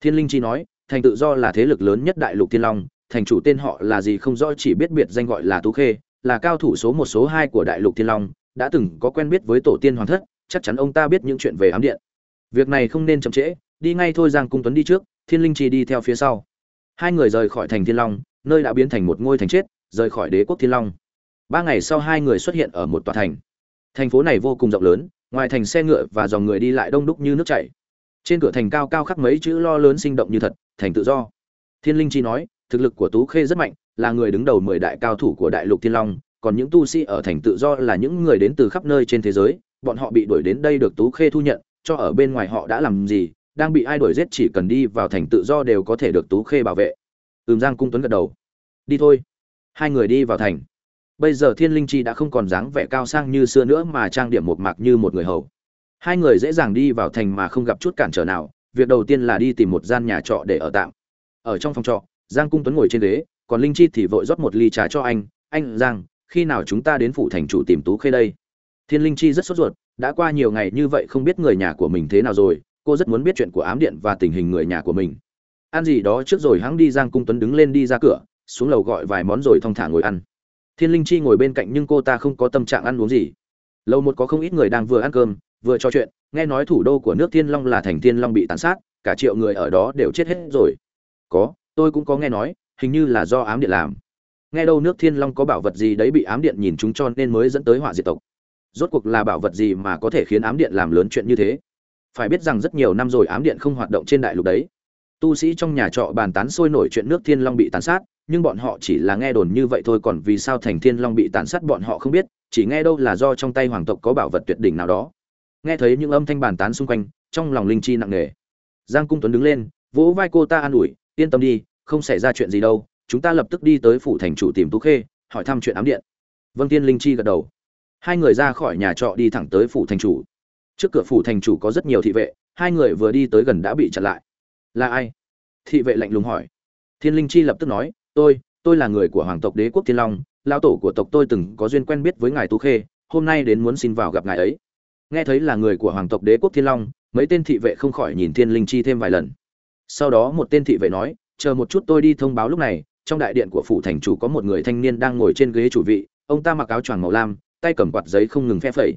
thiên linh chi nói, thành tự do là thế lực lớn nhất đại lục thiên long, thành chủ tên họ là gì không rõ, chỉ biết biệt danh gọi là tú khê, là cao thủ số một, số hai của đại lục thiên long, đã từng có quen biết với tổ tiên hoàng thất, chắc chắn ông ta biết những chuyện về ám điện. Việc này không nên chậm trễ, đi ngay thôi giang cung tuấn đi trước, thiên linh chi đi theo phía sau. Hai người rời khỏi thành thiên long, nơi đã biến thành một ngôi thành chết, rời khỏi đế quốc thiên long. Ba ngày sau hai người xuất hiện ở một tòa thành. Thành phố này vô cùng rộng lớn, ngoài thành xe ngựa và dòng người đi lại đông đúc như nước chảy trên cửa thành cao cao khắc mấy chữ lo lớn sinh động như thật, thành tự do. Thiên linh chi nói, thực lực của tú khê rất mạnh, là người đứng đầu mười đại cao thủ của đại lục thiên long, còn những tu sĩ ở thành tự do là những người đến từ khắp nơi trên thế giới, bọn họ bị đuổi đến đây được tú khê thu nhận, cho ở bên ngoài họ đã làm gì, đang bị ai đuổi giết chỉ cần đi vào thành tự do đều có thể được tú khê bảo vệ. Ừm, giang cung tuấn gật đầu. Đi thôi. Hai người đi vào thành. Bây giờ thiên linh chi đã không còn dáng vẻ cao sang như xưa nữa mà trang điểm một mạc như một người hầu hai người dễ dàng đi vào thành mà không gặp chút cản trở nào, việc đầu tiên là đi tìm một gian nhà trọ để ở tạm. Ở trong phòng trọ, giang cung tuấn ngồi trên ghế, còn linh chi thì vội rót một ly trà cho anh. Anh, giang, khi nào chúng ta đến phủ thành chủ tìm tú khê đây? Thiên linh chi rất sốt ruột, đã qua nhiều ngày như vậy không biết người nhà của mình thế nào rồi, cô rất muốn biết chuyện của ám điện và tình hình người nhà của mình. Ăn gì đó trước rồi hắn đi, giang cung tuấn đứng lên đi ra cửa, xuống lầu gọi vài món rồi thong thả ngồi ăn. Thiên linh chi ngồi bên cạnh nhưng cô ta không có tâm trạng ăn uống gì. Lâu một có không ít người đang vừa ăn cơm vừa trò chuyện, nghe nói thủ đô của nước thiên long là thành thiên long bị tàn sát, cả triệu người ở đó đều chết hết rồi. Có, tôi cũng có nghe nói, hình như là do ám điện làm. Nghe đâu nước thiên long có bảo vật gì đấy bị ám điện nhìn chúng cho nên mới dẫn tới họa diệt tộc. Rốt cuộc là bảo vật gì mà có thể khiến ám điện làm lớn chuyện như thế? Phải biết rằng rất nhiều năm rồi ám điện không hoạt động trên đại lục đấy. Tu sĩ trong nhà trọ bàn tán sôi nổi chuyện nước thiên long bị tàn sát, nhưng bọn họ chỉ là nghe đồn như vậy thôi còn vì sao thành thiên long bị tàn sát bọn họ không biết, chỉ nghe đâu là do trong tay hoàng tộc có bảo vật tuyệt đỉnh nào đó nghe thấy những âm thanh bàn tán xung quanh, trong lòng linh chi nặng nề. Giang cung tuấn đứng lên, vỗ vai cô ta an ủi, yên tâm đi, không xảy ra chuyện gì đâu, chúng ta lập tức đi tới phủ thành chủ tìm tú khê, hỏi thăm chuyện ám điện. Vâng tiên linh chi gật đầu. Hai người ra khỏi nhà trọ đi thẳng tới phủ thành chủ. Trước cửa phủ thành chủ có rất nhiều thị vệ, hai người vừa đi tới gần đã bị chặn lại. Là ai? Thị vệ lạnh lùng hỏi. Thiên linh chi lập tức nói, tôi tôi là người của hoàng tộc đế quốc thiên long lao tổ của tộc tôi từng có duyên quen biết với ngài tú khê, hôm nay đến muốn xin vào gặp ngài ấy nghe thấy là người của hoàng tộc đế quốc thiên long, mấy tên thị vệ không khỏi nhìn thiên linh chi thêm vài lần. Sau đó một tên thị vệ nói, chờ một chút tôi đi thông báo lúc này, trong đại điện của phủ thành chủ có một người thanh niên đang ngồi trên ghế chủ vị, ông ta mặc áo choàng màu lam, tay cầm quạt giấy không ngừng phe phẩy.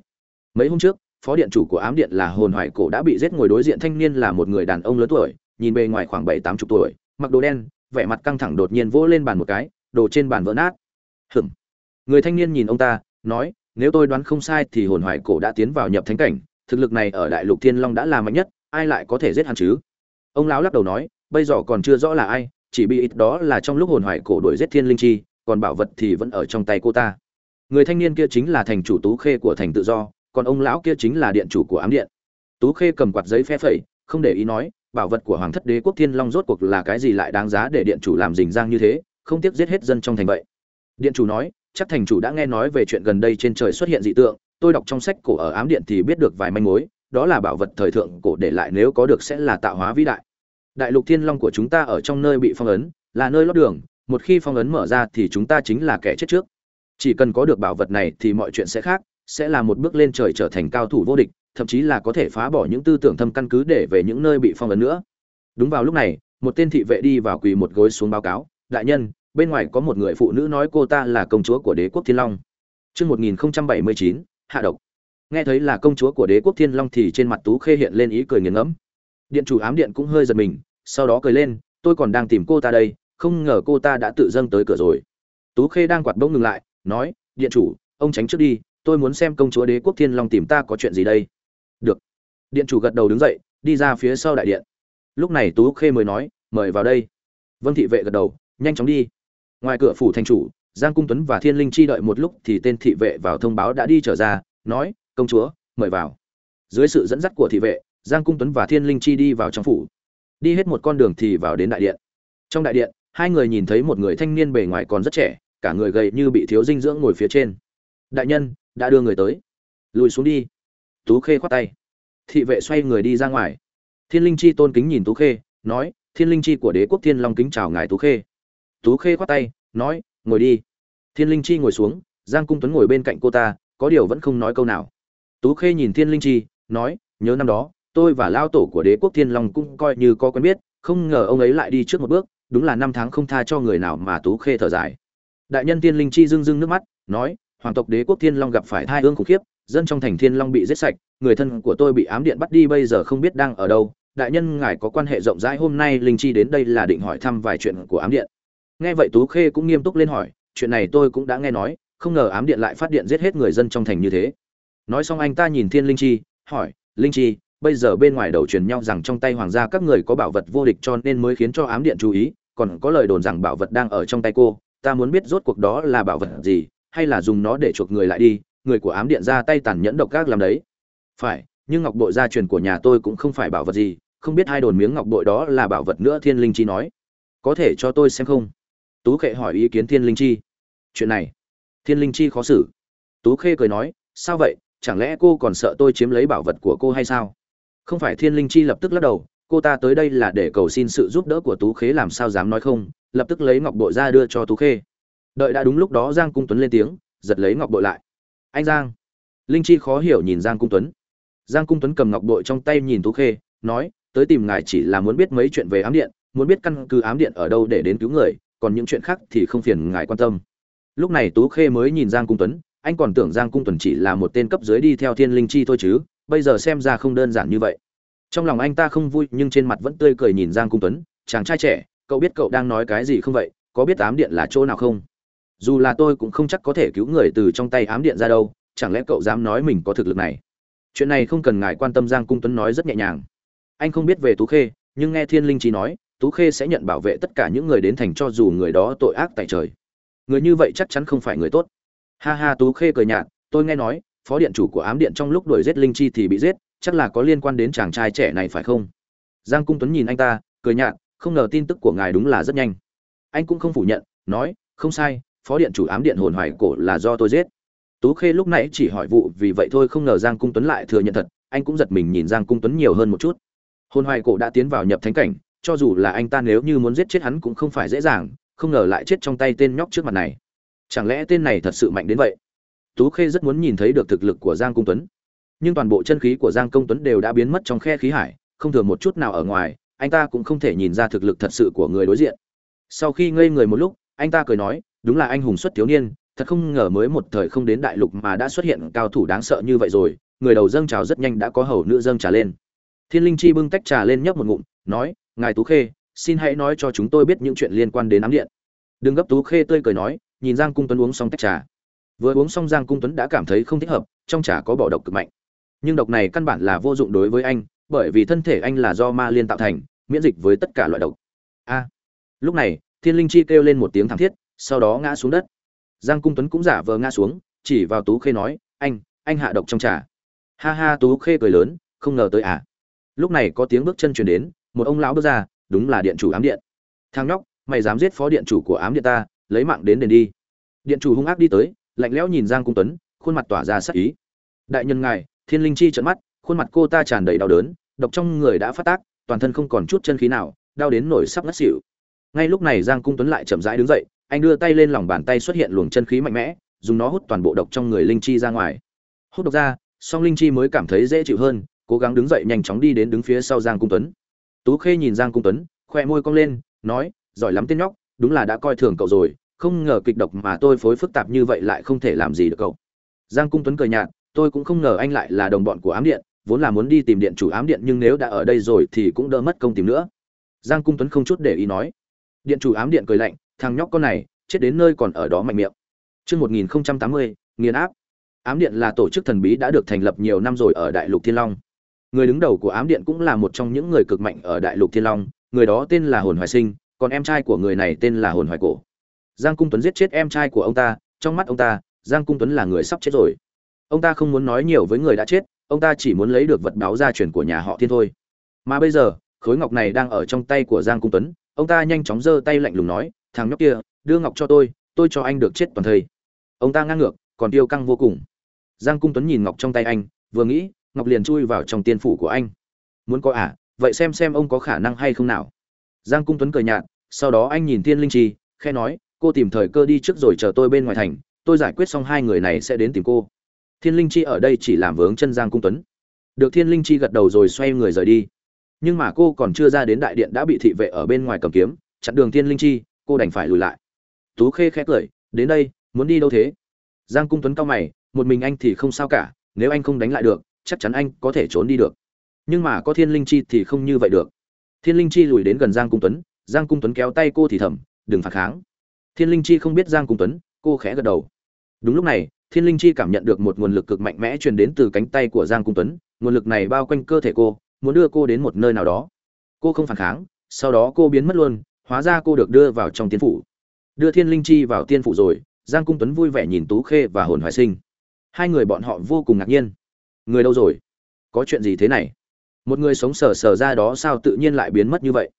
Mấy hôm trước, phó điện chủ của ám điện là hồn hoài cổ đã bị giết ngồi đối diện thanh niên là một người đàn ông lớn tuổi, nhìn bề ngoài khoảng bảy tám chục tuổi, mặc đồ đen, vẻ mặt căng thẳng đột nhiên vỗ lên bàn một cái, đồ trên bàn vỡ nát. Hửng người thanh niên nhìn ông ta, nói nếu tôi đoán không sai thì hồn hoài cổ đã tiến vào nhập thánh cảnh, thực lực này ở đại lục thiên long đã là mạnh nhất, ai lại có thể giết hắn chứ? Ông lão lắc đầu nói, bây giờ còn chưa rõ là ai, chỉ bị ít đó là trong lúc hồn hoài cổ đuổi giết thiên linh chi, còn bảo vật thì vẫn ở trong tay cô ta. Người thanh niên kia chính là thành chủ tú khê của thành tự do, còn ông lão kia chính là điện chủ của ám điện. Tú khê cầm quạt giấy phe phẩy, không để ý nói, bảo vật của hoàng thất đế quốc thiên long rốt cuộc là cái gì lại đáng giá để điện chủ làm rình rang như thế, không tiếc giết hết dân trong thành vậy. Điện chủ nói chắc thành chủ đã nghe nói về chuyện gần đây trên trời xuất hiện dị tượng, tôi đọc trong sách cổ ở ám điện thì biết được vài manh mối, đó là bảo vật thời thượng cổ để lại nếu có được sẽ là tạo hóa vĩ đại. Đại lục thiên long của chúng ta ở trong nơi bị phong ấn, là nơi lót đường, một khi phong ấn mở ra thì chúng ta chính là kẻ chết trước. Chỉ cần có được bảo vật này thì mọi chuyện sẽ khác, sẽ là một bước lên trời trở thành cao thủ vô địch, thậm chí là có thể phá bỏ những tư tưởng thâm căn cứ để về những nơi bị phong ấn nữa. Đúng vào lúc này, một tên thị vệ đi vào quỳ một gối xuống báo cáo, đại nhân bên ngoài có một người phụ nữ nói cô ta là công chúa của đế quốc thiên long Trước 1079, hạ độc. Nghe thấy là công chúa của đế quốc thiên long thì trên mặt Tú Khê hiện lên ý cười nghiền ngẫm. Điện chủ ám điện cũng hơi giật mình, sau đó cười lên, tôi còn đang tìm cô ta đây, không ngờ cô ta đã tự dâng tới cửa rồi. Tú Khê đang quạt bông ngừng lại, nói, điện chủ, ông tránh trước đi, tôi muốn xem công chúa đế quốc thiên long tìm ta có chuyện gì đây được điện chủ gật đầu đứng dậy đi ra phía sau đại điện lúc này tú khê mới nói mời vào đây vâng thị vệ gật đầu nhanh chóng đi ngoài cửa phủ thành chủ, giang cung tuấn và thiên linh chi đợi một lúc thì tên thị vệ vào thông báo đã đi trở ra, nói, công chúa, mời vào. Dưới sự dẫn dắt của thị vệ, giang cung tuấn và thiên linh chi đi vào trong phủ. Đi hết một con đường thì vào đến đại điện. Trong đại điện, hai người nhìn thấy một người thanh niên bề ngoài còn rất trẻ, cả người gầy như bị thiếu dinh dưỡng ngồi phía trên. Đại nhân, đã đưa người tới. Lùi xuống đi. Tú khê khoát tay. Thị vệ xoay người đi ra ngoài. Thiên linh chi tôn kính nhìn tú khê, nói, thiên linh chi của đế quốc thiên long kính chào ngài tú khê tú khê khoát tay, nói, ngồi đi. Thiên linh chi ngồi xuống, giang cung tuấn ngồi bên cạnh cô ta, có điều vẫn không nói câu nào. Tú khê nhìn thiên linh chi, nói, nhớ năm đó, tôi và lao tổ của đế quốc thiên long cũng coi như có quen biết, không ngờ ông ấy lại đi trước một bước, đúng là năm tháng không tha cho người nào mà tú khê thở dài. Đại nhân tiên linh chi dưng dưng nước mắt, nói, hoàng tộc đế quốc thiên long gặp phải thai ương khủng khiếp, dân trong thành thiên long bị giết sạch, người thân của tôi bị ám điện bắt đi bây giờ không biết đang ở đâu. Đại nhân ngài có quan hệ rộng rãi, hôm nay linh chi đến đây là định hỏi thăm vài chuyện của ám điện nghe vậy tú khê cũng nghiêm túc lên hỏi, chuyện này tôi cũng đã nghe nói, không ngờ ám điện lại phát điện giết hết người dân trong thành như thế. Nói xong anh ta nhìn thiên linh chi, hỏi, linh chi, bây giờ bên ngoài đầu truyền nhau rằng trong tay hoàng gia các người có bảo vật vô địch cho nên mới khiến cho ám điện chú ý, còn có lời đồn rằng bảo vật đang ở trong tay cô, ta muốn biết rốt cuộc đó là bảo vật gì, hay là dùng nó để chuộc người lại đi, người của ám điện ra tay tàn nhẫn độc ác làm đấy. Phải, nhưng ngọc bội gia truyền của nhà tôi cũng không phải bảo vật gì, không biết hai đồn miếng ngọc bội đó là bảo vật nữa, thiên linh chi nói. Có thể cho tôi xem không? Tú khệ hỏi ý kiến thiên linh chi. Chuyện này, thiên linh chi khó xử. Tú khê cười nói, sao vậy? Chẳng lẽ cô còn sợ tôi chiếm lấy bảo vật của cô hay sao? Không phải, thiên linh chi lập tức lắc đầu, cô ta tới đây là để cầu xin sự giúp đỡ của tú khê làm sao dám nói không? Lập tức lấy ngọc bội ra đưa cho tú khê. Đợi đã đúng lúc đó giang cung tuấn lên tiếng, giật lấy ngọc bội lại. Anh giang. Linh chi khó hiểu nhìn giang cung tuấn. Giang cung tuấn cầm ngọc bội trong tay nhìn tú khê, nói, tới tìm ngài chỉ là muốn biết mấy chuyện về ám điện, muốn biết căn cứ ám điện ở đâu để đến cứu người còn những chuyện khác thì không phiền ngài quan tâm. Lúc này tú khê mới nhìn giang cung tuấn, anh còn tưởng giang cung tuấn chỉ là một tên cấp dưới đi theo thiên linh chi thôi chứ, bây giờ xem ra không đơn giản như vậy. Trong lòng anh ta không vui, nhưng trên mặt vẫn tươi cười nhìn giang cung tuấn, chàng trai trẻ, cậu biết cậu đang nói cái gì không vậy? Có biết ám điện là chỗ nào không? Dù là tôi cũng không chắc có thể cứu người từ trong tay ám điện ra đâu, chẳng lẽ cậu dám nói mình có thực lực này? Chuyện này không cần ngài quan tâm, giang cung tuấn nói rất nhẹ nhàng. Anh không biết về tú khê, nhưng nghe thiên linh trí nói tú khê sẽ nhận bảo vệ tất cả những người đến thành cho dù người đó tội ác tại trời. Người như vậy chắc chắn không phải người tốt. Ha ha, tú khê cười nhạt, tôi nghe nói, phó điện chủ của ám điện trong lúc đuổi giết linh chi thì bị giết, chắc là có liên quan đến chàng trai trẻ này phải không? Giang cung tuấn nhìn anh ta, cười nhạt, không ngờ tin tức của ngài đúng là rất nhanh. Anh cũng không phủ nhận, nói, không sai, phó điện chủ ám điện hồn hoài cổ là do tôi giết. Tú khê lúc nãy chỉ hỏi vụ, vì vậy thôi không ngờ giang cung tuấn lại thừa nhận thật, anh cũng giật mình nhìn giang cung tuấn nhiều hơn một chút. Hồn hoài cổ đã tiến vào nhập thánh cảnh cho dù là anh ta nếu như muốn giết chết hắn cũng không phải dễ dàng, không ngờ lại chết trong tay tên nhóc trước mặt này. Chẳng lẽ tên này thật sự mạnh đến vậy? Tú khê rất muốn nhìn thấy được thực lực của giang Công tuấn. Nhưng toàn bộ chân khí của giang công tuấn đều đã biến mất trong khe khí hải, không thừa một chút nào ở ngoài, anh ta cũng không thể nhìn ra thực lực thật sự của người đối diện. Sau khi ngây người một lúc, anh ta cười nói, đúng là anh hùng xuất thiếu niên, thật không ngờ mới một thời không đến đại lục mà đã xuất hiện cao thủ đáng sợ như vậy rồi. Người đầu dâng trào rất nhanh đã có hầu nữ dâng trà lên. Thiên linh chi bưng tách trà lên nhấp một ngụm, nói ngài tú khê, xin hãy nói cho chúng tôi biết những chuyện liên quan đến ám điện. Đừng gấp tú khê tươi cười nói, nhìn giang cung tuấn uống xong tách trà. Vừa uống xong giang cung tuấn đã cảm thấy không thích hợp, trong trà có bỏ độc cực mạnh. Nhưng độc này căn bản là vô dụng đối với anh, bởi vì thân thể anh là do ma liên tạo thành, miễn dịch với tất cả loại độc. A. Lúc này, thiên linh chi kêu lên một tiếng thảm thiết, sau đó ngã xuống đất. Giang cung tuấn cũng giả vờ ngã xuống, chỉ vào tú khê nói, anh anh hạ độc trong trà. Ha ha, tú khê cười lớn, không ngờ tới à. Lúc này có tiếng bước chân chuyển đến một ông lão bước ra, đúng là điện chủ ám điện. Thang nhóc, mày dám giết phó điện chủ của ám điện ta, lấy mạng đến đền đi. Điện chủ hung ác đi tới, lạnh lẽo nhìn giang cung tuấn, khuôn mặt tỏa ra sắc ý. Đại nhân ngài, thiên linh chi trợn mắt, khuôn mặt cô ta tràn đầy đau đớn, độc trong người đã phát tác, toàn thân không còn chút chân khí nào, đau đến nổi sắp ngất xỉu. Ngay lúc này giang cung tuấn lại chậm rãi đứng dậy, anh đưa tay lên lòng bàn tay xuất hiện luồng chân khí mạnh mẽ, dùng nó hút toàn bộ độc trong người linh chi ra ngoài. Hút độc ra, song linh chi mới cảm thấy dễ chịu hơn, cố gắng đứng dậy nhanh chóng đi đến đứng phía sau giang cung tuấn tú khê nhìn giang cung tuấn khoe môi cong lên nói giỏi lắm tên nhóc đúng là đã coi thường cậu rồi không ngờ kịch độc mà tôi phối phức tạp như vậy lại không thể làm gì được cậu giang cung tuấn cười nhạt tôi cũng không ngờ anh lại là đồng bọn của ám điện vốn là muốn đi tìm điện chủ ám điện nhưng nếu đã ở đây rồi thì cũng đỡ mất công tìm nữa giang cung tuấn không chút để ý nói điện chủ ám điện cười lạnh thằng nhóc con này chết đến nơi còn ở đó mạnh miệng Trước 1080, nghiền áp. Ám điện là tổ chức thần bí đã được thành lập nhiều năm rồi ở Đại lục Thiên Long. Người đứng đầu của ám điện cũng là một trong những người cực mạnh ở Đại lục Thiên Long, người đó tên là Hồn Hoài Sinh, còn em trai của người này tên là Hồn Hoài Cổ. Giang Cung Tuấn giết chết em trai của ông ta, trong mắt ông ta, Giang Cung Tuấn là người sắp chết rồi. Ông ta không muốn nói nhiều với người đã chết ông ta chỉ muốn lấy được vật báo gia truyền của nhà họ thiên thôi. Mà bây giờ khối ngọc này đang ở trong tay của giang cung tuấn ông ta nhanh chóng giơ tay lạnh lùng nói thằng nhóc kia đưa ngọc cho tôi tôi cho anh được chết toàn thây. Ông ta ngang ngược còn tiêu căng vô cùng. Giang cung tuấn nhìn ngọc trong tay anh vừa nghĩ ngọc liền chui vào trong tiên phủ của anh. Muốn có à? Vậy xem xem ông có khả năng hay không nào. Giang cung tuấn cười nhạt, sau đó anh nhìn tiên linh chi khe nói, cô tìm thời cơ đi trước rồi chờ tôi bên ngoài thành, tôi giải quyết xong hai người này sẽ đến tìm cô. Thiên linh chi ở đây chỉ làm vướng chân giang cung tuấn. Được thiên linh chi gật đầu rồi xoay người rời đi. Nhưng mà cô còn chưa ra đến đại điện đã bị thị vệ ở bên ngoài cầm kiếm, chặn đường thiên linh chi, cô đành phải lùi lại. Tú khê khẽ cười, đến đây, muốn đi đâu thế? Giang cung tuấn cao mày, một mình anh thì không sao cả, nếu anh không đánh lại được chắc chắn anh có thể trốn đi được. Nhưng mà có thiên linh chi thì không như vậy được. Thiên linh chi lùi đến gần giang cung tuấn, giang cung tuấn kéo tay cô thì thầm, đừng phản kháng. Thiên linh chi không biết giang cung tuấn, cô khẽ gật đầu. Đúng lúc này, thiên linh chi cảm nhận được một nguồn lực cực mạnh mẽ truyền đến từ cánh tay của giang cung tuấn, nguồn lực này bao quanh cơ thể cô, muốn đưa cô đến một nơi nào đó. Cô không phản kháng, sau đó cô biến mất luôn, hóa ra cô được đưa vào trong tiên phủ. Đưa thiên linh chi vào tiên phủ rồi, giang cung tuấn vui vẻ nhìn tú khê và hồn hoài sinh. Hai người bọn họ vô cùng ngạc nhiên người đâu rồi? Có chuyện gì thế này? Một người sống sờ sờ ra đó sao tự nhiên lại biến mất như vậy?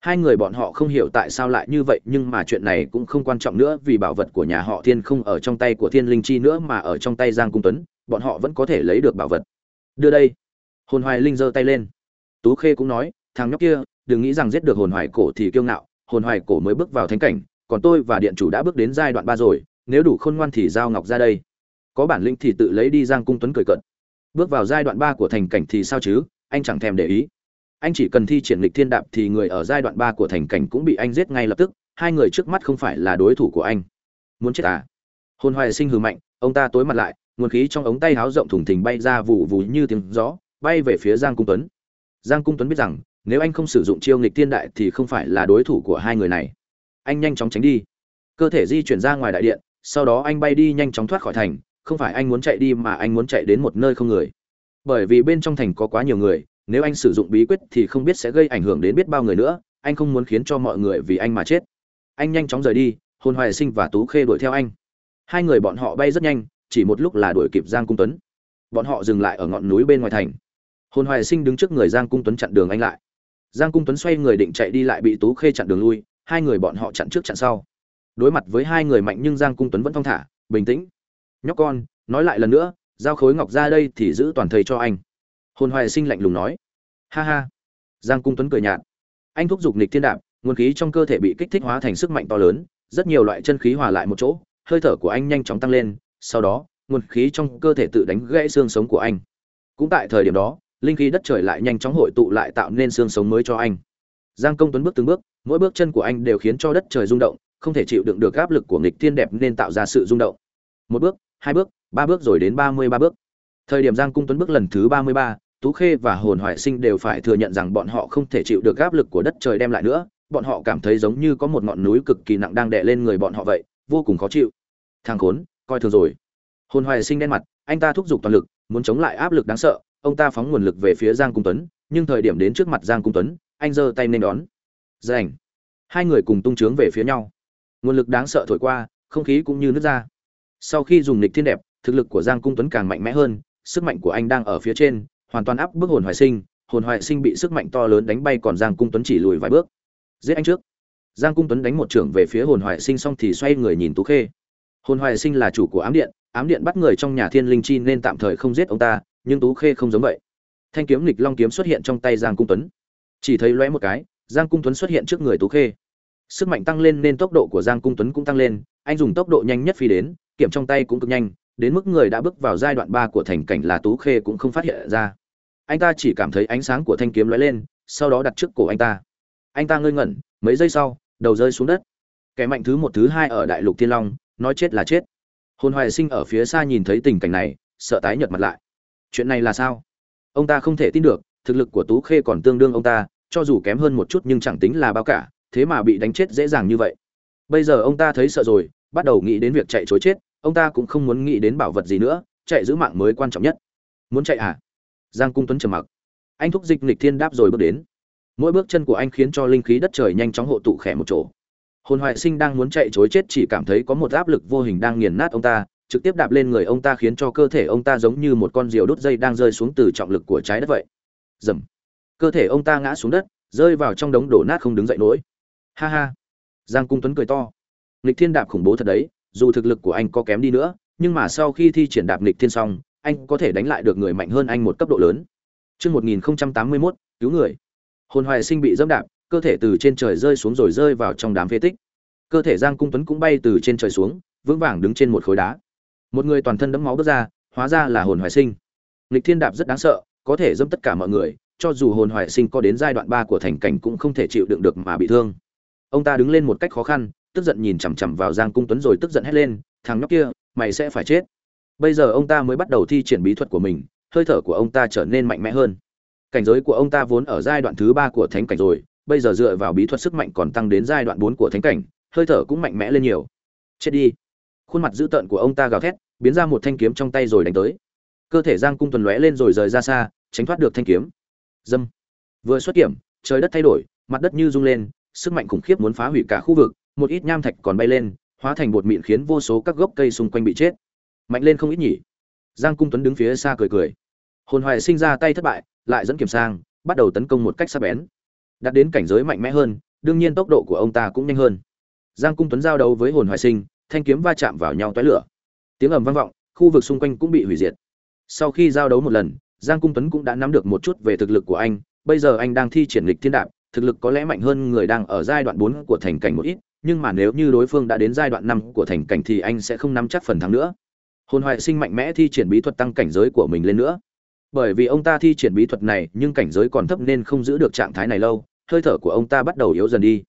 Hai người bọn họ không hiểu tại sao lại như vậy, nhưng mà chuyện này cũng không quan trọng nữa, vì bảo vật của nhà họ thiên không ở trong tay của thiên linh chi nữa mà ở trong tay giang cung tuấn, bọn họ vẫn có thể lấy được bảo vật. Đưa đây. Hồn hoài linh giơ tay lên. Tú khê cũng nói, thằng nhóc kia, đừng nghĩ rằng giết được hồn hoài cổ thì kiêu ngạo, hồn hoài cổ mới bước vào thánh cảnh, còn tôi và điện chủ đã bước đến giai đoạn ba rồi, nếu đủ khôn ngoan thì giao ngọc ra đây. Có bản lĩnh thì tự lấy đi giang cung tuấn cười cận bước vào giai đoạn ba của thành cảnh thì sao chứ? Anh chẳng thèm để ý. Anh chỉ cần thi triển lịch thiên đạp thì người ở giai đoạn ba của thành cảnh cũng bị anh giết ngay lập tức. Hai người trước mắt không phải là đối thủ của anh. Muốn chết à? Hôn hoài sinh hừ mạnh, ông ta tối mặt lại, nguồn khí trong ống tay háo rộng thủng thình bay ra vụ vù như tiếng gió, bay về phía giang cung tuấn. Giang cung tuấn biết rằng, nếu anh không sử dụng chiêu nghịch thiên đại thì không phải là đối thủ của hai người này. Anh nhanh chóng tránh đi. Cơ thể di chuyển ra ngoài đại điện, sau đó anh bay đi nhanh chóng thoát khỏi thành không phải anh muốn chạy đi mà anh muốn chạy đến một nơi không người. Bởi vì bên trong thành có quá nhiều người, nếu anh sử dụng bí quyết thì không biết sẽ gây ảnh hưởng đến biết bao người nữa, anh không muốn khiến cho mọi người vì anh mà chết. Anh nhanh chóng rời đi, hồn hoài sinh và tú khê đuổi theo anh. Hai người bọn họ bay rất nhanh, chỉ một lúc là đuổi kịp giang cung tuấn. Bọn họ dừng lại ở ngọn núi bên ngoài thành. Hồn hoài sinh đứng trước người giang cung tuấn chặn đường anh lại. Giang cung tuấn xoay người định chạy đi lại bị tú khê chặn đường lui, hai người bọn họ chặn trước chặn sau. Đối mặt với hai người mạnh nhưng giang cung tuấn vẫn thong thả, bình tĩnh nhóc con, nói lại lần nữa, giao khối ngọc ra đây thì giữ toàn thầy cho anh. Hồn hoài sinh lạnh lùng nói. Ha ha. Giang cung tuấn cười nhạt. Anh thúc giục nịch thiên đạp, nguồn khí trong cơ thể bị kích thích hóa thành sức mạnh to lớn, rất nhiều loại chân khí hòa lại một chỗ, hơi thở của anh nhanh chóng tăng lên, sau đó, nguồn khí trong cơ thể tự đánh gãy xương sống của anh. Cũng tại thời điểm đó, linh khí đất trời lại nhanh chóng hội tụ lại tạo nên xương sống mới cho anh. Giang công tuấn bước từng bước, mỗi bước chân của anh đều khiến cho đất trời rung động, không thể chịu đựng được áp lực của nghịch thiên đẹp nên tạo ra sự rung động. Một bước hai bước, ba bước rồi đến ba mươi ba bước. Thời điểm giang cung tuấn bước lần thứ ba mươi ba, tú khê và hồn hoài sinh đều phải thừa nhận rằng bọn họ không thể chịu được áp lực của đất trời đem lại nữa. Bọn họ cảm thấy giống như có một ngọn núi cực kỳ nặng đang đè lên người bọn họ vậy, vô cùng khó chịu. Thang khốn, coi thường rồi. Hồn hoài sinh đen mặt, anh ta thúc giục toàn lực, muốn chống lại áp lực đáng sợ, ông ta phóng nguồn lực về phía giang cung tuấn, nhưng thời điểm đến trước mặt giang cung tuấn, anh giơ tay nên đón. Rảnh hai người cùng tung trướng về phía nhau. Nguồn lực đáng sợ thổi qua, không khí cũng như nước ra sau khi dùng lịch thiên đẹp, thực lực của giang cung tuấn càng mạnh mẽ hơn, sức mạnh của anh đang ở phía trên, hoàn toàn áp bức hồn hoài sinh. Hồn hoài sinh bị sức mạnh to lớn đánh bay còn giang cung tuấn chỉ lùi vài bước. Giết anh trước. Giang cung tuấn đánh một trưởng về phía hồn hoài sinh xong thì xoay người nhìn tú khê. Hồn hoài sinh là chủ của ám điện ám điện bắt người trong nhà thiên linh chi nên tạm thời không giết ông ta, nhưng tú khê không giống vậy. Thanh kiếm nghịch long kiếm xuất hiện trong tay giang cung tuấn. Chỉ thấy lóe một cái, giang cung tuấn xuất hiện trước người tú khê. Sức mạnh tăng lên nên tốc độ của giang cung tuấn cũng tăng lên, anh dùng tốc độ nhanh nhất phi đến kiểm trong tay cũng cực nhanh, đến mức người đã bước vào giai đoạn ba của thành cảnh là tú khê cũng không phát hiện ra. Anh ta chỉ cảm thấy ánh sáng của thanh kiếm lóe lên, sau đó đặt trước cổ anh ta. Anh ta ngơi ngẩn, mấy giây sau, đầu rơi xuống đất. Kẻ mạnh thứ một, thứ hai ở đại lục thiên long, nói chết là chết. Hồn hoài sinh ở phía xa nhìn thấy tình cảnh này, sợ tái nhợt mặt lại. Chuyện này là sao? Ông ta không thể tin được, thực lực của tú khê còn tương đương ông ta, cho dù kém hơn một chút nhưng chẳng tính là bao cả, thế mà bị đánh chết dễ dàng như vậy. Bây giờ ông ta thấy sợ rồi, bắt đầu nghĩ đến việc chạy chối chết ông ta cũng không muốn nghĩ đến bảo vật gì nữa, chạy giữ mạng mới quan trọng nhất. Muốn chạy à? Giang cung tuấn trầm mặc. Anh thúc dịch lịch thiên đáp rồi bước đến. Mỗi bước chân của anh khiến cho linh khí đất trời nhanh chóng hộ tụ khẽ một chỗ. Hồn hoại sinh đang muốn chạy chối chết chỉ cảm thấy có một áp lực vô hình đang nghiền nát ông ta, trực tiếp đạp lên người ông ta khiến cho cơ thể ông ta giống như một con diều đốt dây đang rơi xuống từ trọng lực của trái đất vậy. Dầm. Cơ thể ông ta ngã xuống đất, rơi vào trong đống đổ nát không đứng dậy nổi. Ha ha. Giang cung tuấn cười to. Lịch thiên đạp khủng bố thật đấy dù thực lực của anh có kém đi nữa nhưng mà sau khi thi triển đạp nghịch thiên xong anh có thể đánh lại được người mạnh hơn anh một cấp độ lớn Chương 1081, cứu người. Hồn hoài sinh bị dẫm đạp, cơ thể từ trên trời rơi xuống rồi rơi vào trong đám phế tích. Cơ thể Giang Cung Tuấn cũng bay từ trên trời xuống, vững vàng đứng trên một khối đá. Một người toàn thân đẫm máu bước ra, hóa ra là hồn hoài sinh. Lịch Thiên đạp rất đáng sợ, có thể dẫm tất cả mọi người, cho dù hồn hoài sinh có đến giai đoạn ba của thành cảnh cũng không thể chịu đựng được mà bị thương ông ta đứng lên một cách khó khăn tức giận nhìn chằm chằm vào giang cung tuấn rồi tức giận hét lên thằng nhóc kia mày sẽ phải chết. Bây giờ ông ta mới bắt đầu thi triển bí thuật của mình hơi thở của ông ta trở nên mạnh mẽ hơn. Cảnh giới của ông ta vốn ở giai đoạn thứ ba của thánh cảnh rồi bây giờ dựa vào bí thuật sức mạnh còn tăng đến giai đoạn bốn của thánh cảnh hơi thở cũng mạnh mẽ lên nhiều. Chết đi. Khuôn mặt dữ tợn của ông ta gào thét biến ra một thanh kiếm trong tay rồi đánh tới. Cơ thể giang cung Tuấn lóe lên rồi rời ra xa tránh thoát được thanh kiếm. Dâm. Vừa xuất kiếm, trời đất thay đổi mặt đất như rung lên sức mạnh khủng khiếp muốn phá hủy cả khu vực một ít nham thạch còn bay lên, hóa thành bột mịn khiến vô số các gốc cây xung quanh bị chết. Mạnh lên không ít nhỉ? Giang cung tuấn đứng phía xa cười cười. Hồn hoài sinh ra tay thất bại, lại dẫn kiểm sang, bắt đầu tấn công một cách sắc bén. Đạt đến cảnh giới mạnh mẽ hơn, đương nhiên tốc độ của ông ta cũng nhanh hơn. Giang cung tuấn giao đấu với hồn hoài sinh, thanh kiếm va chạm vào nhau toái lửa. Tiếng ầm vang vọng, khu vực xung quanh cũng bị hủy diệt. Sau khi giao đấu một lần, giang cung tuấn cũng đã nắm được một chút về thực lực của anh. Bây giờ anh đang thi triển lịch thiên đạp thực lực có lẽ mạnh hơn người đang ở giai đoạn bốn của thành cảnh một ít, nhưng mà nếu như đối phương đã đến giai đoạn năm của thành cảnh thì anh sẽ không nắm chắc phần thắng nữa. Hồn Hoại sinh mạnh mẽ thi triển bí thuật tăng cảnh giới của mình lên nữa. Bởi vì ông ta thi triển bí thuật này, nhưng cảnh giới còn thấp nên không giữ được trạng thái này lâu, hơi thở của ông ta bắt đầu yếu dần đi.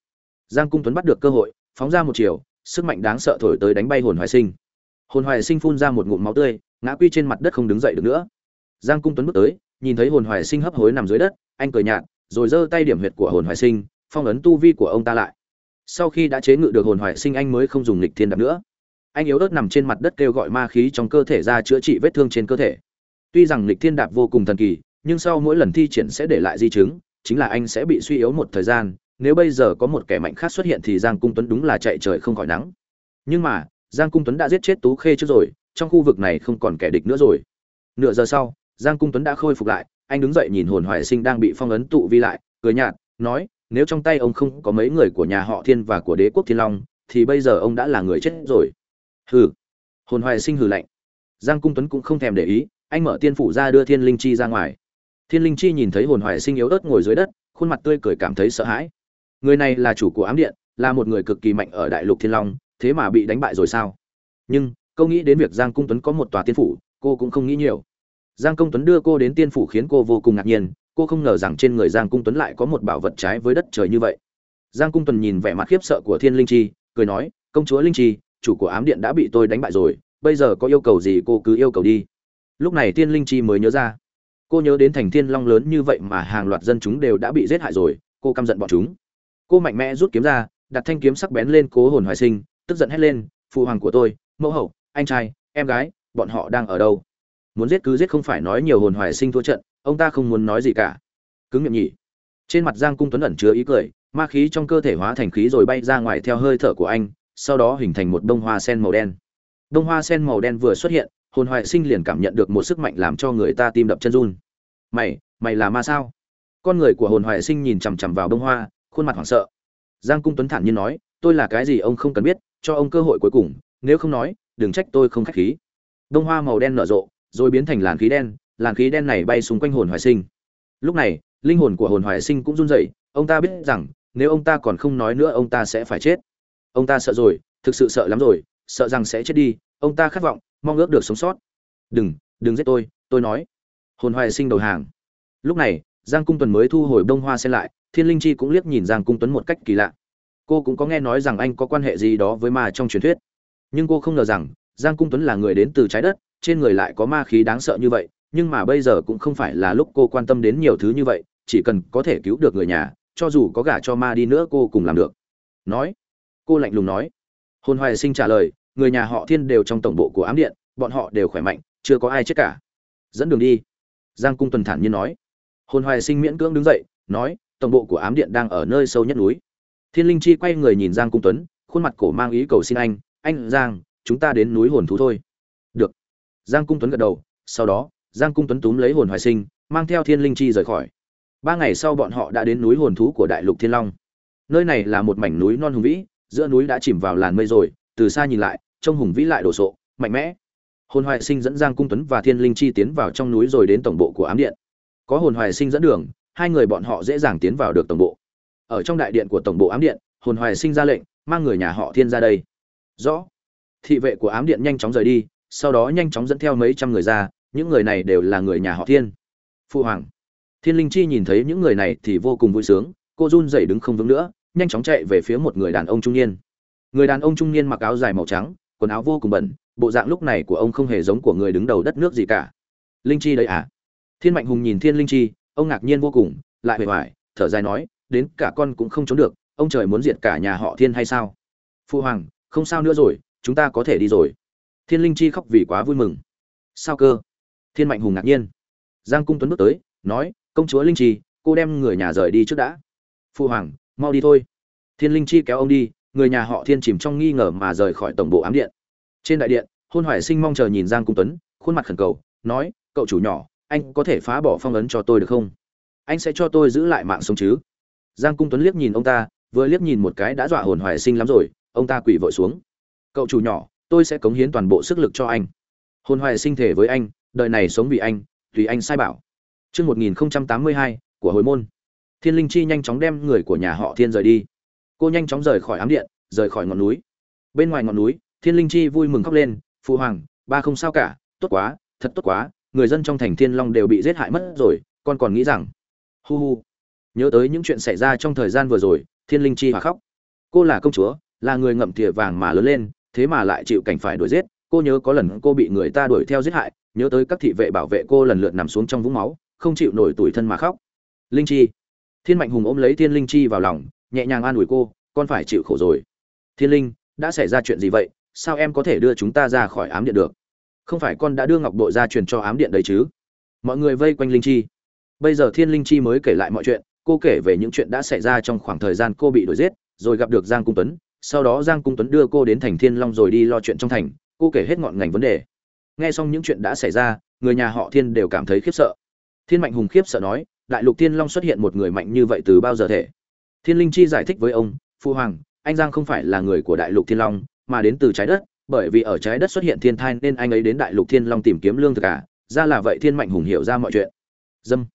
Giang cung tuấn bắt được cơ hội, phóng ra một chiều, sức mạnh đáng sợ thổi tới đánh bay hồn Hoại sinh. Hồn Hoại sinh phun ra một ngụm máu tươi, ngã quy trên mặt đất không đứng dậy được nữa. Giang cung tuấn bước tới, nhìn thấy hồn Hoại sinh hấp hối nằm dưới đất, anh cười nhạt rồi giơ tay điểm huyệt của hồn hoài sinh, phong ấn tu vi của ông ta lại. Sau khi đã chế ngự được hồn hoài sinh, anh mới không dùng lịch thiên đạp nữa. Anh yếu ớt nằm trên mặt đất kêu gọi ma khí trong cơ thể ra chữa trị vết thương trên cơ thể. Tuy rằng lịch thiên đạp vô cùng thần kỳ, nhưng sau mỗi lần thi triển sẽ để lại di chứng, chính là anh sẽ bị suy yếu một thời gian, nếu bây giờ có một kẻ mạnh khác xuất hiện thì giang cung tuấn đúng là chạy trời không khỏi nắng. Nhưng mà, giang cung tuấn đã giết chết tú khê trước rồi, trong khu vực này không còn kẻ địch nữa rồi. Nửa giờ sau, giang cung tuấn đã khôi phục lại anh đứng dậy nhìn hồn hoài sinh đang bị phong ấn tụ vi lại, cười nhạt, nói, nếu trong tay ông không có mấy người của nhà họ thiên và của đế quốc thiên long, thì bây giờ ông đã là người chết rồi. Hừ. Hồn hoài sinh hừ lạnh. Giang cung tuấn cũng không thèm để ý, anh mở tiên phủ ra đưa thiên linh chi ra ngoài. Thiên linh chi nhìn thấy hồn hoài sinh yếu ớt ngồi dưới đất, khuôn mặt tươi cười cảm thấy sợ hãi. Người này là chủ của ám điện, là một người cực kỳ mạnh ở đại lục thiên long, thế mà bị đánh bại rồi sao? Nhưng, câu nghĩ đến việc giang cung tuấn có một tòa tiên phủ, cô cũng không nghĩ nhiều giang công tuấn đưa cô đến tiên phủ khiến cô vô cùng ngạc nhiên, cô không ngờ rằng trên người giang cung tuấn lại có một bảo vật trái với đất trời như vậy. Giang cung tuấn nhìn vẻ mặt khiếp sợ của thiên linh chi, cười nói, công chúa linh chi, chủ của ám điện đã bị tôi đánh bại rồi, bây giờ có yêu cầu gì cô cứ yêu cầu đi. Lúc này thiên linh chi mới nhớ ra. Cô nhớ đến thành thiên long lớn như vậy mà hàng loạt dân chúng đều đã bị giết hại rồi, cô căm giận bọn chúng. Cô mạnh mẽ rút kiếm ra, đặt thanh kiếm sắc bén lên cố hồn hoài sinh, tức giận hét lên, phụ hoàng của tôi, mẫu hậu, anh trai, em gái, bọn họ đang ở đâu? Muốn giết cứ giết không phải nói nhiều hồn hoài sinh thua trận, ông ta không muốn nói gì cả. Cứng miệng nhỉ. Trên mặt giang cung tuấn ẩn chứa ý cười, ma khí trong cơ thể hóa thành khí rồi bay ra ngoài theo hơi thở của anh, sau đó hình thành một bông hoa sen màu đen. Bông hoa sen màu đen vừa xuất hiện, hồn hoài sinh liền cảm nhận được một sức mạnh làm cho người ta tim đập chân run. Mày mày là ma sao? Con người của hồn hoài sinh nhìn chằm chằm vào bông hoa, khuôn mặt hoảng sợ. Giang cung tuấn thản nhiên nói, tôi là cái gì ông không cần biết, cho ông cơ hội cuối cùng, nếu không nói, đừng trách tôi không khách khí. Bông hoa màu đen nở rộ rồi biến thành làn khí đen, làn khí đen này bay xung quanh hồn hoài sinh. Lúc này, linh hồn của hồn hoài sinh cũng run rẩy, ông ta biết rằng, nếu ông ta còn không nói nữa, ông ta sẽ phải chết. Ông ta sợ rồi, thực sự sợ lắm rồi, sợ rằng sẽ chết đi, ông ta khát vọng, mong ước được sống sót. Đừng đừng giết tôi tôi nói. Hồn hoài sinh đầu hàng. Lúc này, giang cung tuấn mới thu hồi bông hoa sen lại, thiên linh chi cũng liếc nhìn giang cung tuấn một cách kỳ lạ. Cô cũng có nghe nói rằng anh có quan hệ gì đó với ma trong truyền thuyết. Nhưng cô không ngờ rằng, giang cung tuấn là người đến từ trái đất trên người lại có ma khí đáng sợ như vậy, nhưng mà bây giờ cũng không phải là lúc cô quan tâm đến nhiều thứ như vậy, chỉ cần có thể cứu được người nhà, cho dù có gả cho ma đi nữa cô cùng làm được. Nói, cô lạnh lùng nói. Hồn hoài sinh trả lời, người nhà họ thiên đều trong tổng bộ của ám điện, bọn họ đều khỏe mạnh, chưa có ai chết cả. Dẫn đường đi. Giang cung tuần thản nhiên nói. Hồn hoài sinh miễn cưỡng đứng dậy, nói, tổng bộ của ám điện đang ở nơi sâu nhất núi. Thiên linh chi quay người nhìn giang cung tuấn, khuôn mặt cổ mang ý cầu xin anh anh, giang, chúng ta đến núi hồn thú thôi giang cung tuấn gật đầu, sau đó, giang cung tuấn túm lấy hồn hoài sinh, mang theo thiên linh chi rời khỏi. Ba ngày sau bọn họ đã đến núi hồn thú của đại lục thiên long. Nơi này là một mảnh núi non hùng vĩ, giữa núi đã chìm vào làn mây rồi, từ xa nhìn lại, trông hùng vĩ lại đổ sộ, mạnh mẽ. Hồn hoài sinh dẫn giang cung tuấn và thiên linh chi tiến vào trong núi rồi đến tổng bộ của ám điện. Có hồn hoài sinh dẫn đường, hai người bọn họ dễ dàng tiến vào được tổng bộ. Ở trong đại điện của tổng bộ ám điện, hồn hoài sinh ra lệnh, mang người nhà họ thiên ra đây. Rõ. Thị vệ của ám điện nhanh chóng rời đi sau đó nhanh chóng dẫn theo mấy trăm người ra, những người này đều là người nhà họ thiên. Phụ hoàng. Thiên linh chi nhìn thấy những người này thì vô cùng vui sướng, cô run rẩy đứng không vững nữa, nhanh chóng chạy về phía một người đàn ông trung niên. Người đàn ông trung niên mặc áo dài màu trắng, quần áo vô cùng bẩn, bộ dạng lúc này của ông không hề giống của người đứng đầu đất nước gì cả. Linh chi đấy à? Thiên mạnh hùng nhìn thiên linh chi, ông ngạc nhiên vô cùng, lại bề ngoài, thở dài nói, đến cả con cũng không trốn được, ông trời muốn diệt cả nhà họ thiên hay sao? Phu hoàng, không sao nữa rồi, chúng ta có thể đi rồi thiên linh chi khóc vì quá vui mừng. Sao cơ? Thiên mạnh hùng ngạc nhiên. Giang cung tuấn bước tới, nói, công chúa linh chi, cô đem người nhà rời đi trước đã. Phu hoàng, mau đi thôi. Thiên linh chi kéo ông đi, người nhà họ thiên chìm trong nghi ngờ mà rời khỏi tổng bộ ám điện. Trên đại điện, hôn hoài sinh mong chờ nhìn giang cung tuấn, khuôn mặt khẩn cầu, nói, cậu chủ nhỏ, anh có thể phá bỏ phong ấn cho tôi được không? Anh sẽ cho tôi giữ lại mạng sống chứ? Giang cung tuấn liếc nhìn ông ta, vừa liếc nhìn một cái đã dọa hồn hoài sinh lắm rồi, ông ta quỳ vội xuống. Cậu chủ nhỏ tôi sẽ cống hiến toàn bộ sức lực cho anh hôn hoài sinh thể với anh đời này sống vì anh tùy anh sai bảo Trước 1082, của hồi môn. Thiên Linh Chi nhanh chóng đem người của nhà họ Thiên rời đi. Cô nhanh chóng rời khỏi ám điện, rời khỏi ngọn núi. Bên ngoài ngọn núi, Thiên Linh Chi vui mừng khóc lên, "Phụ hoàng, ba không sao cả, tốt quá, thật tốt quá, người dân trong thành Thiên Long đều bị giết hại mất rồi, con còn nghĩ rằng..." Hu hu. Nhớ tới những chuyện xảy ra trong thời gian vừa rồi, Thiên Linh Chi hòa khóc. Cô là công chúa, là người ngậm thìa vàng mà lớn lên, thế mà lại chịu cảnh phải đuổi giết, cô nhớ có lần cô bị người ta đuổi theo giết hại, nhớ tới các thị vệ bảo vệ cô lần lượt nằm xuống trong vũng máu, không chịu nổi tuổi thân mà khóc. Linh Chi. Thiên Mạnh Hùng ôm lấy Thiên Linh Chi vào lòng, nhẹ nhàng an ủi cô, con phải chịu khổ rồi. Thiên Linh, đã xảy ra chuyện gì vậy? Sao em có thể đưa chúng ta ra khỏi ám điện được? Không phải con đã đưa Ngọc Đội ra truyền cho ám điện đấy chứ? Mọi người vây quanh Linh Chi. Bây giờ Thiên Linh Chi mới kể lại mọi chuyện, cô kể về những chuyện đã xảy ra trong khoảng thời gian cô bị đuổi giết, rồi gặp được Giang Cung Tuấn, sau đó Giang Cung Tuấn đưa cô đến thành Thiên Long rồi đi lo chuyện trong thành, cô kể hết ngọn ngành vấn đề. Nghe xong những chuyện đã xảy ra, người nhà họ Thiên đều cảm thấy khiếp sợ. Thiên Mạnh Hùng khiếp sợ nói, Đại Lục Thiên Long xuất hiện một người mạnh như vậy từ bao giờ thể? Thiên Linh Chi giải thích với ông, "Phu hoàng, anh Giang không phải là người của Đại Lục Thiên Long, mà đến từ trái đất, bởi vì ở trái đất xuất hiện thiên thai nên anh ấy đến Đại Lục Thiên Long tìm kiếm lương thực à?" Ra là vậy Thiên Mạnh Hùng hiểu ra mọi chuyện. Dâm.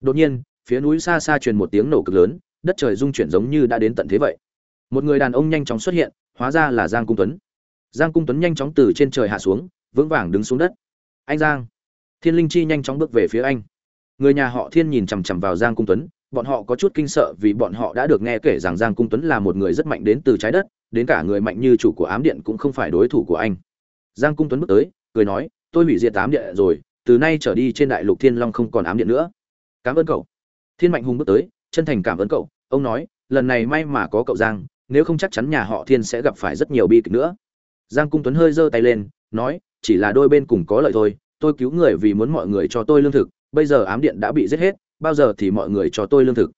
Đột nhiên, phía núi xa xa truyền một tiếng nổ cực lớn, đất trời rung chuyển giống như đã đến tận thế vậy. Một người đàn ông nhanh chóng xuất hiện, hóa ra là Giang Cung Tuấn. Giang Cung Tuấn nhanh chóng từ trên trời hạ xuống, vững vàng đứng xuống đất. "Anh Giang!" Thiên Linh Chi nhanh chóng bước về phía anh người nhà họ thiên nhìn chằm chằm vào giang cung tuấn bọn họ có chút kinh sợ vì bọn họ đã được nghe kể rằng giang cung tuấn là một người rất mạnh đến từ trái đất đến cả người mạnh như chủ của ám điện cũng không phải đối thủ của anh giang cung tuấn bước tới cười nói tôi hủy diệt ám điện rồi từ nay trở đi trên đại lục thiên long không còn ám điện nữa cảm ơn cậu thiên mạnh hùng bước tới chân thành cảm ơn cậu ông nói lần này may mà có cậu giang nếu không chắc chắn nhà họ thiên sẽ gặp phải rất nhiều bi kịch nữa. Giang cung tuấn hơi giơ tay lên, nói, chỉ là đôi bên cùng có lợi thôi, tôi cứu người vì muốn mọi người cho tôi lương thực, bây giờ ám điện đã bị giết hết, bao giờ thì mọi người cho tôi lương thực.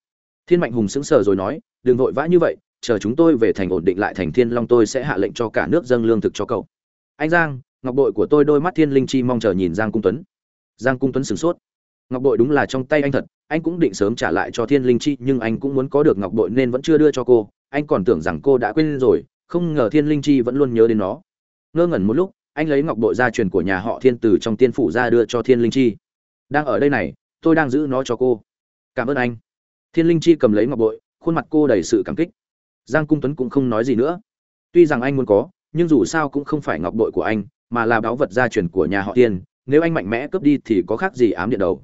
Thiên mạnh hùng sững sờ rồi nói, đừng vội vã như vậy, chờ chúng tôi về thành ổn định lại thành thiên long tôi sẽ hạ lệnh cho cả nước dâng lương thực cho cậu. Anh giang, ngọc bội của tôi đôi mắt thiên linh chi mong chờ nhìn giang cung tuấn. Giang cung tuấn sửng sốt. Ngọc bội đúng là trong tay anh thật, anh cũng định sớm trả lại cho thiên linh chi, nhưng anh cũng muốn có được ngọc bội nên vẫn chưa đưa cho cô anh còn tưởng rằng cô đã quên rồi, không ngờ thiên linh chi vẫn luôn nhớ đến nó. Ngơ ngẩn một lúc, anh lấy ngọc bội gia truyền của nhà họ thiên từ trong tiên phủ ra đưa cho thiên linh chi. Đang ở đây này, tôi đang giữ nó cho cô. Cảm ơn anh. Thiên linh chi cầm lấy ngọc bội, khuôn mặt cô đầy sự cảm kích. Giang cung tuấn cũng không nói gì nữa. Tuy rằng anh muốn có, nhưng dù sao cũng không phải ngọc bội của anh, mà là báu vật gia truyền của nhà họ tiên nếu anh mạnh mẽ cướp đi thì có khác gì ám điện đầu.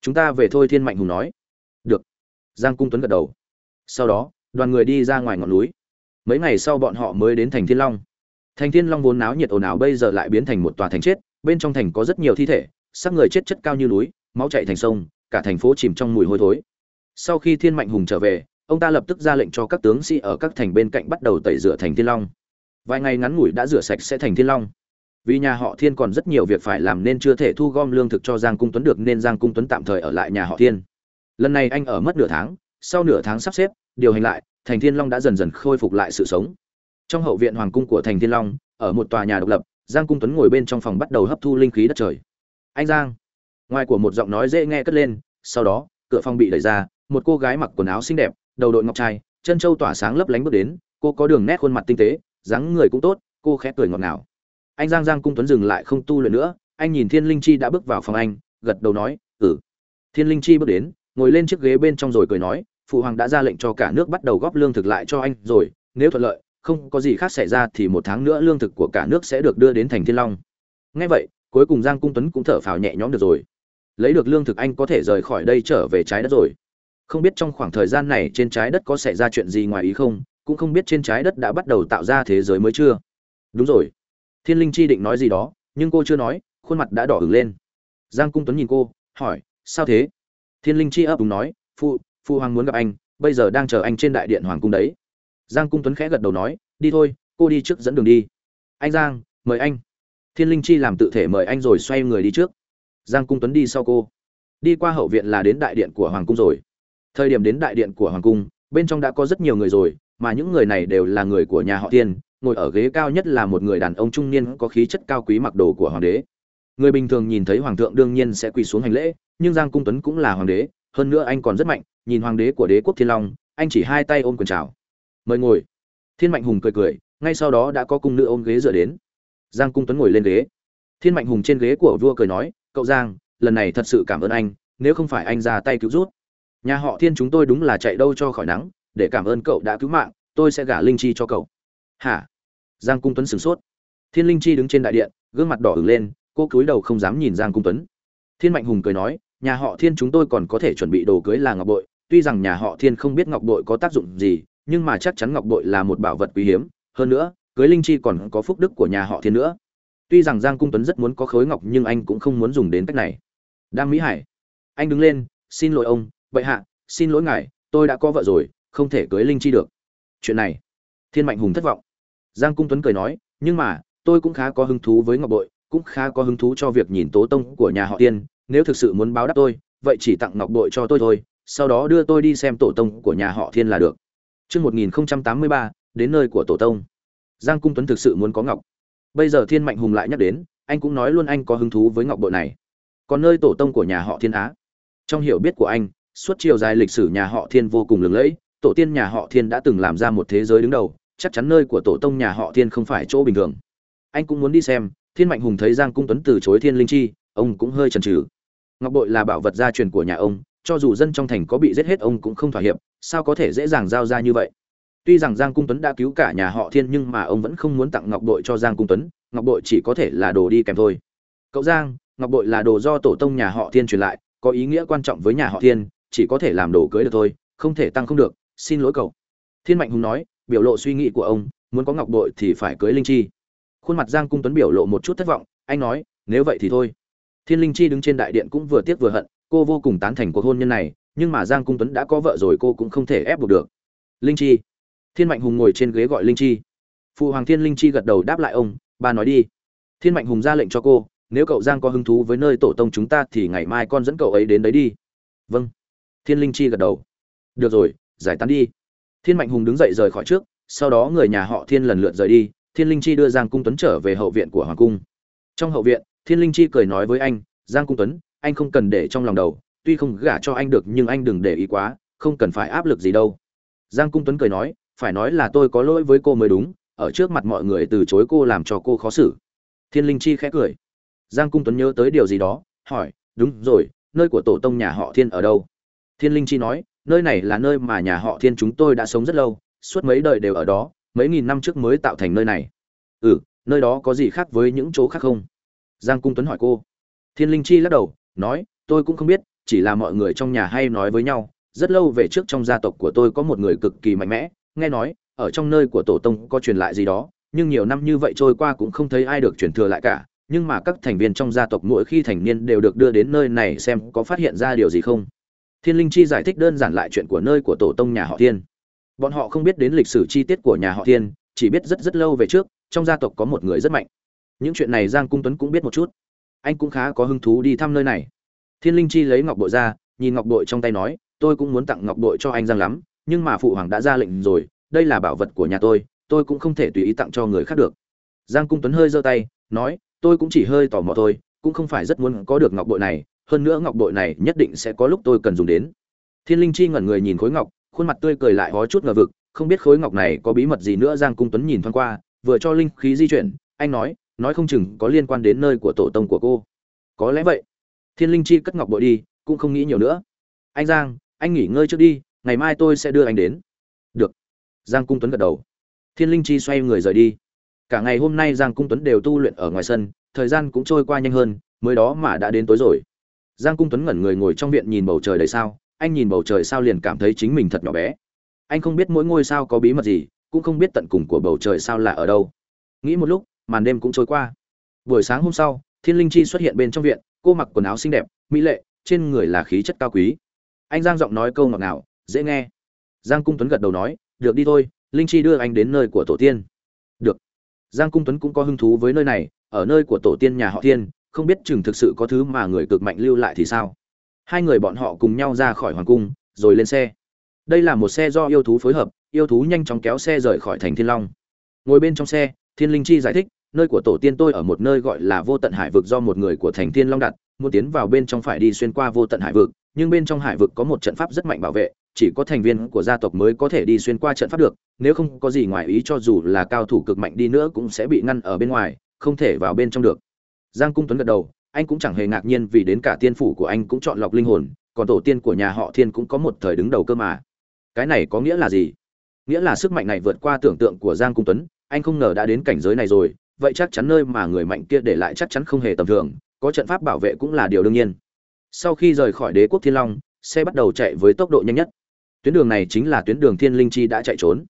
Chúng ta về thôi thiên mạnh hùng nói. Được. Giang cung tuấn gật đầu. Sau đó đoàn người đi ra ngoài ngọn núi. Mấy ngày sau bọn họ mới đến thành thiên long. Thành thiên long vốn náo nhiệt ồn ào, bây giờ lại biến thành một tòa thành chết, bên trong thành có rất nhiều thi thể, xác người chết chất cao như núi, máu chảy thành sông, cả thành phố chìm trong mùi hôi thối. Sau khi thiên mạnh hùng trở về, ông ta lập tức ra lệnh cho các tướng sĩ ở các thành bên cạnh bắt đầu tẩy rửa thành thiên long. Vài ngày ngắn ngủi đã rửa sạch sẽ thành thiên long. Vì nhà họ thiên còn rất nhiều việc phải làm nên chưa thể thu gom lương thực cho giang cung tuấn được, nên giang cung tuấn tạm thời ở lại nhà họ thiên. Lần này anh ở mất nửa tháng, sau nửa tháng sắp xếp điều hành lại, thành thiên long đã dần dần khôi phục lại sự sống. Trong hậu viện hoàng cung của thành thiên long, ở một tòa nhà độc lập, giang cung tuấn ngồi bên trong phòng bắt đầu hấp thu linh khí đất trời. Anh giang! Ngoài của một giọng nói dễ nghe cất lên, sau đó, cửa phòng bị đẩy ra, một cô gái mặc quần áo xinh đẹp, đầu đội ngọc trai, chân trâu tỏa sáng lấp lánh bước đến, cô có đường nét khuôn mặt tinh tế, dáng người cũng tốt, cô khẽ cười ngọt ngào. Anh giang giang cung tuấn dừng lại không tu luyện nữa, anh nhìn thiên linh chi đã bước vào phòng anh, gật đầu nói ừ. Thiên linh chi bước đến, ngồi lên chiếc ghế bên trong rồi cười nói phụ hoàng đã ra lệnh cho cả nước bắt đầu góp lương thực lại cho anh rồi, nếu thuận lợi, không có gì khác xảy ra thì một tháng nữa lương thực của cả nước sẽ được đưa đến thành thiên long. Ngay vậy, cuối cùng giang cung tuấn cũng thở phào nhẹ nhõm được rồi. Lấy được lương thực anh có thể rời khỏi đây trở về trái đất rồi. Không biết trong khoảng thời gian này trên trái đất có xảy ra chuyện gì ngoài ý không, cũng không biết trên trái đất đã bắt đầu tạo ra thế giới mới chưa. Đúng rồi. Thiên linh chi định nói gì đó, nhưng cô chưa nói, khuôn mặt đã đỏ ửng lên. Giang cung tuấn nhìn cô, hỏi, sao thế? Thiên linh chi ấp đúng nói, phụ phụ hoàng muốn gặp anh, bây giờ đang chờ anh trên đại điện hoàng cung đấy. Giang cung tuấn khẽ gật đầu nói, đi thôi, cô đi trước dẫn đường đi. Anh giang, mời anh. Thiên linh chi làm tự thể mời anh rồi xoay người đi trước. Giang cung tuấn đi sau cô. Đi qua hậu viện là đến đại điện của hoàng cung rồi. Thời điểm đến đại điện của hoàng cung, bên trong đã có rất nhiều người rồi, mà những người này đều là người của nhà họ tiên ngồi ở ghế cao nhất là một người đàn ông trung niên có khí chất cao quý mặc đồ của hoàng đế. Người bình thường nhìn thấy hoàng thượng đương nhiên sẽ quỳ xuống hành lễ, nhưng giang cung tuấn cũng là hoàng đế, hơn nữa anh còn rất mạnh nhìn hoàng đế của đế quốc thiên long, anh chỉ hai tay ôm quần chào. Mời ngồi. Thiên mạnh hùng cười cười, ngay sau đó đã có cung nữ ôm ghế dựa đến. Giang cung tuấn ngồi lên ghế. Thiên mạnh hùng trên ghế của vua cười nói, cậu giang, lần này thật sự cảm ơn anh, nếu không phải anh ra tay cứu rút. Nhà họ thiên chúng tôi đúng là chạy đâu cho khỏi nắng, để cảm ơn cậu đã cứu mạng, tôi sẽ gả linh chi cho cậu. Hả? Giang cung tuấn sửng sốt. Thiên linh chi đứng trên đại điện, gương mặt đỏ ửng lên, cô cúi đầu không dám nhìn giang cung tuấn. Thiên mạnh hùng cười nói, nhà họ thiên chúng tôi còn có thể chuẩn bị đồ cưới là ngọc bội tuy rằng nhà họ thiên không biết ngọc bội có tác dụng gì, nhưng mà chắc chắn ngọc bội là một bảo vật quý hiếm. Hơn nữa, cưới linh chi còn có phúc đức của nhà họ thiên nữa. Tuy rằng giang cung tuấn rất muốn có khối ngọc, nhưng anh cũng không muốn dùng đến cách này. Đam mỹ hải, anh đứng lên, xin lỗi ông, bệ hạ, xin lỗi ngài, tôi đã có vợ rồi, không thể cưới linh chi được. Chuyện này, thiên mạnh hùng thất vọng. Giang cung tuấn cười nói, nhưng mà, tôi cũng khá có hứng thú với ngọc bội, cũng khá có hứng thú cho việc nhìn tố tông của nhà họ tiên nếu thực sự muốn báo đáp tôi, vậy chỉ tặng ngọc bội cho tôi thôi sau đó đưa tôi đi xem tổ tông của nhà họ thiên là được Trước 1083, đến nơi của tổ tông. Giang Cung Tuấn thực sự muốn có ngọc. Bây giờ Thiên Mạnh Hùng lại nhắc đến, anh cũng nói luôn anh có hứng thú với ngọc bội này. Còn nơi tổ tông của nhà họ Thiên Á. Trong hiểu biết của anh, suốt chiều dài lịch sử nhà họ Thiên vô cùng lừng lẫy, tổ tiên nhà họ Thiên đã từng làm ra một thế giới đứng đầu, chắc chắn nơi của tổ tông nhà họ Thiên không phải chỗ bình thường. Anh cũng muốn đi xem, Thiên Mạnh Hùng thấy Giang Cung Tuấn từ chối Thiên Linh Chi, ông cũng hơi chần chừ. Ngọc bội là bảo vật gia truyền của nhà ông, cho dù dân trong thành có bị giết hết ông cũng không thỏa hiệp, sao có thể dễ dàng giao ra như vậy? Tuy rằng Giang Cung Tuấn đã cứu cả nhà họ Thiên nhưng mà ông vẫn không muốn tặng ngọc bội cho Giang Cung Tuấn, ngọc bội chỉ có thể là đồ đi kèm thôi. Cậu Giang, ngọc bội là đồ do tổ tông nhà họ Thiên truyền lại, có ý nghĩa quan trọng với nhà họ Thiên, chỉ có thể làm đồ cưới được thôi, không thể tăng không được, xin lỗi cậu. Thiên Mạnh Hùng nói, biểu lộ suy nghĩ của ông, muốn có ngọc bội thì phải cưới Linh Chi. Khuôn mặt Giang Cung Tuấn biểu lộ một chút thất vọng, anh nói, nếu vậy thì thôi. Thiên Linh Chi đứng trên đại điện cũng vừa tiếc vừa hận, cô vô cùng tán thành cuộc hôn nhân này, nhưng mà Giang Cung Tuấn đã có vợ rồi cô cũng không thể ép buộc được. Linh Chi. Thiên Mạnh Hùng ngồi trên ghế gọi Linh Chi. Phụ hoàng Thiên Linh Chi gật đầu đáp lại ông, bà nói đi. Thiên Mạnh Hùng ra lệnh cho cô, nếu cậu Giang có hứng thú với nơi tổ tông chúng ta thì ngày mai con dẫn cậu ấy đến đấy đi. Vâng. Thiên Linh Chi gật đầu. Được rồi, giải tán đi. Thiên Mạnh Hùng đứng dậy rời khỏi trước, sau đó người nhà họ Thiên lần lượt rời đi, Thiên Linh Chi đưa Giang Cung Tuấn trở về hậu viện của hoàng cung. Trong hậu viện, Thiên Linh Chi cười nói với anh, "Giang Cung Tuấn, anh không cần để trong lòng đầu, tuy không gả cho anh được nhưng anh đừng để ý quá, không cần phải áp lực gì đâu." Giang Cung Tuấn cười nói, "Phải nói là tôi có lỗi với cô mới đúng, ở trước mặt mọi người từ chối cô làm cho cô khó xử." Thiên Linh Chi khẽ cười. Giang Cung Tuấn nhớ tới điều gì đó, hỏi, "Đúng rồi, nơi của tổ tông nhà họ Thiên ở đâu?" Thiên Linh Chi nói, "Nơi này là nơi mà nhà họ Thiên chúng tôi đã sống rất lâu, suốt mấy đời đều ở đó, mấy nghìn năm trước mới tạo thành nơi này." "Ừ, nơi đó có gì khác với những chỗ khác không?" Giang Cung Tuấn hỏi cô. Thiên Linh Chi lắc đầu, nói, "Tôi cũng không biết, chỉ là mọi người trong nhà hay nói với nhau, rất lâu về trước trong gia tộc của tôi có một người cực kỳ mạnh mẽ, nghe nói, ở trong nơi của tổ tông có truyền lại gì đó, nhưng nhiều năm như vậy trôi qua cũng không thấy ai được truyền thừa lại cả, nhưng mà các thành viên trong gia tộc mỗi khi thành niên đều được đưa đến nơi này xem có phát hiện ra điều gì không. Thiên Linh Chi giải thích đơn giản lại chuyện của nơi của tổ tông nhà họ Thiên. Bọn họ không biết đến lịch sử chi tiết của nhà họ Thiên, chỉ biết rất rất lâu về trước, trong gia tộc có một người rất mạnh. Những chuyện này Giang Cung Tuấn cũng biết một chút. Anh cũng khá có hứng thú đi thăm nơi này. Thiên Linh Chi lấy ngọc bội ra, nhìn ngọc bội trong tay nói, tôi cũng muốn tặng ngọc bội cho anh Giang lắm, nhưng mà phụ hoàng đã ra lệnh rồi, đây là bảo vật của nhà tôi, tôi cũng không thể tùy ý tặng cho người khác được. Giang Cung Tuấn hơi giơ tay, nói, tôi cũng chỉ hơi tò mò thôi cũng không phải rất muốn có được ngọc bội này hơn nữa ngọc bội này nhất định sẽ có lúc tôi cần dùng đến thiên linh chi ngẩn người nhìn khối ngọc khuôn mặt tươi cười lại hó chút ngờ vực không biết khối ngọc này có bí mật gì nữa giang cung tuấn nhìn thoáng qua vừa cho linh khí di chuyển anh nói nói không chừng có liên quan đến nơi của tổ tông của cô. Có lẽ vậy. Thiên linh chi cất ngọc bội đi, cũng không nghĩ nhiều nữa. Anh giang, anh nghỉ ngơi trước đi, ngày mai tôi sẽ đưa anh đến. Được. Giang cung tuấn gật đầu. Thiên linh chi xoay người rời đi. Cả ngày hôm nay giang cung tuấn đều tu luyện ở ngoài sân, thời gian cũng trôi qua nhanh hơn, mới đó mà đã đến tối rồi. Giang cung tuấn ngẩn người ngồi trong viện nhìn bầu trời đầy sao, anh nhìn bầu trời sao liền cảm thấy chính mình thật nhỏ bé. Anh không biết mỗi ngôi sao có bí mật gì, cũng không biết tận cùng của bầu trời sao là ở đâu. Nghĩ một lúc màn đêm cũng trôi qua. Buổi sáng hôm sau, thiên linh chi xuất hiện bên trong viện, cô mặc quần áo xinh đẹp, mỹ lệ, trên người là khí chất cao quý. Anh giang giọng nói câu ngọt ngào, dễ nghe. Giang cung tuấn gật đầu nói, được đi thôi, linh chi đưa anh đến nơi của tổ tiên. Được. Giang cung tuấn cũng có hứng thú với nơi này, ở nơi của tổ tiên nhà họ thiên, không biết chừng thực sự có thứ mà người cực mạnh lưu lại thì sao. Hai người bọn họ cùng nhau ra khỏi hoàng cung, rồi lên xe. Đây là một xe do yêu thú phối hợp, yêu thú nhanh chóng kéo xe rời khỏi thành thiên long. Ngồi bên trong xe, thiên linh chi giải thích nơi của tổ tiên tôi ở một nơi gọi là vô tận hải vực do một người của thành thiên long đặt, muốn tiến vào bên trong phải đi xuyên qua vô tận hải vực, nhưng bên trong hải vực có một trận pháp rất mạnh bảo vệ, chỉ có thành viên của gia tộc mới có thể đi xuyên qua trận pháp được, nếu không có gì ngoài ý cho dù là cao thủ cực mạnh đi nữa cũng sẽ bị ngăn ở bên ngoài, không thể vào bên trong được. Giang cung tuấn gật đầu, anh cũng chẳng hề ngạc nhiên vì đến cả tiên phủ của anh cũng chọn lọc linh hồn, còn tổ tiên của nhà họ thiên cũng có một thời đứng đầu cơ mà. Cái này có nghĩa là gì? Nghĩa là sức mạnh này vượt qua tưởng tượng của giang cung tuấn, anh không ngờ đã đến cảnh giới này rồi vậy chắc chắn nơi mà người mạnh kia để lại chắc chắn không hề tầm thường, có trận pháp bảo vệ cũng là điều đương nhiên. Sau khi rời khỏi đế quốc thiên long, xe bắt đầu chạy với tốc độ nhanh nhất. Tuyến đường này chính là tuyến đường thiên linh chi đã chạy trốn.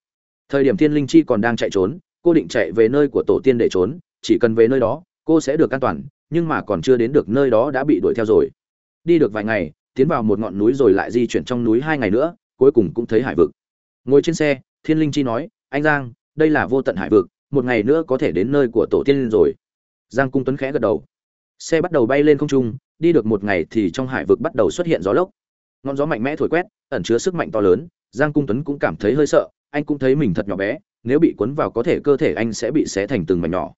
Thời điểm thiên linh chi còn đang chạy trốn, cô định chạy về nơi của tổ tiên để trốn, chỉ cần về nơi đó, cô sẽ được an toàn, nhưng mà còn chưa đến được nơi đó đã bị đuổi theo rồi. Đi được vài ngày, tiến vào một ngọn núi rồi lại di chuyển trong núi hai ngày nữa, cuối cùng cũng thấy hải vực. Ngồi trên xe, thiên linh chi nói, anh giang, đây là vô tận hải vực một ngày nữa có thể đến nơi của tổ tiên rồi. Giang cung tuấn khẽ gật đầu. Xe bắt đầu bay lên không trung, đi được một ngày thì trong hải vực bắt đầu xuất hiện gió lốc. Ngọn gió mạnh mẽ thổi quét, ẩn chứa sức mạnh to lớn, giang cung tuấn cũng cảm thấy hơi sợ, anh cũng thấy mình thật nhỏ bé, nếu bị cuốn vào có thể cơ thể anh sẽ bị xé thành từng mảnh nhỏ.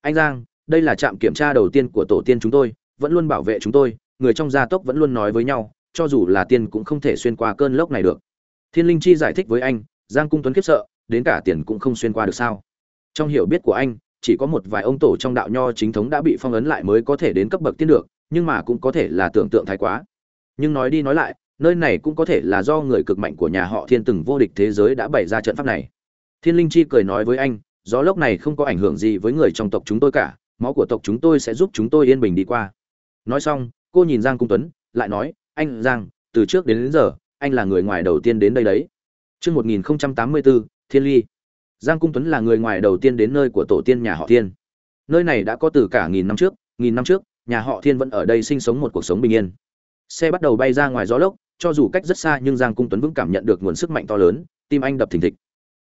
Anh giang, đây là trạm kiểm tra đầu tiên của tổ tiên chúng tôi, vẫn luôn bảo vệ chúng tôi, người trong gia tốc vẫn luôn nói với nhau, cho dù là tiên cũng không thể xuyên qua cơn lốc này được. Thiên linh chi giải thích với anh, giang cung tuấn khiếp sợ, đến cả tiền cũng không xuyên qua được sao? Trong hiểu biết của anh chỉ có một vài ông tổ trong đạo nho chính thống đã bị phong ấn lại mới có thể đến cấp bậc tiên được nhưng mà cũng có thể là tưởng tượng thái quá. Nhưng nói đi nói lại nơi này cũng có thể là do người cực mạnh của nhà họ thiên từng vô địch thế giới đã bày ra trận pháp này. Thiên linh chi cười nói với anh gió lốc này không có ảnh hưởng gì với người trong tộc chúng tôi cả máu của tộc chúng tôi sẽ giúp chúng tôi yên bình đi qua. Nói xong cô nhìn giang cung tuấn lại nói anh giang từ trước đến, đến giờ anh là người ngoài đầu tiên đến đây đấy. Trước 1084, Thiên Ly. Giang Cung Tuấn là người ngoài đầu tiên đến nơi của tổ tiên nhà họ Thiên. Nơi này đã có từ cả nghìn năm trước, nghìn năm trước, nhà họ Thiên vẫn ở đây sinh sống một cuộc sống bình yên. Xe bắt đầu bay ra ngoài gió lốc, cho dù cách rất xa nhưng Giang Cung Tuấn vững cảm nhận được nguồn sức mạnh to lớn, tim anh đập thình thịch.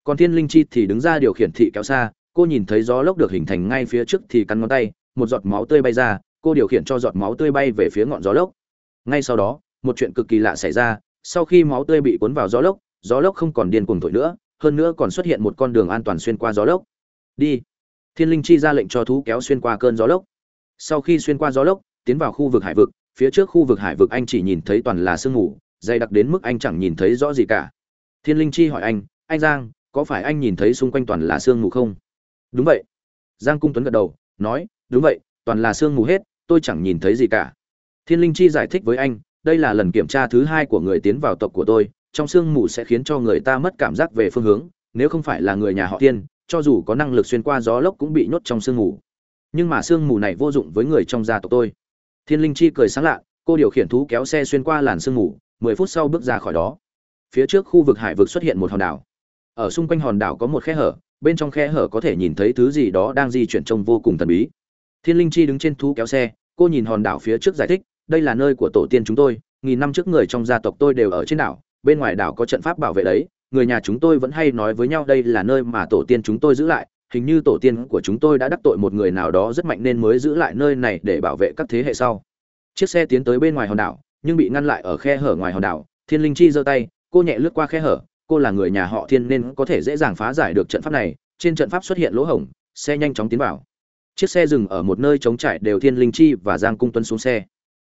Còn Thiên Linh Chi thì đứng ra điều khiển thị kéo xa, cô nhìn thấy gió lốc được hình thành ngay phía trước thì cắn ngón tay, một giọt máu tươi bay ra, cô điều khiển cho giọt máu tươi bay về phía ngọn gió lốc. Ngay sau đó, một chuyện cực kỳ lạ xảy ra, sau khi máu tươi bị cuốn vào gió lốc, gió lốc không còn điên cuồng thổi nữa, hơn nữa còn xuất hiện một con đường an toàn xuyên qua gió lốc. Đi. Thiên Linh Chi ra lệnh cho thú kéo xuyên qua cơn gió lốc. Sau khi xuyên qua gió lốc, tiến vào khu vực hải vực, phía trước khu vực hải vực anh chỉ nhìn thấy toàn là sương mù, dày đặc đến mức anh chẳng nhìn thấy rõ gì cả. Thiên Linh Chi hỏi anh, anh Giang, có phải anh nhìn thấy xung quanh toàn là sương mù không? Đúng vậy. Giang Cung Tuấn gật đầu, nói, đúng vậy, toàn là sương mù hết, tôi chẳng nhìn thấy gì cả. Thiên Linh Chi giải thích với anh, đây là lần kiểm tra thứ hai của người tiến vào tộc của tôi, trong sương mù sẽ khiến cho người ta mất cảm giác về phương hướng, nếu không phải là người nhà họ tiên cho dù có năng lực xuyên qua gió lốc cũng bị nhốt trong sương mù. Nhưng mà sương mù này vô dụng với người trong gia tộc tôi. Thiên linh chi cười sáng lạ, cô điều khiển thú kéo xe xuyên qua làn sương mù, mười phút sau bước ra khỏi đó. Phía trước khu vực hải vực xuất hiện một hòn đảo. Ở xung quanh hòn đảo có một khe hở, bên trong khe hở có thể nhìn thấy thứ gì đó đang di chuyển trông vô cùng thần bí. Thiên linh chi đứng trên thú kéo xe, cô nhìn hòn đảo phía trước giải thích, đây là nơi của tổ tiên chúng tôi, nghìn năm trước người trong gia tộc tôi đều ở trên đảo bên ngoài đảo có trận pháp bảo vệ đấy, người nhà chúng tôi vẫn hay nói với nhau đây là nơi mà tổ tiên chúng tôi giữ lại, hình như tổ tiên của chúng tôi đã đắc tội một người nào đó rất mạnh nên mới giữ lại nơi này để bảo vệ các thế hệ sau. Chiếc xe tiến tới bên ngoài hòn đảo, nhưng bị ngăn lại ở khe hở ngoài hòn đảo, thiên linh chi giơ tay, cô nhẹ lướt qua khe hở, cô là người nhà họ thiên nên có thể dễ dàng phá giải được trận pháp này. Trên trận pháp xuất hiện lỗ hổng, xe nhanh chóng tiến vào. Chiếc xe dừng ở một nơi trống trải đều thiên linh chi và giang cung tuấn xuống xe.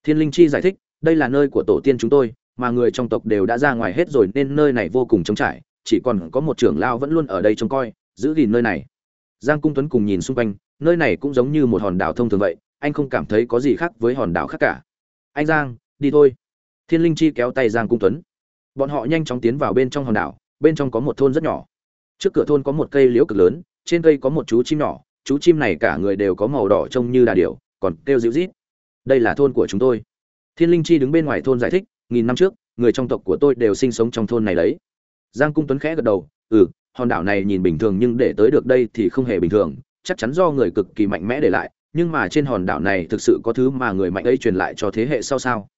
Thiên linh chi giải thích, đây là nơi của tổ tiên chúng tôi mà người trong tộc đều đã ra ngoài hết rồi nên nơi này vô cùng trống trải, chỉ còn có một trưởng lao vẫn luôn ở đây trông coi, giữ gìn nơi này. Giang cung tuấn cùng nhìn xung quanh, nơi này cũng giống như một hòn đảo thông thường vậy, anh không cảm thấy có gì khác với hòn đảo khác cả. Anh giang, đi thôi. Thiên linh chi kéo tay giang cung tuấn. Bọn họ nhanh chóng tiến vào bên trong hòn đảo, bên trong có một thôn rất nhỏ. Trước cửa thôn có một cây liễu cực lớn, trên cây có một chú chim nhỏ, chú chim này cả người đều có màu đỏ trông như đà điểu, còn kêu dịu rít đây là thôn của chúng tôi. Thiên linh chi đứng bên ngoài thôn giải thích nghìn năm trước, người trong tộc của tôi đều sinh sống trong thôn này đấy. Giang cung tuấn khẽ gật đầu ừ hòn đảo này nhìn bình thường nhưng để tới được đây thì không hề bình thường, chắc chắn do người cực kỳ mạnh mẽ để lại, nhưng mà trên hòn đảo này thực sự có thứ mà người mạnh ấy truyền lại cho thế hệ sau sao?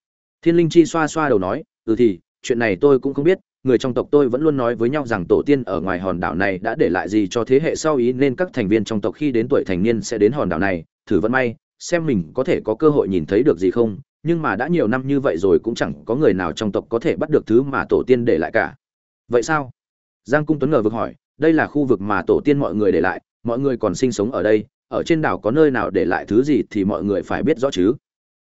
Thiên linh chi xoa xoa đầu nói ừ thì, chuyện này tôi cũng không biết, người trong tộc tôi vẫn luôn nói với nhau rằng tổ tiên ở ngoài hòn đảo này đã để lại gì cho thế hệ sau ý, nên các thành viên trong tộc khi đến tuổi thành niên sẽ đến hòn đảo này, thử vận may xem mình có thể có cơ hội nhìn thấy được gì không, nhưng mà đã nhiều năm như vậy rồi cũng chẳng có người nào trong tộc có thể bắt được thứ mà tổ tiên để lại cả. Vậy sao? Giang cung tuấn ngờ vực hỏi, đây là khu vực mà tổ tiên mọi người để lại, mọi người còn sinh sống ở đây, ở trên đảo có nơi nào để lại thứ gì thì mọi người phải biết rõ chứ.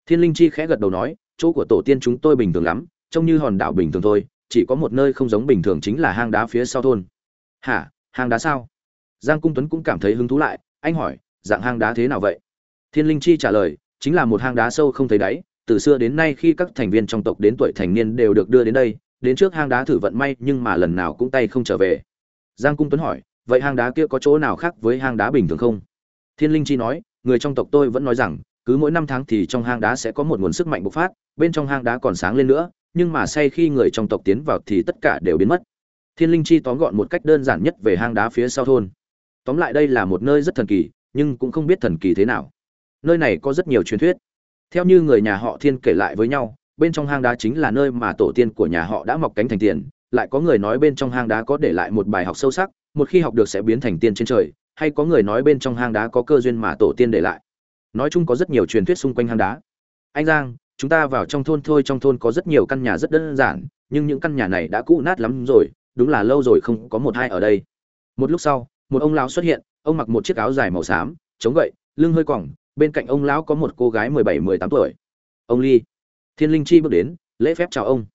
Thiên linh chi khẽ gật đầu nói, chỗ của tổ tiên chúng tôi bình thường lắm, trông như hòn đảo bình thường thôi, chỉ có một nơi không giống bình thường chính là hang đá phía sau thôn. Hả? Hang đá sao? Giang cung tuấn cũng cảm thấy hứng thú lại, anh hỏi, dạng hang đá thế nào vậy? Thiên linh chi trả lời, chính là một hang đá sâu không thấy đáy, từ xưa đến nay khi các thành viên trong tộc đến tuổi thành niên đều được đưa đến đây, đến trước hang đá thử vận may nhưng mà lần nào cũng tay không trở về. Giang cung tuấn hỏi, vậy hang đá kia có chỗ nào khác với hang đá bình thường không? Thiên linh chi nói, người trong tộc tôi vẫn nói rằng, cứ mỗi năm tháng thì trong hang đá sẽ có một nguồn sức mạnh bộc phát, bên trong hang đá còn sáng lên nữa, nhưng mà say khi người trong tộc tiến vào thì tất cả đều biến mất. Thiên linh chi tóm gọn một cách đơn giản nhất về hang đá phía sau thôn. Tóm lại đây là một nơi rất thần kỳ, nhưng cũng không biết thần kỳ thế nào nơi này có rất nhiều truyền thuyết. Theo như người nhà họ thiên kể lại với nhau, bên trong hang đá chính là nơi mà tổ tiên của nhà họ đã mọc cánh thành tiền, lại có người nói bên trong hang đá có để lại một bài học sâu sắc, một khi học được sẽ biến thành tiên trên trời, hay có người nói bên trong hang đá có cơ duyên mà tổ tiên để lại. Nói chung có rất nhiều truyền thuyết xung quanh hang đá. Anh giang, chúng ta vào trong thôn thôi, trong thôn có rất nhiều căn nhà rất đơn giản, nhưng những căn nhà này đã cũ nát lắm rồi, đúng là lâu rồi không có một hai ở đây. Một lúc sau, một ông lão xuất hiện, ông mặc một chiếc áo dài màu xám, chống gậy, lưng hơi quỏng bên cạnh ông lão có một cô gái mười bảy, mười tám tuổi. Ông ly. Thiên linh chi bước đến, lễ phép chào ông.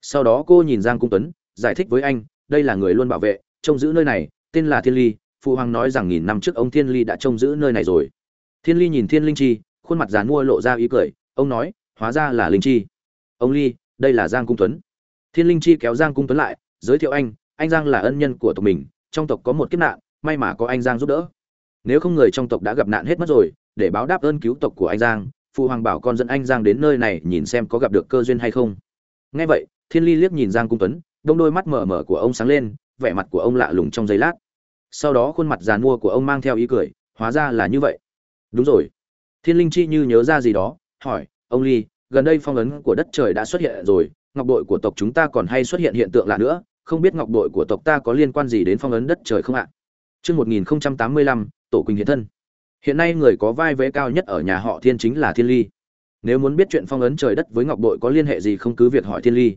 Sau đó cô nhìn giang cung tuấn, giải thích với anh, đây là người luôn bảo vệ, trông giữ nơi này, tên là thiên ly. Phụ hoàng nói rằng nghìn năm trước ông thiên ly đã trông giữ nơi này rồi. Thiên ly nhìn thiên linh chi, khuôn mặt dàn mua lộ ra ý cười, ông nói, hóa ra là linh chi. Ông ly, đây là giang cung tuấn. Thiên linh chi kéo giang cung tuấn lại, giới thiệu anh anh giang là ân nhân của tộc mình, trong tộc có một kiếp nạn, may mà có anh giang giúp đỡ. Nếu không người trong tộc đã gặp nạn hết mất rồi để báo đáp ơn cứu tộc của anh giang phụ hoàng bảo con dẫn anh giang đến nơi này nhìn xem có gặp được cơ duyên hay không. Nghe vậy thiên ly liếc nhìn giang cung tuấn đông đôi mắt mở mở của ông sáng lên vẻ mặt của ông lạ lùng trong giây lát. Sau đó khuôn mặt giàn mua của ông mang theo ý cười hóa ra là như vậy. Đúng rồi. Thiên linh chi như nhớ ra gì đó hỏi ông ly gần đây phong ấn của đất trời đã xuất hiện rồi ngọc đội của tộc chúng ta còn hay xuất hiện hiện tượng lạ nữa không biết ngọc đội của tộc ta có liên quan gì đến phong ấn đất trời không ạ? Trước 1085, Tổ Quỳnh hiện thân. Hiện nay người có vai vế cao nhất ở nhà họ Thiên chính là Thiên Ly. Nếu muốn biết chuyện phong ấn trời đất với ngọc bội có liên hệ gì không cứ việc hỏi Thiên Ly.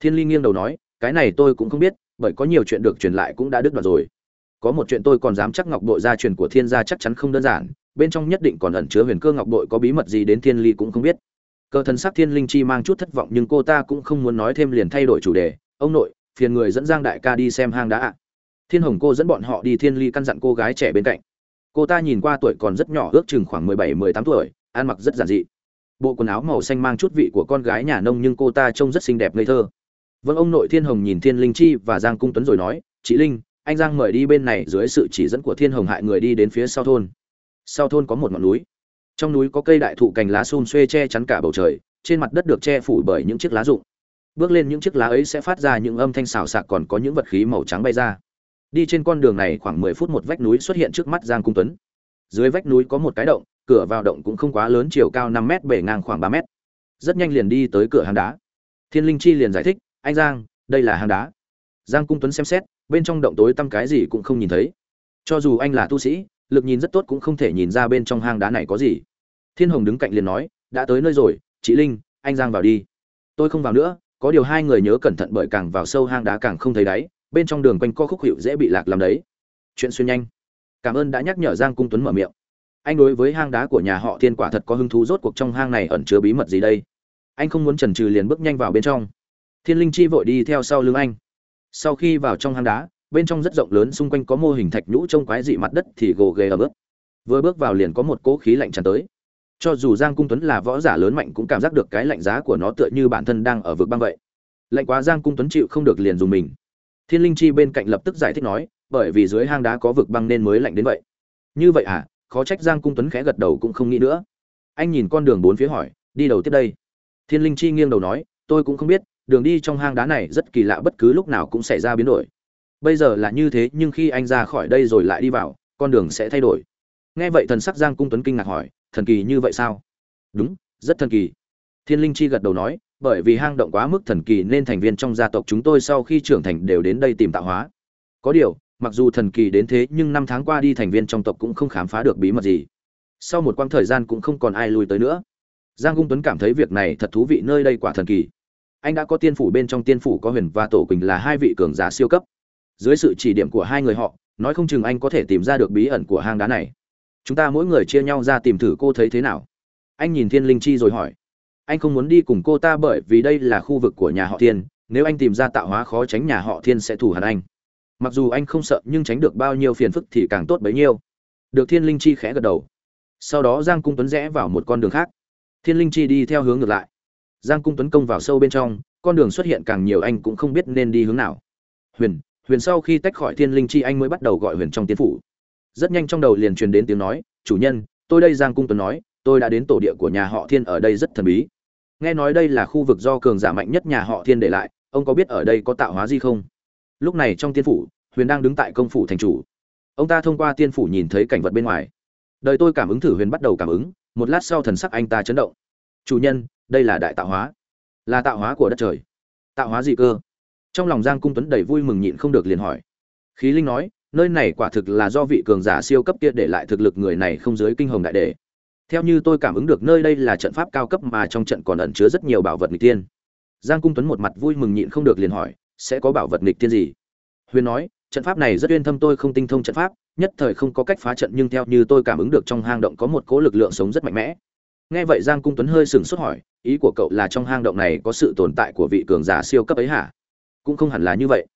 Thiên Ly nghiêng đầu nói, cái này tôi cũng không biết, bởi có nhiều chuyện được truyền lại cũng đã đứt đoạt rồi. Có một chuyện tôi còn dám chắc ngọc bội gia truyền của Thiên gia chắc chắn không đơn giản, bên trong nhất định còn ẩn chứa huyền cơ ngọc bội có bí mật gì đến Thiên Ly cũng không biết cơ thần sắc thiên linh chi mang chút thất vọng nhưng cô ta cũng không muốn nói thêm liền thay đổi chủ đề ông nội phiền người dẫn giang đại ca đi xem hang đá ạ thiên hồng cô dẫn bọn họ đi thiên ly căn dặn cô gái trẻ bên cạnh cô ta nhìn qua tuổi còn rất nhỏ, ước chừng khoảng mười bảy, mười tám tuổi, ăn mặc rất giản dị. Bộ quần áo màu xanh mang chút vị của con gái nhà nông nhưng cô ta trông rất xinh đẹp, ngây thơ. Vâng ông nội thiên hồng nhìn thiên linh chi và giang cung tuấn rồi nói, chị linh, anh giang mời đi bên này dưới sự chỉ dẫn của thiên hồng hại người đi đến phía sau thôn. Sau thôn có một ngọn núi. Trong núi có cây đại thụ cành lá xum xuê che chắn cả bầu trời, trên mặt đất được che phủ bởi những chiếc lá rụng. Bước lên những chiếc lá ấy sẽ phát ra những âm thanh xào xạc còn có những vật khí màu trắng bay ra đi trên con đường này khoảng mười phút một vách núi xuất hiện trước mắt giang cung tuấn. Dưới vách núi có một cái động, cửa vào động cũng không quá lớn, chiều cao năm mét, bề ngang khoảng ba mét. Rất nhanh liền đi tới cửa hang đá. Thiên linh chi liền giải thích, anh giang, đây là hang đá. Giang cung tuấn xem xét, bên trong động tối tăm cái gì cũng không nhìn thấy. Cho dù anh là tu sĩ, lực nhìn rất tốt cũng không thể nhìn ra bên trong hang đá này có gì. Thiên hồng đứng cạnh liền nói, đã tới nơi rồi, chị linh, anh giang vào đi. Tôi không vào nữa, có điều hai người nhớ cẩn thận bởi càng vào sâu hang đá càng không thấy đáy bên trong đường quanh co khúc hiệu dễ bị lạc làm đấy. Chuyện xuyên nhanh. Cảm ơn đã nhắc nhở giang cung tuấn mở miệng. Anh đối với hang đá của nhà họ thiên quả thật có hứng thú, rốt cuộc trong hang này ẩn chứa bí mật gì đây? Anh không muốn chần chừ liền bước nhanh vào bên trong. Thiên linh chi vội đi theo sau lưng anh. Sau khi vào trong hang đá, bên trong rất rộng lớn, xung quanh có mô hình thạch nhũ trông quái dị mặt đất thì gồ ghề ở bước vừa bước vào liền có một cỗ khí lạnh tràn tới. Cho dù giang cung tuấn là võ giả lớn mạnh cũng cảm giác được cái lạnh giá của nó tựa như bản thân đang ở vực băng vậy. Lạnh quá, giang cung tuấn chịu không được liền dùng mình thiên linh chi bên cạnh lập tức giải thích nói, bởi vì dưới hang đá có vực băng nên mới lạnh đến vậy. Như vậy à? Khó trách giang cung tuấn khẽ gật đầu cũng không nghĩ nữa. Anh nhìn con đường bốn phía hỏi, đi đầu tiếp đây. Thiên linh chi nghiêng đầu nói, tôi cũng không biết, đường đi trong hang đá này rất kỳ lạ, bất cứ lúc nào cũng xảy ra biến đổi. Bây giờ là như thế, nhưng khi anh ra khỏi đây rồi lại đi vào, con đường sẽ thay đổi. Nghe vậy thần sắc giang cung tuấn kinh ngạc hỏi, thần kỳ như vậy sao? Đúng, rất thần kỳ. Thiên linh chi gật đầu nói bởi vì hang động quá mức thần kỳ nên thành viên trong gia tộc chúng tôi sau khi trưởng thành đều đến đây tìm tạo hóa. Có điều, mặc dù thần kỳ đến thế nhưng năm tháng qua đi thành viên trong tộc cũng không khám phá được bí mật gì. Sau một quãng thời gian cũng không còn ai lui tới nữa. Giang cung tuấn cảm thấy việc này thật thú vị nơi đây quả thần kỳ. Anh đã có tiên phủ bên trong tiên phủ có huyền và tổ quỳnh là hai vị cường giả siêu cấp. Dưới sự chỉ điểm của hai người họ, nói không chừng anh có thể tìm ra được bí ẩn của hang đá này. Chúng ta mỗi người chia nhau ra tìm thử cô thấy thế nào. Anh nhìn thiên linh chi rồi hỏi anh không muốn đi cùng cô ta bởi vì đây là khu vực của nhà họ thiên, nếu anh tìm ra tạo hóa khó tránh nhà họ thiên sẽ thù hận anh. Mặc dù anh không sợ, nhưng tránh được bao nhiêu phiền phức thì càng tốt bấy nhiêu. Được thiên linh chi khẽ gật đầu. Sau đó giang cung tuấn rẽ vào một con đường khác. Thiên linh chi đi theo hướng ngược lại. Giang cung tuấn công vào sâu bên trong, con đường xuất hiện càng nhiều anh cũng không biết nên đi hướng nào. Huyền huyền sau khi tách khỏi thiên linh chi anh mới bắt đầu gọi huyền trong tiến phủ. Rất nhanh trong đầu liền truyền đến tiếng nói, chủ nhân, tôi đây, giang cung tuấn nói, tôi đã đến tổ địa của nhà họ thiên ở đây rất thần bí nghe nói đây là khu vực do cường giả mạnh nhất nhà họ thiên để lại, ông có biết ở đây có tạo hóa gì không? Lúc này trong tiên phủ, huyền đang đứng tại công phủ thành chủ. Ông ta thông qua tiên phủ nhìn thấy cảnh vật bên ngoài. Đời tôi cảm ứng thử huyền bắt đầu cảm ứng, một lát sau thần sắc anh ta chấn động. Chủ nhân, đây là đại tạo hóa. Là tạo hóa của đất trời. Tạo hóa gì cơ? Trong lòng giang cung tuấn đầy vui mừng nhịn không được liền hỏi. Khí linh nói, nơi này quả thực là do vị cường giả siêu cấp kia để lại thực lực người này không dưới kinh hồng đại đề theo như tôi cảm ứng được, nơi đây là trận pháp cao cấp mà trong trận còn ẩn chứa rất nhiều bảo vật nghịch tiên giang cung tuấn một mặt vui mừng nhịn không được liền hỏi, sẽ có bảo vật nghịch tiên gì? Huyền nói, trận pháp này rất uyên thâm tôi không tinh thông trận pháp, nhất thời không có cách phá trận nhưng theo như tôi cảm ứng được trong hang động có một cỗ lực lượng sống rất mạnh mẽ. Nghe vậy giang cung tuấn hơi sừng sốt hỏi, ý của cậu là trong hang động này có sự tồn tại của vị cường giả siêu cấp ấy hả? Cũng không hẳn là như vậy.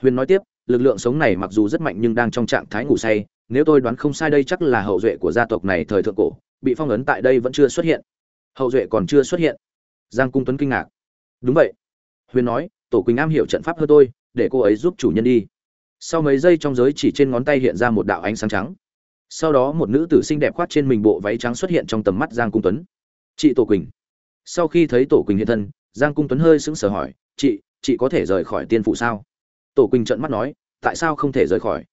Huyền nói tiếp, lực lượng sống này mặc dù rất mạnh nhưng đang trong trạng thái ngủ say, nếu tôi đoán không sai đây chắc là hậu duệ của gia tộc này thời thượng cổ bị phong ấn tại đây vẫn chưa xuất hiện. Hậu duệ còn chưa xuất hiện. Giang cung tuấn kinh ngạc. Đúng vậy. Huyền nói, tổ quỳnh am hiểu trận pháp hơn tôi, để cô ấy giúp chủ nhân đi. Sau mấy giây trong giới chỉ trên ngón tay hiện ra một đạo ánh sáng trắng. Sau đó một nữ tử xinh đẹp khoát trên mình bộ váy trắng xuất hiện trong tầm mắt giang cung tuấn. Chị tổ quỳnh. Sau khi thấy tổ quỳnh hiện thân, giang cung tuấn hơi sững sờ hỏi, chị chị có thể rời khỏi tiên phụ sao? Tổ quỳnh trợn mắt nói, tại sao không thể rời khỏi?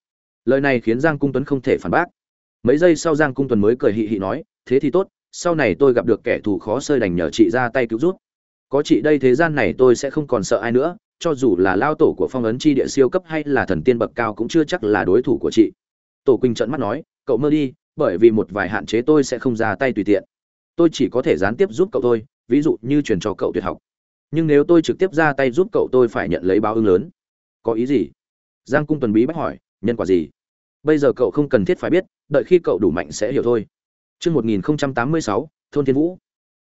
Lời này khiến giang cung tuấn không thể phản bác. Mấy giây sau giang cung tuấn mới cười hị hị nói thế thì tốt sau này tôi gặp được kẻ thù khó sơi đành nhờ chị ra tay cứu giúp, có chị đây thế gian này tôi sẽ không còn sợ ai nữa cho dù là lao tổ của phong ấn chi địa siêu cấp hay là thần tiên bậc cao cũng chưa chắc là đối thủ của chị. Tổ quỳnh trợn mắt nói cậu mơ đi bởi vì một vài hạn chế tôi sẽ không ra tay tùy tiện. Tôi chỉ có thể gián tiếp giúp cậu thôi ví dụ như truyền cho cậu tuyệt học. Nhưng nếu tôi trực tiếp ra tay giúp cậu tôi phải nhận lấy báo ứng lớn. Có ý gì? Giang cung tuần bí bách hỏi nhân quả gì? Bây giờ cậu không cần thiết phải biết đợi khi cậu đủ mạnh sẽ hiểu thôi. Chương 1086, thôn Thiên Vũ.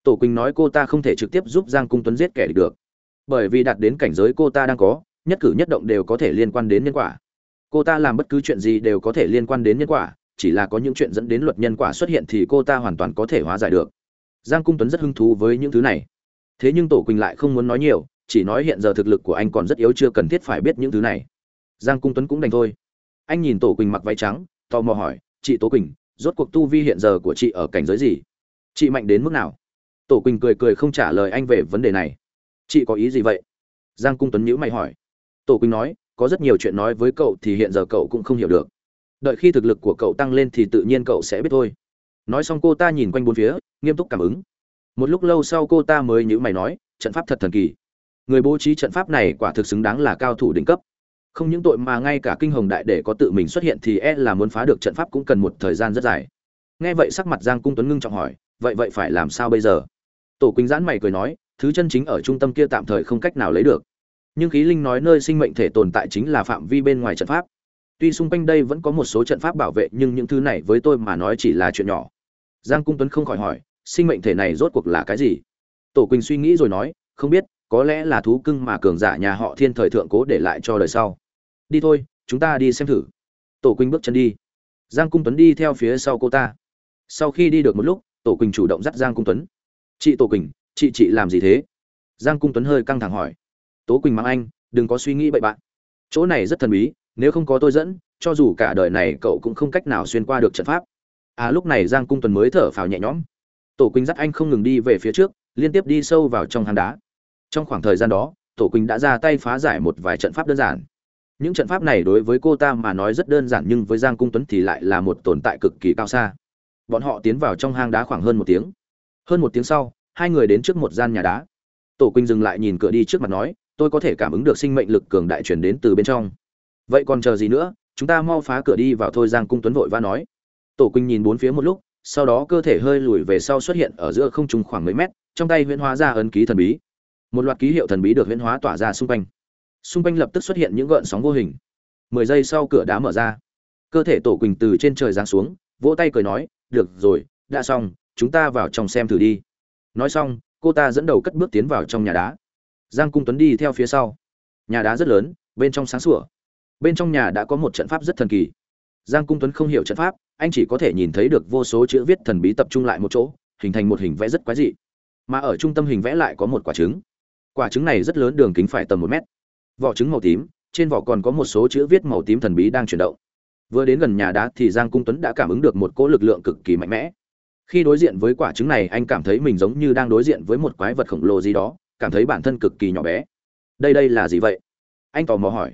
Tổ Quỳnh nói cô ta không thể trực tiếp giúp Giang Cung Tuấn giết kẻ được, bởi vì đạt đến cảnh giới cô ta đang có, nhất cử nhất động đều có thể liên quan đến nhân quả. Cô ta làm bất cứ chuyện gì đều có thể liên quan đến nhân quả, chỉ là có những chuyện dẫn đến luật nhân quả xuất hiện thì cô ta hoàn toàn có thể hóa giải được. Giang Cung Tuấn rất hứng thú với những thứ này. Thế nhưng Tổ Quỳnh lại không muốn nói nhiều, chỉ nói hiện giờ thực lực của anh còn rất yếu chưa cần thiết phải biết những thứ này. Giang Cung Tuấn cũng đành thôi. Anh nhìn Tổ Quỳnh mặc váy trắng, tò mò hỏi, "Chị Tổ Quỳnh, rốt cuộc tu vi hiện giờ của chị ở cảnh giới gì? Chị mạnh đến mức nào? Tổ quỳnh cười cười không trả lời anh về vấn đề này. Chị có ý gì vậy? Giang cung tuấn nhữ mày hỏi. Tổ quỳnh nói, có rất nhiều chuyện nói với cậu thì hiện giờ cậu cũng không hiểu được. Đợi khi thực lực của cậu tăng lên thì tự nhiên cậu sẽ biết thôi. Nói xong cô ta nhìn quanh bốn phía, nghiêm túc cảm ứng. Một lúc lâu sau cô ta mới nhữ mày nói, trận pháp thật thần kỳ. Người bố trí trận pháp này quả thực xứng đáng là cao thủ đỉnh cấp không những tội mà ngay cả kinh hồng đại để có tự mình xuất hiện thì e là muốn phá được trận pháp cũng cần một thời gian rất dài. Nghe vậy sắc mặt giang cung tuấn ngưng trọng hỏi, vậy vậy phải làm sao bây giờ? Tổ quỳnh giãn mày cười nói, thứ chân chính ở trung tâm kia tạm thời không cách nào lấy được. Nhưng khí linh nói nơi sinh mệnh thể tồn tại chính là phạm vi bên ngoài trận pháp. Tuy xung quanh đây vẫn có một số trận pháp bảo vệ, nhưng những thứ này với tôi mà nói chỉ là chuyện nhỏ. Giang cung tuấn không khỏi hỏi, sinh mệnh thể này rốt cuộc là cái gì? Tổ quỳnh suy nghĩ rồi nói, không biết, có lẽ là thú cưng mà cường giả nhà họ thiên thời thượng cố để lại cho đời sau đi thôi, chúng ta đi xem thử. Tổ quỳnh bước chân đi. Giang cung tuấn đi theo phía sau cô ta. Sau khi đi được một lúc, tổ quỳnh chủ động dắt giang cung tuấn. Chị tổ quỳnh, chị chị làm gì thế? Giang cung tuấn hơi căng thẳng hỏi. Tố quỳnh mắng anh, đừng có suy nghĩ bậy bạn. Chỗ này rất thần bí, nếu không có tôi dẫn, cho dù cả đời này cậu cũng không cách nào xuyên qua được trận pháp. À lúc này giang cung tuấn mới thở phào nhẹ nhõm. Tổ quỳnh dắt anh không ngừng đi về phía trước, liên tiếp đi sâu vào trong hang đá. Trong khoảng thời gian đó, tổ quỳnh đã ra tay phá giải một vài trận pháp đơn giản những trận pháp này đối với cô ta mà nói rất đơn giản nhưng với giang cung tuấn thì lại là một tồn tại cực kỳ cao xa. Bọn họ tiến vào trong hang đá khoảng hơn một tiếng. Hơn một tiếng sau, hai người đến trước một gian nhà đá. Tổ quỳnh dừng lại nhìn cửa đi trước mặt nói, tôi có thể cảm ứng được sinh mệnh lực cường đại truyền đến từ bên trong. Vậy còn chờ gì nữa? Chúng ta mau phá cửa đi vào thôi. Giang cung tuấn vội va nói. Tổ quỳnh nhìn bốn phía một lúc, sau đó cơ thể hơi lùi về sau xuất hiện ở giữa không trung khoảng mấy mét, trong tay huyễn hóa ra ấn ký thần bí. Một loạt ký hiệu thần bí được huyễn hóa tỏa ra xung quanh xung quanh lập tức xuất hiện những gợn sóng vô hình. Mười giây sau cửa đá mở ra. Cơ thể tổ quỳnh từ trên trời giáng xuống, vỗ tay cười nói, được rồi, đã xong, chúng ta vào trong xem thử đi. Nói xong, cô ta dẫn đầu cất bước tiến vào trong nhà đá. Giang cung tuấn đi theo phía sau. Nhà đá rất lớn, bên trong sáng sủa. Bên trong nhà đã có một trận pháp rất thần kỳ. Giang cung tuấn không hiểu trận pháp, anh chỉ có thể nhìn thấy được vô số chữ viết thần bí tập trung lại một chỗ, hình thành một hình vẽ rất quái dị. Mà ở trung tâm hình vẽ lại có một quả trứng. Quả trứng này rất lớn, đường kính phải tầm một mét vỏ trứng màu tím, trên vỏ còn có một số chữ viết màu tím thần bí đang chuyển động. Vừa đến gần nhà đá thì giang cung tuấn đã cảm ứng được một cỗ lực lượng cực kỳ mạnh mẽ. Khi đối diện với quả trứng này, anh cảm thấy mình giống như đang đối diện với một quái vật khổng lồ gì đó, cảm thấy bản thân cực kỳ nhỏ bé. Đây đây là gì vậy? Anh tò mò hỏi.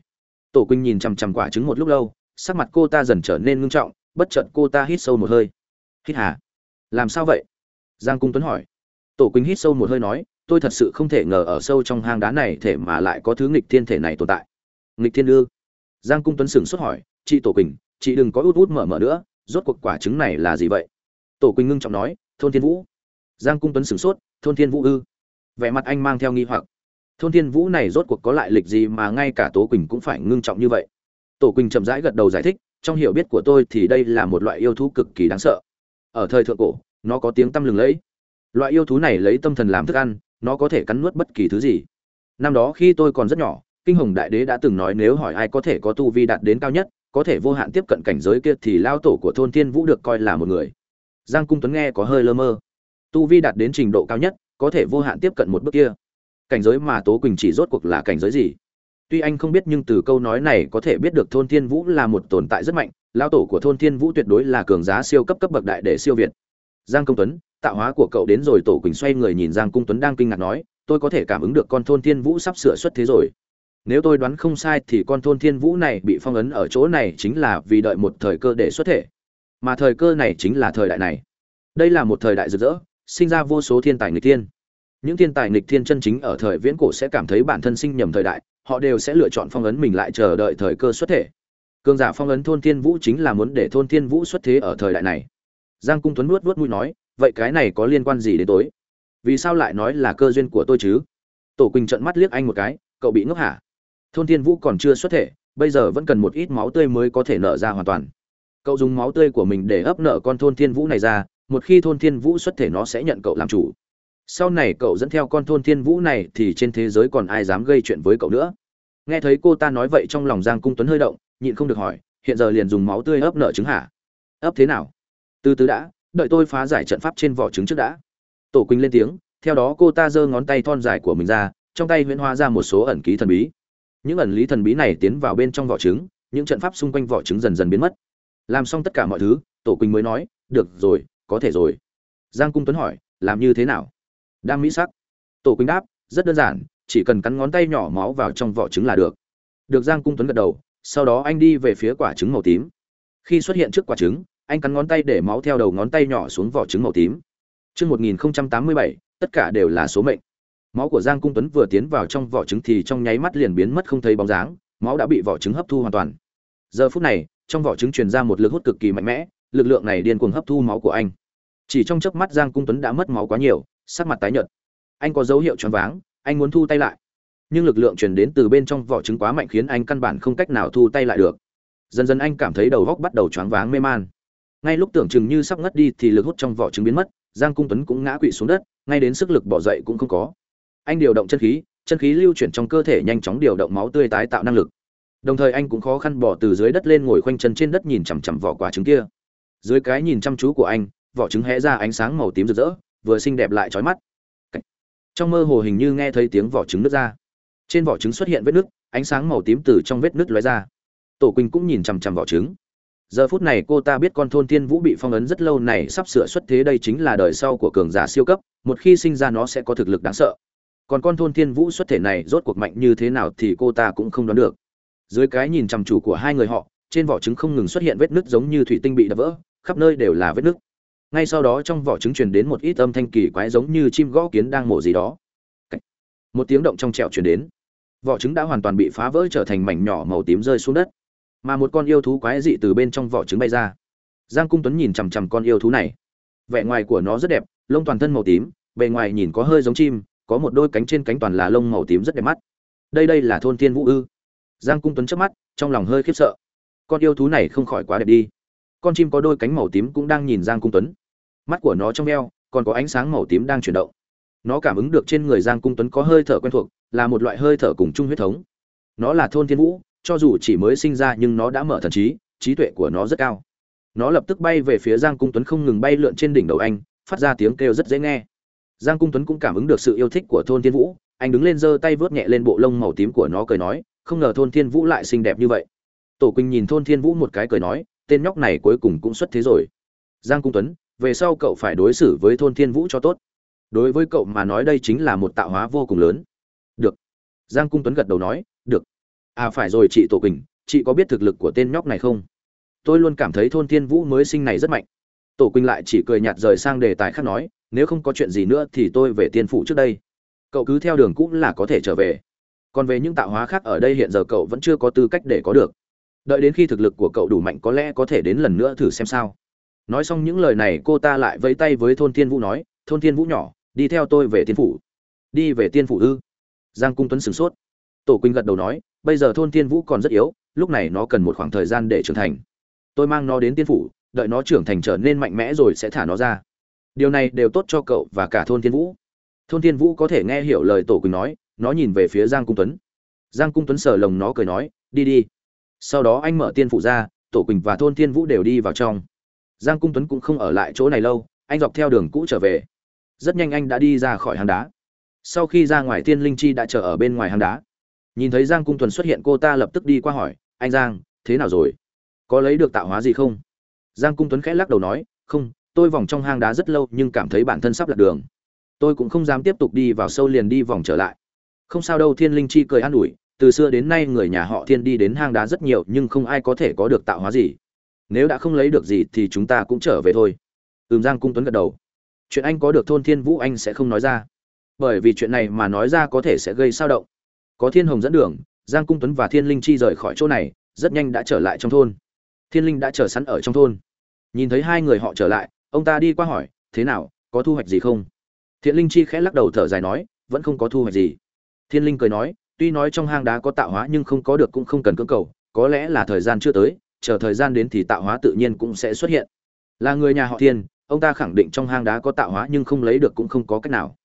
Tổ quỳnh nhìn chằm chằm quả trứng một lúc lâu, sắc mặt cô ta dần trở nên ngưng trọng, bất chợt cô ta hít sâu một hơi. Hít hả làm sao vậy? Giang cung tuấn hỏi. Tổ quỳnh hít sâu một hơi nói tôi thật sự không thể ngờ ở sâu trong hang đá này thể mà lại có thứ nghịch thiên thể này tồn tại. Nghịch thiên ư? Giang cung tuấn sửng sốt hỏi, chị tổ quỳnh, chị đừng có út út mở mở nữa, rốt cuộc quả trứng này là gì vậy? Tổ quỳnh ngưng trọng nói, thôn thiên vũ. Giang cung tuấn sửng sốt, thôn thiên vũ ư? Vẻ mặt anh mang theo nghi hoặc, thôn thiên vũ này rốt cuộc có lại lịch gì mà ngay cả tố quỳnh cũng phải ngưng trọng như vậy? Tổ quỳnh chậm rãi gật đầu giải thích, trong hiểu biết của tôi thì đây là một loại yêu thú cực kỳ đáng sợ. Ở thời thượng cổ, nó có tiếng tăm lừng lẫy. Loại yêu thú này lấy tâm thần làm thức ăn nó có thể cắn nuốt bất kỳ thứ gì. Năm đó khi tôi còn rất nhỏ, kinh hồng đại đế đã từng nói nếu hỏi ai có thể có tu vi đạt đến cao nhất, có thể vô hạn tiếp cận cảnh giới kia thì lao tổ của thôn thiên vũ được coi là một người. Giang cung tuấn nghe có hơi lơ mơ. Tu vi đạt đến trình độ cao nhất, có thể vô hạn tiếp cận một bước kia. Cảnh giới mà tố quỳnh chỉ rốt cuộc là cảnh giới gì? Tuy anh không biết nhưng từ câu nói này có thể biết được thôn thiên vũ là một tồn tại rất mạnh, lao tổ của thôn thiên vũ tuyệt đối là cường giá siêu cấp cấp bậc đại để siêu việt. Giang công tuấn tạo hóa của cậu đến rồi, tổ quỳnh xoay người nhìn giang cung tuấn đang kinh ngạc nói, tôi có thể cảm ứng được con thôn thiên vũ sắp sửa xuất thế rồi. Nếu tôi đoán không sai thì con thôn thiên vũ này bị phong ấn ở chỗ này chính là vì đợi một thời cơ để xuất thể. Mà thời cơ này chính là thời đại này. Đây là một thời đại rực rỡ, sinh ra vô số thiên tài nghịch thiên. Những thiên tài nghịch thiên chân chính ở thời viễn cổ sẽ cảm thấy bản thân sinh nhầm thời đại, họ đều sẽ lựa chọn phong ấn mình lại chờ đợi thời cơ xuất thể. Cường giả phong ấn thôn thiên vũ chính là muốn để thôn thiên vũ xuất thế ở thời đại này. Giang cung tuấn nuốt nuốt mũi nói vậy cái này có liên quan gì đến tối? Vì sao lại nói là cơ duyên của tôi chứ? Tổ quỳnh trợn mắt liếc anh một cái, cậu bị ngốc hả? Thôn thiên vũ còn chưa xuất thể, bây giờ vẫn cần một ít máu tươi mới có thể nợ ra hoàn toàn. Cậu dùng máu tươi của mình để ấp nợ con thôn thiên vũ này ra, một khi thôn thiên vũ xuất thể nó sẽ nhận cậu làm chủ. Sau này cậu dẫn theo con thôn thiên vũ này thì trên thế giới còn ai dám gây chuyện với cậu nữa? Nghe thấy cô ta nói vậy trong lòng giang cung tuấn hơi động, nhịn không được hỏi, hiện giờ liền dùng máu tươi ấp nợ chứng hả? Ấp thế nào? Từ từ đã đợi tôi phá giải trận pháp trên vỏ trứng trước đã. Tổ quỳnh lên tiếng, theo đó cô ta giơ ngón tay thon dài của mình ra, trong tay huyễn hóa ra một số ẩn ký thần bí. Những ẩn lý thần bí này tiến vào bên trong vỏ trứng, những trận pháp xung quanh vỏ trứng dần dần biến mất. Làm xong tất cả mọi thứ, tổ quỳnh mới nói, được rồi, có thể rồi. Giang cung tuấn hỏi, làm như thế nào? Đam mỹ sắc. Tổ quỳnh đáp, rất đơn giản, chỉ cần cắn ngón tay nhỏ máu vào trong vỏ trứng là được. Được giang cung tuấn gật đầu, sau đó anh đi về phía quả trứng màu tím. Khi xuất hiện trước quả trứng anh cắn ngón tay để máu theo đầu ngón tay nhỏ xuống vỏ trứng màu tím Trước 1087, tất cả đều là số mệnh. Máu của Giang Cung Tuấn vừa tiến vào trong vỏ trứng thì trong nháy mắt liền biến mất không thấy bóng dáng, máu đã bị vỏ trứng hấp thu hoàn toàn. Giờ phút này, trong vỏ trứng truyền ra một lực hút cực kỳ mạnh mẽ, lực lượng này điên cuồng hấp thu máu của anh. Chỉ trong chớp mắt Giang Cung Tuấn đã mất máu quá nhiều, sắc mặt tái nhợt. Anh có dấu hiệu choáng váng, anh muốn thu tay lại. Nhưng lực lượng truyền đến từ bên trong vỏ trứng quá mạnh khiến anh căn bản không cách nào thu tay lại được. Dần dần anh cảm thấy đầu óc bắt đầu choáng váng mê man. Ngay lúc tưởng chừng như sắp ngất đi thì lực hút trong vỏ trứng biến mất, Giang Cung Tuấn cũng ngã quỵ xuống đất, ngay đến sức lực bỏ dậy cũng không có. Anh điều động chân khí, chân khí lưu chuyển trong cơ thể nhanh chóng điều động máu tươi tái tạo năng lực. Đồng thời anh cũng khó khăn bỏ từ dưới đất lên ngồi khoanh chân trên đất nhìn chằm chằm vỏ quả trứng kia. Dưới cái nhìn chăm chú của anh, vỏ trứng hé ra ánh sáng màu tím rực rỡ, vừa xinh đẹp lại trói mắt. Trong mơ hồ hình như nghe thấy tiếng vỏ trứng nứt ra. Trên vỏ trứng xuất hiện vết nứt, ánh sáng màu tím từ trong vết nứt lóe ra. Tổ Quỳnh cũng nhìn chằm chằm vỏ trứng giờ phút này cô ta biết con thôn thiên vũ bị phong ấn rất lâu này sắp sửa xuất thế đây chính là đời sau của cường giả siêu cấp, một khi sinh ra nó sẽ có thực lực đáng sợ. Còn con thôn thiên vũ xuất thể này rốt cuộc mạnh như thế nào thì cô ta cũng không đoán được. Dưới cái nhìn chăm chủ của hai người họ, trên vỏ trứng không ngừng xuất hiện vết nứt giống như thủy tinh bị đập vỡ, khắp nơi đều là vết nứt. Ngay sau đó trong vỏ trứng truyền đến một ít âm thanh kỳ quái giống như chim gõ kiến đang mổ gì đó. Một tiếng động trong trẹo truyền đến. Vỏ trứng đã hoàn toàn bị phá vỡ trở thành mảnh nhỏ màu tím rơi xuống đất mà một con yêu thú quái dị từ bên trong vỏ trứng bay ra. Giang cung tuấn nhìn chằm chằm con yêu thú này. Vẻ ngoài của nó rất đẹp, lông toàn thân màu tím, bề ngoài nhìn có hơi giống chim, có một đôi cánh trên cánh toàn là lông màu tím rất đẹp mắt. Đây đây là thôn thiên vũ ư? Giang cung tuấn chớp mắt, trong lòng hơi khiếp sợ. Con yêu thú này không khỏi quá đẹp đi. Con chim có đôi cánh màu tím cũng đang nhìn giang cung tuấn. Mắt của nó trong veo còn có ánh sáng màu tím đang chuyển động. Nó cảm ứng được trên người giang cung tuấn có hơi thở quen thuộc, là một loại hơi thở cùng chung huyết thống. Nó là thôn thiên vũ cho dù chỉ mới sinh ra nhưng nó đã mở thần trí trí tuệ của nó rất cao. Nó lập tức bay về phía giang cung tuấn không ngừng bay lượn trên đỉnh đầu anh, phát ra tiếng kêu rất dễ nghe. Giang cung tuấn cũng cảm ứng được sự yêu thích của thôn thiên vũ, anh đứng lên giơ tay vớt nhẹ lên bộ lông màu tím của nó cười nói, không ngờ thôn thiên vũ lại xinh đẹp như vậy. Tổ quỳnh nhìn thôn thiên vũ một cái cười nói, tên nhóc này cuối cùng cũng xuất thế rồi. Giang cung tuấn, về sau cậu phải đối xử với thôn thiên vũ cho tốt. Đối với cậu mà nói đây chính là một tạo hóa vô cùng lớn. Được. Giang cung tuấn gật đầu nói, được à phải rồi chị tổ quỳnh, chị có biết thực lực của tên nhóc này không? Tôi luôn cảm thấy thôn thiên vũ mới sinh này rất mạnh. Tổ quỳnh lại chỉ cười nhạt rời sang đề tài khác nói, nếu không có chuyện gì nữa thì tôi về tiên phủ trước đây. Cậu cứ theo đường cũng là có thể trở về. Còn về những tạo hóa khác ở đây hiện giờ cậu vẫn chưa có tư cách để có được. Đợi đến khi thực lực của cậu đủ mạnh có lẽ có thể đến lần nữa thử xem sao. Nói xong những lời này, cô ta lại vẫy tay với thôn thiên vũ nói, thôn thiên vũ nhỏ, đi theo tôi về tiên phủ. Đi về tiên phủ ư? Giang cung tuấn sửng sốt tổ quỳnh gật đầu nói, bây giờ thôn thiên vũ còn rất yếu, lúc này nó cần một khoảng thời gian để trưởng thành. Tôi mang nó đến tiên phủ, đợi nó trưởng thành trở nên mạnh mẽ rồi sẽ thả nó ra. Điều này đều tốt cho cậu và cả thôn thiên vũ. Thôn thiên vũ có thể nghe hiểu lời tổ quỳnh nói, nó nhìn về phía giang cung tuấn. Giang cung tuấn sờ lồng nó cười nói, đi đi. Sau đó anh mở tiên phủ ra, tổ quỳnh và thôn thiên vũ đều đi vào trong. Giang cung tuấn cũng không ở lại chỗ này lâu, anh dọc theo đường cũ trở về. Rất nhanh anh đã đi ra khỏi hang đá. Sau khi ra ngoài tiên linh chi đã chờ ở bên ngoài hang đá nhìn thấy giang cung tuấn xuất hiện, cô ta lập tức đi qua hỏi, anh giang, thế nào rồi? Có lấy được tạo hóa gì không? Giang cung tuấn khẽ lắc đầu nói, không, tôi vòng trong hang đá rất lâu nhưng cảm thấy bản thân sắp lạc đường. Tôi cũng không dám tiếp tục đi vào sâu liền đi vòng trở lại. Không sao đâu, thiên linh chi cười an ủi, từ xưa đến nay người nhà họ thiên đi đến hang đá rất nhiều nhưng không ai có thể có được tạo hóa gì. Nếu đã không lấy được gì thì chúng ta cũng trở về thôi. Ừm, giang cung tuấn gật đầu. Chuyện anh có được thôn thiên vũ anh sẽ không nói ra. Bởi vì chuyện này mà nói ra có thể sẽ gây sao động có thiên hồng dẫn đường, giang cung tuấn và thiên linh chi rời khỏi chỗ này, rất nhanh đã trở lại trong thôn. Thiên linh đã chờ sẵn ở trong thôn. Nhìn thấy hai người họ trở lại, ông ta đi qua hỏi, thế nào, có thu hoạch gì không? Thiện linh chi khẽ lắc đầu thở dài nói, vẫn không có thu hoạch gì. Thiên linh cười nói, tuy nói trong hang đá có tạo hóa nhưng không có được cũng không cần cưỡng cầu, có lẽ là thời gian chưa tới, chờ thời gian đến thì tạo hóa tự nhiên cũng sẽ xuất hiện. Là người nhà họ thiên, ông ta khẳng định trong hang đá có tạo hóa nhưng không lấy được cũng không có cách nào.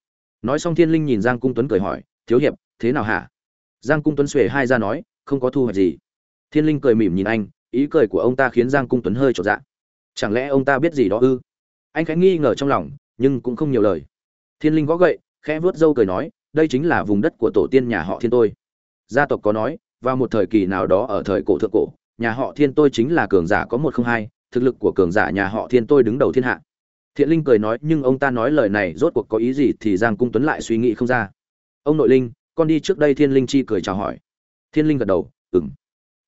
Nói xong thiên linh nhìn giang cung tuấn cười hỏi, thiếu hiệp, thế nào hả? Giang cung tuấn xuề hai ra nói, không có thu hoạch gì. Thiên linh cười mỉm nhìn anh, ý cười của ông ta khiến giang cung tuấn hơi trột dạ. Chẳng lẽ ông ta biết gì đó ư? Anh khẽ nghi ngờ trong lòng, nhưng cũng không nhiều lời. Thiên linh gõ gậy, khẽ vuốt râu cười nói, đây chính là vùng đất của tổ tiên nhà họ thiên tôi. Gia tộc có nói, vào một thời kỳ nào đó ở thời cổ thượng cổ, nhà họ thiên tôi chính là cường giả có một không hai, thực lực của cường giả nhà họ thiên tôi đứng đầu thiên hạ. Thiện linh cười nói, nhưng ông ta nói lời này rốt cuộc có ý gì thì giang cung tuấn lại suy nghĩ không ra. Ông nội linh con đi trước đây thiên linh chi cười chào hỏi. Thiên linh gật đầu ừng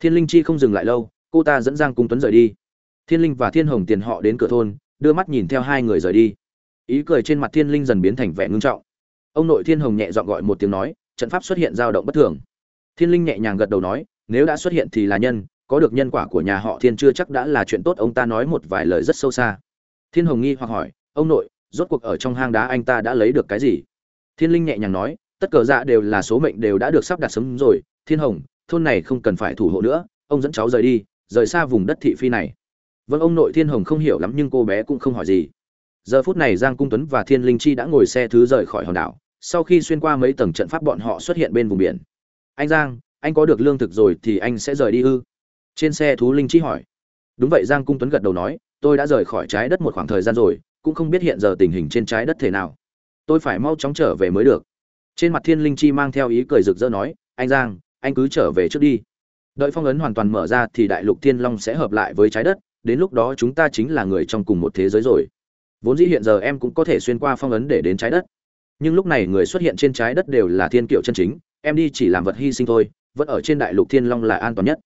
thiên linh chi không dừng lại lâu, cô ta dẫn giang cung tuấn rời đi. Thiên linh và thiên hồng tiền họ đến cửa thôn, đưa mắt nhìn theo hai người rời đi. Ý cười trên mặt thiên linh dần biến thành vẻ ngưng trọng. Ông nội thiên hồng nhẹ dọn gọi một tiếng nói, trận pháp xuất hiện dao động bất thường. Thiên linh nhẹ nhàng gật đầu nói, nếu đã xuất hiện thì là nhân, có được nhân quả của nhà họ thiên chưa chắc đã là chuyện tốt. Ông ta nói một vài lời rất sâu xa. Thiên hồng nghi hoặc hỏi, ông nội, rốt cuộc ở trong hang đá anh ta đã lấy được cái gì? Thiên linh nhẹ nhàng nói tất cờ dạ đều là số mệnh đều đã được sắp đặt sớm rồi, thiên hồng, thôn này không cần phải thủ hộ nữa, ông dẫn cháu rời đi, rời xa vùng đất thị phi này. Vâng ông nội thiên hồng không hiểu lắm nhưng cô bé cũng không hỏi gì. Giờ phút này giang cung tuấn và thiên linh chi đã ngồi xe thứ rời khỏi hòn đảo, sau khi xuyên qua mấy tầng trận pháp bọn họ xuất hiện bên vùng biển. Anh giang, anh có được lương thực rồi thì anh sẽ rời đi ư? Trên xe thú linh chi hỏi. Đúng vậy, giang cung tuấn gật đầu nói, tôi đã rời khỏi trái đất một khoảng thời gian rồi, cũng không biết hiện giờ tình hình trên trái đất thế nào. Tôi phải mau chóng trở về mới được trên mặt thiên linh chi mang theo ý cười rực rỡ nói anh giang anh cứ trở về trước đi đợi phong ấn hoàn toàn mở ra thì đại lục thiên long sẽ hợp lại với trái đất đến lúc đó chúng ta chính là người trong cùng một thế giới rồi vốn dĩ hiện giờ em cũng có thể xuyên qua phong ấn để đến trái đất nhưng lúc này người xuất hiện trên trái đất đều là thiên kiệu chân chính em đi chỉ làm vật hy sinh thôi vẫn ở trên đại lục thiên long là an toàn nhất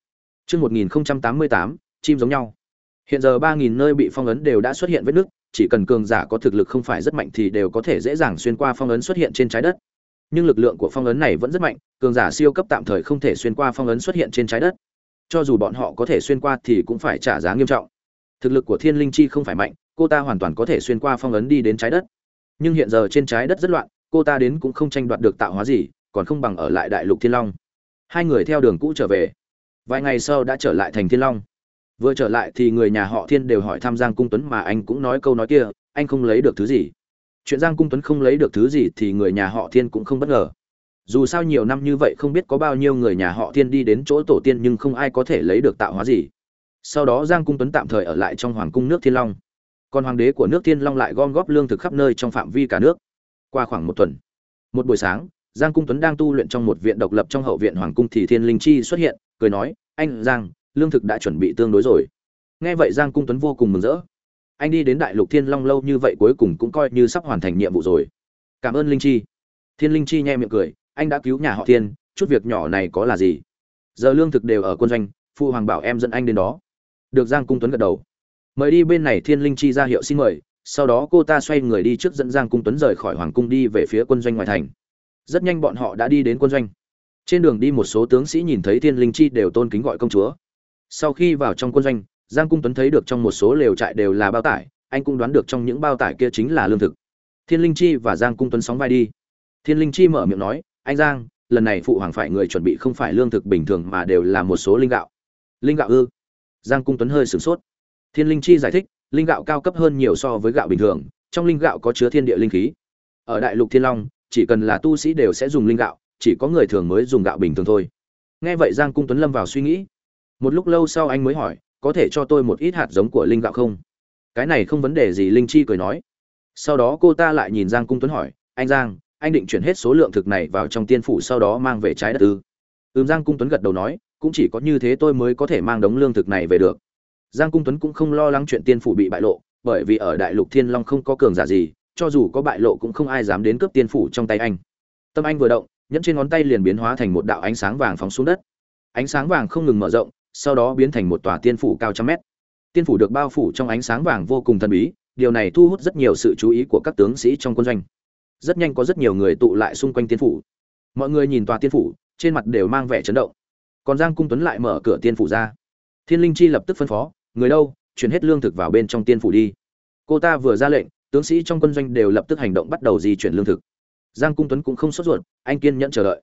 Trước 1088, chim giống nhau. Hiện giờ 3.000 nơi bị phong ấn đều đã xuất hiện vết nước, chỉ cần cường giả có thực lực không phải rất mạnh thì đều có thể dễ dàng xuyên qua phong ấn xuất hiện trên trái đất. Nhưng lực lượng của phong ấn này vẫn rất mạnh, cường giả siêu cấp tạm thời không thể xuyên qua phong ấn xuất hiện trên trái đất. Cho dù bọn họ có thể xuyên qua thì cũng phải trả giá nghiêm trọng. Thực lực của Thiên Linh Chi không phải mạnh, cô ta hoàn toàn có thể xuyên qua phong ấn đi đến trái đất. Nhưng hiện giờ trên trái đất rất loạn, cô ta đến cũng không tranh đoạt được tạo hóa gì, còn không bằng ở lại đại lục Thiên Long. Hai người theo đường cũ trở về. Vài ngày sau đã trở lại thành Thiên Long vừa trở lại thì người nhà họ thiên đều hỏi thăm giang cung tuấn mà anh cũng nói câu nói kia anh không lấy được thứ gì chuyện giang cung tuấn không lấy được thứ gì thì người nhà họ thiên cũng không bất ngờ. Dù sao nhiều năm như vậy không biết có bao nhiêu người nhà họ thiên đi đến chỗ tổ tiên nhưng không ai có thể lấy được tạo hóa gì. Sau đó giang cung tuấn tạm thời ở lại trong hoàng cung nước thiên long. Còn hoàng đế của nước thiên long lại gom góp lương thực khắp nơi trong phạm vi cả nước. Qua khoảng một tuần, một buổi sáng, giang cung tuấn đang tu luyện trong một viện độc lập trong hậu viện hoàng cung thì thiên linh chi xuất hiện, cười nói, anh giang, lương thực đã chuẩn bị tương đối rồi. Nghe vậy giang cung tuấn vô cùng mừng rỡ anh đi đến đại lục thiên long lâu như vậy cuối cùng cũng coi như sắp hoàn thành nhiệm vụ rồi. Cảm ơn linh chi. Thiên linh chi nhe miệng cười, anh đã cứu nhà họ thiên, chút việc nhỏ này có là gì? Giờ lương thực đều ở quân doanh phụ hoàng bảo em dẫn anh đến đó. Được giang cung tuấn gật đầu. Mời đi bên này thiên linh chi ra hiệu xin mời, sau đó cô ta xoay người đi trước dẫn giang cung tuấn rời khỏi hoàng cung đi về phía quân doanh ngoài thành. Rất nhanh bọn họ đã đi đến quân doanh. Trên đường đi một số tướng sĩ nhìn thấy thiên linh chi đều tôn kính gọi công chúa. Sau khi vào trong quân doanh giang cung tuấn thấy được trong một số lều trại đều là bao tải, anh cũng đoán được trong những bao tải kia chính là lương thực. Thiên linh chi và giang cung tuấn sóng vai đi. Thiên linh chi mở miệng nói, anh giang, lần này phụ hoàng phải người chuẩn bị không phải lương thực bình thường mà đều là một số linh gạo. Linh gạo ư? Giang cung tuấn hơi sửng sốt. Thiên linh chi giải thích, linh gạo cao cấp hơn nhiều so với gạo bình thường, trong linh gạo có chứa thiên địa linh khí. Ở đại lục thiên long, chỉ cần là tu sĩ đều sẽ dùng linh gạo, chỉ có người thường mới dùng gạo bình thường thôi. Nghe vậy giang cung tuấn lâm vào suy nghĩ. Một lúc lâu sau anh mới hỏi có thể cho tôi một ít hạt giống của linh gạo không? Cái này không vấn đề gì, linh chi cười nói. Sau đó cô ta lại nhìn giang cung tuấn hỏi, anh giang, anh định chuyển hết số lượng thực này vào trong tiên phủ sau đó mang về trái đất ư? Ừm, giang cung tuấn gật đầu nói, cũng chỉ có như thế tôi mới có thể mang đống lương thực này về được. Giang cung tuấn cũng không lo lắng chuyện tiên phủ bị bại lộ, bởi vì ở đại lục thiên long không có cường giả gì, cho dù có bại lộ cũng không ai dám đến cướp tiên phủ trong tay anh. Tâm anh vừa động, nhẫn trên ngón tay liền biến hóa thành một đạo ánh sáng vàng phóng xuống đất. Ánh sáng vàng không ngừng mở rộng sau đó biến thành một tòa tiên phủ cao trăm mét. Tiên phủ được bao phủ trong ánh sáng vàng vô cùng thần bí, điều này thu hút rất nhiều sự chú ý của các tướng sĩ trong quân doanh. Rất nhanh có rất nhiều người tụ lại xung quanh tiên phủ. Mọi người nhìn tòa tiên phủ, trên mặt đều mang vẻ chấn động. Còn giang cung tuấn lại mở cửa tiên phủ ra. Thiên linh chi lập tức phân phó, người đâu, chuyển hết lương thực vào bên trong tiên phủ đi. Cô ta vừa ra lệnh, tướng sĩ trong quân doanh đều lập tức hành động bắt đầu di chuyển lương thực. Giang cung tuấn cũng không sốt ruột, anh kiên nhẫn chờ đợi.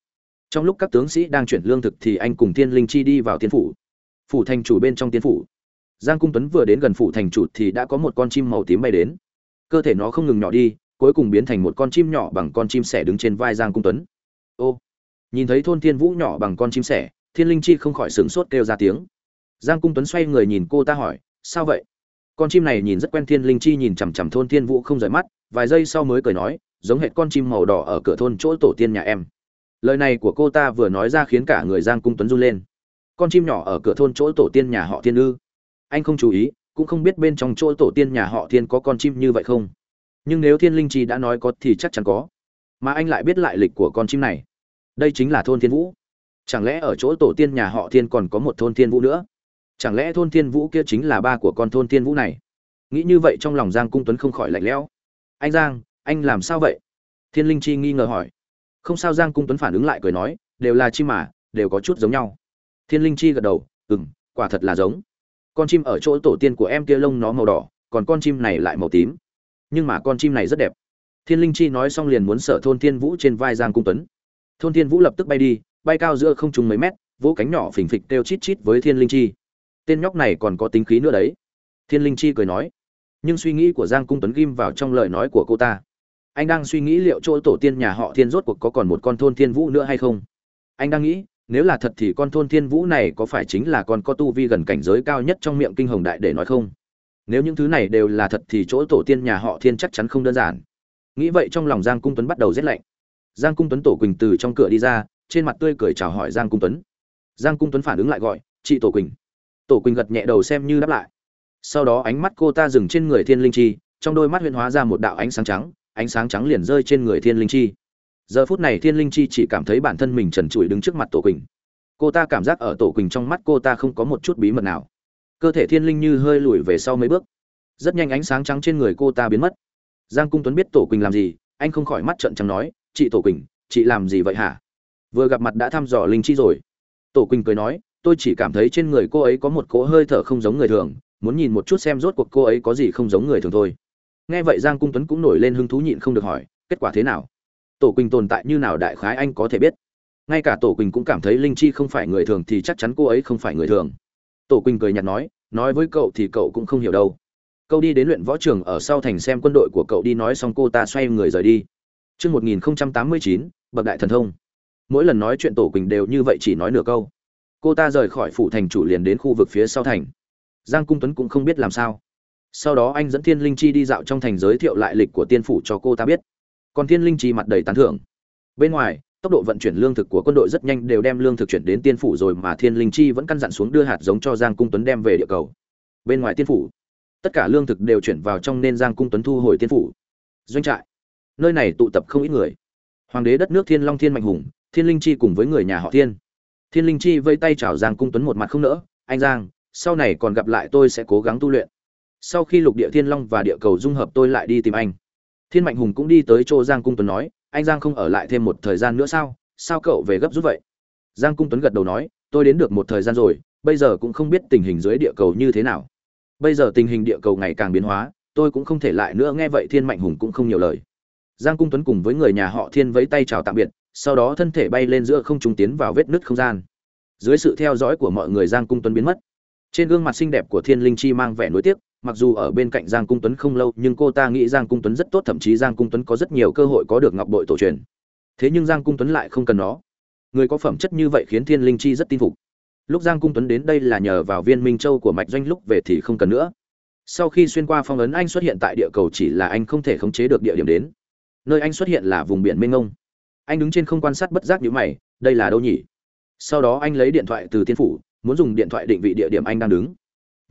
Trong lúc các tướng sĩ đang chuyển lương thực thì anh cùng thiên linh chi đi vào tiên phủ phủ thành chủ bên trong tiến phủ. Giang cung tuấn vừa đến gần phủ thành chủ thì đã có một con chim màu tím bay đến. Cơ thể nó không ngừng nhỏ đi, cuối cùng biến thành một con chim nhỏ bằng con chim sẻ đứng trên vai giang cung tuấn. Ô, nhìn thấy thôn thiên vũ nhỏ bằng con chim sẻ, thiên linh chi không khỏi sửng sốt kêu ra tiếng. Giang cung tuấn xoay người nhìn cô ta hỏi, sao vậy? Con chim này nhìn rất quen thiên linh chi nhìn chằm chằm thôn thiên vũ không rời mắt, vài giây sau mới cười nói, giống hệt con chim màu đỏ ở cửa thôn chỗ tổ tiên nhà em. Lời này của cô ta vừa nói ra khiến cả người giang cung tuấn run lên con chim nhỏ ở cửa thôn chỗ tổ tiên nhà họ thiên ư. Anh không chú ý, cũng không biết bên trong chỗ tổ tiên nhà họ thiên có con chim như vậy không. Nhưng nếu thiên linh chi đã nói có thì chắc chắn có. Mà anh lại biết lại lịch của con chim này. Đây chính là thôn thiên vũ. Chẳng lẽ ở chỗ tổ tiên nhà họ thiên còn có một thôn thiên vũ nữa? Chẳng lẽ thôn thiên vũ kia chính là ba của con thôn thiên vũ này? Nghĩ như vậy trong lòng giang cung tuấn không khỏi lạnh lẽo. Anh giang, anh làm sao vậy? Thiên linh chi nghi ngờ hỏi. Không sao, giang cung tuấn phản ứng lại cười nói, đều là chim mà, đều có chút giống nhau thiên linh chi gật đầu, ừm, quả thật là giống. Con chim ở chỗ tổ tiên của em kia lông nó màu đỏ, còn con chim này lại màu tím. Nhưng mà con chim này rất đẹp. Thiên linh chi nói xong liền muốn sở thôn thiên vũ trên vai giang cung tuấn. Thôn thiên vũ lập tức bay đi, bay cao giữa không trung mấy mét, vỗ cánh nhỏ phình phịch kêu chít chít với thiên linh chi. Tên nhóc này còn có tính khí nữa đấy. Thiên linh chi cười nói, nhưng suy nghĩ của giang cung tuấn ghim vào trong lời nói của cô ta. Anh đang suy nghĩ liệu chỗ tổ tiên nhà họ thiên rốt cuộc có còn một con thôn thiên vũ nữa hay không? Anh đang nghĩ nếu là thật thì con thôn thiên vũ này có phải chính là con có tu vi gần cảnh giới cao nhất trong miệng kinh hồng đại để nói không? Nếu những thứ này đều là thật thì chỗ tổ tiên nhà họ thiên chắc chắn không đơn giản. Nghĩ vậy trong lòng giang cung tuấn bắt đầu rét lạnh. Giang cung tuấn tổ quỳnh từ trong cửa đi ra, trên mặt tươi cười chào hỏi giang cung tuấn. Giang cung tuấn phản ứng lại gọi, chị tổ quỳnh. Tổ quỳnh gật nhẹ đầu xem như đáp lại. Sau đó ánh mắt cô ta dừng trên người thiên linh chi, trong đôi mắt huyễn hóa ra một đạo ánh sáng trắng, ánh sáng trắng liền rơi trên người thiên linh chi giờ phút này thiên linh chi chỉ cảm thấy bản thân mình trần trụi đứng trước mặt tổ quỳnh. Cô ta cảm giác ở tổ quỳnh trong mắt cô ta không có một chút bí mật nào. Cơ thể thiên linh như hơi lùi về sau mấy bước. Rất nhanh ánh sáng trắng trên người cô ta biến mất. Giang cung tuấn biết tổ quỳnh làm gì, anh không khỏi mắt trợn trắng nói, chị tổ quỳnh, chị làm gì vậy hả? Vừa gặp mặt đã thăm dò linh chi rồi. Tổ quỳnh cười nói, tôi chỉ cảm thấy trên người cô ấy có một cỗ hơi thở không giống người thường, muốn nhìn một chút xem rốt cuộc cô ấy có gì không giống người thường thôi. Nghe vậy giang cung tuấn cũng nổi lên hứng thú nhịn không được hỏi, kết quả thế nào? Tổ quỳnh tồn tại như nào đại khái anh có thể biết ngay cả tổ quỳnh cũng cảm thấy linh chi không phải người thường thì chắc chắn cô ấy không phải người thường tổ quỳnh cười nhạt nói nói với cậu thì cậu cũng không hiểu đâu câu đi đến luyện võ trường ở sau thành xem quân đội của cậu đi nói xong cô ta xoay người rời đi Trước 1089, bậc đại thần thông. Mỗi lần nói chuyện Tổ Quỳnh đều như vậy chỉ nói nửa câu. Cô ta rời khỏi phủ thành chủ liền đến khu vực phía sau thành. Giang Cung Tuấn cũng không biết làm sao. Sau đó anh dẫn Thiên Linh Chi đi dạo trong thành giới thiệu lại lịch của tiên phủ cho cô ta biết. Còn Thiên Linh Chi mặt đầy tán thưởng. Bên ngoài, tốc độ vận chuyển lương thực của quân đội rất nhanh đều đem lương thực chuyển đến tiên phủ rồi mà Thiên Linh Chi vẫn căn dặn xuống đưa hạt giống cho Giang Cung Tuấn đem về địa cầu. Bên ngoài tiên phủ, tất cả lương thực đều chuyển vào trong nên giang cung tuấn thu hồi tiên phủ. Doanh trại nơi này tụ tập không ít người. Hoàng đế đất nước thiên long thiên mạnh hùng thiên linh chi cùng với người nhà họ thiên. Thiên linh chi vây tay chào giang cung tuấn một mặt không nỡ anh giang sau này còn gặp lại tôi sẽ cố gắng tu luyện. Sau khi lục địa thiên long và địa cầu dung hợp tôi lại đi tìm anh thiên mạnh hùng cũng đi tới chỗ giang cung tuấn nói, anh giang không ở lại thêm một thời gian nữa sao? Sao cậu về gấp rút vậy? Giang cung tuấn gật đầu nói, tôi đến được một thời gian rồi, bây giờ cũng không biết tình hình dưới địa cầu như thế nào. Bây giờ tình hình địa cầu ngày càng biến hóa, tôi cũng không thể lại nữa nghe vậy thiên mạnh hùng cũng không nhiều lời. Giang cung tuấn cùng với người nhà họ thiên vẫy tay chào tạm biệt, sau đó thân thể bay lên giữa không trung tiến vào vết nứt không gian. Dưới sự theo dõi của mọi người, giang cung tuấn biến mất. Trên gương mặt xinh đẹp của thiên linh chi mang vẻ nối tiếc mặc dù ở bên cạnh giang cung tuấn không lâu, nhưng cô ta nghĩ giang cung tuấn rất tốt, thậm chí giang cung tuấn có rất nhiều cơ hội có được ngọc bội tổ truyền. Thế nhưng giang cung tuấn lại không cần nó. Người có phẩm chất như vậy khiến thiên linh chi rất tin phục. Lúc giang cung tuấn đến đây là nhờ vào viên minh châu của mạch doanh, lúc về thì không cần nữa. Sau khi xuyên qua phong ấn, anh xuất hiện tại địa cầu chỉ là anh không thể khống chế được địa điểm đến. Nơi anh xuất hiện là vùng biển mênh mông. Anh đứng trên không quan sát bất giác nhữ mày, đây là đâu nhỉ? Sau đó anh lấy điện thoại từ tiên phủ, muốn dùng điện thoại định vị địa điểm anh đang đứng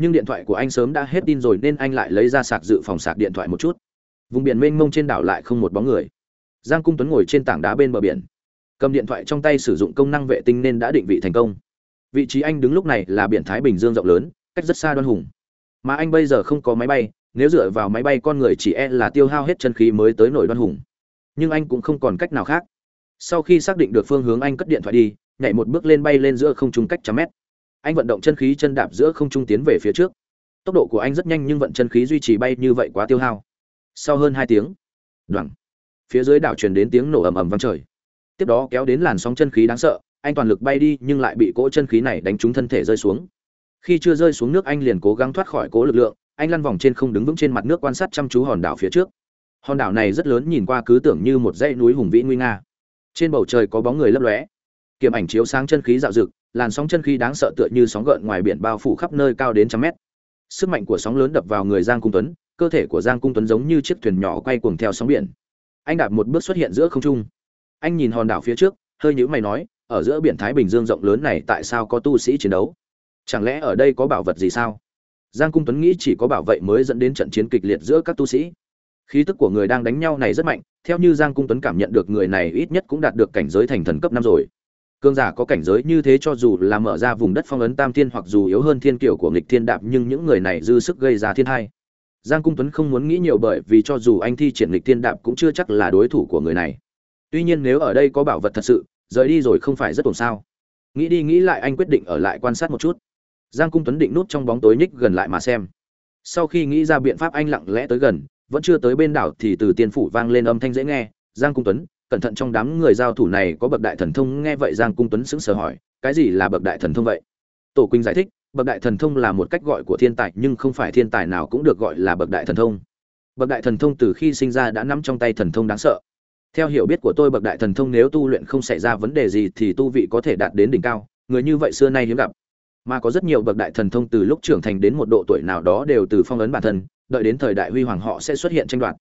nhưng điện thoại của anh sớm đã hết tin rồi nên anh lại lấy ra sạc dự phòng sạc điện thoại một chút. Vùng biển mênh mông trên đảo lại không một bóng người. Giang cung tuấn ngồi trên tảng đá bên bờ biển. Cầm điện thoại trong tay sử dụng công năng vệ tinh nên đã định vị thành công. Vị trí anh đứng lúc này là biển thái bình dương rộng lớn, cách rất xa đoan hùng. Mà anh bây giờ không có máy bay, nếu dựa vào máy bay con người chỉ e là tiêu hao hết chân khí mới tới nổi đoan hùng. Nhưng anh cũng không còn cách nào khác. Sau khi xác định được phương hướng anh cất điện thoại đi, nhảy một bước lên bay lên giữa không trung cách trăm mét anh vận động chân khí chân đạp giữa không trung tiến về phía trước. Tốc độ của anh rất nhanh nhưng vận chân khí duy trì bay như vậy quá tiêu hao. Sau hơn hai tiếng đoẳng phía dưới đảo truyền đến tiếng nổ ầm ầm vang trời. Tiếp đó kéo đến làn sóng chân khí đáng sợ, anh toàn lực bay đi nhưng lại bị cỗ chân khí này đánh trúng thân thể rơi xuống. Khi chưa rơi xuống nước anh liền cố gắng thoát khỏi cỗ lực lượng, anh lăn vòng trên không đứng vững trên mặt nước quan sát chăm chú hòn đảo phía trước. Hòn đảo này rất lớn nhìn qua cứ tưởng như một dãy núi hùng vĩ nguy nga. Trên bầu trời có bóng người lấp lóe. Kiềm ảnh chiếu sáng chân khí dạo rực làn sóng chân khí đáng sợ tựa như sóng gợn ngoài biển bao phủ khắp nơi cao đến trăm mét. Sức mạnh của sóng lớn đập vào người giang cung tuấn, cơ thể của giang cung tuấn giống như chiếc thuyền nhỏ quay cuồng theo sóng biển. Anh đạp một bước xuất hiện giữa không trung. Anh nhìn hòn đảo phía trước, hơi nhữ mày nói, ở giữa biển thái bình dương rộng lớn này tại sao có tu sĩ chiến đấu? Chẳng lẽ ở đây có bảo vật gì sao? Giang cung tuấn nghĩ chỉ có bảo vệ mới dẫn đến trận chiến kịch liệt giữa các tu sĩ. Khí tức của người đang đánh nhau này rất mạnh, theo như giang cung tuấn cảm nhận được người này ít nhất cũng đạt được cảnh giới thành thần cấp năm rồi cương giả có cảnh giới như thế cho dù là mở ra vùng đất phong ấn tam thiên hoặc dù yếu hơn thiên kiểu của nghịch thiên đạp nhưng những người này dư sức gây ra thiên hai. Giang cung tuấn không muốn nghĩ nhiều bởi vì cho dù anh thi triển nghịch thiên đạp cũng chưa chắc là đối thủ của người này. Tuy nhiên nếu ở đây có bảo vật thật sự, rời đi rồi không phải rất ổn sao? Nghĩ đi nghĩ lại anh quyết định ở lại quan sát một chút. Giang cung tuấn định nút trong bóng tối nhích gần lại mà xem. Sau khi nghĩ ra biện pháp anh lặng lẽ tới gần, vẫn chưa tới bên đảo thì từ tiên phủ vang lên âm thanh dễ nghe. Giang cung tuấn cẩn thận trong đám người giao thủ này có bậc đại thần thông, nghe vậy giang cung tuấn sững sờ hỏi, cái gì là bậc đại thần thông vậy? Tổ quỳnh giải thích, bậc đại thần thông là một cách gọi của thiên tài, nhưng không phải thiên tài nào cũng được gọi là bậc đại thần thông. Bậc đại thần thông từ khi sinh ra đã nắm trong tay thần thông đáng sợ. Theo hiểu biết của tôi, bậc đại thần thông nếu tu luyện không xảy ra vấn đề gì thì tu vị có thể đạt đến đỉnh cao, người như vậy xưa nay hiếm gặp. Mà có rất nhiều bậc đại thần thông từ lúc trưởng thành đến một độ tuổi nào đó đều từ phong ấn bản thân, đợi đến thời đại huy hoàng họ sẽ xuất hiện tranh đoạt.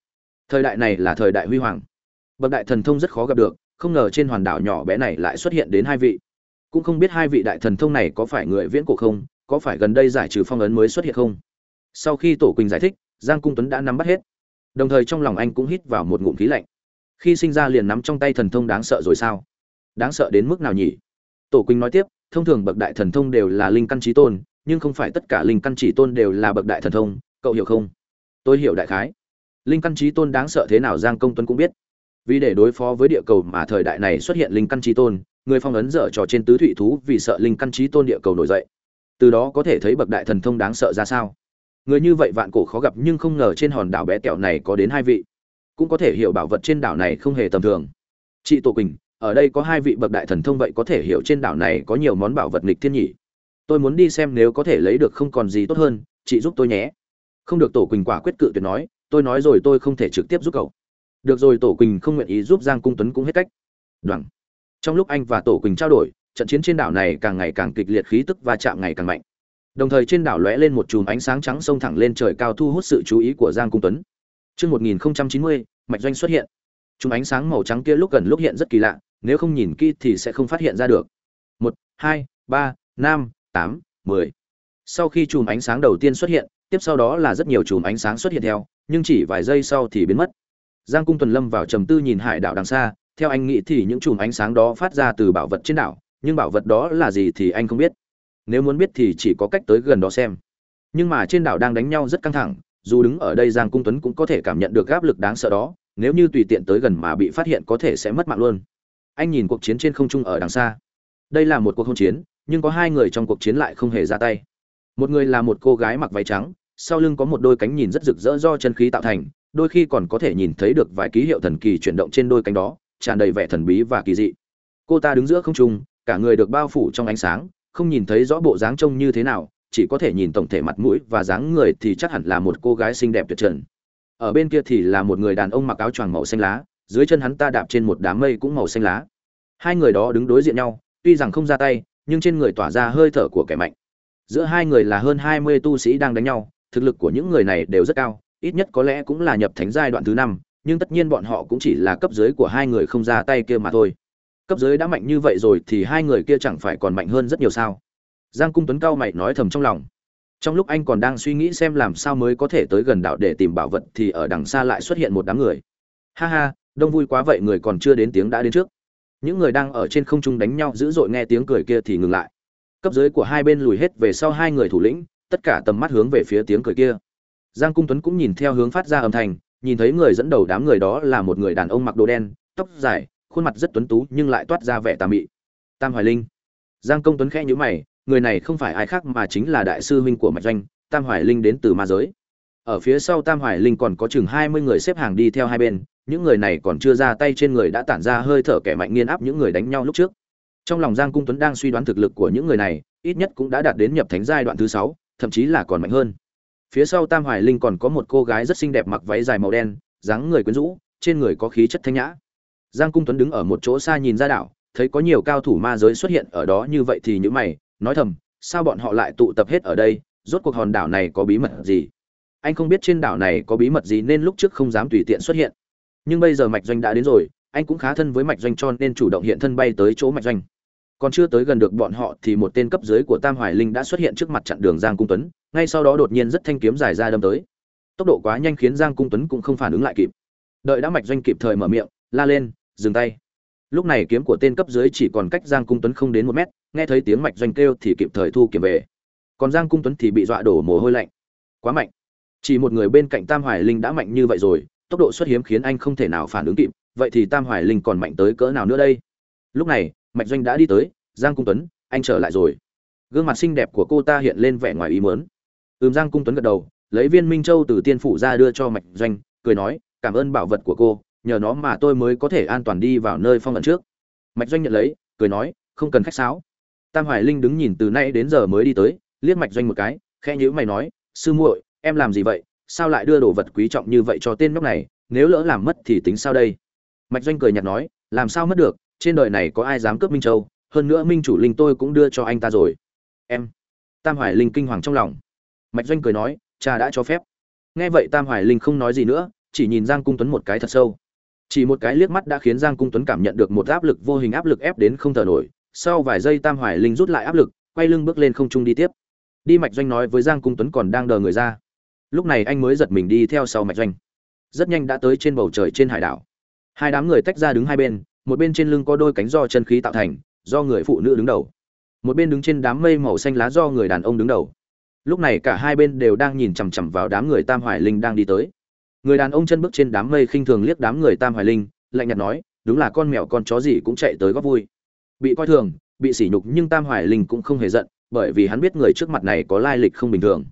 Thời đại này là thời đại huy hoàng bậc đại thần thông rất khó gặp được, không ngờ trên hoàn đảo nhỏ bé này lại xuất hiện đến hai vị. Cũng không biết hai vị đại thần thông này có phải người viễn cổ không, có phải gần đây giải trừ phong ấn mới xuất hiện không? Sau khi tổ quỳnh giải thích, giang cung tuấn đã nắm bắt hết. Đồng thời trong lòng anh cũng hít vào một ngụm khí lạnh. Khi sinh ra liền nắm trong tay thần thông đáng sợ rồi sao? Đáng sợ đến mức nào nhỉ? Tổ quỳnh nói tiếp, thông thường bậc đại thần thông đều là linh căn trí tôn, nhưng không phải tất cả linh căn chỉ tôn đều là bậc đại thần thông, cậu hiểu không? Tôi hiểu đại khái. Linh căn trí tôn đáng sợ thế nào giang công tuấn cũng biết vì để đối phó với địa cầu mà thời đại này xuất hiện linh căn trí tôn, người phong ấn dở trò trên tứ thụy thú vì sợ linh căn trí tôn địa cầu nổi dậy. Từ đó có thể thấy bậc đại thần thông đáng sợ ra sao. Người như vậy vạn cổ khó gặp nhưng không ngờ trên hòn đảo bé tẹo này có đến hai vị. Cũng có thể hiểu bảo vật trên đảo này không hề tầm thường. Chị tổ quỳnh, ở đây có hai vị bậc đại thần thông vậy có thể hiểu trên đảo này có nhiều món bảo vật nghịch thiên nhỉ? Tôi muốn đi xem nếu có thể lấy được không còn gì tốt hơn, chị giúp tôi nhé. Không được tổ quỳnh quả quyết cự tuyệt nói, tôi nói rồi tôi không thể trực tiếp giúp cậu được rồi tổ quỳnh không nguyện ý giúp giang cung tuấn cũng hết cách đoằng trong lúc anh và tổ quỳnh trao đổi trận chiến trên đảo này càng ngày càng kịch liệt khí tức và chạm ngày càng mạnh đồng thời trên đảo lóe lên một chùm ánh sáng trắng xông thẳng lên trời cao thu hút sự chú ý của giang cung tuấn Trước 1090, mạch doanh xuất hiện. Chùm ánh sáng màu trắng kia lúc gần lúc hiện rất kỳ lạ, nếu không nhìn kỹ thì sẽ không phát hiện ra được. Một, hai, ba, năm, tám, mười. Sau khi chùm ánh sáng đầu tiên xuất hiện, tiếp sau đó là rất nhiều chùm ánh sáng xuất hiện theo, nhưng chỉ vài giây sau thì biến mất. Giang Cung Tuần Lâm vào trầm tư nhìn hải đảo đằng xa, theo anh nghĩ thì những chùm ánh sáng đó phát ra từ bảo vật trên đảo, nhưng bảo vật đó là gì thì anh không biết. Nếu muốn biết thì chỉ có cách tới gần đó xem. Nhưng mà trên đảo đang đánh nhau rất căng thẳng, dù đứng ở đây Giang Cung Tuấn cũng có thể cảm nhận được áp lực đáng sợ đó, nếu như tùy tiện tới gần mà bị phát hiện có thể sẽ mất mạng luôn. Anh nhìn cuộc chiến trên không trung ở đằng xa. Đây là một cuộc hôn chiến, nhưng có hai người trong cuộc chiến lại không hề ra tay. Một người là một cô gái mặc váy trắng, sau lưng có một đôi cánh nhìn rất rực rỡ do chân khí tạo thành, đôi khi còn có thể nhìn thấy được vài ký hiệu thần kỳ chuyển động trên đôi cánh đó, tràn đầy vẻ thần bí và kỳ dị. Cô ta đứng giữa không trung, cả người được bao phủ trong ánh sáng, không nhìn thấy rõ bộ dáng trông như thế nào, chỉ có thể nhìn tổng thể mặt mũi và dáng người thì chắc hẳn là một cô gái xinh đẹp tuyệt trần. Ở bên kia thì là một người đàn ông mặc áo choàng màu xanh lá, dưới chân hắn ta đạp trên một đám mây cũng màu xanh lá. Hai người đó đứng đối diện nhau, tuy rằng không ra tay, nhưng trên người tỏa ra hơi thở của kẻ mạnh. Giữa hai người là hơn 20 tu sĩ đang đánh nhau, thực lực của những người này đều rất cao, ít nhất có lẽ cũng là nhập thánh giai đoạn thứ năm, nhưng tất nhiên bọn họ cũng chỉ là cấp dưới của hai người không ra tay kia mà thôi. Cấp dưới đã mạnh như vậy rồi thì hai người kia chẳng phải còn mạnh hơn rất nhiều sao? giang cung tuấn cao mày nói thầm trong lòng. Trong lúc anh còn đang suy nghĩ xem làm sao mới có thể tới gần đảo để tìm bảo vật thì ở đằng xa lại xuất hiện một đám người. Ha ha đông vui quá vậy người còn chưa đến tiếng đã đến trước. Những người đang ở trên không trung đánh nhau dữ dội nghe tiếng cười kia thì ngừng lại. Cấp dưới của hai bên lùi hết về sau hai người thủ lĩnh tất cả tầm mắt hướng về phía tiếng cười kia giang cung tuấn cũng nhìn theo hướng phát ra âm thanh, nhìn thấy người dẫn đầu đám người đó là một người đàn ông mặc đồ đen, tóc dài, khuôn mặt rất tuấn tú nhưng lại toát ra vẻ tà mị. Tam hoài linh. Giang công tuấn khẽ nhíu mày, người này không phải ai khác mà chính là đại sư huynh của mạch doanh, tam hoài linh đến từ ma giới. Ở phía sau tam hoài linh còn có chừng hai mươi người xếp hàng đi theo hai bên, những người này còn chưa ra tay trên người đã tản ra hơi thở kẻ mạnh nghiên áp những người đánh nhau lúc trước. Trong lòng giang cung tuấn đang suy đoán thực lực của những người này, ít nhất cũng đã đạt đến nhập thánh giai đoạn thứ sáu, thậm chí là còn mạnh hơn phía sau tam hoài linh còn có một cô gái rất xinh đẹp mặc váy dài màu đen, dáng người quyến rũ, trên người có khí chất thanh nhã. Giang cung tuấn đứng ở một chỗ xa nhìn ra đảo, thấy có nhiều cao thủ ma giới xuất hiện ở đó như vậy thì những mày, nói thầm, sao bọn họ lại tụ tập hết ở đây? Rốt cuộc hòn đảo này có bí mật gì? Anh không biết trên đảo này có bí mật gì nên lúc trước không dám tùy tiện xuất hiện. Nhưng bây giờ mạch doanh đã đến rồi, anh cũng khá thân với mạch doanh cho nên chủ động hiện thân bay tới chỗ mạch doanh. Còn chưa tới gần được bọn họ thì một tên cấp dưới của tam hoài linh đã xuất hiện trước mặt chặn đường giang cung tuấn ngay sau đó đột nhiên rất thanh kiếm dài ra đâm tới. Tốc độ quá nhanh khiến giang cung tuấn cũng không phản ứng lại kịp. Đợi đã mạch doanh kịp thời mở miệng, la lên, dừng tay. Lúc này kiếm của tên cấp dưới chỉ còn cách giang cung tuấn không đến một mét, nghe thấy tiếng mạch doanh kêu thì kịp thời thu kiếm về. Còn giang cung tuấn thì bị dọa đổ mồ hôi lạnh. Quá mạnh. Chỉ một người bên cạnh tam hoài linh đã mạnh như vậy rồi, tốc độ xuất hiếm khiến anh không thể nào phản ứng kịp, vậy thì tam hoài linh còn mạnh tới cỡ nào nữa đây? Lúc này, mạch doanh đã đi tới, giang cung tuấn, anh trở lại rồi. Gương mặt xinh đẹp của cô ta hiện lên vẻ ngoài ý mớn ừm, giang cung tuấn gật đầu, lấy viên minh châu từ tiên phủ ra đưa cho mạch doanh, cười nói, cảm ơn bảo vật của cô, nhờ nó mà tôi mới có thể an toàn đi vào nơi phong ẩn trước. Mạch doanh nhận lấy, cười nói, không cần khách sáo. Tam hoài linh đứng nhìn từ nay đến giờ mới đi tới, liếc mạch doanh một cái, khẽ nhữ mày nói, sư muội, em làm gì vậy? Sao lại đưa đồ vật quý trọng như vậy cho tên nhóc này? Nếu lỡ làm mất thì tính sao đây? Mạch doanh cười nhạt nói, làm sao mất được? Trên đời này có ai dám cướp minh châu? Hơn nữa minh chủ linh tôi cũng đưa cho anh ta rồi. Em. Tam hoài linh kinh hoàng trong lòng mạch doanh cười nói, cha đã cho phép. Nghe vậy tam hoài linh không nói gì nữa, chỉ nhìn giang cung tuấn một cái thật sâu. Chỉ một cái liếc mắt đã khiến giang cung tuấn cảm nhận được một áp lực vô hình áp lực ép đến không thở nổi. Sau vài giây tam hoài linh rút lại áp lực, quay lưng bước lên không trung đi tiếp. Đi mạch doanh nói với giang cung tuấn còn đang đờ người ra. Lúc này anh mới giật mình đi theo sau mạch doanh. Rất nhanh đã tới trên bầu trời trên hải đảo. Hai đám người tách ra đứng hai bên, một bên trên lưng có đôi cánh do chân khí tạo thành, do người phụ nữ đứng đầu. Một bên đứng trên đám mây màu xanh lá do người đàn ông đứng đầu lúc này cả hai bên đều đang nhìn chằm chằm vào đám người tam hoài linh đang đi tới. Người đàn ông chân bước trên đám mây khinh thường liếc đám người tam hoài linh, lạnh nhạt nói, đúng là con mèo con chó gì cũng chạy tới góp vui. Bị coi thường, bị sỉ nhục nhưng tam hoài linh cũng không hề giận, bởi vì hắn biết người trước mặt này có lai lịch không bình thường.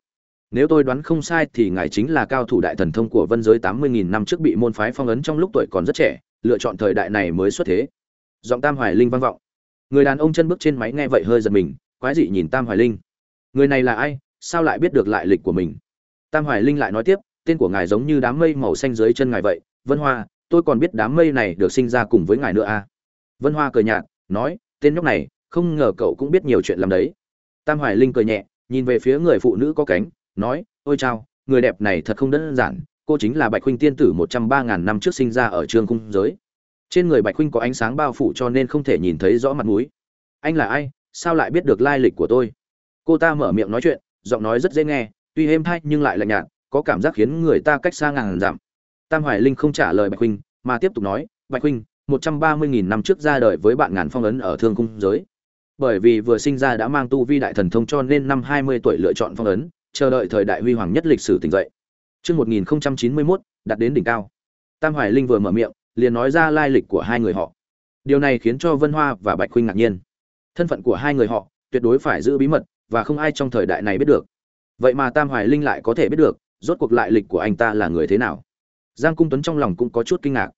Nếu tôi đoán không sai thì ngài chính là cao thủ đại thần thông của vân giới tám mươi nghìn năm trước bị môn phái phong ấn trong lúc tuổi còn rất trẻ, lựa chọn thời đại này mới xuất thế. Giọng tam hoài linh vang vọng. Người đàn ông chân bước trên máy nghe vậy hơi giật mình, quái dị nhìn tam hoài linh. Người này là ai? Sao lại biết được lại lịch của mình? Tam hoài linh lại nói tiếp, tên của ngài giống như đám mây màu xanh dưới chân ngài vậy, vân hoa, tôi còn biết đám mây này được sinh ra cùng với ngài nữa à? Vân hoa cười nhạt, nói, tên nhóc này, không ngờ cậu cũng biết nhiều chuyện làm đấy. Tam hoài linh cười nhẹ, nhìn về phía người phụ nữ có cánh, nói, ôi chao, người đẹp này thật không đơn giản, cô chính là bạch huynh tiên tử một trăm ba ngàn năm trước sinh ra ở trường cung giới. Trên người bạch huynh có ánh sáng bao phủ cho nên không thể nhìn thấy rõ mặt mũi. Anh là ai? Sao lại biết được lai lịch của tôi? Cô ta mở miệng nói chuyện giọng nói rất dễ nghe tuy êm thay nhưng lại lạnh nhạt có cảm giác khiến người ta cách xa ngàn giảm. tam hoài linh không trả lời bạch huynh mà tiếp tục nói bạch huynh một trăm ba mươi nghìn năm trước ra đời với bạn ngàn phong ấn ở thương cung giới bởi vì vừa sinh ra đã mang tu vi đại thần thông cho nên năm hai mươi tuổi lựa chọn phong ấn chờ đợi thời đại huy hoàng nhất lịch sử tỉnh dậy Chương 1091, đạt đến đỉnh cao. Tam Hoài Linh vừa mở miệng, liền nói ra lai lịch của hai người họ. Điều này khiến cho Vân Hoa và Bạch huynh ngạc nhiên. Thân phận của hai người họ tuyệt đối phải giữ bí mật và không ai trong thời đại này biết được. Vậy mà Tam Hoài Linh lại có thể biết được, rốt cuộc lại lịch của anh ta là người thế nào. Giang Cung Tuấn trong lòng cũng có chút kinh ngạc.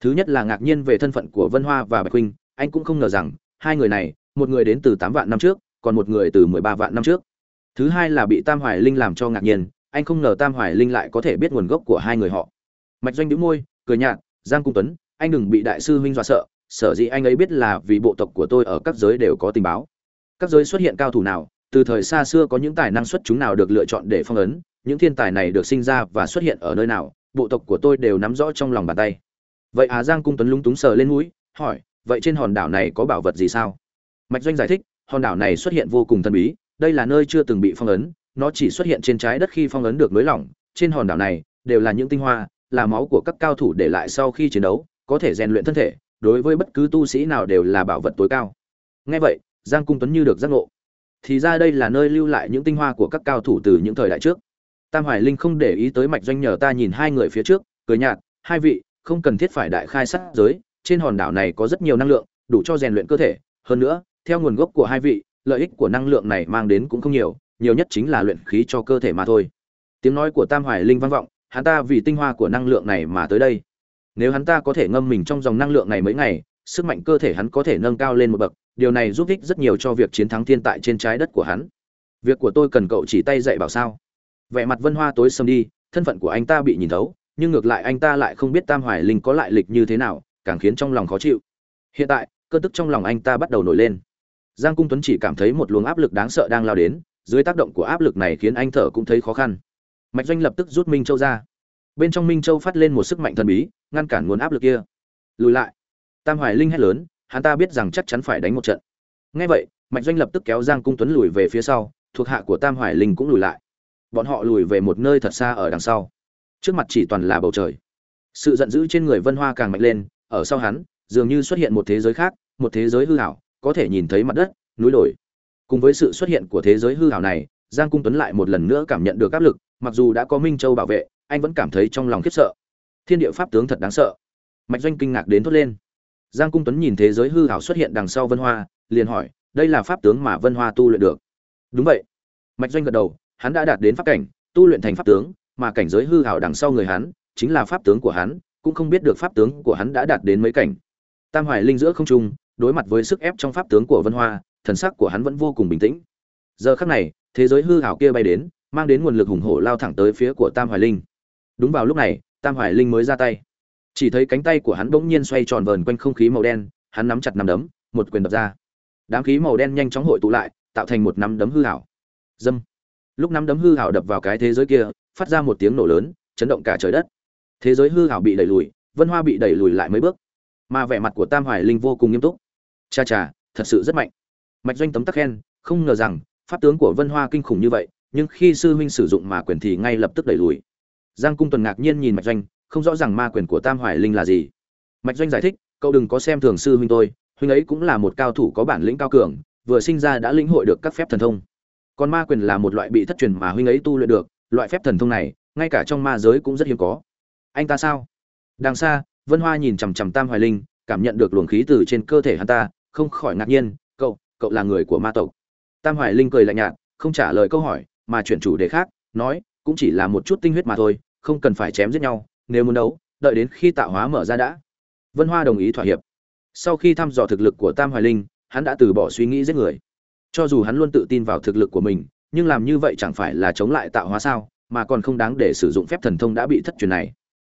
Thứ nhất là ngạc nhiên về thân phận của Vân Hoa và Bạch Khuynh, anh cũng không ngờ rằng hai người này, một người đến từ 8 vạn năm trước, còn một người từ 13 vạn năm trước. Thứ hai là bị Tam Hoài Linh làm cho ngạc nhiên, anh không ngờ tam hoài linh lại có thể biết nguồn gốc của hai người họ mạch doanh đĩu môi cười nhạt giang cung tuấn anh đừng bị đại sư huynh dọa sợ sở dĩ anh ấy biết là vì bộ tộc của tôi ở các giới đều có tình báo các giới xuất hiện cao thủ nào từ thời xa xưa có những tài năng xuất chúng nào được lựa chọn để phong ấn, những thiên tài này được sinh ra và xuất hiện ở nơi nào, bộ tộc của tôi đều nắm rõ trong lòng bàn tay. Vậy à giang cung tuấn lúng túng sờ lên mũi, hỏi, vậy trên hòn đảo này có bảo vật gì sao? Mạch doanh giải thích, hòn đảo này xuất hiện vô cùng thần bí, đây là nơi chưa từng bị phong ấn, nó chỉ xuất hiện trên trái đất khi phong ấn được nới lỏng. Trên hòn đảo này đều là những tinh hoa, là máu của các cao thủ để lại sau khi chiến đấu, có thể rèn luyện thân thể, đối với bất cứ tu sĩ nào đều là bảo vật tối cao. Nghe vậy, giang cung tuấn như được giác ngộ thì ra đây là nơi lưu lại những tinh hoa của các cao thủ từ những thời đại trước. Tam hoài linh không để ý tới mạch doanh nhờ ta nhìn hai người phía trước, cười nhạt, hai vị, không cần thiết phải đại khai sát giới, trên hòn đảo này có rất nhiều năng lượng, đủ cho rèn luyện cơ thể. Hơn nữa, theo nguồn gốc của hai vị, lợi ích của năng lượng này mang đến cũng không nhiều nhiều nhất chính là luyện khí cho cơ thể mà thôi. Tiếng nói của tam hoài linh vang vọng, hắn ta vì tinh hoa của năng lượng này mà tới đây. Nếu hắn ta có thể ngâm mình trong dòng năng lượng này mấy ngày, sức mạnh cơ thể hắn có thể nâng cao lên một bậc điều này giúp ích rất nhiều cho việc chiến thắng thiên tại trên trái đất của hắn. Việc của tôi cần cậu chỉ tay dạy bảo sao? Vẻ mặt vân hoa tối sầm đi, thân phận của anh ta bị nhìn thấu, nhưng ngược lại anh ta lại không biết tam hoài linh có lại lịch như thế nào, càng khiến trong lòng khó chịu. Hiện tại, cơn tức trong lòng anh ta bắt đầu nổi lên. Giang cung tuấn chỉ cảm thấy một luồng áp lực đáng sợ đang lao đến, dưới tác động của áp lực này khiến anh thở cũng thấy khó khăn. Mạch doanh lập tức rút minh châu ra. Bên trong minh châu phát lên một sức mạnh thần bí, ngăn cản nguồn áp lực kia. Lùi lại. Tam hoài linh hét lớn hắn ta biết rằng chắc chắn phải đánh một trận. Ngay vậy, mạch doanh lập tức kéo giang cung tuấn lùi về phía sau, thuộc hạ của tam hoài linh cũng lùi lại. Bọn họ lùi về một nơi thật xa ở đằng sau. Trước mặt chỉ toàn là bầu trời. Sự giận dữ trên người vân hoa càng mạnh lên, ở sau hắn, dường như xuất hiện một thế giới khác, một thế giới hư hảo có thể nhìn thấy mặt đất, núi đồi. Cùng với sự xuất hiện của thế giới hư hảo này, giang cung tuấn lại một lần nữa cảm nhận được áp lực, mặc dù đã có minh châu bảo vệ, anh vẫn cảm thấy trong lòng khiếp sợ. Thiên địa pháp tướng thật đáng sợ. Mạch doanh kinh ngạc đến thốt lên giang cung tuấn nhìn thế giới hư ảo xuất hiện đằng sau vân hoa, liền hỏi, đây là pháp tướng mà vân hoa tu luyện được? Đúng vậy. Mạch doanh gật đầu, hắn đã đạt đến pháp cảnh, tu luyện thành pháp tướng, mà cảnh giới hư ảo đằng sau người hắn, chính là pháp tướng của hắn, cũng không biết được pháp tướng của hắn đã đạt đến mấy cảnh. Tam hoài linh giữa không trung, đối mặt với sức ép trong pháp tướng của vân hoa, thần sắc của hắn vẫn vô cùng bình tĩnh. Giờ khắc này, thế giới hư ảo kia bay đến, mang đến nguồn lực hùng hổ lao thẳng tới phía của tam hoài linh. Đúng vào lúc này, tam hoài linh mới ra tay chỉ thấy cánh tay của hắn bỗng nhiên xoay tròn vờn quanh không khí màu đen, hắn nắm chặt nắm đấm, một quyền đập ra. Đám khí màu đen nhanh chóng hội tụ lại, tạo thành một nắm đấm hư ảo. dâm. Lúc nắm đấm hư ảo đập vào cái thế giới kia, phát ra một tiếng nổ lớn, chấn động cả trời đất. Thế giới hư ảo bị đẩy lùi, vân hoa bị đẩy lùi lại mấy bước. Mà vẻ mặt của tam hoài linh vô cùng nghiêm túc. Cha cha, thật sự rất mạnh. Mạch doanh tấm tắc khen, không ngờ rằng, pháp tướng của vân hoa kinh khủng như vậy, nhưng khi sư huynh sử dụng mà quyền thì ngay lập tức đẩy lùi. Giang cung tuần ngạc nhiên nhìn mạch doanh không rõ ràng ma quyền của tam hoài linh là gì. Mạch doanh giải thích, cậu đừng có xem thường sư huynh tôi, huynh ấy cũng là một cao thủ có bản lĩnh cao cường, vừa sinh ra đã lĩnh hội được các phép thần thông. Còn ma quyền là một loại bị thất truyền mà huynh ấy tu luyện được, loại phép thần thông này, ngay cả trong ma giới cũng rất hiếm có. Anh ta sao? Đằng xa, vân hoa nhìn chằm chằm tam hoài linh, cảm nhận được luồng khí từ trên cơ thể hắn ta, không khỏi ngạc nhiên, cậu cậu là người của ma tộc. Tam hoài linh cười lạnh nhạt, không trả lời câu hỏi, mà chuyển chủ đề khác, nói, cũng chỉ là một chút tinh huyết mà thôi, không cần phải chém giết nhau nếu muốn đấu, đợi đến khi tạo hóa mở ra đã. Vân hoa đồng ý thỏa hiệp. Sau khi thăm dò thực lực của tam hoài linh, hắn đã từ bỏ suy nghĩ giết người. Cho dù hắn luôn tự tin vào thực lực của mình, nhưng làm như vậy chẳng phải là chống lại tạo hóa sao, mà còn không đáng để sử dụng phép thần thông đã bị thất truyền này.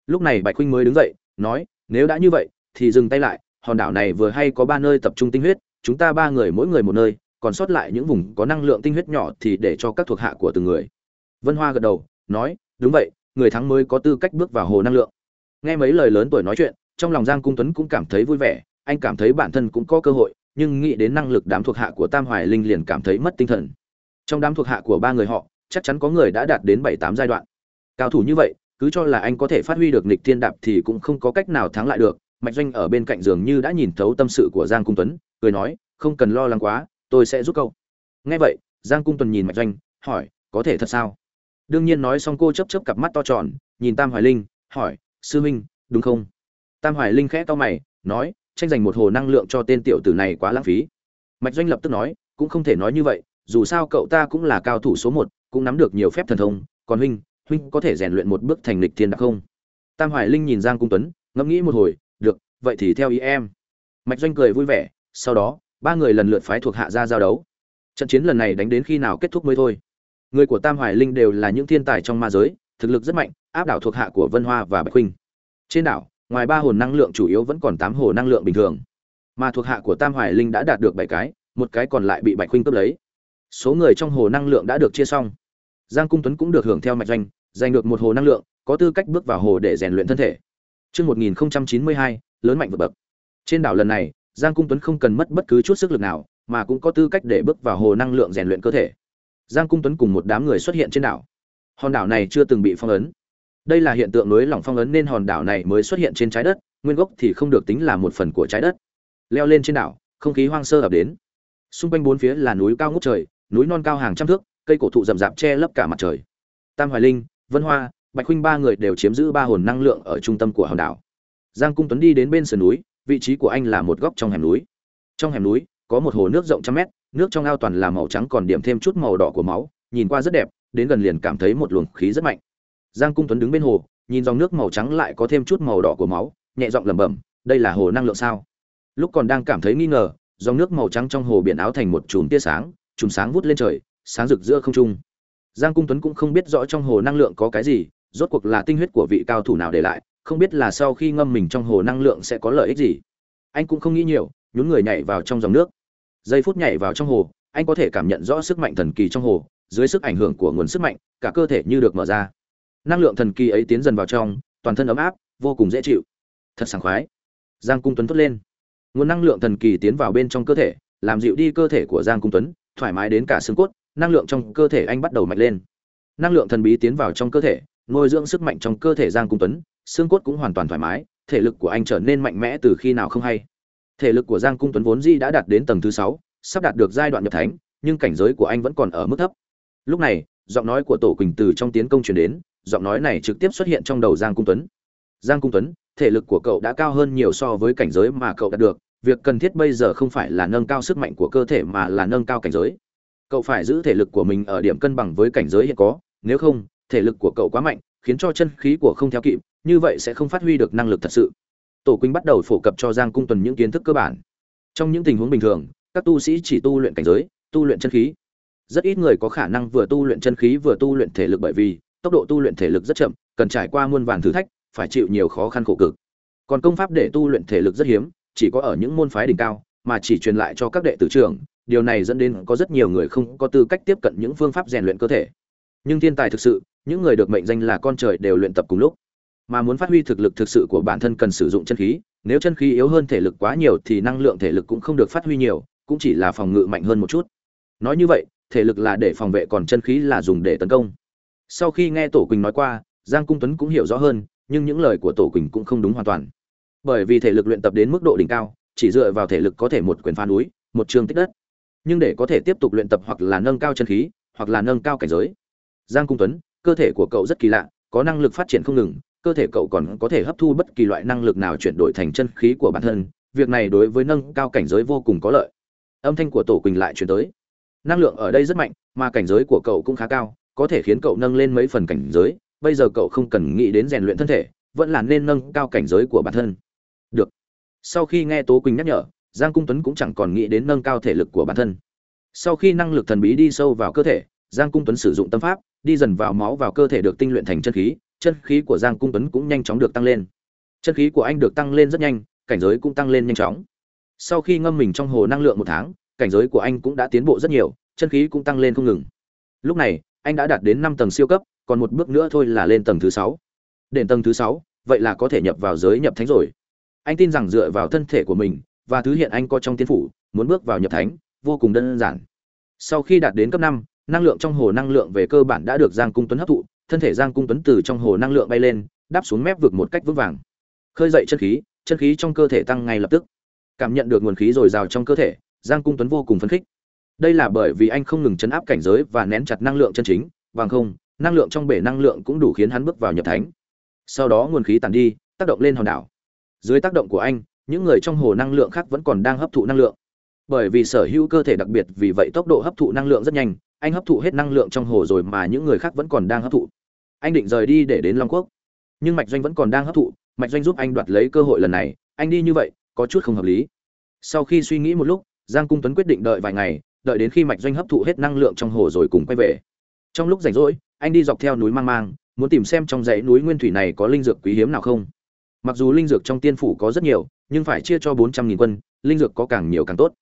Lúc này bạch huynh mới đứng dậy, nói, nếu đã như vậy, thì dừng tay lại, hòn đảo này vừa hay có ba nơi tập trung tinh huyết, chúng ta ba người mỗi người một nơi, còn sót lại những vùng có năng lượng tinh huyết nhỏ thì để cho các thuộc hạ của từng người. Vân hoa gật đầu, nói, đúng vậy người thắng mới có tư cách bước vào hồ năng lượng. Nghe mấy lời lớn tuổi nói chuyện, trong lòng giang cung tuấn cũng cảm thấy vui vẻ, anh cảm thấy bản thân cũng có cơ hội, nhưng nghĩ đến năng lực đám thuộc hạ của tam hoài linh liền cảm thấy mất tinh thần. Trong đám thuộc hạ của ba người họ, chắc chắn có người đã đạt đến bảy tám giai đoạn. Cao thủ như vậy, cứ cho là anh có thể phát huy được nịch thiên đạp thì cũng không có cách nào thắng lại được. Mạch doanh ở bên cạnh giường như đã nhìn thấu tâm sự của giang cung tuấn, cười nói, không cần lo lắng quá, tôi sẽ giúp câu nghe vậy, giang cung tuấn nhìn mạch doanh, hỏi, có thể thật sao? Đương nhiên nói xong cô chấp chấp cặp mắt to tròn, nhìn tam hoài linh, hỏi, sư minh đúng không? Tam hoài linh khẽ to mày, nói, tranh giành một hồ năng lượng cho tên tiểu tử này quá lãng phí. Mạch doanh lập tức nói, cũng không thể nói như vậy, dù sao cậu ta cũng là cao thủ số một, cũng nắm được nhiều phép thần thông. Còn huynh huynh có thể rèn luyện một bước thành lịch thiên đặc không? Tam hoài linh nhìn giang cung tuấn, ngẫm nghĩ một hồi, được, vậy thì theo ý em. Mạch doanh cười vui vẻ, sau đó, ba người lần lượt phái thuộc hạ ra giao đấu. Trận chiến lần này đánh đến khi nào kết thúc mới thôi người của tam hoài linh đều là những thiên tài trong ma giới thực lực rất mạnh áp đảo thuộc hạ của vân hoa và bạch huynh trên đảo ngoài ba hồn năng lượng chủ yếu vẫn còn tám hồ năng lượng bình thường. Mà thuộc hạ của tam hoài linh đã đạt được bảy cái một cái còn lại bị bạch huynh cướp lấy. Số người trong hồ năng lượng đã được chia xong. Giang cung tuấn cũng được hưởng theo mạch doanh giành được một hồ năng lượng có tư cách bước vào hồ để rèn luyện thân thể. Trước 1092, lớn mạnh vượt bậc. Trên đảo lần này, Giang Cung Tuấn không cần mất bất cứ chút sức lực nào, mà cũng có tư cách để bước vào hồ năng lượng rèn luyện cơ thể. Giang Cung Tuấn cùng một đám người xuất hiện trên đảo. Hòn đảo này chưa từng bị phong ấn. Đây là hiện tượng núi lỏng phong ấn nên hòn đảo này mới xuất hiện trên trái đất, nguyên gốc thì không được tính là một phần của trái đất. Leo lên trên đảo, không khí hoang sơ ập đến. Xung quanh bốn phía là núi cao ngút trời, núi non cao hàng trăm thước, cây cổ thụ rậm rạp che lấp cả mặt trời. Tam Hoài Linh, Vân Hoa, Bạch Huynh ba người đều chiếm giữ ba hồn năng lượng ở trung tâm của hòn đảo. Giang Cung Tuấn đi đến bên sườn núi, vị trí của anh là một góc trong hẻm núi. Trong hẻm núi có một hồ nước rộng trăm mét, nước trong ao toàn là màu trắng còn điểm thêm chút màu đỏ của máu, nhìn qua rất đẹp, đến gần liền cảm thấy một luồng khí rất mạnh. Giang Cung Tuấn đứng bên hồ, nhìn dòng nước màu trắng lại có thêm chút màu đỏ của máu, nhẹ giọng lẩm bẩm, đây là hồ năng lượng sao? Lúc còn đang cảm thấy nghi ngờ, dòng nước màu trắng trong hồ biển áo thành một chùm tia sáng, chùm sáng vút lên trời, sáng rực giữa không trung. Giang Cung Tuấn cũng không biết rõ trong hồ năng lượng có cái gì, rốt cuộc là tinh huyết của vị cao thủ nào để lại, không biết là sau khi ngâm mình trong hồ năng lượng sẽ có lợi ích gì. Anh cũng không nghĩ nhiều, nhún người nhảy vào trong dòng nước. Giây phút nhảy vào trong hồ, anh có thể cảm nhận rõ sức mạnh thần kỳ trong hồ, dưới sức ảnh hưởng của nguồn sức mạnh, cả cơ thể như được mở ra. Năng lượng thần kỳ ấy tiến dần vào trong, toàn thân ấm áp, vô cùng dễ chịu. Thật sảng khoái. Giang Cung Tuấn thốt lên. Nguồn năng lượng thần kỳ tiến vào bên trong cơ thể, làm dịu đi cơ thể của Giang Cung Tuấn, thoải mái đến cả xương cốt, năng lượng trong cơ thể anh bắt đầu mạnh lên. Năng lượng thần bí tiến vào trong cơ thể, nuôi dưỡng sức mạnh trong cơ thể Giang Cung Tuấn, xương cốt cũng hoàn toàn thoải mái, thể lực của anh trở nên mạnh mẽ từ khi nào không hay. Thể lực của Giang Cung Tuấn vốn di đã đạt đến tầng thứ sáu, sắp đạt được giai đoạn nhập thánh, nhưng cảnh giới của anh vẫn còn ở mức thấp. Lúc này, giọng nói của Tổ Quỳnh từ trong tiến công truyền đến, giọng nói này trực tiếp xuất hiện trong đầu Giang Cung Tuấn. Giang Cung Tuấn, thể lực của cậu đã cao hơn nhiều so với cảnh giới mà cậu đạt được, việc cần thiết bây giờ không phải là nâng cao sức mạnh của cơ thể mà là nâng cao cảnh giới. Cậu phải giữ thể lực của mình ở điểm cân bằng với cảnh giới hiện có, nếu không, thể lực của cậu quá mạnh, khiến cho chân khí của không theo kịp, như vậy sẽ không phát huy được năng lực thật sự. Tổ Quỳnh bắt đầu phổ cập cho Giang Cung Tuần những kiến thức cơ bản. Trong những tình huống bình thường, các tu sĩ chỉ tu luyện cảnh giới, tu luyện chân khí. Rất ít người có khả năng vừa tu luyện chân khí vừa tu luyện thể lực bởi vì tốc độ tu luyện thể lực rất chậm, cần trải qua muôn vàn thử thách, phải chịu nhiều khó khăn khổ cực. Còn công pháp để tu luyện thể lực rất hiếm, chỉ có ở những môn phái đỉnh cao, mà chỉ truyền lại cho các đệ tử trưởng, điều này dẫn đến có rất nhiều người không có tư cách tiếp cận những phương pháp rèn luyện cơ thể. Nhưng thiên tài thực sự, những người được mệnh danh là con trời đều luyện tập cùng lúc. Mà muốn phát huy thực lực thực sự của bản thân cần sử dụng chân khí, nếu chân khí yếu hơn thể lực quá nhiều thì năng lượng thể lực cũng không được phát huy nhiều, cũng chỉ là phòng ngự mạnh hơn một chút. Nói như vậy thể lực là để phòng vệ còn chân khí là dùng để tấn công. Sau khi nghe tổ quỳnh nói qua giang cung tuấn cũng hiểu rõ hơn nhưng những lời của tổ quỳnh cũng không đúng hoàn toàn. Bởi vì thể lực luyện tập đến mức độ đỉnh cao chỉ dựa vào thể lực có thể một quyền phá núi một trường tích đất. Nhưng để có thể tiếp tục luyện tập hoặc là nâng cao chân khí hoặc là nâng cao cảnh giới. Giang cung tuấn cơ thể của cậu rất kỳ lạ có năng lực phát triển không ngừng cơ thể cậu còn có thể hấp thu bất kỳ loại năng lực nào chuyển đổi thành chân khí của bản thân, việc này đối với nâng cao cảnh giới vô cùng có lợi. Âm thanh của tổ quỳnh lại chuyển tới. Năng lượng ở đây rất mạnh, mà cảnh giới của cậu cũng khá cao, có thể khiến cậu nâng lên mấy phần cảnh giới, bây giờ cậu không cần nghĩ đến rèn luyện thân thể, vẫn là nên nâng cao cảnh giới của bản thân. Được. Sau khi nghe tố quỳnh nhắc nhở, giang cung tuấn cũng chẳng còn nghĩ đến nâng cao thể lực của bản thân. Sau khi năng lực thần bí đi sâu vào cơ thể, giang cung tuấn sử dụng tâm pháp, đi dần vào máu vào cơ thể được tinh luyện thành chân khí chân khí của giang cung tuấn cũng nhanh chóng được tăng lên. Chân khí của anh được tăng lên rất nhanh, cảnh giới cũng tăng lên nhanh chóng. Sau khi ngâm mình trong hồ năng lượng một tháng, cảnh giới của anh cũng đã tiến bộ rất nhiều, chân khí cũng tăng lên không ngừng. Lúc này, anh đã đạt đến năm tầng siêu cấp, còn một bước nữa thôi là lên tầng thứ sáu. Đến tầng thứ sáu, vậy là có thể nhập vào giới nhập thánh rồi. Anh tin rằng dựa vào thân thể của mình, và thứ hiện anh có trong tiên phủ, muốn bước vào nhập thánh, vô cùng đơn giản. Sau khi đạt đến cấp năm, năng lượng trong hồ năng lượng về cơ bản đã được giang cung tuấn hấp thụ thân thể giang cung tuấn từ trong hồ năng lượng bay lên, đáp xuống mép vực một cách vững vàng. Khơi dậy chân khí chân khí trong cơ thể tăng ngay lập tức. Cảm nhận được nguồn khí dồi dào trong cơ thể, giang cung tuấn vô cùng phấn khích. Đây là bởi vì anh không ngừng chấn áp cảnh giới và nén chặt năng lượng chân chính, bằng không, năng lượng trong bể năng lượng cũng đủ khiến hắn bước vào nhập thánh. Sau đó nguồn khí tàn đi, tác động lên hòn đảo. Dưới tác động của anh, những người trong hồ năng lượng khác vẫn còn đang hấp thụ năng lượng. Bởi vì sở hữu cơ thể đặc biệt, vì vậy tốc độ hấp thụ năng lượng rất nhanh anh hấp thụ hết năng lượng trong hồ rồi mà những người khác vẫn còn đang hấp thụ. Anh định rời đi để đến long quốc. Nhưng mạch doanh vẫn còn đang hấp thụ. Mạch doanh giúp anh đoạt lấy cơ hội lần này. Anh đi như vậy, có chút không hợp lý. Sau khi suy nghĩ một lúc, giang cung tuấn quyết định đợi vài ngày, đợi đến khi mạch doanh hấp thụ hết năng lượng trong hồ rồi cùng quay về. Trong lúc rảnh rỗi, anh đi dọc theo núi mang mang, muốn tìm xem trong dãy núi nguyên thủy này có linh dược quý hiếm nào không. Mặc dù linh dược trong tiên phủ có rất nhiều, nhưng phải chia cho bốn trăm nghìn quân, linh dược có càng nhiều càng tốt.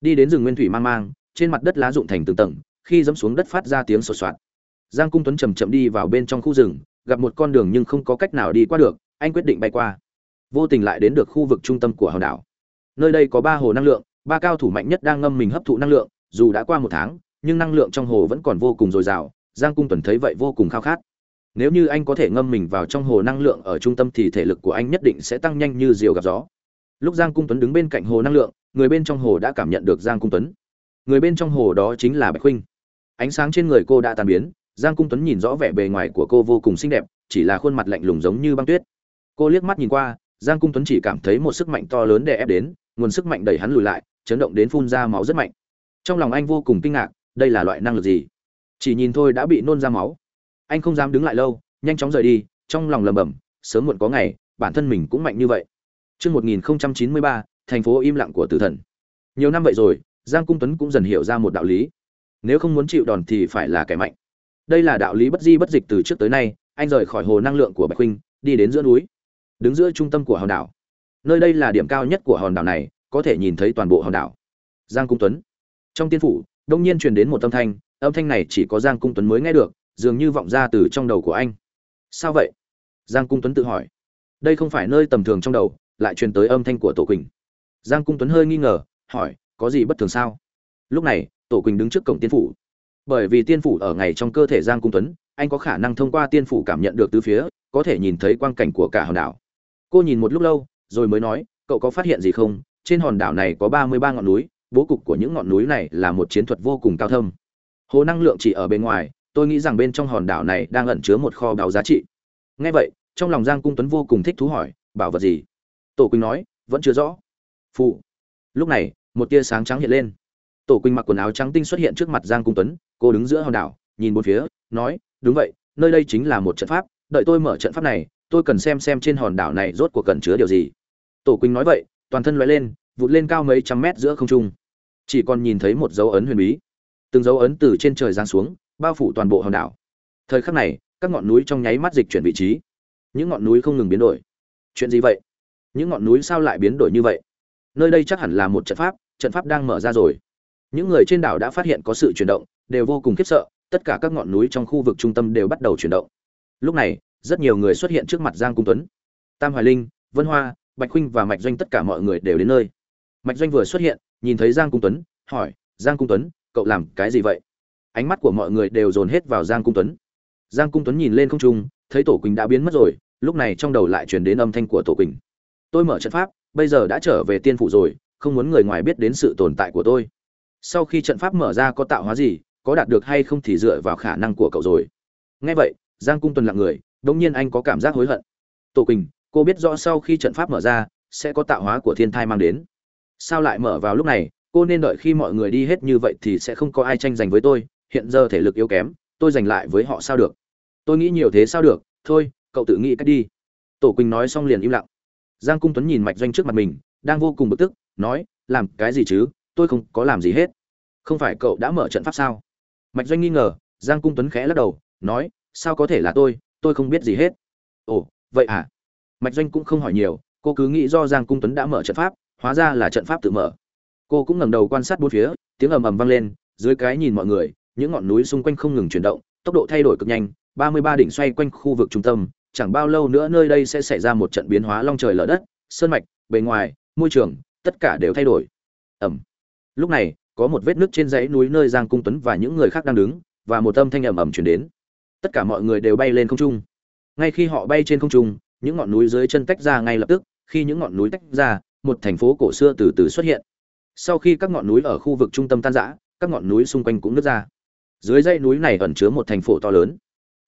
Đi đến rừng nguyên thủy mang mang, trên mặt đất lá rụng thành từng tầng khi dẫm xuống đất phát ra tiếng sột soạt. Giang cung tuấn chầm chậm đi vào bên trong khu rừng, gặp một con đường nhưng không có cách nào đi qua được, anh quyết định bay qua. Vô tình lại đến được khu vực trung tâm của hòn đảo. Nơi đây có ba hồ năng lượng, ba cao thủ mạnh nhất đang ngâm mình hấp thụ năng lượng, dù đã qua một tháng, nhưng năng lượng trong hồ vẫn còn vô cùng dồi dào, giang cung tuấn thấy vậy vô cùng khao khát. Nếu như anh có thể ngâm mình vào trong hồ năng lượng ở trung tâm thì thể lực của anh nhất định sẽ tăng nhanh như diều gặp gió. Lúc giang cung tuấn đứng bên cạnh hồ năng lượng, người bên trong hồ đã cảm nhận được giang cung tuấn. Người bên trong hồ đó chính là bạch huynh ánh sáng trên người cô đã tan biến giang cung tuấn nhìn rõ vẻ bề ngoài của cô vô cùng xinh đẹp chỉ là khuôn mặt lạnh lùng giống như băng tuyết. Cô liếc mắt nhìn qua giang cung tuấn chỉ cảm thấy một sức mạnh to lớn đè ép đến nguồn sức mạnh đẩy hắn lùi lại chấn động đến phun ra máu rất mạnh. Trong lòng anh vô cùng kinh ngạc đây là loại năng lực gì? Chỉ nhìn thôi đã bị nôn ra máu. Anh không dám đứng lại lâu nhanh chóng rời đi trong lòng lầm bầm sớm muộn có ngày bản thân mình cũng mạnh như vậy. Trước 1093, thành phố im lặng của tử thần. Nhiều năm vậy rồi, Giang Cung Tuấn cũng dần hiểu ra một đạo lý. Nếu không muốn chịu đòn thì phải là kẻ mạnh. Đây là đạo lý bất di bất dịch từ trước tới nay, anh rời khỏi hồ năng lượng của Bạch huynh, đi đến giữa núi, đứng giữa trung tâm của hòn đảo. Nơi đây là điểm cao nhất của hòn đảo này, có thể nhìn thấy toàn bộ hòn đảo. Giang Cung Tuấn. Trong tiên phủ, đông nhiên truyền đến một âm thanh, âm thanh này chỉ có Giang Cung Tuấn mới nghe được, dường như vọng ra từ trong đầu của anh. Sao vậy? Giang Cung Tuấn tự hỏi. Đây không phải nơi tầm thường trong đầu, lại truyền tới âm thanh của Tổ Quỳnh. Giang Cung Tuấn hơi nghi ngờ, hỏi, có gì bất thường sao? Lúc này, Tổ Quỳnh đứng trước cổng tiên phủ. Bởi vì tiên phủ ở ngay trong cơ thể Giang Cung Tuấn, anh có khả năng thông qua tiên phủ cảm nhận được tứ phía, có thể nhìn thấy quang cảnh của cả hòn đảo. Cô nhìn một lúc lâu, rồi mới nói, cậu có phát hiện gì không? Trên hòn đảo này có ba mươi ba ngọn núi, bố cục của những ngọn núi này là một chiến thuật vô cùng cao thâm. Hồ năng lượng chỉ ở bên ngoài, tôi nghĩ rằng bên trong hòn đảo này đang ẩn chứa một kho báu giá trị. Nghe vậy, trong lòng Giang Cung Tuấn vô cùng thích thú hỏi, bảo vật gì? Tổ Quỳnh nói, vẫn chưa rõ. Phụ. Lúc này, một tia sáng trắng hiện lên. Tổ Quỳnh mặc quần áo trắng tinh xuất hiện trước mặt Giang Cung Tuấn, cô đứng giữa hòn đảo, nhìn bốn phía, nói, đúng vậy, nơi đây chính là một trận pháp, đợi tôi mở trận pháp này, tôi cần xem xem trên hòn đảo này rốt cuộc cần chứa điều gì. Tổ Quỳnh nói vậy, toàn thân lóe lên, vụt lên cao mấy trăm mét giữa không trung. Chỉ còn nhìn thấy một dấu ấn huyền bí. Từng dấu ấn từ trên trời giáng xuống, bao phủ toàn bộ hòn đảo. Thời khắc này, các ngọn núi trong nháy mắt dịch chuyển vị trí. Những ngọn núi không ngừng biến đổi. Chuyện gì vậy? Những ngọn núi sao lại biến đổi như vậy? Nơi đây chắc hẳn là một trận pháp, trận pháp đang mở ra rồi. Những người trên đảo đã phát hiện có sự chuyển động, đều vô cùng khiếp sợ, tất cả các ngọn núi trong khu vực trung tâm đều bắt đầu chuyển động. Lúc này, rất nhiều người xuất hiện trước mặt Giang Cung Tuấn. Tam Hoài Linh, Vân Hoa, Bạch Khuynh và Mạch Doanh tất cả mọi người đều đến nơi. Mạch Doanh vừa xuất hiện, nhìn thấy giang cung tuấn hỏi giang cung tuấn cậu làm cái gì vậy ánh mắt của mọi người đều dồn hết vào giang cung tuấn giang cung tuấn nhìn lên không trung thấy tổ quỳnh đã biến mất rồi lúc này trong đầu lại truyền đến âm thanh của tổ quỳnh tôi mở trận pháp bây giờ đã trở về tiên phủ rồi không muốn người ngoài biết đến sự tồn tại của tôi sau khi trận pháp mở ra có tạo hóa gì, có đạt được hay không thì dựa vào khả năng của cậu rồi. Nghe vậy, giang cung tuấn lặng người, đống nhiên anh có cảm giác hối hận. Tổ quỳnh, cô biết rõ sau khi trận pháp mở ra, sẽ có tạo hóa của thiên thai mang đến. Sao lại mở vào lúc này? Cô nên đợi khi mọi người đi hết như vậy thì sẽ không có ai tranh giành với tôi. Hiện giờ thể lực yếu kém, tôi giành lại với họ sao được? Tôi nghĩ nhiều thế sao được? Thôi, cậu tự nghĩ cách đi. Tổ quỳnh nói xong liền im lặng. Giang cung tuấn nhìn mạch doanh trước mặt mình, đang vô cùng bực tức, nói, làm cái gì chứ? Tôi không có làm gì hết. Không phải cậu đã mở trận pháp sao? Mạch doanh nghi ngờ, giang cung tuấn khẽ lắc đầu, nói, sao có thể là tôi tôi không biết gì hết. Ồ, vậy à? Mạch doanh cũng không hỏi nhiều, cô cứ nghĩ do giang cung tuấn đã mở trận pháp, hóa ra là trận pháp tự mở. Cô cũng ngẩng đầu quan sát bốn phía, tiếng ầm ầm vang lên, dưới cái nhìn mọi người, những ngọn núi xung quanh không ngừng chuyển động, tốc độ thay đổi cực nhanh, ba mươi ba đỉnh xoay quanh khu vực trung tâm, chẳng bao lâu nữa nơi đây sẽ xảy ra một trận biến hóa long trời lở đất, sơn mạch, bề ngoài, môi trường, tất cả đều thay đổi. Ẩm lúc này, có một vết nước trên dãy núi nơi giang cung tuấn và những người khác đang đứng, và một âm thanh ầm ầm chuyển đến. Tất cả mọi người đều bay lên không trung. Ngay khi họ bay trên không trung, những ngọn núi dưới chân tách ra ngay lập tức, khi những ngọn núi tách ra, một thành phố cổ xưa từ từ xuất hiện. Sau khi các ngọn núi ở khu vực trung tâm tan rã, các ngọn núi xung quanh cũng nứt ra. Dưới dãy núi này ẩn chứa một thành phố to lớn.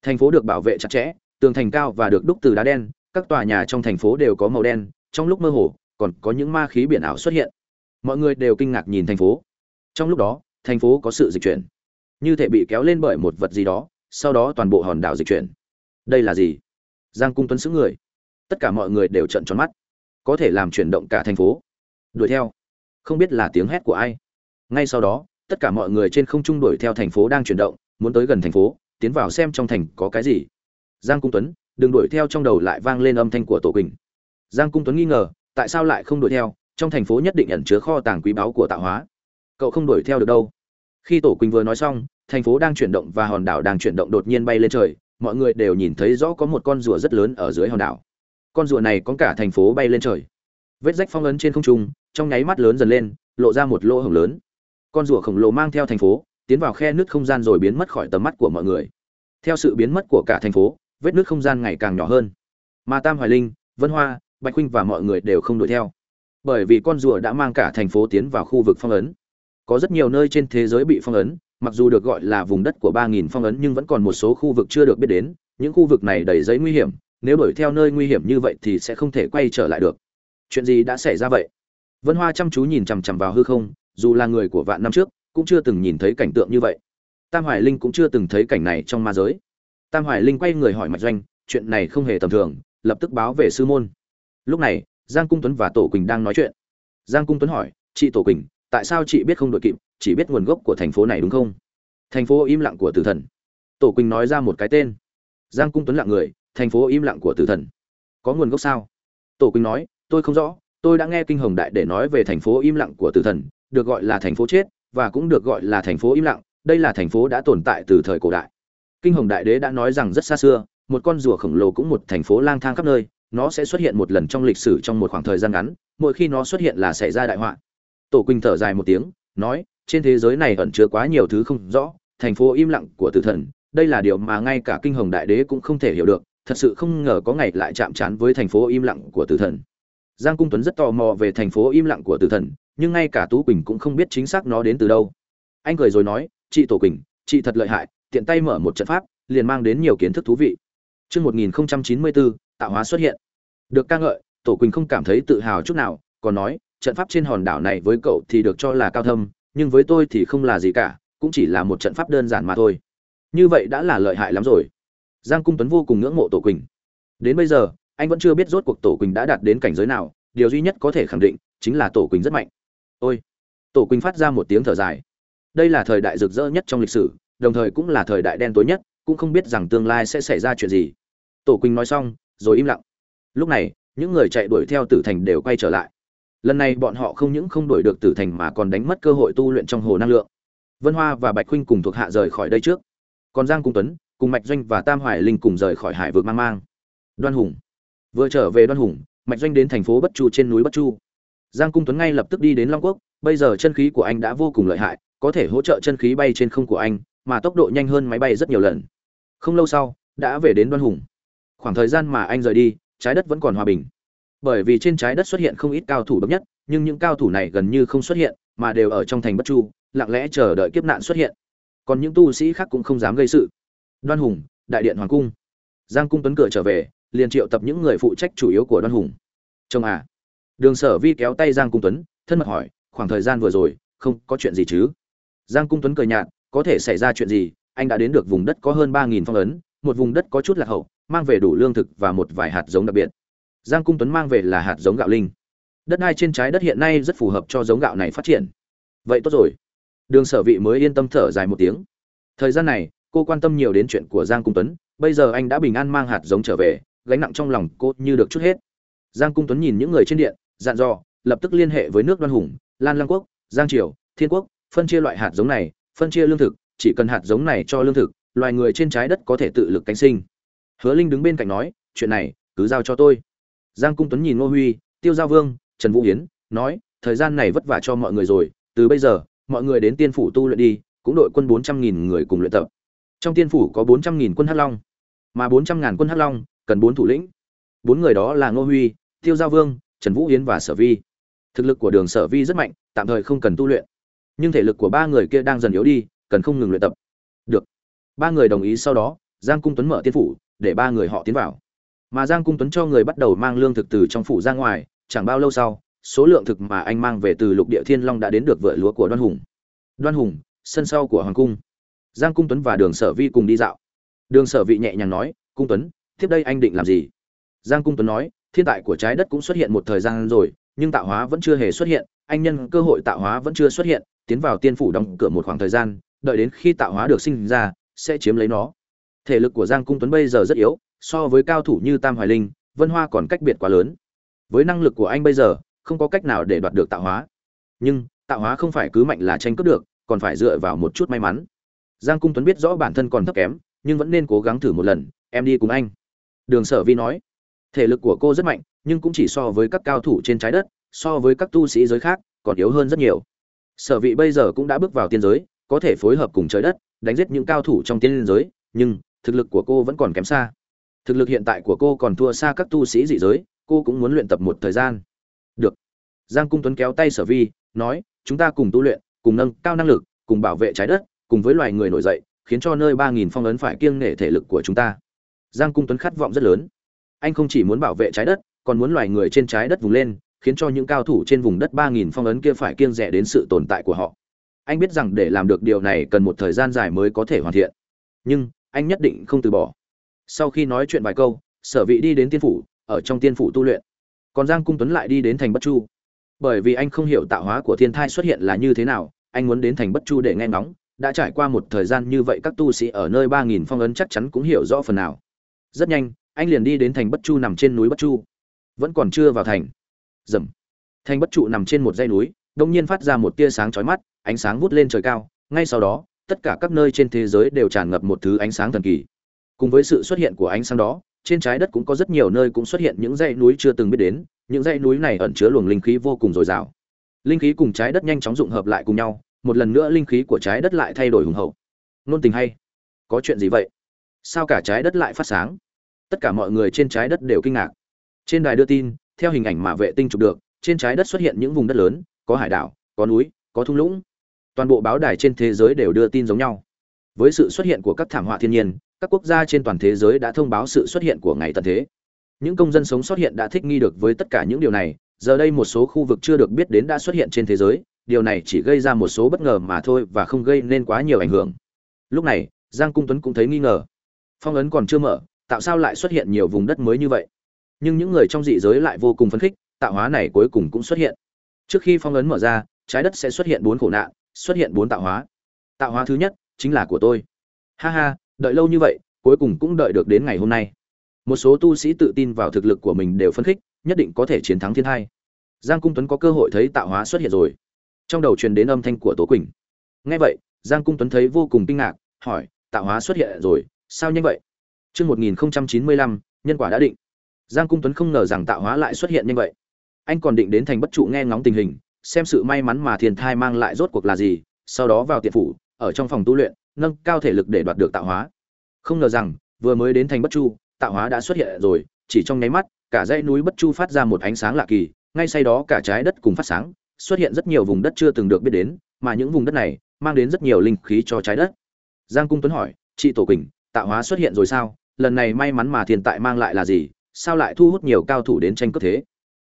Thành phố được bảo vệ chặt chẽ, tường thành cao và được đúc từ đá đen, các tòa nhà trong thành phố đều có màu đen, trong lúc mơ hồ, còn có những ma khí biển ảo xuất hiện mọi người đều kinh ngạc nhìn thành phố. Trong lúc đó, thành phố có sự dịch chuyển. Như thể bị kéo lên bởi một vật gì đó, sau đó toàn bộ hòn đảo dịch chuyển. Đây là gì? Giang cung tuấn xứ người. Tất cả mọi người đều trợn tròn mắt. Có thể làm chuyển động cả thành phố. Đuổi theo. Không biết là tiếng hét của ai. Ngay sau đó, tất cả mọi người trên không trung đuổi theo thành phố đang chuyển động, muốn tới gần thành phố, tiến vào xem trong thành có cái gì. Giang cung tuấn, đừng đuổi theo trong đầu lại vang lên âm thanh của tổ quỳnh. Giang cung tuấn nghi ngờ, tại sao lại không đuổi theo? Trong thành phố nhất định ẩn chứa kho tàng quý báu của tạo hóa. Cậu không đuổi theo được đâu. Khi tổ quỳnh vừa nói xong, thành phố đang chuyển động và hòn đảo đang chuyển động đột nhiên bay lên trời, mọi người đều nhìn thấy rõ có một con rùa rất lớn ở dưới hòn đảo. Con rùa này có cả thành phố bay lên trời. Vết rách phong ấn trên không trung, trong nháy mắt lớn dần lên, lộ ra một lỗ hổng lớn. Con rùa khổng lồ mang theo thành phố, tiến vào khe nước không gian rồi biến mất khỏi tầm mắt của mọi người. Theo sự biến mất của cả thành phố, vết nước không gian ngày càng nhỏ hơn. Mà tam hoài linh, vân hoa, bạch huynh và mọi người đều không đuổi theo bởi vì con rùa đã mang cả thành phố tiến vào khu vực phong ấn. Có rất nhiều nơi trên thế giới bị phong ấn, mặc dù được gọi là vùng đất của ba nghìn phong ấn nhưng vẫn còn một số khu vực chưa được biết đến. Những khu vực này đầy giấy nguy hiểm, nếu đuổi theo nơi nguy hiểm như vậy thì sẽ không thể quay trở lại được. Chuyện gì đã xảy ra vậy? Vân hoa chăm chú nhìn chằm chằm vào hư không, dù là người của vạn năm trước, cũng chưa từng nhìn thấy cảnh tượng như vậy. Tam hoài linh cũng chưa từng thấy cảnh này trong ma giới. Tam hoài linh quay người hỏi mạch doanh, chuyện này không hề tầm thường, lập tức báo về sư môn. Lúc này giang cung tuấn và tổ quỳnh đang nói chuyện. Giang cung tuấn hỏi, chị tổ quỳnh, tại sao chị biết không đội kịp? Chỉ biết nguồn gốc của thành phố này đúng không? Thành phố im lặng của tử thần. Tổ quỳnh nói ra một cái tên. Giang cung tuấn lặng người, thành phố im lặng của tử thần. Có nguồn gốc sao? Tổ quỳnh nói, tôi không rõ, tôi đã nghe kinh hồng đại để nói về thành phố im lặng của tử thần, được gọi là thành phố chết, và cũng được gọi là thành phố im lặng, đây là thành phố đã tồn tại từ thời cổ đại. Kinh hồng đại đế đã nói rằng rất xa xưa, một con rùa khổng lồ cũng một thành phố lang thang khắp nơi nó sẽ xuất hiện một lần trong lịch sử trong một khoảng thời gian ngắn mỗi khi nó xuất hiện là xảy ra đại họa. Tổ quỳnh thở dài một tiếng nói trên thế giới này ẩn chứa quá nhiều thứ không rõ thành phố im lặng của tử thần đây là điều mà ngay cả kinh hồng đại đế cũng không thể hiểu được thật sự không ngờ có ngày lại chạm trán với thành phố im lặng của tử thần. Giang cung tuấn rất tò mò về thành phố im lặng của tử thần nhưng ngay cả tú quỳnh cũng không biết chính xác nó đến từ đâu. Anh cười rồi nói chị tổ quỳnh chị thật lợi hại tiện tay mở một trận pháp liền mang đến nhiều kiến thức thú vị. Trước 1094, tạo hóa xuất hiện. Được ca ngợi, Tổ Quỳnh không cảm thấy tự hào chút nào, còn nói, trận pháp trên hòn đảo này với cậu thì được cho là cao thâm, nhưng với tôi thì không là gì cả, cũng chỉ là một trận pháp đơn giản mà thôi. Như vậy đã là lợi hại lắm rồi. Giang Cung Tuấn vô cùng ngưỡng mộ Tổ Quỳnh. Đến bây giờ, anh vẫn chưa biết rốt cuộc Tổ Quỳnh đã đạt đến cảnh giới nào, điều duy nhất có thể khẳng định chính là Tổ Quỳnh rất mạnh. Ôi, Tổ Quỳnh phát ra một tiếng thở dài. Đây là thời đại rực rỡ nhất trong lịch sử, đồng thời cũng là thời đại đen tối nhất, cũng không biết rằng tương lai sẽ xảy ra chuyện gì. Tổ Quỳnh nói xong, rồi im lặng. Lúc này, những người chạy đuổi theo Tử Thành đều quay trở lại. Lần này bọn họ không những không đuổi được tử thành mà còn đánh mất cơ hội tu luyện trong hồ năng lượng. Vân hoa và bạch huynh cùng thuộc hạ rời khỏi đây trước. Còn giang cung tuấn cùng mạch doanh và tam hoài linh cùng rời khỏi hải vực mang mang. Đoan hùng. Vừa trở về đoan hùng mạch doanh đến thành phố bất chu trên núi bất chu. Giang cung tuấn ngay lập tức đi đến long quốc bây giờ chân khí của anh đã vô cùng lợi hại có thể hỗ trợ chân khí bay trên không của anh mà tốc độ nhanh hơn máy bay rất nhiều lần. Không lâu sau đã về đến đoan hùng khoảng thời gian mà anh rời đi, trái đất vẫn còn hòa bình. Bởi vì trên trái đất xuất hiện không ít cao thủ bậc nhất, nhưng những cao thủ này gần như không xuất hiện, mà đều ở trong thành bất chu, lặng lẽ chờ đợi kiếp nạn xuất hiện. Còn những tu sĩ khác cũng không dám gây sự. Đoan hùng, đại điện hoàng cung. Giang cung tuấn cửa trở về, liền triệu tập những người phụ trách chủ yếu của đoan hùng. Chồng à. Đường sở vi kéo tay giang cung tuấn, thân mật hỏi, khoảng thời gian vừa rồi, không có chuyện gì chứ? Giang cung tuấn cười nhạt, có thể xảy ra chuyện gì, anh đã đến được vùng đất có hơn ba nghìn phong ấn, một vùng đất có chút lạc hậu mang về đủ lương thực và một vài hạt giống đặc biệt. Giang cung tuấn mang về là hạt giống gạo linh. Đất đai trên trái đất hiện nay rất phù hợp cho giống gạo này phát triển. Vậy tốt rồi. Đường sở vị mới yên tâm thở dài một tiếng. Thời gian này, cô quan tâm nhiều đến chuyện của giang cung tuấn. Bây giờ anh đã bình an mang hạt giống trở về, gánh nặng trong lòng cô như được chút hết. Giang cung tuấn nhìn những người trên điện, dặn dò, lập tức liên hệ với nước đoan hùng, lan lăng quốc, giang triều, thiên quốc, phân chia loại hạt giống này, phân chia lương thực, chỉ cần hạt giống này cho lương thực, loài người trên trái đất có thể tự lực cánh sinh hứa linh đứng bên cạnh nói, chuyện này, cứ giao cho tôi. Giang cung tuấn nhìn ngô huy, tiêu giao vương, trần vũ hiến nói, thời gian này vất vả cho mọi người rồi, từ bây giờ, mọi người đến tiên phủ tu luyện đi, cũng đội quân bốn trăm nghìn người cùng luyện tập. Trong tiên phủ có bốn trăm nghìn quân hắc long, mà bốn trăm ngàn quân hắc long cần bốn thủ lĩnh. Bốn người đó là ngô huy, tiêu giao vương, trần vũ hiến và sở vi. Thực lực của đường sở vi rất mạnh, tạm thời không cần tu luyện. Nhưng thể lực của ba người kia đang dần yếu đi, cần không ngừng luyện tập. Được. Ba người đồng ý sau đó, giang cung tuấn mở tiên phủ để ba người họ tiến vào. Mà giang cung tuấn cho người bắt đầu mang lương thực từ trong phủ ra ngoài, chẳng bao lâu sau, số lượng thực mà anh mang về từ lục địa thiên long đã đến được vựa lúa của đoan hùng. Đoan hùng, sân sau của hoàng cung. Giang cung tuấn và đường sở vi cùng đi dạo. Đường sở vị nhẹ nhàng nói, cung tuấn, tiếp đây anh định làm gì? Giang cung tuấn nói, thiên tại của trái đất cũng xuất hiện một thời gian rồi, nhưng tạo hóa vẫn chưa hề xuất hiện, anh nhân cơ hội tạo hóa vẫn chưa xuất hiện, tiến vào tiên phủ đóng cửa một khoảng thời gian, đợi đến khi tạo hóa được sinh ra, sẽ chiếm lấy nó thể lực của giang cung tuấn bây giờ rất yếu, so với cao thủ như tam hoài linh, vân hoa còn cách biệt quá lớn. Với năng lực của anh bây giờ, không có cách nào để đoạt được tạo hóa. Nhưng, tạo hóa không phải cứ mạnh là tranh cướp được, còn phải dựa vào một chút may mắn. Giang cung tuấn biết rõ bản thân còn thấp kém, nhưng vẫn nên cố gắng thử một lần, em đi cùng anh. Đường sở vi nói, thể lực của cô rất mạnh, nhưng cũng chỉ so với các cao thủ trên trái đất, so với các tu sĩ giới khác, còn yếu hơn rất nhiều. Sở vị bây giờ cũng đã bước vào tiên giới, có thể phối hợp cùng trời đất, đánh giết những cao thủ trong tiên giới, nhưng thực lực của cô vẫn còn kém xa. Thực lực hiện tại của cô còn thua xa các tu sĩ dị giới, cô cũng muốn luyện tập một thời gian. Được. Giang cung tuấn kéo tay sở vi, nói, chúng ta cùng tu luyện, cùng nâng cao năng lực, cùng bảo vệ trái đất, cùng với loài người nổi dậy, khiến cho nơi ba nghìn phong ấn phải kiêng nể thể lực của chúng ta. Giang cung tuấn khát vọng rất lớn. Anh không chỉ muốn bảo vệ trái đất, còn muốn loài người trên trái đất vùng lên, khiến cho những cao thủ trên vùng đất ba nghìn phong ấn kia phải kiêng rẻ đến sự tồn tại của họ. Anh biết rằng để làm được điều này cần một thời gian dài mới có thể hoàn thiện. Nhưng anh nhất định không từ bỏ. Sau khi nói chuyện vài câu, sở vị đi đến tiên phủ, ở trong tiên phủ tu luyện. Còn giang cung tuấn lại đi đến thành bất chu. Bởi vì anh không hiểu tạo hóa của thiên thai xuất hiện là như thế nào, anh muốn đến thành bất chu để nghe ngóng, đã trải qua một thời gian như vậy các tu sĩ ở nơi ba nghìn phong ấn chắc chắn cũng hiểu rõ phần nào. Rất nhanh, anh liền đi đến thành bất chu nằm trên núi bất chu. Vẫn còn chưa vào thành. Dầm. Thành bất trụ nằm trên một dãy núi, đông nhiên phát ra một tia sáng chói mắt, ánh sáng vút lên trời cao, ngay sau đó tất cả các nơi trên thế giới đều tràn ngập một thứ ánh sáng thần kỳ. Cùng với sự xuất hiện của ánh sáng đó, trên trái đất cũng có rất nhiều nơi cũng xuất hiện những dãy núi chưa từng biết đến, những dãy núi này ẩn chứa luồng linh khí vô cùng dồi dào. Linh khí cùng trái đất nhanh chóng dụng hợp lại cùng nhau, một lần nữa linh khí của trái đất lại thay đổi hùng hậu. Nôn tình hay? Có chuyện gì vậy? Sao cả trái đất lại phát sáng? Tất cả mọi người trên trái đất đều kinh ngạc. Trên đài đưa tin, theo hình ảnh mà vệ tinh chụp được, trên trái đất xuất hiện những vùng đất lớn, có hải đảo, có núi, có thung lũng toàn bộ báo đài trên thế giới đều đưa tin giống nhau. Với sự xuất hiện của các thảm họa thiên nhiên, các quốc gia trên toàn thế giới đã thông báo sự xuất hiện của ngày tận thế. Những công dân sống sót hiện đã thích nghi được với tất cả những điều này, giờ đây một số khu vực chưa được biết đến đã xuất hiện trên thế giới, điều này chỉ gây ra một số bất ngờ mà thôi và không gây nên quá nhiều ảnh hưởng. Lúc này, giang cung tuấn cũng thấy nghi ngờ. Phong ấn còn chưa mở, tạo sao lại xuất hiện nhiều vùng đất mới như vậy? Nhưng những người trong dị giới lại vô cùng phấn khích, tạo hóa này cuối cùng cũng xuất hiện. Trước khi phong ấn mở ra, trái đất sẽ xuất hiện bốn khổ nạn xuất hiện bốn tạo hóa. Tạo hóa thứ nhất chính là của tôi. Ha ha đợi lâu như vậy cuối cùng cũng đợi được đến ngày hôm nay. Một số tu sĩ tự tin vào thực lực của mình đều phấn khích nhất định có thể chiến thắng thiên hai giang cung tuấn có cơ hội thấy tạo hóa xuất hiện rồi. Trong đầu truyền đến âm thanh của tố quỳnh. Nghe vậy giang cung tuấn thấy vô cùng kinh ngạc hỏi tạo hóa xuất hiện rồi sao nhanh vậy? Trước 1095, nhân quả đã định. Giang Cung Tuấn không ngờ rằng tạo hóa lại xuất hiện như vậy. Anh còn định đến thành bất trụ nghe ngóng tình hình, xem sự may mắn mà thiên thai mang lại rốt cuộc là gì, sau đó vào tiệm phủ, ở trong phòng tu luyện, nâng cao thể lực để đoạt được tạo hóa. Không ngờ rằng, vừa mới đến thành bất chu, tạo hóa đã xuất hiện rồi, chỉ trong nháy mắt, cả dãy núi bất chu phát ra một ánh sáng lạ kỳ, ngay sau đó cả trái đất cùng phát sáng, xuất hiện rất nhiều vùng đất chưa từng được biết đến, mà những vùng đất này mang đến rất nhiều linh khí cho trái đất. Giang cung tuấn hỏi, chị tổ quỳnh, tạo hóa xuất hiện rồi sao? Lần này may mắn mà thiên tại mang lại là gì? Sao lại thu hút nhiều cao thủ đến tranh cướp thế?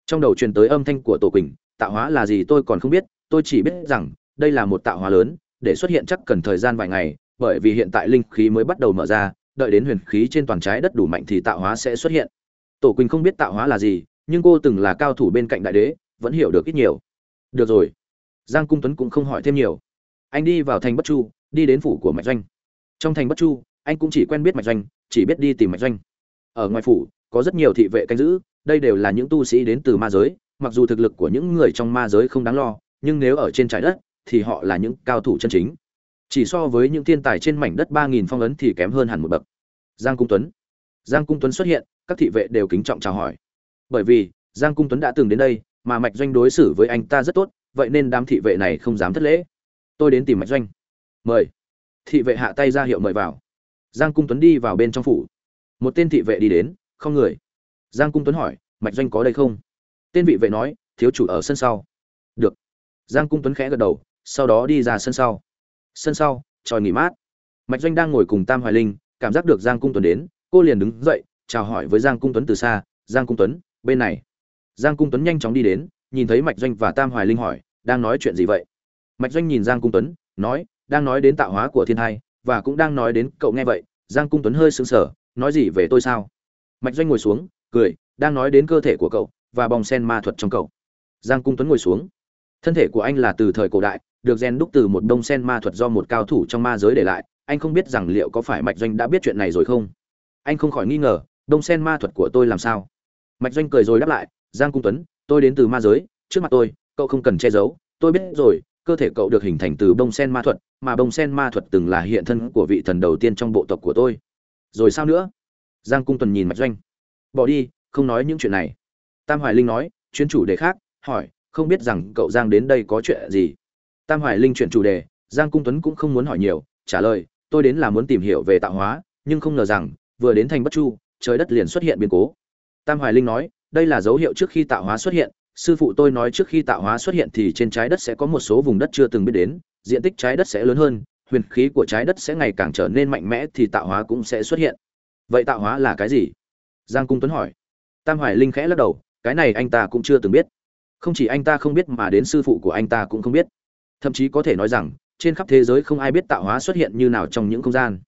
Trong đầu truyền tới âm thanh của tổ quỳnh tạo hóa là gì tôi còn không biết, tôi chỉ biết rằng, đây là một tạo hóa lớn, để xuất hiện chắc cần thời gian vài ngày, bởi vì hiện tại linh khí mới bắt đầu mở ra, đợi đến huyền khí trên toàn trái đất đủ mạnh thì tạo hóa sẽ xuất hiện. Tổ quỳnh không biết tạo hóa là gì, nhưng cô từng là cao thủ bên cạnh đại đế, vẫn hiểu được ít nhiều. Được rồi. Giang cung tuấn cũng không hỏi thêm nhiều. Anh đi vào thành bất chu, đi đến phủ của mạch doanh. Trong thành bất chu, anh cũng chỉ quen biết mạch doanh, chỉ biết đi tìm mạch doanh. Ở ngoài phủ, có rất nhiều thị vệ canh giữ, đây đều là những tu sĩ đến từ ma giới mặc dù thực lực của những người trong ma giới không đáng lo, nhưng nếu ở trên trái đất, thì họ là những cao thủ chân chính. Chỉ so với những thiên tài trên mảnh đất ba nghìn phong ấn thì kém hơn hẳn một bậc. Giang cung tuấn. Giang cung tuấn xuất hiện, các thị vệ đều kính trọng chào hỏi. Bởi vì, giang cung tuấn đã từng đến đây, mà mạch doanh đối xử với anh ta rất tốt, vậy nên đám thị vệ này không dám thất lễ. Tôi đến tìm mạch doanh. Mời. Thị vệ hạ tay ra hiệu mời vào. Giang cung tuấn đi vào bên trong phủ. Một tên thị vệ đi đến, không người. Giang cung tuấn hỏi, mạch doanh có đây không? Tên vị vệ nói, thiếu chủ ở sân sau. Được. Giang cung tuấn khẽ gật đầu, sau đó đi ra sân sau. Sân sau tròi nghỉ mát. Mạch doanh đang ngồi cùng tam hoài linh, cảm giác được giang cung tuấn đến, cô liền đứng dậy, chào hỏi với giang cung tuấn từ xa, giang cung tuấn, bên này. Giang cung tuấn nhanh chóng đi đến, nhìn thấy mạch doanh và tam hoài linh hỏi, đang nói chuyện gì vậy? Mạch doanh nhìn giang cung tuấn, nói, đang nói đến tạo hóa của thiên hai và cũng đang nói đến cậu nghe vậy. Giang cung tuấn hơi sững sờ, nói gì về tôi sao? Mạch doanh ngồi xuống, cười, đang nói đến cơ thể của cậu và bong sen ma thuật trong cậu. Giang cung tuấn ngồi xuống. Thân thể của anh là từ thời cổ đại, được gen đúc từ một đông sen ma thuật do một cao thủ trong ma giới để lại. Anh không biết rằng liệu có phải mạch doanh đã biết chuyện này rồi không? Anh không khỏi nghi ngờ đông sen ma thuật của tôi làm sao? Mạch doanh cười rồi đáp lại, giang cung tuấn, tôi đến từ ma giới, trước mặt tôi, cậu không cần che giấu. Tôi biết rồi, cơ thể cậu được hình thành từ bông sen ma thuật, mà bông sen ma thuật từng là hiện thân của vị thần đầu tiên trong bộ tộc của tôi. Rồi sao nữa? Giang cung tuần nhìn mạch doanh. Bỏ đi, không nói những chuyện này tam hoài linh nói, chuyến chủ đề khác, hỏi, không biết rằng cậu giang đến đây có chuyện gì? Tam hoài linh chuyển chủ đề, giang cung tuấn cũng không muốn hỏi nhiều, trả lời, tôi đến là muốn tìm hiểu về tạo hóa, nhưng không ngờ rằng, vừa đến thành bất chu, trời đất liền xuất hiện biến cố. Tam hoài linh nói, đây là dấu hiệu trước khi tạo hóa xuất hiện, sư phụ tôi nói trước khi tạo hóa xuất hiện thì trên trái đất sẽ có một số vùng đất chưa từng biết đến, diện tích trái đất sẽ lớn hơn, huyền khí của trái đất sẽ ngày càng trở nên mạnh mẽ thì tạo hóa cũng sẽ xuất hiện. Vậy tạo hóa là cái gì? Giang cung tuấn hỏi. Tam hoài linh khẽ lắc đầu cái này anh ta cũng chưa từng biết. Không chỉ anh ta không biết mà đến sư phụ của anh ta cũng không biết. Thậm chí có thể nói rằng, trên khắp thế giới không ai biết tạo hóa xuất hiện như nào trong những không gian.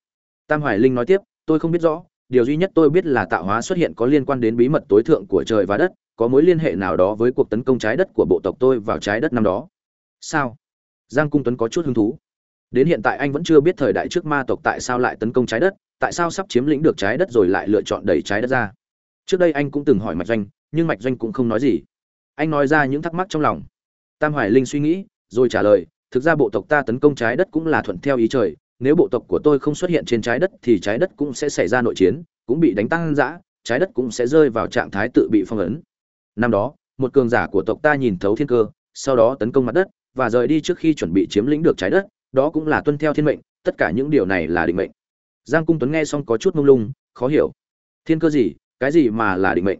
Tam hoài linh nói tiếp, tôi không biết rõ, điều duy nhất tôi biết là tạo hóa xuất hiện có liên quan đến bí mật tối thượng của trời và đất, có mối liên hệ nào đó với cuộc tấn công trái đất của bộ tộc tôi vào trái đất năm đó? Sao? Giang cung tuấn có chút hứng thú. Đến hiện tại anh vẫn chưa biết thời đại trước ma tộc tại sao lại tấn công trái đất, tại sao sắp chiếm lĩnh được trái đất rồi lại lựa chọn đẩy trái đất ra? Trước đây anh cũng từng hỏi mạch doanh nhưng mạch doanh cũng không nói gì. Anh nói ra những thắc mắc trong lòng. Tam hoài linh suy nghĩ, rồi trả lời, thực ra bộ tộc ta tấn công trái đất cũng là thuận theo ý trời. Nếu bộ tộc của tôi không xuất hiện trên trái đất thì trái đất cũng sẽ xảy ra nội chiến, cũng bị đánh tăng dã trái đất cũng sẽ rơi vào trạng thái tự bị phong ấn. Năm đó, một cường giả của tộc ta nhìn thấu thiên cơ, sau đó tấn công mặt đất và rời đi trước khi chuẩn bị chiếm lĩnh được trái đất, đó cũng là tuân theo thiên mệnh, tất cả những điều này là định mệnh. Giang cung tuấn nghe xong có chút mông lung, khó hiểu. Thiên cơ gì? Cái gì mà là định mệnh?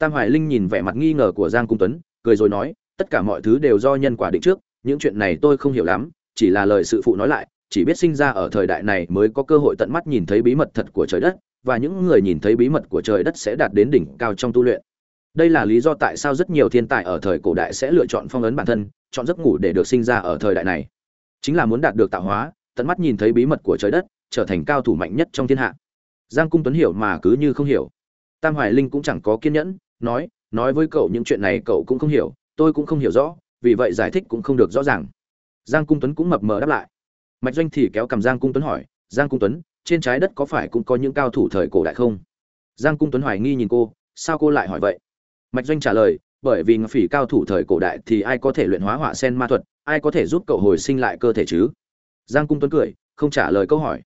Tam hoài linh nhìn vẻ mặt nghi ngờ của giang cung tuấn, cười rồi nói, tất cả mọi thứ đều do nhân quả định trước, những chuyện này tôi không hiểu lắm, chỉ là lời sự phụ nói lại, chỉ biết sinh ra ở thời đại này mới có cơ hội tận mắt nhìn thấy bí mật thật của trời đất, và những người nhìn thấy bí mật của trời đất sẽ đạt đến đỉnh cao trong tu luyện. Đây là lý do tại sao rất nhiều thiên tài ở thời cổ đại sẽ lựa chọn phong ấn bản thân, chọn giấc ngủ để được sinh ra ở thời đại này. Chính là muốn đạt được tạo hóa, tận mắt nhìn thấy bí mật của trời đất, trở thành cao thủ mạnh nhất trong thiên hạ. Giang cung tuấn hiểu mà cứ như không hiểu. Tam hoài linh cũng chẳng có kiên nhẫn nói nói với cậu những chuyện này cậu cũng không hiểu, tôi cũng không hiểu rõ, vì vậy giải thích cũng không được rõ ràng. Giang cung tuấn cũng mập mờ đáp lại. Mạch doanh thì kéo cầm giang cung tuấn hỏi, giang cung tuấn, trên trái đất có phải cũng có những cao thủ thời cổ đại không? Giang cung tuấn hoài nghi nhìn cô, sao cô lại hỏi vậy? Mạch doanh trả lời, bởi vì phỉ cao thủ thời cổ đại thì ai có thể luyện hóa hỏa sen ma thuật, ai có thể giúp cậu hồi sinh lại cơ thể chứ? Giang cung tuấn cười, không trả lời câu hỏi.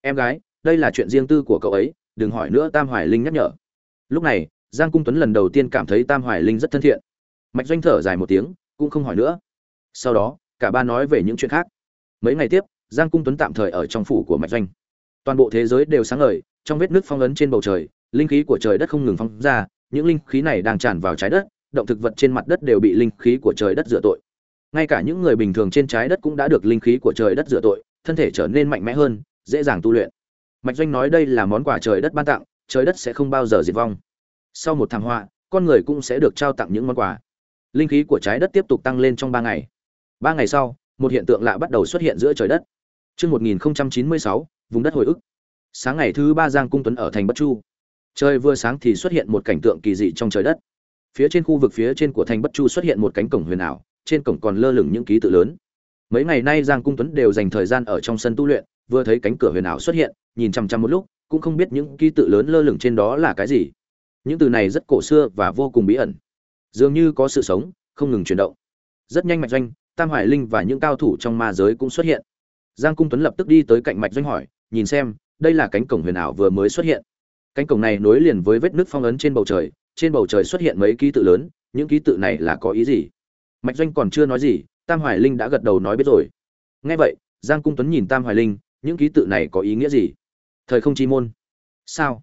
Em gái, đây là chuyện riêng tư của cậu ấy, đừng hỏi nữa, tam hoài linh nhắc nhở. Lúc này giang cung tuấn lần đầu tiên cảm thấy tam hoài linh rất thân thiện. Mạch doanh thở dài một tiếng, cũng không hỏi nữa. Sau đó, cả ba nói về những chuyện khác. Mấy ngày tiếp, giang cung tuấn tạm thời ở trong phủ của mạch doanh. Toàn bộ thế giới đều sáng ngời, trong vết nước phong ấn trên bầu trời, linh khí của trời đất không ngừng phong ra, những linh khí này đang tràn vào trái đất, động thực vật trên mặt đất đều bị linh khí của trời đất rửa tội. Ngay cả những người bình thường trên trái đất cũng đã được linh khí của trời đất rửa tội, thân thể trở nên mạnh mẽ hơn, dễ dàng tu luyện. Mạch doanh nói đây là món quà trời đất ban tặng, trời đất sẽ không bao giờ diệt vong sau một thảm họa con người cũng sẽ được trao tặng những món quà linh khí của trái đất tiếp tục tăng lên trong ba ngày ba ngày sau một hiện tượng lạ bắt đầu xuất hiện giữa trời đất Trước 1096, vùng đất hồi ức. Sáng ngày thứ ba Giang Cung Tuấn ở thành Bất Chu. Trời vừa sáng thì xuất hiện một cảnh tượng kỳ dị trong trời đất. Phía trên khu vực phía trên của thành Bất Chu xuất hiện một cánh cổng huyền ảo, trên cổng còn lơ lửng những ký tự lớn. Mấy ngày nay Giang Cung Tuấn đều dành thời gian ở trong sân tu luyện, vừa thấy cánh cửa huyền ảo xuất hiện, nhìn chằm chằm một lúc, cũng không biết những ký tự lớn lơ lửng trên đó là cái gì. Những từ này rất cổ xưa và vô cùng bí ẩn, dường như có sự sống, không ngừng chuyển động. Rất nhanh mạch doanh, Tam Hoài Linh và những cao thủ trong ma giới cũng xuất hiện. Giang Cung Tuấn lập tức đi tới cạnh mạch doanh hỏi, nhìn xem, đây là cánh cổng huyền ảo vừa mới xuất hiện. Cánh cổng này nối liền với vết nứt phong ấn trên bầu trời, trên bầu trời xuất hiện mấy ký tự lớn, những ký tự này là có ý gì? Mạch doanh còn chưa nói gì, Tam Hoài Linh đã gật đầu nói biết rồi. Nghe vậy, Giang Cung Tuấn nhìn Tam Hoài Linh, những ký tự này có ý nghĩa gì? Thời không chi môn. Sao?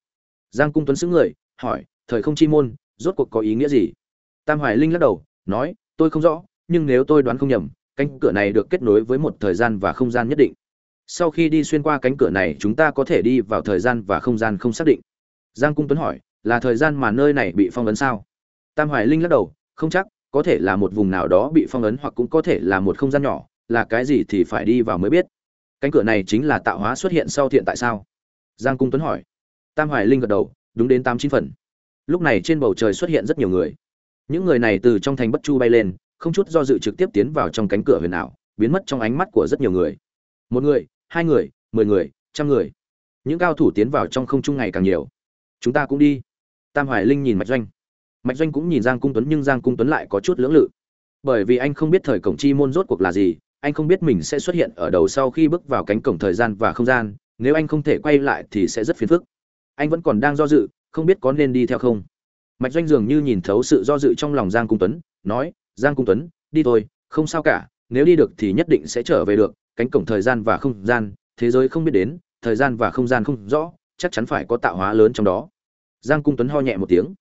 Giang Cung Tuấn sững người, hỏi, thời không chi môn, rốt cuộc có ý nghĩa gì? Tam Hoài Linh lắc đầu, nói, tôi không rõ, nhưng nếu tôi đoán không nhầm, cánh cửa này được kết nối với một thời gian và không gian nhất định. Sau khi đi xuyên qua cánh cửa này, chúng ta có thể đi vào thời gian và không gian không xác định. Giang Cung Tuấn hỏi, là thời gian mà nơi này bị phong ấn sao? Tam Hoài Linh lắc đầu, không chắc, có thể là một vùng nào đó bị phong ấn hoặc cũng có thể là một không gian nhỏ, là cái gì thì phải đi vào mới biết. Cánh cửa này chính là tạo hóa xuất hiện sau thiện tại sao? Giang Cung Tuấn hỏi. Tam Hoài Linh gật đầu, đúng đến tám chín phần. Lúc này trên bầu trời xuất hiện rất nhiều người. Những người này từ trong thành Bất Chu bay lên, không chút do dự trực tiếp tiến vào trong cánh cửa huyền ảo, biến mất trong ánh mắt của rất nhiều người. Một người, hai người, mười người, trăm người. Những cao thủ tiến vào trong không trung ngày càng nhiều. Chúng ta cũng đi. Tam Hoài Linh nhìn Mạch Doanh. Mạch Doanh cũng nhìn Giang Cung Tuấn nhưng Giang Cung Tuấn lại có chút lưỡng lự. Bởi vì anh không biết thời cổng chi môn rốt cuộc là gì, anh không biết mình sẽ xuất hiện ở đầu sau khi bước vào cánh cổng thời gian và không gian, nếu anh không thể quay lại thì sẽ rất phiền phức. Anh vẫn còn đang do dự, không biết có nên đi theo không. Mạch Doanh dường như nhìn thấu sự do dự trong lòng Giang Cung Tuấn, nói, giang cung tuấn đi thôi không sao cả nếu đi được thì nhất định sẽ trở về được cánh cổng thời gian và không gian thế giới không biết đến thời gian và không gian không rõ chắc chắn phải có tạo hóa lớn trong đó. Giang cung tuấn ho nhẹ một tiếng.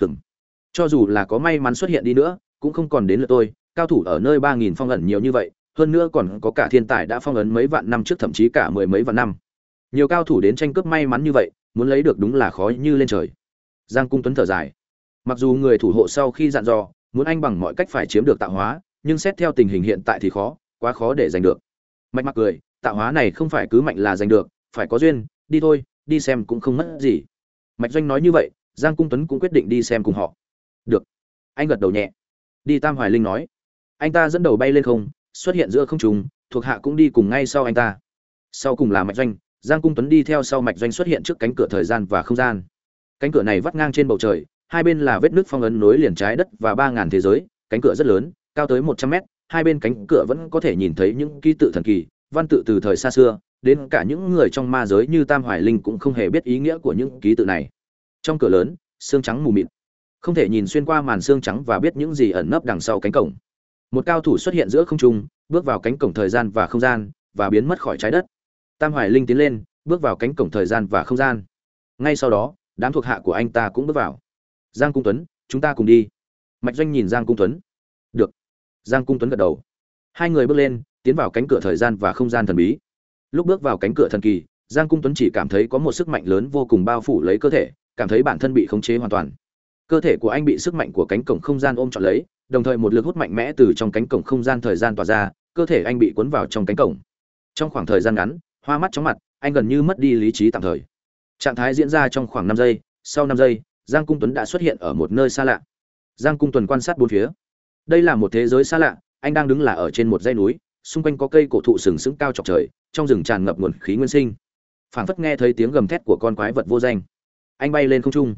Hừng cho dù là có may mắn xuất hiện đi nữa cũng không còn đến lượt tôi cao thủ ở nơi ba nghìn phong ẩn nhiều như vậy hơn nữa còn có cả thiên tài đã phong ấn mấy vạn năm trước thậm chí cả mười mấy vạn năm. Nhiều cao thủ đến tranh cướp may mắn như vậy muốn lấy được đúng là khó như lên trời. Giang cung tuấn thở dài. Mặc dù người thủ hộ sau khi dặn dò, muốn anh bằng mọi cách phải chiếm được tạo hóa, nhưng xét theo tình hình hiện tại thì khó, quá khó để giành được. Mạch mặc cười, tạo hóa này không phải cứ mạnh là giành được, phải có duyên, đi thôi, đi xem cũng không mất gì. Mạch doanh nói như vậy, giang cung tuấn cũng quyết định đi xem cùng họ. Được. Anh gật đầu nhẹ. Đi tam hoài linh nói. Anh ta dẫn đầu bay lên không, xuất hiện giữa không trùng thuộc hạ cũng đi cùng ngay sau anh ta. Sau cùng là mạch doanh giang cung tuấn đi theo sau mạch doanh xuất hiện trước cánh cửa thời gian và không gian. Cánh cửa này vắt ngang trên bầu trời, hai bên là vết nước phong ấn nối liền trái đất và ba ngàn thế giới, cánh cửa rất lớn, cao tới một trăm mét, hai bên cánh cửa vẫn có thể nhìn thấy những ký tự thần kỳ, văn tự từ thời xa xưa, đến cả những người trong ma giới như tam hoài linh cũng không hề biết ý nghĩa của những ký tự này. Trong cửa lớn, xương trắng mù mịt. Không thể nhìn xuyên qua màn xương trắng và biết những gì ẩn nấp đằng sau cánh cổng. Một cao thủ xuất hiện giữa không trung, bước vào cánh cổng thời gian và không gian, và biến mất khỏi trái đất tam hoài linh tiến lên, bước vào cánh cổng thời gian và không gian. Ngay sau đó, đám thuộc hạ của anh ta cũng bước vào. Giang cung tuấn, chúng ta cùng đi. Mạch doanh nhìn giang cung tuấn. Được. Giang cung tuấn gật đầu. Hai người bước lên, tiến vào cánh cửa thời gian và không gian thần bí. Lúc bước vào cánh cửa thần kỳ, giang cung tuấn chỉ cảm thấy có một sức mạnh lớn vô cùng bao phủ lấy cơ thể, cảm thấy bản thân bị khống chế hoàn toàn. Cơ thể của anh bị sức mạnh của cánh cổng không gian ôm trọn lấy, đồng thời một lực hút mạnh mẽ từ trong cánh cổng không gian thời gian tỏa ra, cơ thể anh bị cuốn vào trong cánh cổng. Trong khoảng thời gian ngắn hoa mắt chóng mặt, anh gần như mất đi lý trí tạm thời. Trạng thái diễn ra trong khoảng năm giây, sau năm giây, giang cung tuấn đã xuất hiện ở một nơi xa lạ. Giang cung Tuấn quan sát bốn phía. Đây là một thế giới xa lạ, anh đang đứng là ở trên một dãy núi, xung quanh có cây cổ thụ sừng sững cao chọc trời, trong rừng tràn ngập nguồn khí nguyên sinh. Phảng phất nghe thấy tiếng gầm thét của con quái vật vô danh. Anh bay lên không trung.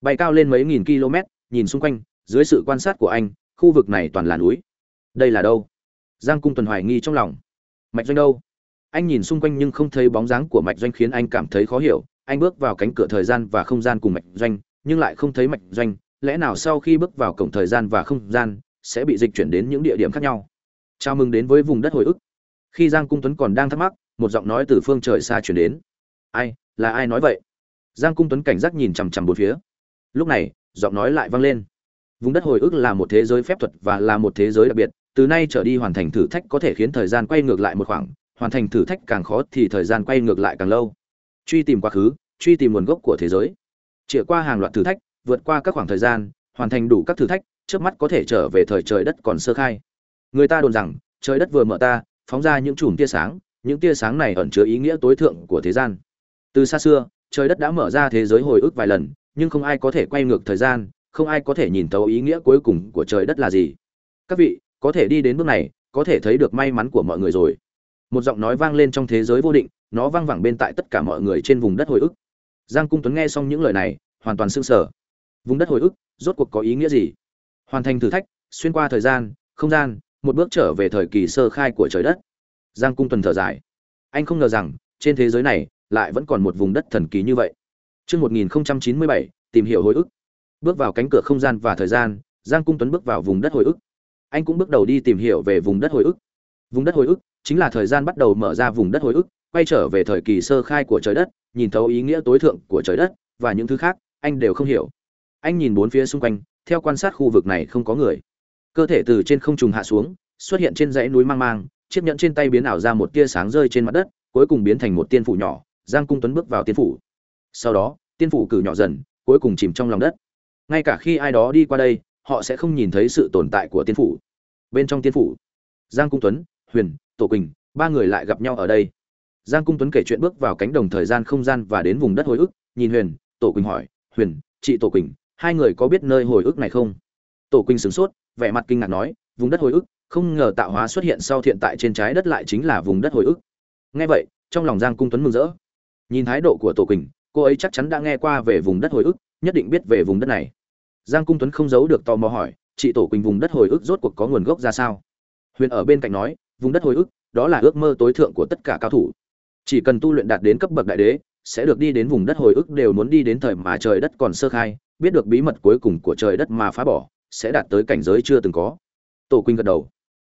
Bay cao lên mấy nghìn km, nhìn xung quanh, dưới sự quan sát của anh, khu vực này toàn là núi. Đây là đâu? Giang cung tuần hoài nghi trong lòng. Mạch doanh đâu? Anh nhìn xung quanh nhưng không thấy bóng dáng của mạch doanh khiến anh cảm thấy khó hiểu. Anh bước vào cánh cửa thời gian và không gian cùng mạch doanh, nhưng lại không thấy mạch doanh. Lẽ nào sau khi bước vào cổng thời gian và không gian, sẽ bị dịch chuyển đến những địa điểm khác nhau? Chào mừng đến với vùng đất hồi ức. Khi giang cung tuấn còn đang thắc mắc, một giọng nói từ phương trời xa chuyển đến. Ai, là ai nói vậy? Giang cung tuấn cảnh giác nhìn chằm chằm bốn phía. Lúc này, giọng nói lại vang lên. Vùng đất hồi ức là một thế giới phép thuật và là một thế giới đặc biệt. Từ nay trở đi hoàn thành thử thách có thể khiến thời gian quay ngược lại một khoảng hoàn thành thử thách càng khó thì thời gian quay ngược lại càng lâu. Truy tìm quá khứ, truy tìm nguồn gốc của thế giới. Chĩa qua hàng loạt thử thách, vượt qua các khoảng thời gian, hoàn thành đủ các thử thách trước mắt có thể trở về thời trời đất còn sơ khai. Người ta đồn rằng, trời đất vừa mở ta, phóng ra những chùm tia sáng, những tia sáng này ẩn chứa ý nghĩa tối thượng của thế gian. Từ xa xưa, trời đất đã mở ra thế giới hồi ức vài lần, nhưng không ai có thể quay ngược thời gian, không ai có thể nhìn thấu ý nghĩa cuối cùng của trời đất là gì. Các vị, có thể đi đến bước này, có thể thấy được may mắn của mọi người rồi một giọng nói vang lên trong thế giới vô định nó vang vẳng bên tại tất cả mọi người trên vùng đất hồi ức giang cung tuấn nghe xong những lời này hoàn toàn sưng sở vùng đất hồi ức rốt cuộc có ý nghĩa gì hoàn thành thử thách xuyên qua thời gian không gian một bước trở về thời kỳ sơ khai của trời đất giang cung tuần thở dài anh không ngờ rằng trên thế giới này lại vẫn còn một vùng đất thần kỳ như vậy Trước 1097, tìm hiểu hồi ức. Bước vào cánh cửa không gian và thời gian, Giang Cung Tuấn bước vào vùng đất hồi ức. Anh cũng bước đầu đi tìm hiểu về vùng đất hồi ức. Vùng đất hồi ức chính là thời gian bắt đầu mở ra vùng đất hồi ức, quay trở về thời kỳ sơ khai của trời đất, nhìn thấu ý nghĩa tối thượng của trời đất và những thứ khác, anh đều không hiểu. Anh nhìn bốn phía xung quanh, theo quan sát khu vực này không có người. Cơ thể từ trên không trùng hạ xuống, xuất hiện trên dãy núi mang mang, chiếc nhẫn trên tay biến ảo ra một tia sáng rơi trên mặt đất, cuối cùng biến thành một tiên phủ nhỏ, Giang Cung Tuấn bước vào tiên phủ. Sau đó, tiên phủ cử nhỏ dần, cuối cùng chìm trong lòng đất. Ngay cả khi ai đó đi qua đây, họ sẽ không nhìn thấy sự tồn tại của tiên phủ. Bên trong tiên phủ, Giang Cung Tuấn, Huyền, Tổ Quỳnh, ba người lại gặp nhau ở đây. Giang Cung Tuấn kể chuyện bước vào cánh đồng thời gian không gian và đến vùng đất hồi ức, nhìn Huyền, Tổ Quỳnh hỏi, "Huyền, chị Tổ Quỳnh, hai người có biết nơi hồi ức này không?" Tổ Quỳnh sửng sốt, vẻ mặt kinh ngạc nói, "Vùng đất hồi ức, không ngờ tạo hóa xuất hiện sau thiện tại trên trái đất lại chính là vùng đất hồi ức." Nghe vậy, trong lòng Giang Cung Tuấn mừng rỡ. Nhìn thái độ của Tổ Quỳnh, cô ấy chắc chắn đã nghe qua về vùng đất hồi ức, nhất định biết về vùng đất này. Giang Cung Tuấn không giấu được tò mò hỏi, "Chị Tổ Quỳnh vùng đất hồi ức rốt cuộc có nguồn gốc ra sao?" Huyền ở bên cạnh nói, "Vùng đất hồi ức, đó là ước mơ tối thượng của tất cả cao thủ. Chỉ cần tu luyện đạt đến cấp bậc đại đế, sẽ được đi đến vùng đất hồi ức đều muốn đi đến thời mà trời đất còn sơ khai, biết được bí mật cuối cùng của trời đất mà phá bỏ, sẽ đạt tới cảnh giới chưa từng có." Tổ Quỳnh gật đầu.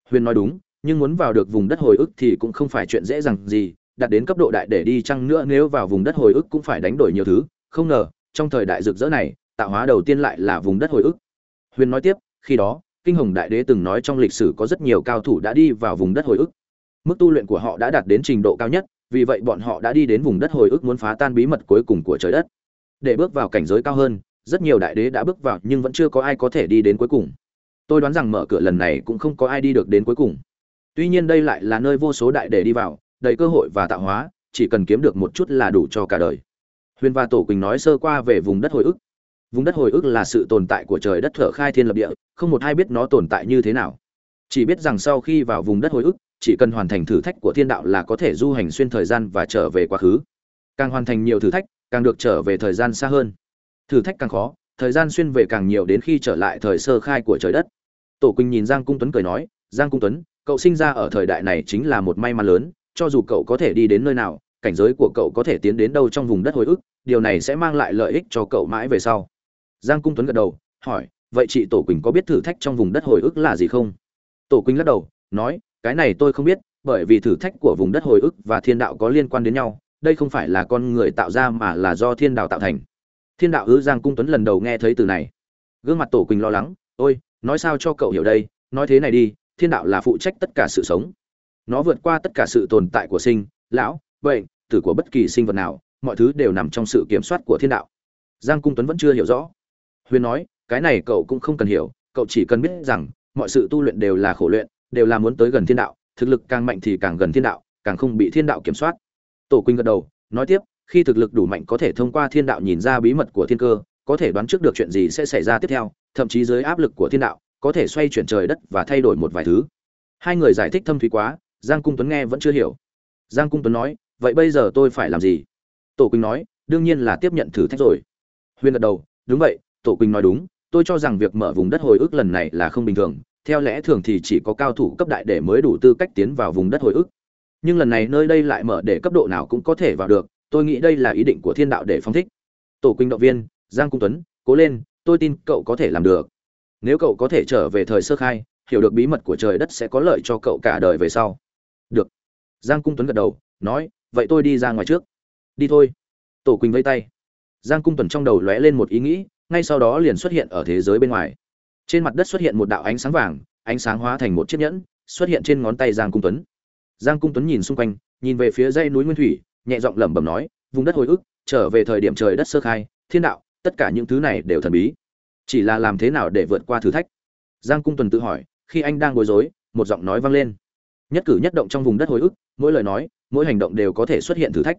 Huyền nói đúng, nhưng muốn vào được vùng đất hồi ức thì cũng không phải chuyện dễ dàng gì, đạt đến cấp độ đại để đi chăng nữa nếu vào vùng đất hồi ức cũng phải đánh đổi nhiều thứ, không ngờ, trong thời đại rực rỡ này, tạo hóa đầu tiên lại là vùng đất hồi ức. Huyền nói tiếp, khi đó, Kinh Hồng Đại Đế từng nói trong lịch sử có rất nhiều cao thủ đã đi vào vùng đất hồi ức. Mức tu luyện của họ đã đạt đến trình độ cao nhất, vì vậy bọn họ đã đi đến vùng đất hồi ức muốn phá tan bí mật cuối cùng của trời đất. Để bước vào cảnh giới cao hơn, rất nhiều đại đế đã bước vào nhưng vẫn chưa có ai có thể đi đến cuối cùng. Tôi đoán rằng mở cửa lần này cũng không có ai đi được đến cuối cùng. Tuy nhiên đây lại là nơi vô số đại đế đi vào, đầy cơ hội và tạo hóa, chỉ cần kiếm được một chút là đủ cho cả đời. Huyền và Tổ Quỳnh nói sơ qua về vùng đất hồi ức. Vùng đất hồi ức là sự tồn tại của trời đất thở khai thiên lập địa, không một ai biết nó tồn tại như thế nào. Chỉ biết rằng sau khi vào vùng đất hồi ức, chỉ cần hoàn thành thử thách của thiên đạo là có thể du hành xuyên thời gian và trở về quá khứ. Càng hoàn thành nhiều thử thách, càng được trở về thời gian xa hơn. Thử thách càng khó, thời gian xuyên về càng nhiều đến khi trở lại thời sơ khai của trời đất. Tổ Quỳnh nhìn Giang Cung Tuấn cười nói, "Giang Cung Tuấn, cậu sinh ra ở thời đại này chính là một may mắn lớn, cho dù cậu có thể đi đến nơi nào, cảnh giới của cậu có thể tiến đến đâu trong vùng đất hồi ức, điều này sẽ mang lại lợi ích cho cậu mãi về sau." Giang Cung Tuấn gật đầu, hỏi, "Vậy chị Tổ Quỳnh có biết thử thách trong vùng đất hồi ức là gì không?" Tổ Quỳnh lắc đầu, nói, "Cái này tôi không biết, bởi vì thử thách của vùng đất hồi ức và thiên đạo có liên quan đến nhau, đây không phải là con người tạo ra mà là do thiên đạo tạo thành." Thiên đạo ư Giang Cung Tuấn lần đầu nghe thấy từ này. Gương mặt Tổ Quỳnh lo lắng, "Ôi, nói sao cho cậu hiểu đây, nói thế này đi, thiên đạo là phụ trách tất cả sự sống nó vượt qua tất cả sự tồn tại của sinh lão bệnh tử của bất kỳ sinh vật nào mọi thứ đều nằm trong sự kiểm soát của thiên đạo giang cung tuấn vẫn chưa hiểu rõ huyền nói, cái này cậu cũng không cần hiểu, cậu chỉ cần biết rằng, mọi sự tu luyện đều là khổ luyện, đều là muốn tới gần thiên đạo, thực lực càng mạnh thì càng gần thiên đạo, càng không bị thiên đạo kiểm soát. Tổ quỳnh gật đầu, nói tiếp, khi thực lực đủ mạnh có thể thông qua thiên đạo nhìn ra bí mật của thiên cơ, có thể đoán trước được chuyện gì sẽ xảy ra tiếp theo, thậm chí dưới áp lực của thiên đạo, có thể xoay chuyển trời đất và thay đổi một vài thứ. Hai người giải thích thâm thúy quá, giang cung tuấn nghe vẫn chưa hiểu. Giang cung tuấn nói, vậy bây giờ tôi phải làm gì? Tổ quỳnh nói, đương nhiên là tiếp nhận thử thách rồi. Huyền gật đầu, đúng vậy tổ quỳnh nói đúng, tôi cho rằng việc mở vùng đất hồi ức lần này là không bình thường, theo lẽ thường thì chỉ có cao thủ cấp đại để mới đủ tư cách tiến vào vùng đất hồi ức. Nhưng lần này nơi đây lại mở để cấp độ nào cũng có thể vào được, tôi nghĩ đây là ý định của thiên đạo để phong thích. Tổ quỳnh động viên, giang cung tuấn, cố lên, tôi tin cậu có thể làm được. Nếu cậu có thể trở về thời sơ khai, hiểu được bí mật của trời đất sẽ có lợi cho cậu cả đời về sau. Được. Giang cung tuấn gật đầu, nói, vậy tôi đi ra ngoài trước. Đi thôi. Tổ quỳnh vây tay. Giang cung tuấn trong đầu lóe lên một ý nghĩ ngay sau đó liền xuất hiện ở thế giới bên ngoài. Trên mặt đất xuất hiện một đạo ánh sáng vàng, ánh sáng hóa thành một chiếc nhẫn, xuất hiện trên ngón tay giang cung tuấn. Giang cung tuấn nhìn xung quanh, nhìn về phía dãy núi nguyên thủy, nhẹ giọng lẩm bẩm nói, vùng đất hồi ức, trở về thời điểm trời đất sơ khai, thiên đạo, tất cả những thứ này đều thần bí. Chỉ là làm thế nào để vượt qua thử thách? Giang cung tuấn tự hỏi, khi anh đang bối rối, một giọng nói vang lên. Nhất cử nhất động trong vùng đất hồi ức, mỗi lời nói, mỗi hành động đều có thể xuất hiện thử thách.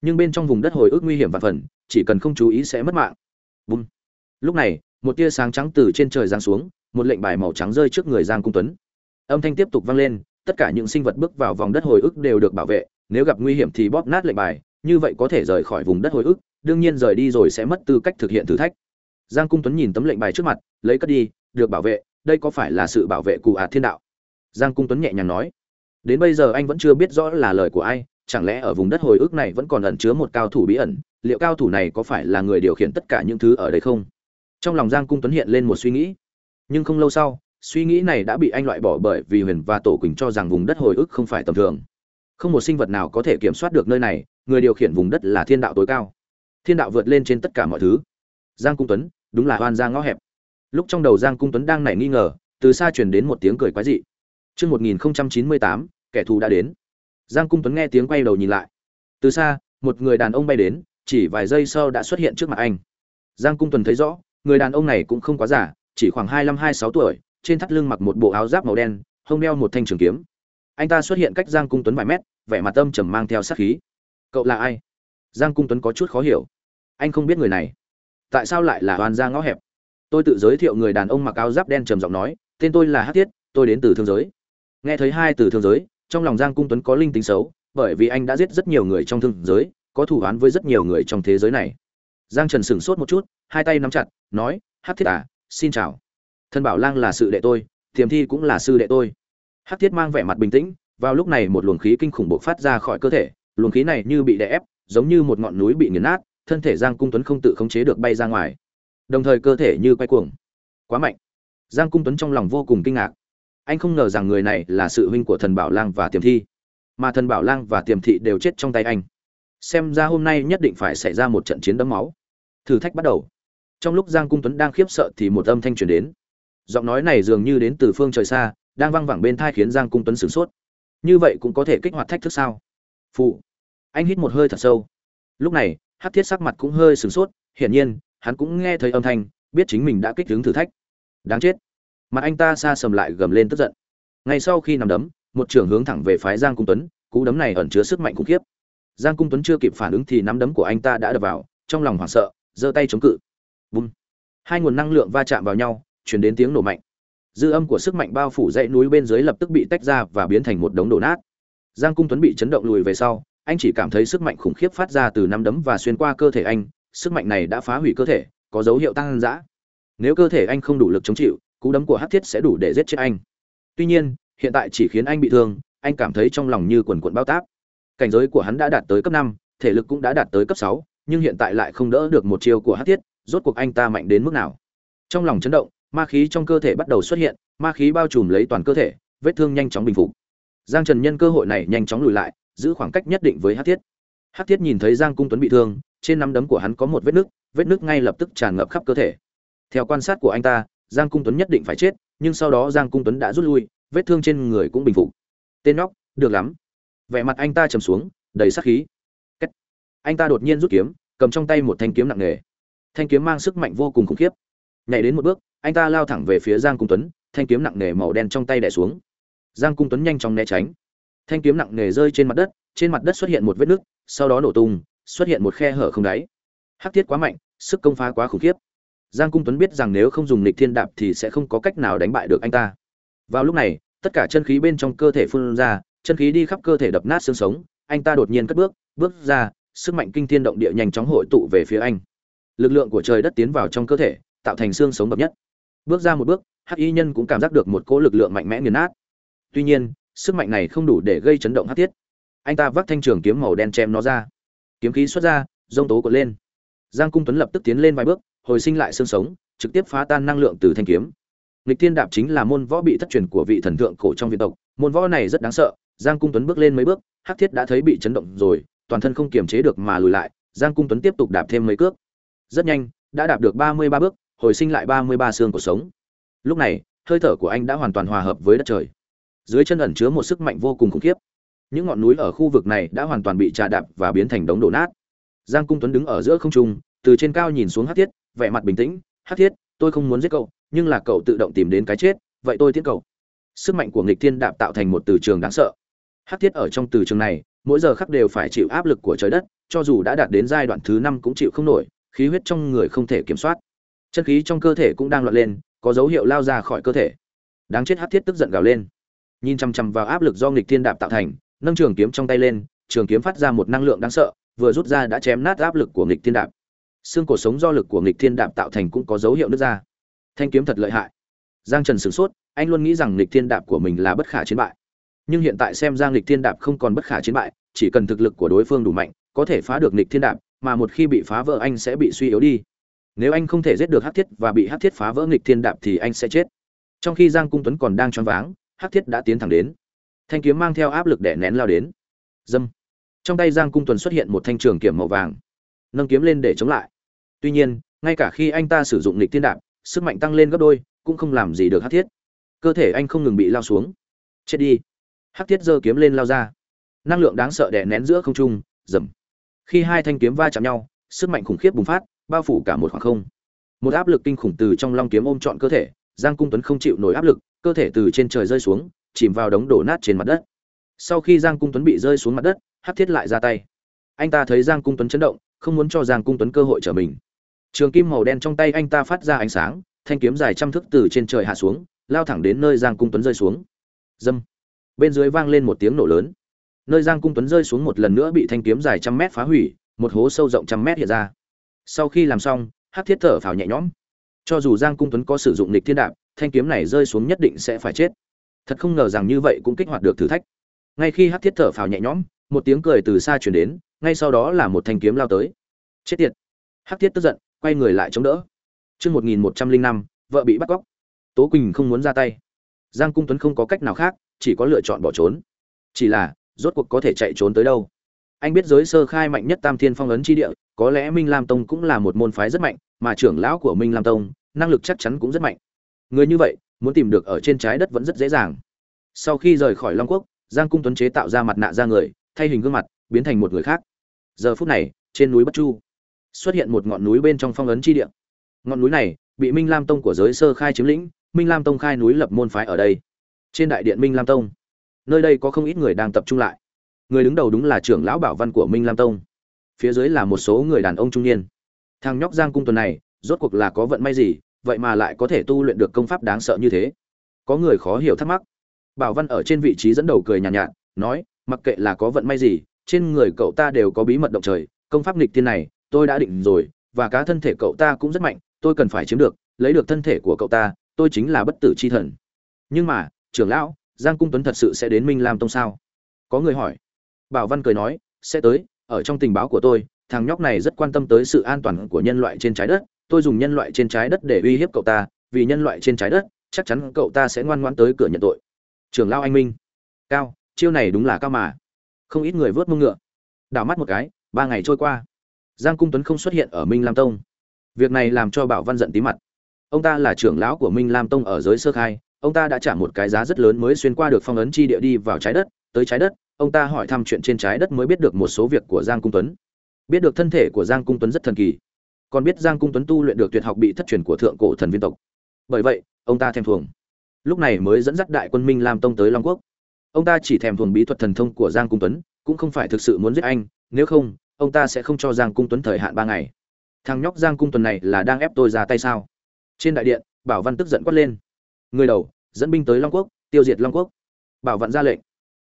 Nhưng bên trong vùng đất hồi ức nguy hiểm và phần, chỉ cần không chú ý sẽ mất mạng. Bùm lúc này, một tia sáng trắng từ trên trời giáng xuống, một lệnh bài màu trắng rơi trước người giang cung tuấn. Âm thanh tiếp tục vang lên, tất cả những sinh vật bước vào vòng đất hồi ức đều được bảo vệ, nếu gặp nguy hiểm thì bóp nát lệnh bài, như vậy có thể rời khỏi vùng đất hồi ức, đương nhiên rời đi rồi sẽ mất tư cách thực hiện thử thách. Giang cung tuấn nhìn tấm lệnh bài trước mặt, lấy cất đi, được bảo vệ, đây có phải là sự bảo vệ cụ ạt thiên đạo? Giang cung tuấn nhẹ nhàng nói. Đến bây giờ anh vẫn chưa biết rõ là lời của ai, chẳng lẽ ở vùng đất hồi ức này vẫn còn ẩn chứa một cao thủ bí ẩn, liệu cao thủ này có phải là người điều khiển tất cả những thứ ở đây không? Trong lòng giang cung tuấn hiện lên một suy nghĩ nhưng không lâu sau suy nghĩ này đã bị anh loại bỏ bởi vì huyền và tổ quỳnh cho rằng vùng đất hồi ức không phải tầm thường không một sinh vật nào có thể kiểm soát được nơi này người điều khiển vùng đất là thiên đạo tối cao thiên đạo vượt lên trên tất cả mọi thứ giang cung tuấn đúng là oan ra ngõ hẹp lúc trong đầu giang cung tuấn đang nảy nghi ngờ từ xa truyền đến một tiếng cười quái dị Trước 1098, kẻ thù đã đến. Giang Cung Tuấn nghe tiếng quay đầu nhìn lại. Từ xa, một người đàn ông bay đến, chỉ vài giây sau đã xuất hiện trước mặt anh. Giang Cung Tuấn thấy rõ, người đàn ông này cũng không quá già, chỉ khoảng 25-26 tuổi, trên thắt lưng mặc một bộ áo giáp màu đen, hông đeo một thanh trường kiếm. Anh ta xuất hiện cách Giang Cung Tuấn vài mét, vẻ mặt âm trầm mang theo sát khí. "Cậu là ai?" Giang Cung Tuấn có chút khó hiểu. Anh không biết người này. Tại sao lại là oan gia ngõ hẹp? Tôi tự giới thiệu người đàn ông mặc áo giáp đen trầm giọng nói, "Tên tôi là Hắc Thiết, tôi đến từ thương giới." Nghe thấy hai từ thương giới, trong lòng Giang Cung Tuấn có linh tính xấu, bởi vì anh đã giết rất nhiều người trong thương giới, có thù oán với rất nhiều người trong thế giới này. Giang Trần sững sốt một chút, hai tay nắm chặt, nói: "Hắc Thiết à, xin chào. Thân Bảo Lang là sự đệ tôi, Tiềm Thi cũng là sư đệ tôi." Hắc Thiết mang vẻ mặt bình tĩnh, vào lúc này một luồng khí kinh khủng bộc phát ra khỏi cơ thể, luồng khí này như bị đè ép, giống như một ngọn núi bị nghiền nát, thân thể Giang Cung Tuấn không tự khống chế được bay ra ngoài. Đồng thời cơ thể như quay cuồng. Quá mạnh. Giang Cung Tuấn trong lòng vô cùng kinh ngạc. Anh không ngờ rằng người này là sự huynh của Thần Bảo Lang và Tiềm Thi, mà Thần Bảo Lang và Tiềm Thị đều chết trong tay anh. Xem ra hôm nay nhất định phải xảy ra một trận chiến đẫm máu. Thử thách bắt đầu. Trong lúc Giang Cung Tuấn đang khiếp sợ thì một âm thanh truyền đến. Giọng nói này dường như đến từ phương trời xa, đang vang vẳng bên tai khiến Giang Cung Tuấn sửng sốt. Như vậy cũng có thể kích hoạt thách thức sao? Phụ. Anh hít một hơi thật sâu. Lúc này, Hắc Thiết sắc mặt cũng hơi sửng sốt, hiển nhiên, hắn cũng nghe thấy âm thanh, biết chính mình đã kích đứng thử thách. Đáng chết. Mặt anh ta xa sầm lại gầm lên tức giận. Ngay sau khi nằm đấm, một trường hướng thẳng về phái Giang Cung Tuấn, cú đấm này ẩn chứa sức mạnh khủng khiếp. Giang Cung Tuấn chưa kịp phản ứng thì nắm đấm của anh ta đã đập vào, trong lòng hoảng sợ, giơ tay chống cự. Bùm. Hai nguồn năng lượng va chạm vào nhau, truyền đến tiếng nổ mạnh. Dư âm của sức mạnh bao phủ dãy núi bên dưới lập tức bị tách ra và biến thành một đống đổ nát. Giang Cung Tuấn bị chấn động lùi về sau, anh chỉ cảm thấy sức mạnh khủng khiếp phát ra từ năm đấm và xuyên qua cơ thể anh, sức mạnh này đã phá hủy cơ thể, có dấu hiệu tăng dã. Nếu cơ thể anh không đủ lực chống chịu, cú đấm của Hắc Thiết sẽ đủ để giết chết anh. Tuy nhiên, hiện tại chỉ khiến anh bị thương, anh cảm thấy trong lòng như quần quần bao táp. Cảnh giới của hắn đã đạt tới cấp 5, thể lực cũng đã đạt tới cấp 6, nhưng hiện tại lại không đỡ được một chiêu của Hắc Thiết, rốt cuộc anh ta mạnh đến mức nào? Trong lòng chấn động, ma khí trong cơ thể bắt đầu xuất hiện, ma khí bao trùm lấy toàn cơ thể, vết thương nhanh chóng bình phục. Giang Trần nhân cơ hội này nhanh chóng lùi lại, giữ khoảng cách nhất định với Hát Thiết. Hát Thiết nhìn thấy Giang Cung Tuấn bị thương, trên nắm đấm của hắn có một vết nứt, vết nứt ngay lập tức tràn ngập khắp cơ thể. Theo quan sát của anh ta, Giang Cung Tuấn nhất định phải chết, nhưng sau đó Giang Cung Tuấn đã rút lui, vết thương trên người cũng bình phục. Tên nóc được lắm. Vẻ mặt anh ta trầm xuống, đầy sát khí. Cách. Anh ta đột nhiên rút kiếm, cầm trong tay một thanh kiếm nặng nề. Thanh kiếm mang sức mạnh vô cùng khủng khiếp. Nhảy đến một bước, anh ta lao thẳng về phía Giang Cung Tuấn, thanh kiếm nặng nề màu đen trong tay đẻ xuống. Giang Cung Tuấn nhanh chóng né tránh. Thanh kiếm nặng nề rơi trên mặt đất, trên mặt đất xuất hiện một vết nứt, sau đó nổ tung, xuất hiện một khe hở không đáy. Hắc thiết quá mạnh, sức công phá quá khủng khiếp. Giang Cung Tuấn biết rằng nếu không dùng Lịch Thiên Đạp thì sẽ không có cách nào đánh bại được anh ta. Vào lúc này, tất cả chân khí bên trong cơ thể phun ra, chân khí đi khắp cơ thể đập nát xương sống, anh ta đột nhiên cất bước, bước ra, sức mạnh kinh thiên động địa nhanh chóng hội tụ về phía anh. Lực lượng của trời đất tiến vào trong cơ thể, tạo thành xương sống bậc nhất. Bước ra một bước, Hắc Y Nhân cũng cảm giác được một cỗ lực lượng mạnh mẽ nghiền nát. Tuy nhiên, sức mạnh này không đủ để gây chấn động hắc thiết. Anh ta vác thanh trường kiếm màu đen chém nó ra. Kiếm khí xuất ra, rông tố cuộn lên. Giang Cung Tuấn lập tức tiến lên vài bước, hồi sinh lại xương sống, trực tiếp phá tan năng lượng từ thanh kiếm. nghịch thiên đạp chính là môn võ bị thất truyền của vị thần thượng cổ trong viện tộc môn võ này rất đáng sợ giang cung tuấn bước lên mấy bước hắc thiết đã thấy bị chấn động rồi toàn thân không kiềm chế được mà lùi lại giang cung tuấn tiếp tục đạp thêm mấy cước rất nhanh, đã đạp được ba mươi ba bước, hồi sinh lại ba mươi ba xương của sống. Lúc này, hơi thở của anh đã hoàn toàn hòa hợp với đất trời. Dưới chân ẩn chứa một sức mạnh vô cùng khủng khiếp. Những ngọn núi ở khu vực này đã hoàn toàn bị trà đạp và biến thành đống đổ nát. Giang cung tuấn đứng ở giữa không trung, từ trên cao nhìn xuống hát thiết, vẻ mặt bình tĩnh. Hát thiết, tôi không muốn giết cậu, nhưng là cậu tự động tìm đến cái chết, vậy tôi tiễn cậu. Sức mạnh của nghịch thiên đạp tạo thành một từ trường đáng sợ. Hát thiết ở trong từ trường này, mỗi giờ khắc đều phải chịu áp lực của trời đất, cho dù đã đạt đến giai đoạn thứ năm cũng chịu không nổi khí huyết trong người không thể kiểm soát. Chân khí trong cơ thể cũng đang loạn lên, có dấu hiệu lao ra khỏi cơ thể. Đáng chết hát thiết tức giận gào lên. Nhìn chằm chằm vào áp lực do nghịch thiên đạp tạo thành, nâng trường kiếm trong tay lên, trường kiếm phát ra một năng lượng đáng sợ, vừa rút ra đã chém nát áp lực của nghịch thiên đạp. Xương cổ sống do lực của nghịch thiên đạp tạo thành cũng có dấu hiệu nứt ra. Thanh kiếm thật lợi hại. Giang trần sửng sốt, anh luôn nghĩ rằng nghịch thiên đạp của mình là bất khả chiến bại. Nhưng hiện tại xem ra nghịch thiên đạp không còn bất khả chiến bại, chỉ cần thực lực của đối phương đủ mạnh, có thể phá được nghịch thiên đạp mà một khi bị phá vỡ anh sẽ bị suy yếu đi. Nếu anh không thể giết được hắc thiết và bị hắc thiết phá vỡ nghịch thiên đạp thì anh sẽ chết. Trong khi giang cung tuấn còn đang choáng váng, hắc thiết đã tiến thẳng đến. Thanh kiếm mang theo áp lực đè nén lao đến. Dâm. Trong tay giang cung tuấn xuất hiện một thanh trường kiểm màu vàng. Nâng kiếm lên để chống lại. Tuy nhiên, ngay cả khi anh ta sử dụng nghịch thiên đạp, sức mạnh tăng lên gấp đôi, cũng không làm gì được hắc thiết. Cơ thể anh không ngừng bị lao xuống. Chết đi. Hắc thiết giơ kiếm lên lao ra. Năng lượng đáng sợ đè nén giữa không trung, dầm khi hai thanh kiếm va chạm nhau, sức mạnh khủng khiếp bùng phát, bao phủ cả một khoảng không. Một áp lực kinh khủng từ trong long kiếm ôm trọn cơ thể, giang cung tuấn không chịu nổi áp lực, cơ thể từ trên trời rơi xuống, chìm vào đống đổ nát trên mặt đất. Sau khi giang cung tuấn bị rơi xuống mặt đất, hắc thiết lại ra tay. Anh ta thấy giang cung tuấn chấn động, không muốn cho giang cung tuấn cơ hội trở mình. Trường kim màu đen trong tay anh ta phát ra ánh sáng, thanh kiếm dài trăm thước từ trên trời hạ xuống, lao thẳng đến nơi giang cung tuấn rơi xuống. Dâm. Bên dưới vang lên một tiếng nổ lớn nơi giang cung tuấn rơi xuống một lần nữa bị thanh kiếm dài trăm mét phá hủy, một hố sâu rộng trăm mét hiện ra. Sau khi làm xong, hắc thiết thở phào nhẹ nhõm. Cho dù giang cung tuấn có sử dụng lịch thiên đạp, thanh kiếm này rơi xuống nhất định sẽ phải chết. Thật không ngờ rằng như vậy cũng kích hoạt được thử thách. Ngay khi hắc thiết thở phào nhẹ nhõm, một tiếng cười từ xa chuyển đến, ngay sau đó là một thanh kiếm lao tới. Chết tiệt! Hắc thiết tức giận, quay người lại chống đỡ. Chương một nghìn một trăm linh năm, vợ bị bắt cóc. Tố quỳnh không muốn ra tay. Giang cung tuấn không có cách nào khác, chỉ có lựa chọn bỏ trốn. Chỉ là rốt cuộc có thể chạy trốn tới đâu. Anh biết giới sơ khai mạnh nhất tam thiên phong ấn chi địa, có lẽ minh lam tông cũng là một môn phái rất mạnh, mà trưởng lão của minh lam tông, năng lực chắc chắn cũng rất mạnh. Người như vậy, muốn tìm được ở trên trái đất vẫn rất dễ dàng. Sau khi rời khỏi long quốc, giang cung tuấn chế tạo ra mặt nạ ra người, thay hình gương mặt, biến thành một người khác. Giờ phút này, trên núi bất chu, xuất hiện một ngọn núi bên trong phong ấn chi địa. Ngọn núi này, bị minh lam tông của giới sơ khai chiếm lĩnh, minh lam tông khai núi lập môn phái ở đây. Trên đại điện minh lam tông nơi đây có không ít người đang tập trung lại. Người đứng đầu đúng là trưởng lão bảo văn của minh lam tông. Phía dưới là một số người đàn ông trung niên. Thằng nhóc giang cung tuần này rốt cuộc là có vận may gì vậy mà lại có thể tu luyện được công pháp đáng sợ như thế. Có người khó hiểu thắc mắc. Bảo văn ở trên vị trí dẫn đầu cười nhàn nhạt, nhạt nói mặc kệ là có vận may gì trên người cậu ta đều có bí mật động trời công pháp nghịch tiên này tôi đã định rồi và cá thân thể cậu ta cũng rất mạnh tôi cần phải chiếm được lấy được thân thể của cậu ta tôi chính là bất tử c h i thần. Nhưng mà trưởng lão giang cung tuấn thật sự sẽ đến minh lam tông sao? Có người hỏi. Bảo văn cười nói, sẽ tới, ở trong tình báo của tôi, thằng nhóc này rất quan tâm tới sự an toàn của nhân loại trên trái đất. Tôi dùng nhân loại trên trái đất để uy hiếp cậu ta, vì nhân loại trên trái đất, chắc chắn cậu ta sẽ ngoan ngoãn tới cửa nhận tội. Trưởng lao anh minh. Cao, chiêu này đúng là cao mà. Không ít người vớt mông ngựa. Đảo mắt một cái, ba ngày trôi qua. Giang cung tuấn không xuất hiện ở minh lam tông. Việc này làm cho bảo văn giận tí mặt. Ông ta là trưởng lão của minh lam tông ở giới sơ khai ông ta đã trả một cái giá rất lớn mới xuyên qua được phong ấn chi địa đi vào trái đất, tới trái đất, ông ta hỏi thăm chuyện trên trái đất mới biết được một số việc của giang cung tuấn. Biết được thân thể của giang cung tuấn rất thần kỳ. Còn biết giang cung tuấn tu luyện được tuyệt học bị thất truyền của thượng cổ thần viên tộc. Bởi vậy, ông ta thèm thuồng. Lúc này mới dẫn dắt đại quân minh lam tông tới long quốc. Ông ta chỉ thèm thuồng bí thuật thần thông của giang cung tuấn, cũng không phải thực sự muốn giết anh, nếu không, ông ta sẽ không cho giang cung tuấn thời hạn ba ngày. Thằng nhóc giang cung tuấn này là đang ép tôi ra tay sao? Trên đại điện, bảo văn tức giận quát lên. Người đầu dẫn binh tới long quốc, tiêu diệt long quốc. Bảo vạn ra lệnh.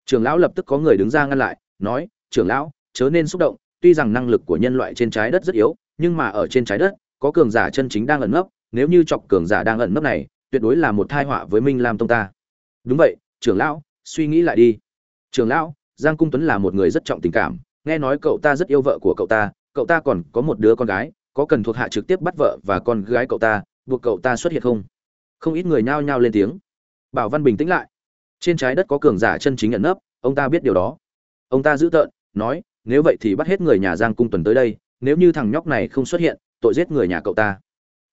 Trưởng lão lập tức có người đứng ra ngăn lại, nói, trưởng lão, chớ nên xúc động, tuy rằng năng lực của nhân loại trên trái đất rất yếu, nhưng mà ở trên trái đất, có cường giả chân chính đang ẩn nấp, nếu như chọc cường giả đang ẩn nấp này, tuyệt đối là một tai họa với minh lam tông ta. Đúng vậy, trưởng lão, suy nghĩ lại đi. Trưởng lão, giang cung tuấn là một người rất trọng tình cảm, nghe nói cậu ta rất yêu vợ của cậu ta cậu ta còn có một đứa con gái, có cần thuộc hạ trực tiếp bắt vợ và con gái cậu ta, buộc cậu ta xuất hiện không? Không ít người nhao nhao lên tiếng bảo văn bình tĩnh lại. Trên trái đất có cường giả chân chính nhận nấp, ông ta biết điều đó. Ông ta giữ tợn, nói, nếu vậy thì bắt hết người nhà giang cung tuần tới đây, nếu như thằng nhóc này không xuất hiện, tội giết người nhà cậu ta.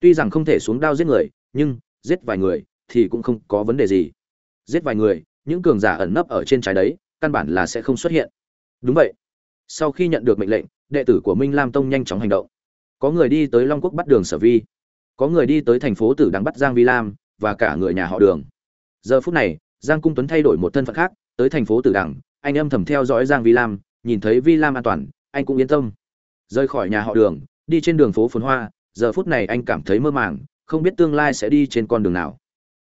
Tuy rằng không thể xuống đao giết người, nhưng giết vài người thì cũng không có vấn đề gì. Giết vài người, những cường giả ẩn nấp ở trên trái đấy, căn bản là sẽ không xuất hiện. Đúng vậy. Sau khi nhận được mệnh lệnh, đệ tử của minh lam tông nhanh chóng hành động. Có người đi tới long quốc bắt đường sở vi. Có người đi tới thành phố tử đằng bắt giang vi lam và cả người nhà họ đường giờ phút này, giang cung tuấn thay đổi một thân phận khác, tới thành phố tử đằng, anh âm thầm theo dõi giang vi lam, nhìn thấy vi lam an toàn, anh cũng yên tâm. Rời khỏi nhà họ đường, đi trên đường phố phồn hoa, giờ phút này anh cảm thấy mơ màng, không biết tương lai sẽ đi trên con đường nào.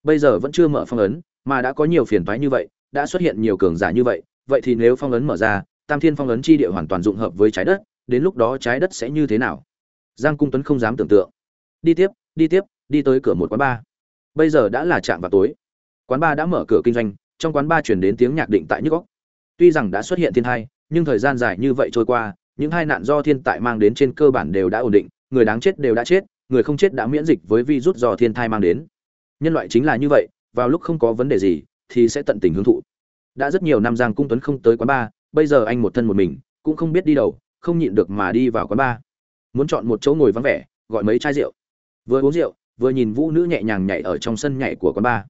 Bây giờ vẫn chưa mở phong ấn, mà đã có nhiều phiền toái như vậy, đã xuất hiện nhiều cường giả như vậy vậy thì nếu phong ấn mở ra, tam thiên phong ấn chi địa hoàn toàn dụng hợp với trái đất, đến lúc đó trái đất sẽ như thế nào? Giang cung tuấn không dám tưởng tượng. Đi tiếp đi tiếp, đi tới cửa một quán bar. Bây giờ đã là trạm vào tối quán bar đã mở cửa kinh doanh, trong quán bar chuyển đến tiếng nhạc định tại nhức góc tuy rằng đã xuất hiện thiên tai nhưng thời gian dài như vậy trôi qua, những hai nạn do thiên tai mang đến trên cơ bản đều đã ổn định, người đáng chết đều đã chết, người không chết đã miễn dịch với virus do thiên tai mang đến. Nhân loại chính là như vậy, vào lúc không có vấn đề gì, thì sẽ tận tình hưởng thụ. Đã rất nhiều năm giang cung tuấn không tới quán bar, bây giờ anh một thân một mình, cũng không biết đi đâu, không nhịn được mà đi vào quán bar. Muốn chọn một chỗ ngồi vắng vẻ, gọi mấy chai rượu. Vừa uống rượu, vừa nhìn vũ nữ nhẹ nhàng nhảy ở trong sân nhảy của quán bar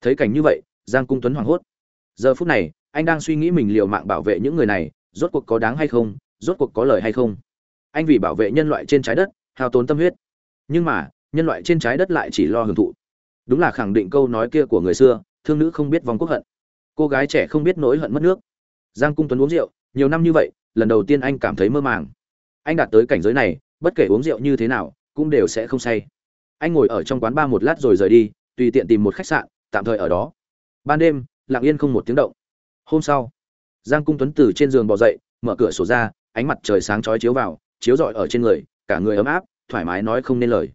thấy cảnh như vậy, giang cung tuấn hoảng hốt. Giờ phút này, anh đang suy nghĩ mình liều mạng bảo vệ những người này, rốt cuộc có đáng hay không, rốt cuộc có lời hay không. Anh vì bảo vệ nhân loại trên trái đất, hao tốn tâm huyết. Nhưng mà, nhân loại trên trái đất lại chỉ lo hưởng thụ. Đúng là khẳng định câu nói kia của người xưa, thương nữ không biết vòng quốc hận. Cô gái trẻ không biết nỗi hận mất nước. Giang cung tuấn uống rượu, nhiều năm như vậy, lần đầu tiên anh cảm thấy mơ màng. Anh đạt tới cảnh giới này, bất kể uống rượu như thế nào, cũng đều sẽ không say. Anh ngồi ở trong quán ba một lát rồi rời đi, tùy tiện tìm một khách sạn tạm thời ở đó. Ban đêm, lặng yên không một tiếng động. Hôm sau, giang cung tuấn từ trên giường bò dậy, mở cửa sổ ra, ánh mặt trời sáng chói chiếu vào, chiếu rọi ở trên người, cả người ấm áp, thoải mái nói không nên lời.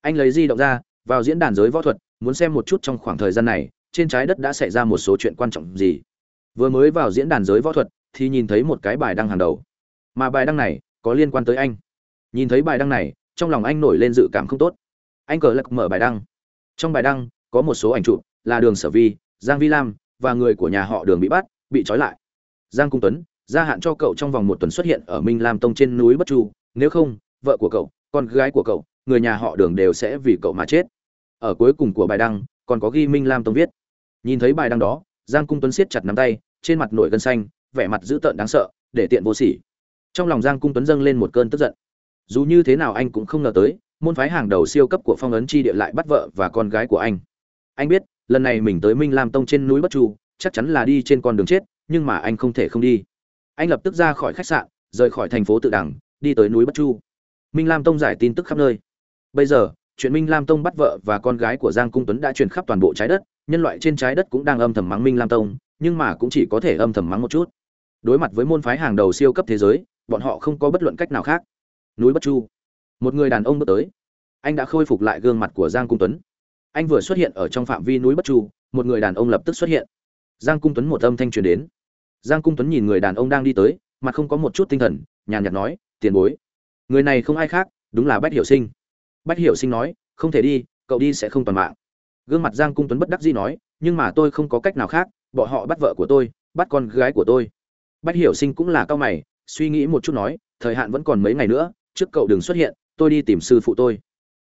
Anh lấy di động ra, vào diễn đàn giới võ thuật, muốn xem một chút trong khoảng thời gian này, trên trái đất đã xảy ra một số chuyện quan trọng gì. Vừa mới vào diễn đàn giới võ thuật, thì nhìn thấy một cái bài đăng hàng đầu. Mà bài đăng này, có liên quan tới anh. Nhìn thấy bài đăng này, trong lòng anh nổi lên dự cảm không tốt. Anh cờ lạc mở bài đăng. Trong bài đăng, có một số ảnh chụp là đường sở vi, giang vi lam và người của nhà họ đường bị bắt, bị trói lại. Giang cung tuấn, gia hạn cho cậu trong vòng một tuần xuất hiện ở minh lam tông trên núi bất chu. Nếu không, vợ của cậu, con gái của cậu, người nhà họ đường đều sẽ vì cậu mà chết. Ở cuối cùng của bài đăng, còn có ghi minh lam tông viết. Nhìn thấy bài đăng đó, giang cung tuấn siết chặt nắm tay, trên mặt nổi gân xanh, vẻ mặt dữ tợn đáng sợ, để tiện vô sỉ. Trong lòng giang cung tuấn dâng lên một cơn tức giận. Dù như thế nào anh cũng không ngờ tới, môn phái hàng đầu siêu cấp của phong ấn chi địa lại bắt vợ và con gái của anh. Anh biết lần này mình tới minh lam tông trên núi bất chu, chắc chắn là đi trên con đường chết, nhưng mà anh không thể không đi. Anh lập tức ra khỏi khách sạn, rời khỏi thành phố tự đẳng đi tới núi bất chu. Minh lam tông giải tin tức khắp nơi. Bây giờ, chuyện minh lam tông bắt vợ và con gái của giang cung tuấn đã truyền khắp toàn bộ trái đất, nhân loại trên trái đất cũng đang âm thầm mắng minh lam tông, nhưng mà cũng chỉ có thể âm thầm mắng một chút. Đối mặt với môn phái hàng đầu siêu cấp thế giới, bọn họ không có bất luận cách nào khác. Núi bất chu. Một người đàn ông bước tới. Anh đã khôi phục lại gương mặt của giang cung tuấn anh vừa xuất hiện ở trong phạm vi núi bất chu, một người đàn ông lập tức xuất hiện. Giang cung tuấn một âm thanh truyền đến. Giang cung tuấn nhìn người đàn ông đang đi tới, mặt không có một chút tinh thần, nhàn nhạt nói, tiền bối, người này không ai khác, đúng là bách hiểu sinh. Bách hiểu sinh nói, không thể đi, cậu đi sẽ không toàn mạng. Gương mặt giang cung tuấn bất đắc dĩ nói, nhưng mà tôi không có cách nào khác, bọn họ bắt vợ của tôi, bắt con gái của tôi. Bách hiểu sinh cũng là cao mày, suy nghĩ một chút nói, thời hạn vẫn còn mấy ngày nữa, trước cậu đừng xuất hiện, tôi đi tìm sư phụ tôi.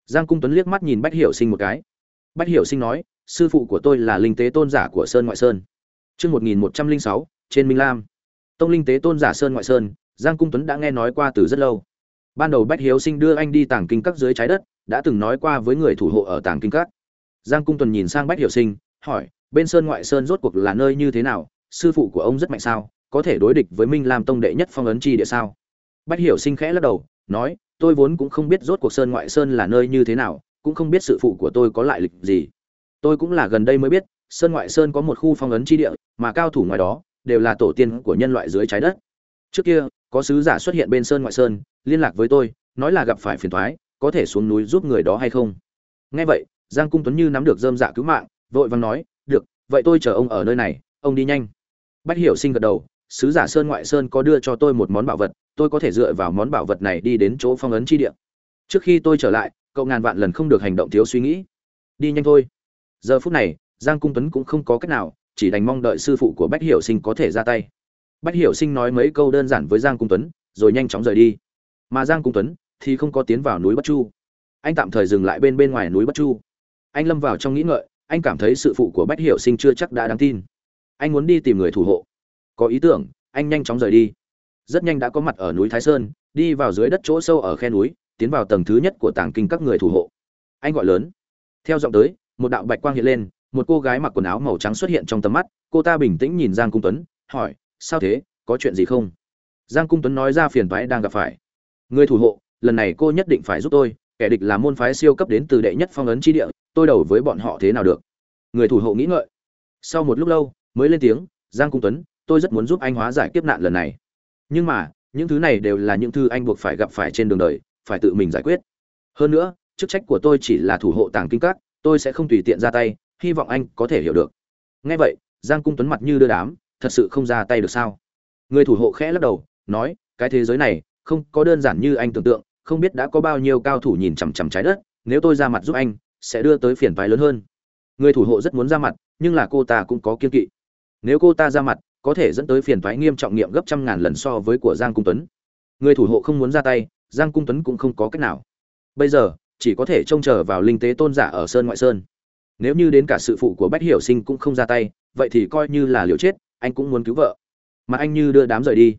Giang cung tuấn liếc mắt nhìn bách hiểu sinh một cái bách hiểu sinh nói sư phụ của tôi là linh tế tôn giả của sơn ngoại sơn Trước 1106, trên Minh Lam. Tông linh tế tôn giả Sơn Ngoại Sơn, Giang Cung Tuấn đã nghe nói qua từ rất lâu. Ban đầu Bách Hiếu Sinh đưa anh đi tàng kinh các dưới trái đất, đã từng nói qua với người thủ hộ ở tàng kinh các. Giang Cung Tuấn nhìn sang Bách Hiểu Sinh, hỏi, bên Sơn Ngoại Sơn rốt cuộc là nơi như thế nào? Sư phụ của ông rất mạnh sao, có thể đối địch với Minh Lam tông đệ nhất phong ấn chi địa sao? Bách Hiểu Sinh khẽ lắc đầu, nói, tôi vốn cũng không biết rốt cuộc Sơn Ngoại Sơn là nơi như thế nào, cũng không biết sự phụ của tôi có lại lịch gì. Tôi cũng là gần đây mới biết, Sơn Ngoại Sơn có một khu phong ấn chi địa, mà cao thủ ngoài đó đều là tổ tiên của nhân loại dưới trái đất. Trước kia, có sứ giả xuất hiện bên Sơn Ngoại Sơn, liên lạc với tôi, nói là gặp phải phiền toái, có thể xuống núi giúp người đó hay không? Nghe vậy, Giang Cung Tuấn như nắm được dơm dạ cứu mạng, vội vàng nói, "Được, vậy tôi chờ ông ở nơi này, ông đi nhanh." Bách Hiểu Sinh gật đầu, sứ giả Sơn Ngoại Sơn có đưa cho tôi một món bảo vật, tôi có thể dựa vào món bảo vật này đi đến chỗ phong ấn chi địa. Trước khi tôi trở lại, cậu ngàn vạn lần không được hành động thiếu suy nghĩ. Đi nhanh thôi. giờ phút này giang cung tuấn cũng không có cách nào chỉ đành mong đợi sư phụ của bách hiểu sinh có thể ra tay. Bách hiểu sinh nói mấy câu đơn giản với giang cung tuấn rồi nhanh chóng rời đi. Mà giang cung tuấn thì không có tiến vào núi bất chu. Anh tạm thời dừng lại bên bên ngoài núi bất chu. Anh lâm vào trong nghĩ ngợi anh cảm thấy sự phụ của bách hiểu sinh chưa chắc đã đáng tin. Anh muốn đi tìm người thủ hộ. Có ý tưởng anh nhanh chóng rời đi. Rất nhanh đã có mặt ở núi thái sơn đi vào dưới đất chỗ sâu ở khe núi tiến vào tầng thứ nhất của tàng kinh các người thủ hộ. Anh gọi lớn. Theo giọng tới, một đạo bạch quang hiện lên, một cô gái mặc quần áo màu trắng xuất hiện trong tầm mắt, cô ta bình tĩnh nhìn giang cung tuấn, hỏi, sao thế, có chuyện gì không? Giang cung tuấn nói ra phiền thoái đang gặp phải. Người thủ hộ, lần này cô nhất định phải giúp tôi, kẻ địch là môn phái siêu cấp đến từ đệ nhất phong ấn chi địa, tôi đầu với bọn họ thế nào được? Người thủ hộ nghĩ ngợi. Sau một lúc lâu, mới lên tiếng, giang cung tuấn, tôi rất muốn giúp anh hóa giải kiếp nạn lần này. Nhưng mà, những thứ này đều là những thứ anh buộc phải gặp phải trên đường đời phải tự mình giải quyết. Hơn nữa, chức trách của tôi chỉ là thủ hộ tàng kinh các, tôi sẽ không tùy tiện ra tay, hy vọng anh có thể hiểu được. Nghe vậy, giang cung tuấn mặt như đưa đám, thật sự không ra tay được sao? Người thủ hộ khẽ lắc đầu, nói, cái thế giới này, không có đơn giản như anh tưởng tượng, không biết đã có bao nhiêu cao thủ nhìn chằm chằm trái đất, nếu tôi ra mặt giúp anh, sẽ đưa tới phiền toái lớn hơn. Người thủ hộ rất muốn ra mặt, nhưng là cô ta cũng có kiên kỵ. Nếu cô ta ra mặt, có thể dẫn tới phiền toái nghiêm trọng nghiệm gấp trăm ngàn lần so với của giang cung tuấn. Người thủ hộ không muốn ra tay giang cung tuấn cũng không có cách nào. Bây giờ, chỉ có thể trông chờ vào linh tế tôn giả ở sơn ngoại sơn. Nếu như đến cả sự phụ của bách hiểu sinh cũng không ra tay, vậy thì coi như là liều chết, anh cũng muốn cứu vợ. Mà anh như đưa đám rời đi.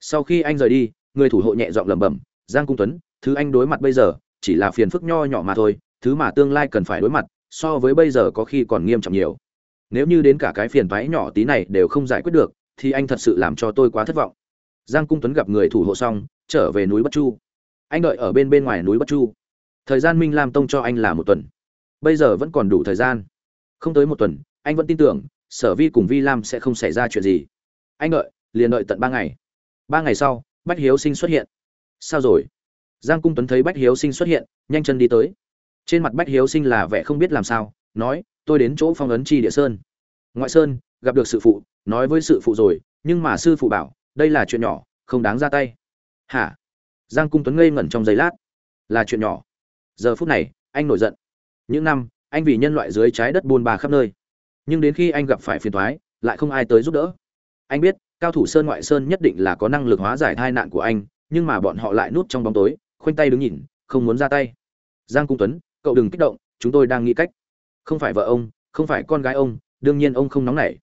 Sau khi anh rời đi, người thủ hộ nhẹ giọng lẩm bẩm, giang cung tuấn, thứ anh đối mặt bây giờ, chỉ là phiền phức nho nhỏ mà thôi, thứ mà tương lai cần phải đối mặt, so với bây giờ có khi còn nghiêm trọng nhiều. Nếu như đến cả cái phiền váy nhỏ tí này đều không giải quyết được, thì anh thật sự làm cho tôi quá thất vọng. Giang cung tuấn gặp người thủ hộ xong, trở về núi bất chu anh đợi ở bên bên ngoài núi bất chu. Thời gian minh lam tông cho anh là một tuần. Bây giờ vẫn còn đủ thời gian. Không tới một tuần, anh vẫn tin tưởng, sở vi cùng vi lam sẽ không xảy ra chuyện gì. Anh đợi, liền đợi tận ba ngày. Ba ngày sau, bách hiếu sinh xuất hiện. Sao rồi? Giang cung tuấn thấy bách hiếu sinh xuất hiện, nhanh chân đi tới. Trên mặt bách hiếu sinh là vẻ không biết làm sao, nói, tôi đến chỗ phong ấn chi địa sơn. Ngoại sơn, gặp được sự phụ, nói với sự phụ rồi, nhưng mà sư phụ bảo, đây là chuyện nhỏ, không đáng ra tay. Hả? Giang cung tuấn ngây ngẩn trong giây lát. Là chuyện nhỏ. Giờ phút này, anh nổi giận. Những năm, anh vì nhân loại dưới trái đất buôn bà khắp nơi. Nhưng đến khi anh gặp phải phiền thoái lại không ai tới giúp đỡ. Anh biết, cao thủ sơn ngoại sơn nhất định là có năng lực hóa giải tai nạn của anh, nhưng mà bọn họ lại núp trong bóng tối, khoanh tay đứng nhìn, không muốn ra tay. Giang cung tuấn, cậu đừng kích động, chúng tôi đang nghĩ cách. Không phải vợ ông, không phải con gái ông, đương nhiên ông không nóng nảy.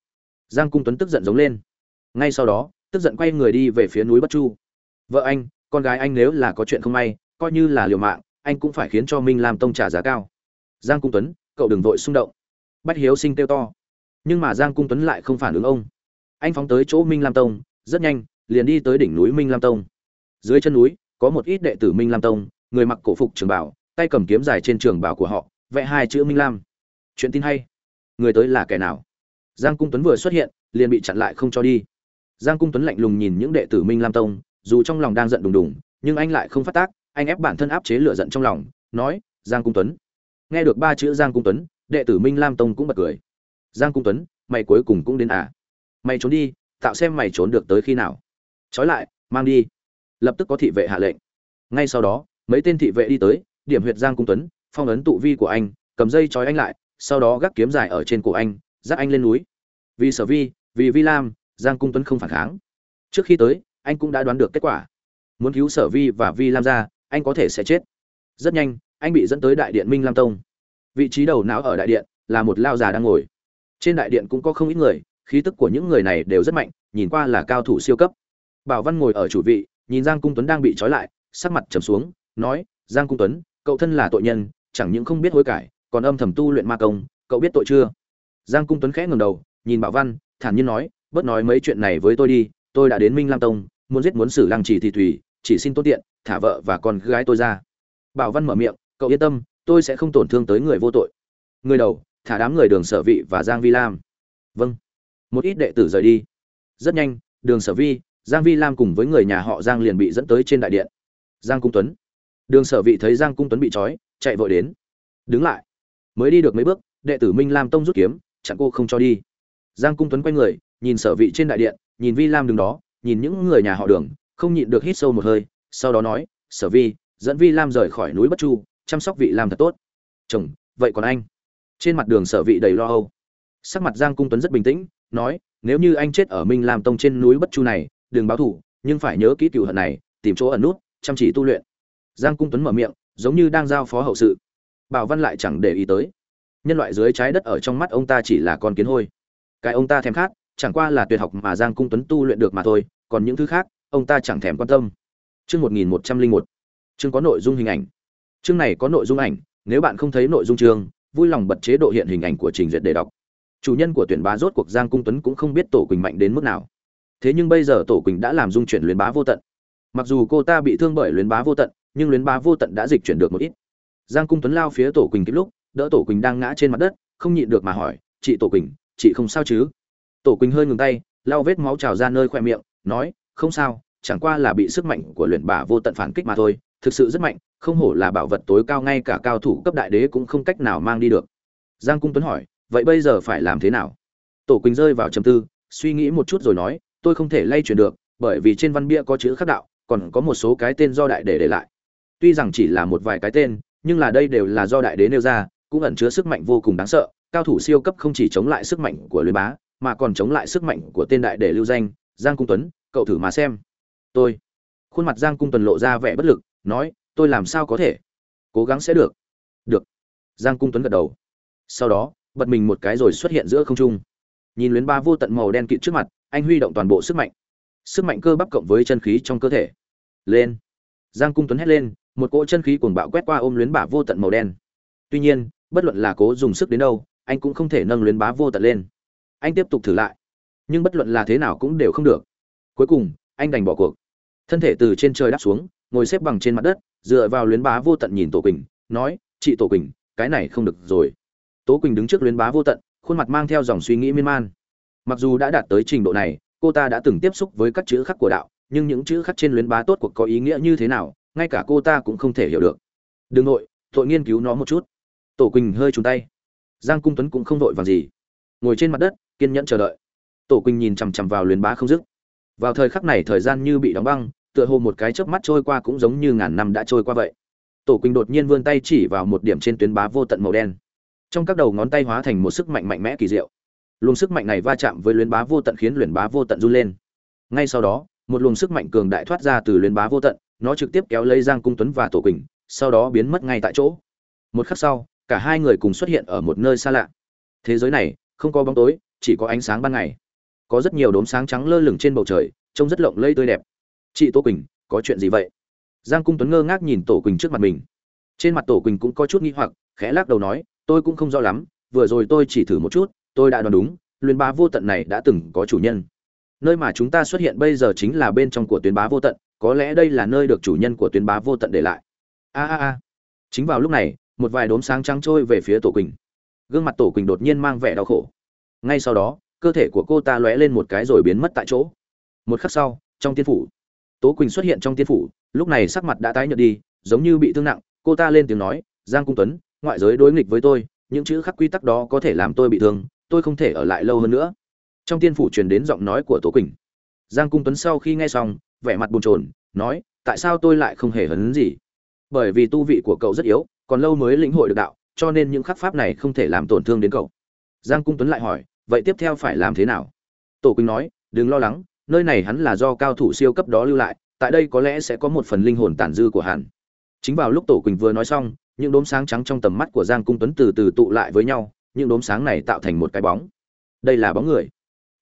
Giang cung tuấn tức giận giống lên. Ngay sau đó, tức giận quay người đi về phía núi bất chu. Vợ anh con gái anh nếu là có chuyện không may, coi như là liều mạng, anh cũng phải khiến cho minh Lam tông trả giá cao. Giang cung tuấn, cậu đừng vội xung động. Bách hiếu sinh kêu to. Nhưng mà giang cung tuấn lại không phản ứng ông. Anh phóng tới chỗ minh lam tông, rất nhanh, liền đi tới đỉnh núi minh lam tông. Dưới chân núi, có một ít đệ tử minh lam tông, người mặc cổ phục trường bảo, tay cầm kiếm dài trên trường bảo của họ, vẽ hai chữ minh lam. Chuyện tin hay. Người tới là kẻ nào? Giang cung tuấn vừa xuất hiện, liền bị chặn lại không cho đi. Giang cung tuấn lạnh lùng nhìn những đệ tử minh lam tông dù trong lòng đang giận đùng đùng, nhưng anh lại không phát tác, anh ép bản thân áp chế lửa giận trong lòng, nói, giang cung tuấn. Nghe được ba chữ giang cung tuấn, đệ tử minh lam tông cũng bật cười. Giang cung tuấn, mày cuối cùng cũng đến à? Mày trốn đi, tạo xem mày trốn được tới khi nào? Trói lại, mang đi. Lập tức có thị vệ hạ lệnh. Ngay sau đó, mấy tên thị vệ đi tới, điểm huyệt giang cung tuấn, phong ấn tụ vi của anh, cầm dây trói anh lại, sau đó gác kiếm dài ở trên cổ anh, dắt anh lên núi. Vì sở vi, vì vi lam, giang cung tuấn không phản kháng. Trước khi tới anh cũng đã đoán được kết quả. Muốn cứu sở vi và vi lam ra, anh có thể sẽ chết. Rất nhanh, anh bị dẫn tới đại điện minh lam tông. Vị trí đầu não ở đại điện là một lao già đang ngồi. Trên đại điện cũng có không ít người, khí tức của những người này đều rất mạnh, nhìn qua là cao thủ siêu cấp. Bảo văn ngồi ở chủ vị, nhìn giang cung tuấn đang bị trói lại, sắc mặt trầm xuống, nói, giang cung tuấn, cậu thân là tội nhân, chẳng những không biết hối cải, còn âm thầm tu luyện ma công, cậu biết tội chưa? Giang cung tuấn khẽ ngầm đầu, nhìn bảo văn, thản nhiên nói, bớt nói mấy chuyện này với tôi đi, tôi đã đến minh lam tông muốn giết muốn xử lăng trì thì tùy chỉ xin tốt tiện, thả vợ và con gái tôi ra. Bảo văn mở miệng, cậu yên tâm, tôi sẽ không tổn thương tới người vô tội. Người đầu, thả đám người đường sở vị và giang vi lam. Vâng. Một ít đệ tử rời đi. Rất nhanh, đường sở vi giang vi lam cùng với người nhà họ giang liền bị dẫn tới trên đại điện. Giang cung tuấn. Đường sở vị thấy giang cung tuấn bị trói, chạy vội đến. Đứng lại. Mới đi được mấy bước, đệ tử minh lam tông rút kiếm, chặn cô không cho đi. Giang cung tuấn quay người, nhìn sở vị trên đại điện, nhìn vi lam đứng đó nhìn những người nhà họ đường, không nhịn được hít sâu một hơi, sau đó nói, sở vi, dẫn vi lam rời khỏi núi bất chu, chăm sóc vị lam thật tốt. Chồng, vậy còn anh? Trên mặt đường sở vị đầy lo âu. Sắc mặt giang cung tuấn rất bình tĩnh, nói, nếu như anh chết ở minh lam tông trên núi bất chu này, đừng báo thủ nhưng phải nhớ kỹ cựu hận này, tìm chỗ ẩn nút, chăm chỉ tu luyện. Giang cung tuấn mở miệng, giống như đang giao phó hậu sự. Bảo văn lại chẳng để ý tới. Nhân loại dưới trái đất ở trong mắt ông ta chỉ là con kiến hôi. Cái ông ta thèm khát, chẳng qua là tuyệt học mà giang cung tuấn tu luyện được mà thôi còn những thứ khác, ông ta chẳng thèm quan tâm. Chương một nghìn một trăm linh một, chương có nội dung hình ảnh. Chương này có nội dung ảnh, nếu bạn không thấy nội dung chương, vui lòng bật chế độ hiện hình ảnh của trình duyệt để đọc. Chủ nhân của tuyển bá rốt cuộc giang cung tuấn cũng không biết tổ quỳnh mạnh đến mức nào. Thế nhưng bây giờ tổ quỳnh đã làm dung chuyển luyến bá vô tận. Mặc dù cô ta bị thương bởi luyến bá vô tận, nhưng luyến bá vô tận đã dịch chuyển được một ít. Giang cung tuấn lao phía tổ quỳnh kịp lúc, đỡ tổ quỳnh đang ngã trên mặt đất, không nhịn được mà hỏi, chị tổ quỳnh, chị không sao chứ? Tổ quỳnh hơi ngừng tay, lau vết máu trào ra nơi khóe miệng nói, không sao, chẳng qua là bị sức mạnh của luyện bả vô tận phản kích mà thôi, thực sự rất mạnh, không hổ là bảo vật tối cao ngay cả cao thủ cấp đại đế cũng không cách nào mang đi được. Giang cung tuấn hỏi, vậy bây giờ phải làm thế nào? Tổ quỳnh rơi vào trầm tư, suy nghĩ một chút rồi nói, tôi không thể lay chuyển được, bởi vì trên văn bia có chữ khắc đạo, còn có một số cái tên do đại đế để lại. Tuy rằng chỉ là một vài cái tên, nhưng là đây đều là do đại đế nêu ra, cũng ẩn chứa sức mạnh vô cùng đáng sợ, cao thủ siêu cấp không chỉ chống lại sức mạnh của luyện bá, mà còn chống lại sức mạnh của tên đại đế lưu danh giang cung tuấn, cậu thử mà xem. Tôi. Khuôn mặt giang cung tuấn lộ ra vẻ bất lực, nói, tôi làm sao có thể? Cố gắng sẽ được. Được. Giang cung tuấn gật đầu. Sau đó, bật mình một cái rồi xuất hiện giữa không trung. Nhìn luyến ba vô tận màu đen kịt trước mặt, anh huy động toàn bộ sức mạnh. Sức mạnh cơ bắp cộng với chân khí trong cơ thể. Lên. Giang cung tuấn hét lên, một cỗ chân khí cuồng bạo quét qua ôm luyến bả vô tận màu đen. Tuy nhiên, bất luận là cố dùng sức đến đâu, anh cũng không thể nâng luyến bá vô tận lên. Anh tiếp tục thử lại nhưng bất luận là thế nào cũng đều không được. Cuối cùng, anh đành bỏ cuộc. Thân thể từ trên trời đáp xuống, ngồi xếp bằng trên mặt đất, dựa vào luyến bá vô tận nhìn tổ quỳnh, nói, chị tổ quỳnh, cái này không được rồi. Tố quỳnh đứng trước luyến bá vô tận, khuôn mặt mang theo dòng suy nghĩ miên man. Mặc dù đã đạt tới trình độ này, cô ta đã từng tiếp xúc với các chữ khắc của đạo, nhưng những chữ khắc trên luyến bá tốt cuộc có ý nghĩa như thế nào, ngay cả cô ta cũng không thể hiểu được. Đừng nội, tội nghiên cứu nó một chút. Tổ quỳnh hơi trùng tay. Giang cung tuấn cũng không vội vàng gì. Ngồi trên mặt đất, kiên nhẫn chờ đợi tổ quỳnh nhìn chằm chằm vào luyến bá không dứt. Vào thời khắc này thời gian như bị đóng băng, tựa hồ một cái chớp mắt trôi qua cũng giống như ngàn năm đã trôi qua vậy. Tổ quỳnh đột nhiên vươn tay chỉ vào một điểm trên tuyến bá vô tận màu đen. Trong các đầu ngón tay hóa thành một sức mạnh mạnh mẽ kỳ diệu. Luồng sức mạnh này va chạm với luyến bá vô tận khiến luyện bá vô tận run lên. Ngay sau đó, một luồng sức mạnh cường đại thoát ra từ luyến bá vô tận, nó trực tiếp kéo lấy giang cung tuấn và tổ quỳnh, sau đó biến mất ngay tại chỗ. Một khắc sau, cả hai người cùng xuất hiện ở một nơi xa lạ. Thế giới này, không có bóng tối, chỉ có ánh sáng ban ngày có rất nhiều đốm sáng trắng lơ lửng trên bầu trời, trông rất lộng lẫy tươi đẹp. Chị tô quỳnh, có chuyện gì vậy? Giang cung tuấn ngơ ngác nhìn tổ quỳnh trước mặt mình. Trên mặt tổ quỳnh cũng có chút nghi hoặc, khẽ lắc đầu nói, tôi cũng không rõ lắm, vừa rồi tôi chỉ thử một chút, tôi đã đoán đúng, luyện bá vô tận này đã từng có chủ nhân. Nơi mà chúng ta xuất hiện bây giờ chính là bên trong của tuyến bá vô tận, có lẽ đây là nơi được chủ nhân của tuyến bá vô tận để lại. A a a. Chính vào lúc này, một vài đốm sáng trắng trôi về phía tổ quỳnh. Gương mặt tổ quỳnh đột nhiên mang vẻ đau khổ. Ngay sau đó cơ thể của cô ta lóe lên một cái rồi biến mất tại chỗ. Một khắc sau, trong tiên phủ, tố quỳnh xuất hiện trong tiên phủ, lúc này sắc mặt đã tái nhợt đi, giống như bị thương nặng, cô ta lên tiếng nói, giang cung tuấn, ngoại giới đối nghịch với tôi, những chữ khắc quy tắc đó có thể làm tôi bị thương, tôi không thể ở lại lâu hơn nữa. Trong tiên phủ truyền đến giọng nói của tố quỳnh. Giang cung tuấn sau khi nghe xong, vẻ mặt bồn chồn, nói, tại sao tôi lại không hề hấn gì? Bởi vì tu vị của cậu rất yếu, còn lâu mới lĩnh hội được đạo, cho nên những khắc pháp này không thể làm tổn thương đến cậu. Giang cung tuấn lại hỏi vậy tiếp theo phải làm thế nào? Tổ quỳnh nói, đừng lo lắng, nơi này hắn là do cao thủ siêu cấp đó lưu lại, tại đây có lẽ sẽ có một phần linh hồn tàn dư của hắn. Chính vào lúc tổ quỳnh vừa nói xong, những đốm sáng trắng trong tầm mắt của giang cung tuấn từ từ tụ lại với nhau, những đốm sáng này tạo thành một cái bóng. Đây là bóng người.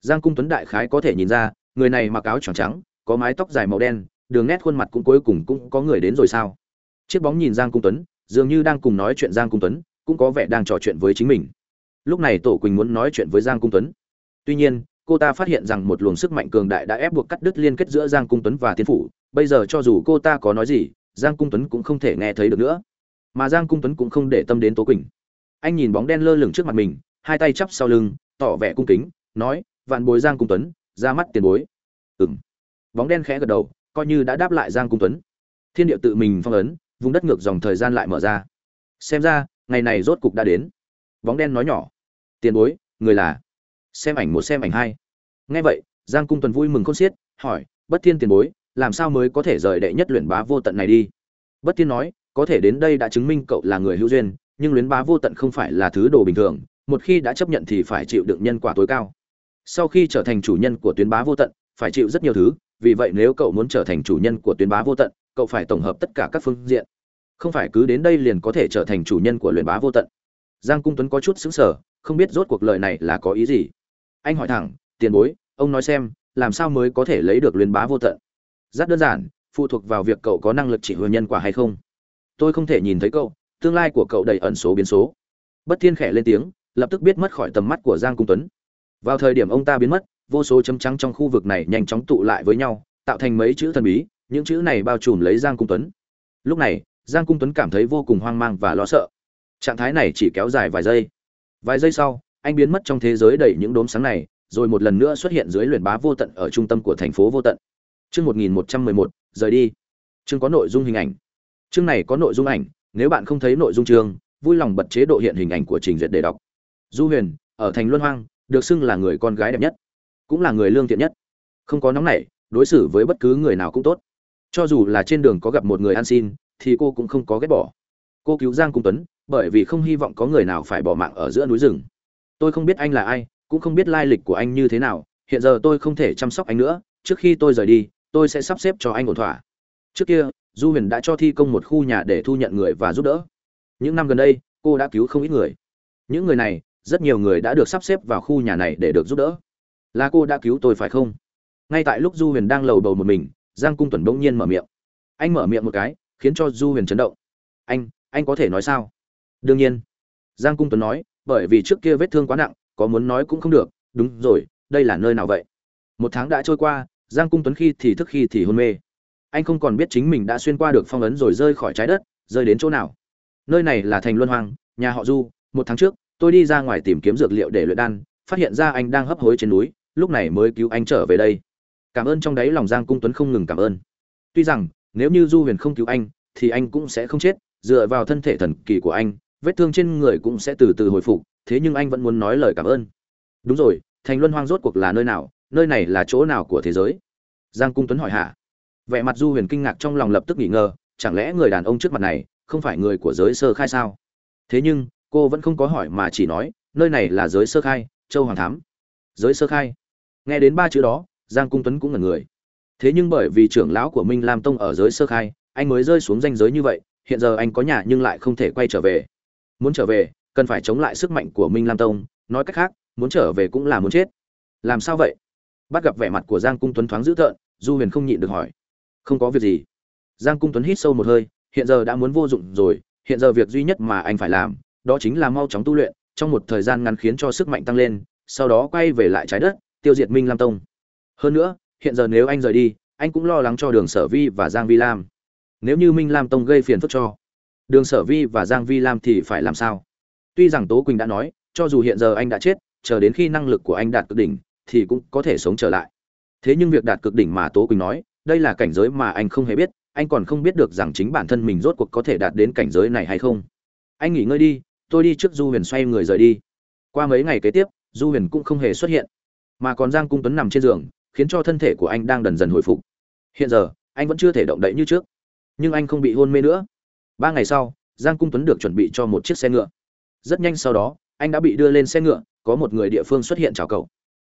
Giang cung tuấn đại khái có thể nhìn ra, người này mặc áo trắng trắng, có mái tóc dài màu đen, đường nét khuôn mặt cũng cuối cùng cũng có người đến rồi sao? Chiếc bóng nhìn giang cung tuấn, dường như đang cùng nói chuyện giang cung tuấn, cũng có vẻ đang trò chuyện với chính mình lúc này tổ quỳnh muốn nói chuyện với giang cung tuấn. Tuy nhiên, cô ta phát hiện rằng một luồng sức mạnh cường đại đã ép buộc cắt đứt liên kết giữa giang cung tuấn và tiên phủ. Bây giờ cho dù cô ta có nói gì, giang cung tuấn cũng không thể nghe thấy được nữa. Mà giang cung tuấn cũng không để tâm đến tố quỳnh. Anh nhìn bóng đen lơ lửng trước mặt mình, hai tay chắp sau lưng, tỏ vẻ cung kính, nói, vạn bối giang cung tuấn, ra mắt tiền bối. Ừng bóng đen khẽ gật đầu, coi như đã đáp lại giang cung tuấn. Thiên địa tự mình phong ấn, vùng đất ngược dòng thời gian lại mở ra. Xem ra, ngày này rốt cục đã đến. Bóng đen nói nhỏ tiền bối, người là, xem ảnh một, xem ảnh hai. Nghe vậy, giang cung tuấn vui mừng khôn xiết, hỏi, bất thiên tiền bối, làm sao mới có thể rời đệ nhất luyện bá vô tận này đi? Bất thiên nói, có thể đến đây đã chứng minh cậu là người hữu duyên, nhưng luyến bá vô tận không phải là thứ đồ bình thường, một khi đã chấp nhận thì phải chịu đựng nhân quả tối cao. Sau khi trở thành chủ nhân của tuyến bá vô tận, phải chịu rất nhiều thứ, vì vậy nếu cậu muốn trở thành chủ nhân của tuyến bá vô tận, cậu phải tổng hợp tất cả các phương diện. Không phải cứ đến đây liền có thể trở thành chủ nhân của luyện bá vô tận. Giang cung tuấn có chút xứng sở không biết rốt cuộc lời này là có ý gì. Anh hỏi thẳng, tiền bối, ông nói xem, làm sao mới có thể lấy được luyến bá vô tận? Rất đơn giản, phụ thuộc vào việc cậu có năng lực chỉ huy nhân quả hay không. Tôi không thể nhìn thấy cậu, tương lai của cậu đầy ẩn số biến số. Bất thiên khẽ lên tiếng, lập tức biết mất khỏi tầm mắt của giang cung tuấn. Vào thời điểm ông ta biến mất, vô số chấm trắng trong khu vực này nhanh chóng tụ lại với nhau, tạo thành mấy chữ thần bí, những chữ này bao trùm lấy giang cung tuấn. Lúc này, giang cung tuấn cảm thấy vô cùng hoang mang và lo sợ. Trạng thái này chỉ kéo dài vài giây vài giây sau, anh biến mất trong thế giới đầy những đốm sáng này, rồi một lần nữa xuất hiện dưới luyện bá vô tận ở trung tâm của thành phố vô tận. Chương một nghìn một trăm mười một, rời đi. Chương có nội dung hình ảnh. Chương này có nội dung ảnh, nếu bạn không thấy nội dung chương, vui lòng bật chế độ hiện hình ảnh của trình duyệt để đọc. Du huyền, ở thành luân hoang, được xưng là người con gái đẹp nhất, cũng là người lương thiện nhất. Không có nóng nảy, đối xử với bất cứ người nào cũng tốt. Cho dù là trên đường có gặp một người ăn xin, thì cô cũng không có ghét bỏ. Cô cứu giang cung tuấn bởi vì không hy vọng có người nào phải bỏ mạng ở giữa núi rừng. Tôi không biết anh là ai, cũng không biết lai lịch của anh như thế nào, hiện giờ tôi không thể chăm sóc anh nữa, trước khi tôi rời đi, tôi sẽ sắp xếp cho anh ổn thỏa. Trước kia, du huyền đã cho thi công một khu nhà để thu nhận người và giúp đỡ. Những năm gần đây, cô đã cứu không ít người. Những người này, rất nhiều người đã được sắp xếp vào khu nhà này để được giúp đỡ. Là cô đã cứu tôi phải không? Ngay tại lúc du huyền đang lầu bầu một mình, giang cung tuấn bỗng nhiên mở miệng. Anh mở miệng một cái, khiến cho du huyền chấn động. Anh anh có thể nói sao? Đương nhiên. Giang cung tuấn nói bởi vì trước kia vết thương quá nặng có muốn nói cũng không được. Đúng rồi đây là nơi nào vậy? Một tháng đã trôi qua giang cung tuấn khi thì thức khi thì hôn mê. Anh không còn biết chính mình đã xuyên qua được phong ấn rồi rơi khỏi trái đất rơi đến chỗ nào. Nơi này là thành luân hoàng, nhà họ du. Một tháng trước tôi đi ra ngoài tìm kiếm dược liệu để luyện đan phát hiện ra anh đang hấp hối trên núi lúc này mới cứu anh trở về đây. Cảm ơn trong đáy lòng giang cung tuấn không ngừng cảm ơn. Tuy rằng nếu như du huyền không cứu anh thì anh cũng sẽ không chết. Dựa vào thân thể thần kỳ của anh vết thương trên người cũng sẽ từ từ hồi phục, thế nhưng anh vẫn muốn nói lời cảm ơn. Đúng rồi, thành luân hoang rốt cuộc là nơi nào, nơi này là chỗ nào của thế giới? Giang cung tuấn hỏi hạ vẻ mặt du huyền kinh ngạc trong lòng lập tức nghỉ ngờ, chẳng lẽ người đàn ông trước mặt này không phải người của giới sơ khai sao? Thế nhưng, cô vẫn không có hỏi mà chỉ nói, nơi này là giới sơ khai, châu hoàng thám. Giới sơ khai. Nghe đến ba chữ đó, giang cung tuấn cũng ngẩn người. Thế nhưng bởi vì trưởng lão của minh lam tông ở giới sơ khai, anh mới rơi xuống danh giới như vậy, hiện giờ anh có nhà nhưng lại không thể quay trở về muốn trở về, cần phải chống lại sức mạnh của minh lam tông. Nói cách khác, muốn trở về cũng là muốn chết. Làm sao vậy? Bắt gặp vẻ mặt của giang cung tuấn thoáng dữ tợn, du huyền không nhịn được hỏi. Không có việc gì. Giang cung tuấn hít sâu một hơi, hiện giờ đã muốn vô dụng rồi. Hiện giờ việc duy nhất mà anh phải làm, đó chính là mau chóng tu luyện. Trong một thời gian ngắn khiến cho sức mạnh tăng lên, sau đó quay về lại trái đất, tiêu diệt minh lam tông. Hơn nữa, hiện giờ nếu anh rời đi, anh cũng lo lắng cho đường sở vi và giang vi lam. Nếu như minh lam tông gây phiền phức cho đường sở vi và giang vi lam thì phải làm sao? Tuy rằng tố quỳnh đã nói, cho dù hiện giờ anh đã chết, chờ đến khi năng lực của anh đạt cực đỉnh, thì cũng có thể sống trở lại. Thế nhưng việc đạt cực đỉnh mà tố quỳnh nói, đây là cảnh giới mà anh không hề biết, anh còn không biết được rằng chính bản thân mình rốt cuộc có thể đạt đến cảnh giới này hay không. Anh nghỉ ngơi đi, tôi đi trước du huyền xoay người rời đi. Qua mấy ngày kế tiếp, du huyền cũng không hề xuất hiện. Mà còn giang cung tuấn nằm trên giường, khiến cho thân thể của anh đang dần dần hồi phục. Hiện giờ, anh vẫn chưa thể động đậy như trước. Nhưng anh không bị hôn mê nữa ba ngày sau, giang cung tuấn được chuẩn bị cho một chiếc xe ngựa. Rất nhanh sau đó, anh đã bị đưa lên xe ngựa, có một người địa phương xuất hiện chào cậu.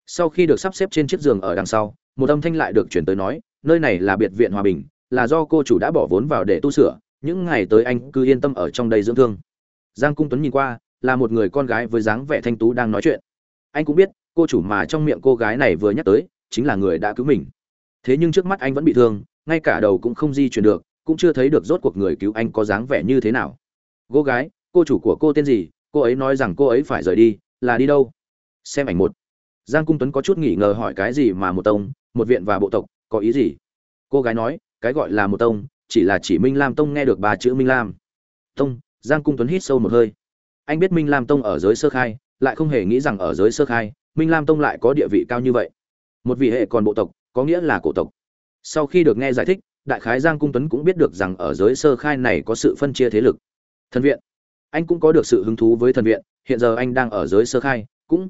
Sau khi được sắp xếp trên chiếc giường ở đằng sau, một âm thanh lại được chuyển tới nói, nơi này là biệt viện hòa bình, là do cô chủ đã bỏ vốn vào để tu sửa, những ngày tới anh cứ yên tâm ở trong đây dưỡng thương. Giang cung tuấn nhìn qua, là một người con gái với dáng vẻ thanh tú đang nói chuyện. Anh cũng biết, cô chủ mà trong miệng cô gái này vừa nhắc tới, chính là người đã cứu mình. Thế nhưng trước mắt anh vẫn bị thương, ngay cả đầu cũng không di chuyển được cũng chưa thấy được rốt cuộc người cứu anh có dáng vẻ như thế nào. Cô gái, cô chủ của cô tên gì? Cô ấy nói rằng cô ấy phải rời đi, là đi đâu? Xem ảnh một. Giang cung tuấn có chút nghỉ ngờ hỏi cái gì mà một tông, một viện và bộ tộc, có ý gì? Cô gái nói, cái gọi là một tông, chỉ là chỉ minh lam tông nghe được ba chữ minh lam. Tông, giang cung tuấn hít sâu một hơi. Anh biết minh lam tông ở giới sơ khai, lại không hề nghĩ rằng ở giới sơ khai, minh lam tông lại có địa vị cao như vậy. Một vị hệ còn bộ tộc, có nghĩa là cổ tộc. Sau khi được nghe giải thích đại khái giang cung tuấn cũng biết được rằng ở giới sơ khai này có sự phân chia thế lực. Thần viện. Anh cũng có được sự hứng thú với thần viện, hiện giờ anh đang ở giới sơ khai, cũng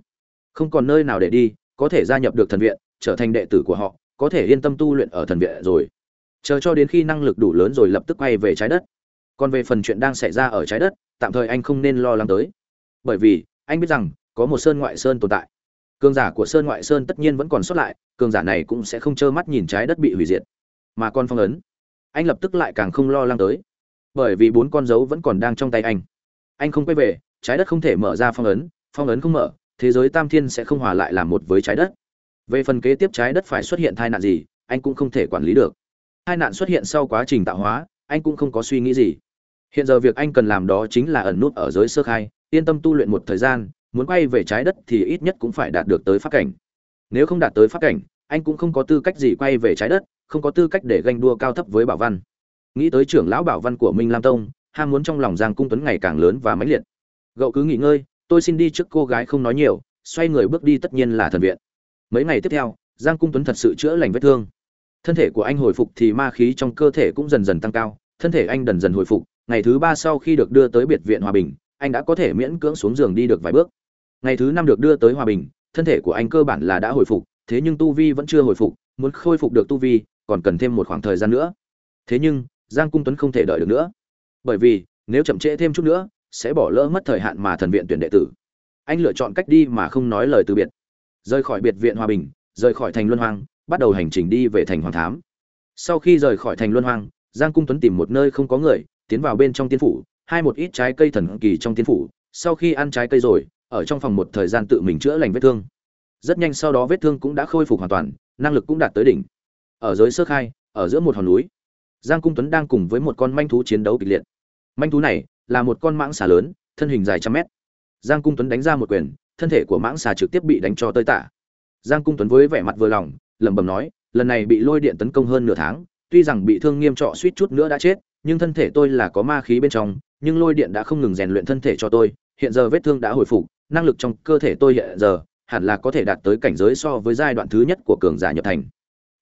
không còn nơi nào để đi, có thể gia nhập được thần viện, trở thành đệ tử của họ, có thể yên tâm tu luyện ở thần viện rồi. Chờ cho đến khi năng lực đủ lớn rồi lập tức quay về trái đất. Còn về phần chuyện đang xảy ra ở trái đất, tạm thời anh không nên lo lắng tới. Bởi vì, anh biết rằng, có một sơn ngoại sơn tồn tại. Cường giả của sơn ngoại sơn tất nhiên vẫn còn sót lại, cường giả này cũng sẽ không trơ mắt nhìn trái đất bị hủy diệt mà con phong ấn. Anh lập tức lại càng không lo lắng tới. Bởi vì bốn con dấu vẫn còn đang trong tay anh. Anh không quay về, trái đất không thể mở ra phong ấn phong ấn không mở, thế giới tam thiên sẽ không hòa lại làm một với trái đất. Về phần kế tiếp trái đất phải xuất hiện tai nạn gì, anh cũng không thể quản lý được. Tai nạn xuất hiện sau quá trình tạo hóa, anh cũng không có suy nghĩ gì. Hiện giờ việc anh cần làm đó chính là ẩn nút ở giới sơ khai, yên tâm tu luyện một thời gian, muốn quay về trái đất thì ít nhất cũng phải đạt được tới pháp cảnh. Nếu không đạt tới pháp cảnh, anh cũng không có tư cách gì quay về trái đất không có tư cách để ganh đua cao thấp với bảo văn. Nghĩ tới trưởng lão bảo văn của minh lam tông, ham muốn trong lòng giang cung tuấn ngày càng lớn và mãnh liệt. Gậu cứ nghỉ ngơi, tôi xin đi trước cô gái không nói nhiều, xoay người bước đi tất nhiên là thần viện. Mấy ngày tiếp theo, giang cung tuấn thật sự chữa lành vết thương. Thân thể của anh hồi phục thì ma khí trong cơ thể cũng dần dần tăng cao, thân thể anh dần dần hồi phục, ngày thứ ba sau khi được đưa tới biệt viện hòa bình, anh đã có thể miễn cưỡng xuống giường đi được vài bước. Ngày thứ năm được đưa tới hòa bình, thân thể của anh cơ bản là đã hồi phục, thế nhưng tu vi vẫn chưa hồi phục, muốn khôi phục được tu vi còn cần thêm một khoảng thời gian nữa. Thế nhưng, giang cung tuấn không thể đợi được nữa. Bởi vì, nếu chậm trễ thêm chút nữa, sẽ bỏ lỡ mất thời hạn mà thần viện tuyển đệ tử. Anh lựa chọn cách đi mà không nói lời từ biệt. Rời khỏi biệt viện hòa bình, rời khỏi thành luân hoang, bắt đầu hành trình đi về thành hoàng thám. Sau khi rời khỏi thành luân hoang, giang cung tuấn tìm một nơi không có người, tiến vào bên trong tiên phủ, hai một ít trái cây thần kỳ trong tiên phủ. Sau khi ăn trái cây rồi, ở trong phòng một thời gian tự mình chữa lành vết thương. Rất nhanh sau đó vết thương cũng đã khôi phục hoàn toàn, năng lực cũng đạt tới đỉnh ở giới sơ khai, ở giữa một hòn núi. Giang cung tuấn đang cùng với một con manh thú chiến đấu kịch liệt. Manh thú này là một con mãng xà lớn, thân hình dài trăm mét. Giang cung tuấn đánh ra một quyền, thân thể của mãng xà trực tiếp bị đánh cho tơi tả. Giang cung tuấn với vẻ mặt vừa lòng, lẩm bẩm nói, lần này bị lôi điện tấn công hơn nửa tháng, tuy rằng bị thương nghiêm trọng suýt chút nữa đã chết, nhưng thân thể tôi là có ma khí bên trong, nhưng lôi điện đã không ngừng rèn luyện thân thể cho tôi, hiện giờ vết thương đã hồi phục, năng lực trong cơ thể tôi hiện giờ hẳn là có thể đạt tới cảnh giới so với giai đoạn thứ nhất của cường giả nhập thành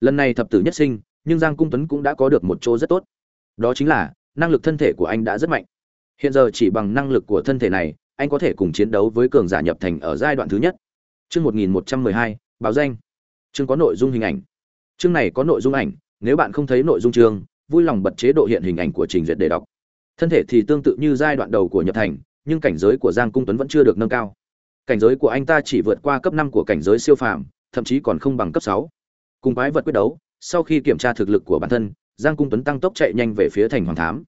lần này thập tử nhất sinh, nhưng giang cung tuấn cũng đã có được một chỗ rất tốt. Đó chính là, năng lực thân thể của anh đã rất mạnh. Hiện giờ chỉ bằng năng lực của thân thể này, anh có thể cùng chiến đấu với cường giả nhập thành ở giai đoạn thứ nhất. Chương một nghìn một trăm mười hai, báo danh. Chương có nội dung hình ảnh. Chương này có nội dung ảnh, nếu bạn không thấy nội dung chương, vui lòng bật chế độ hiện hình ảnh của trình duyệt để đọc. Thân thể thì tương tự như giai đoạn đầu của nhập thành, nhưng cảnh giới của giang cung tuấn vẫn chưa được nâng cao. Cảnh giới của anh ta chỉ vượt qua cấp năm của cảnh giới siêu phàm, thậm chí còn không bằng cấp sáu cùng quái vật quyết đấu, sau khi kiểm tra thực lực của bản thân, giang cung tuấn tăng tốc chạy nhanh về phía thành hoàng thám.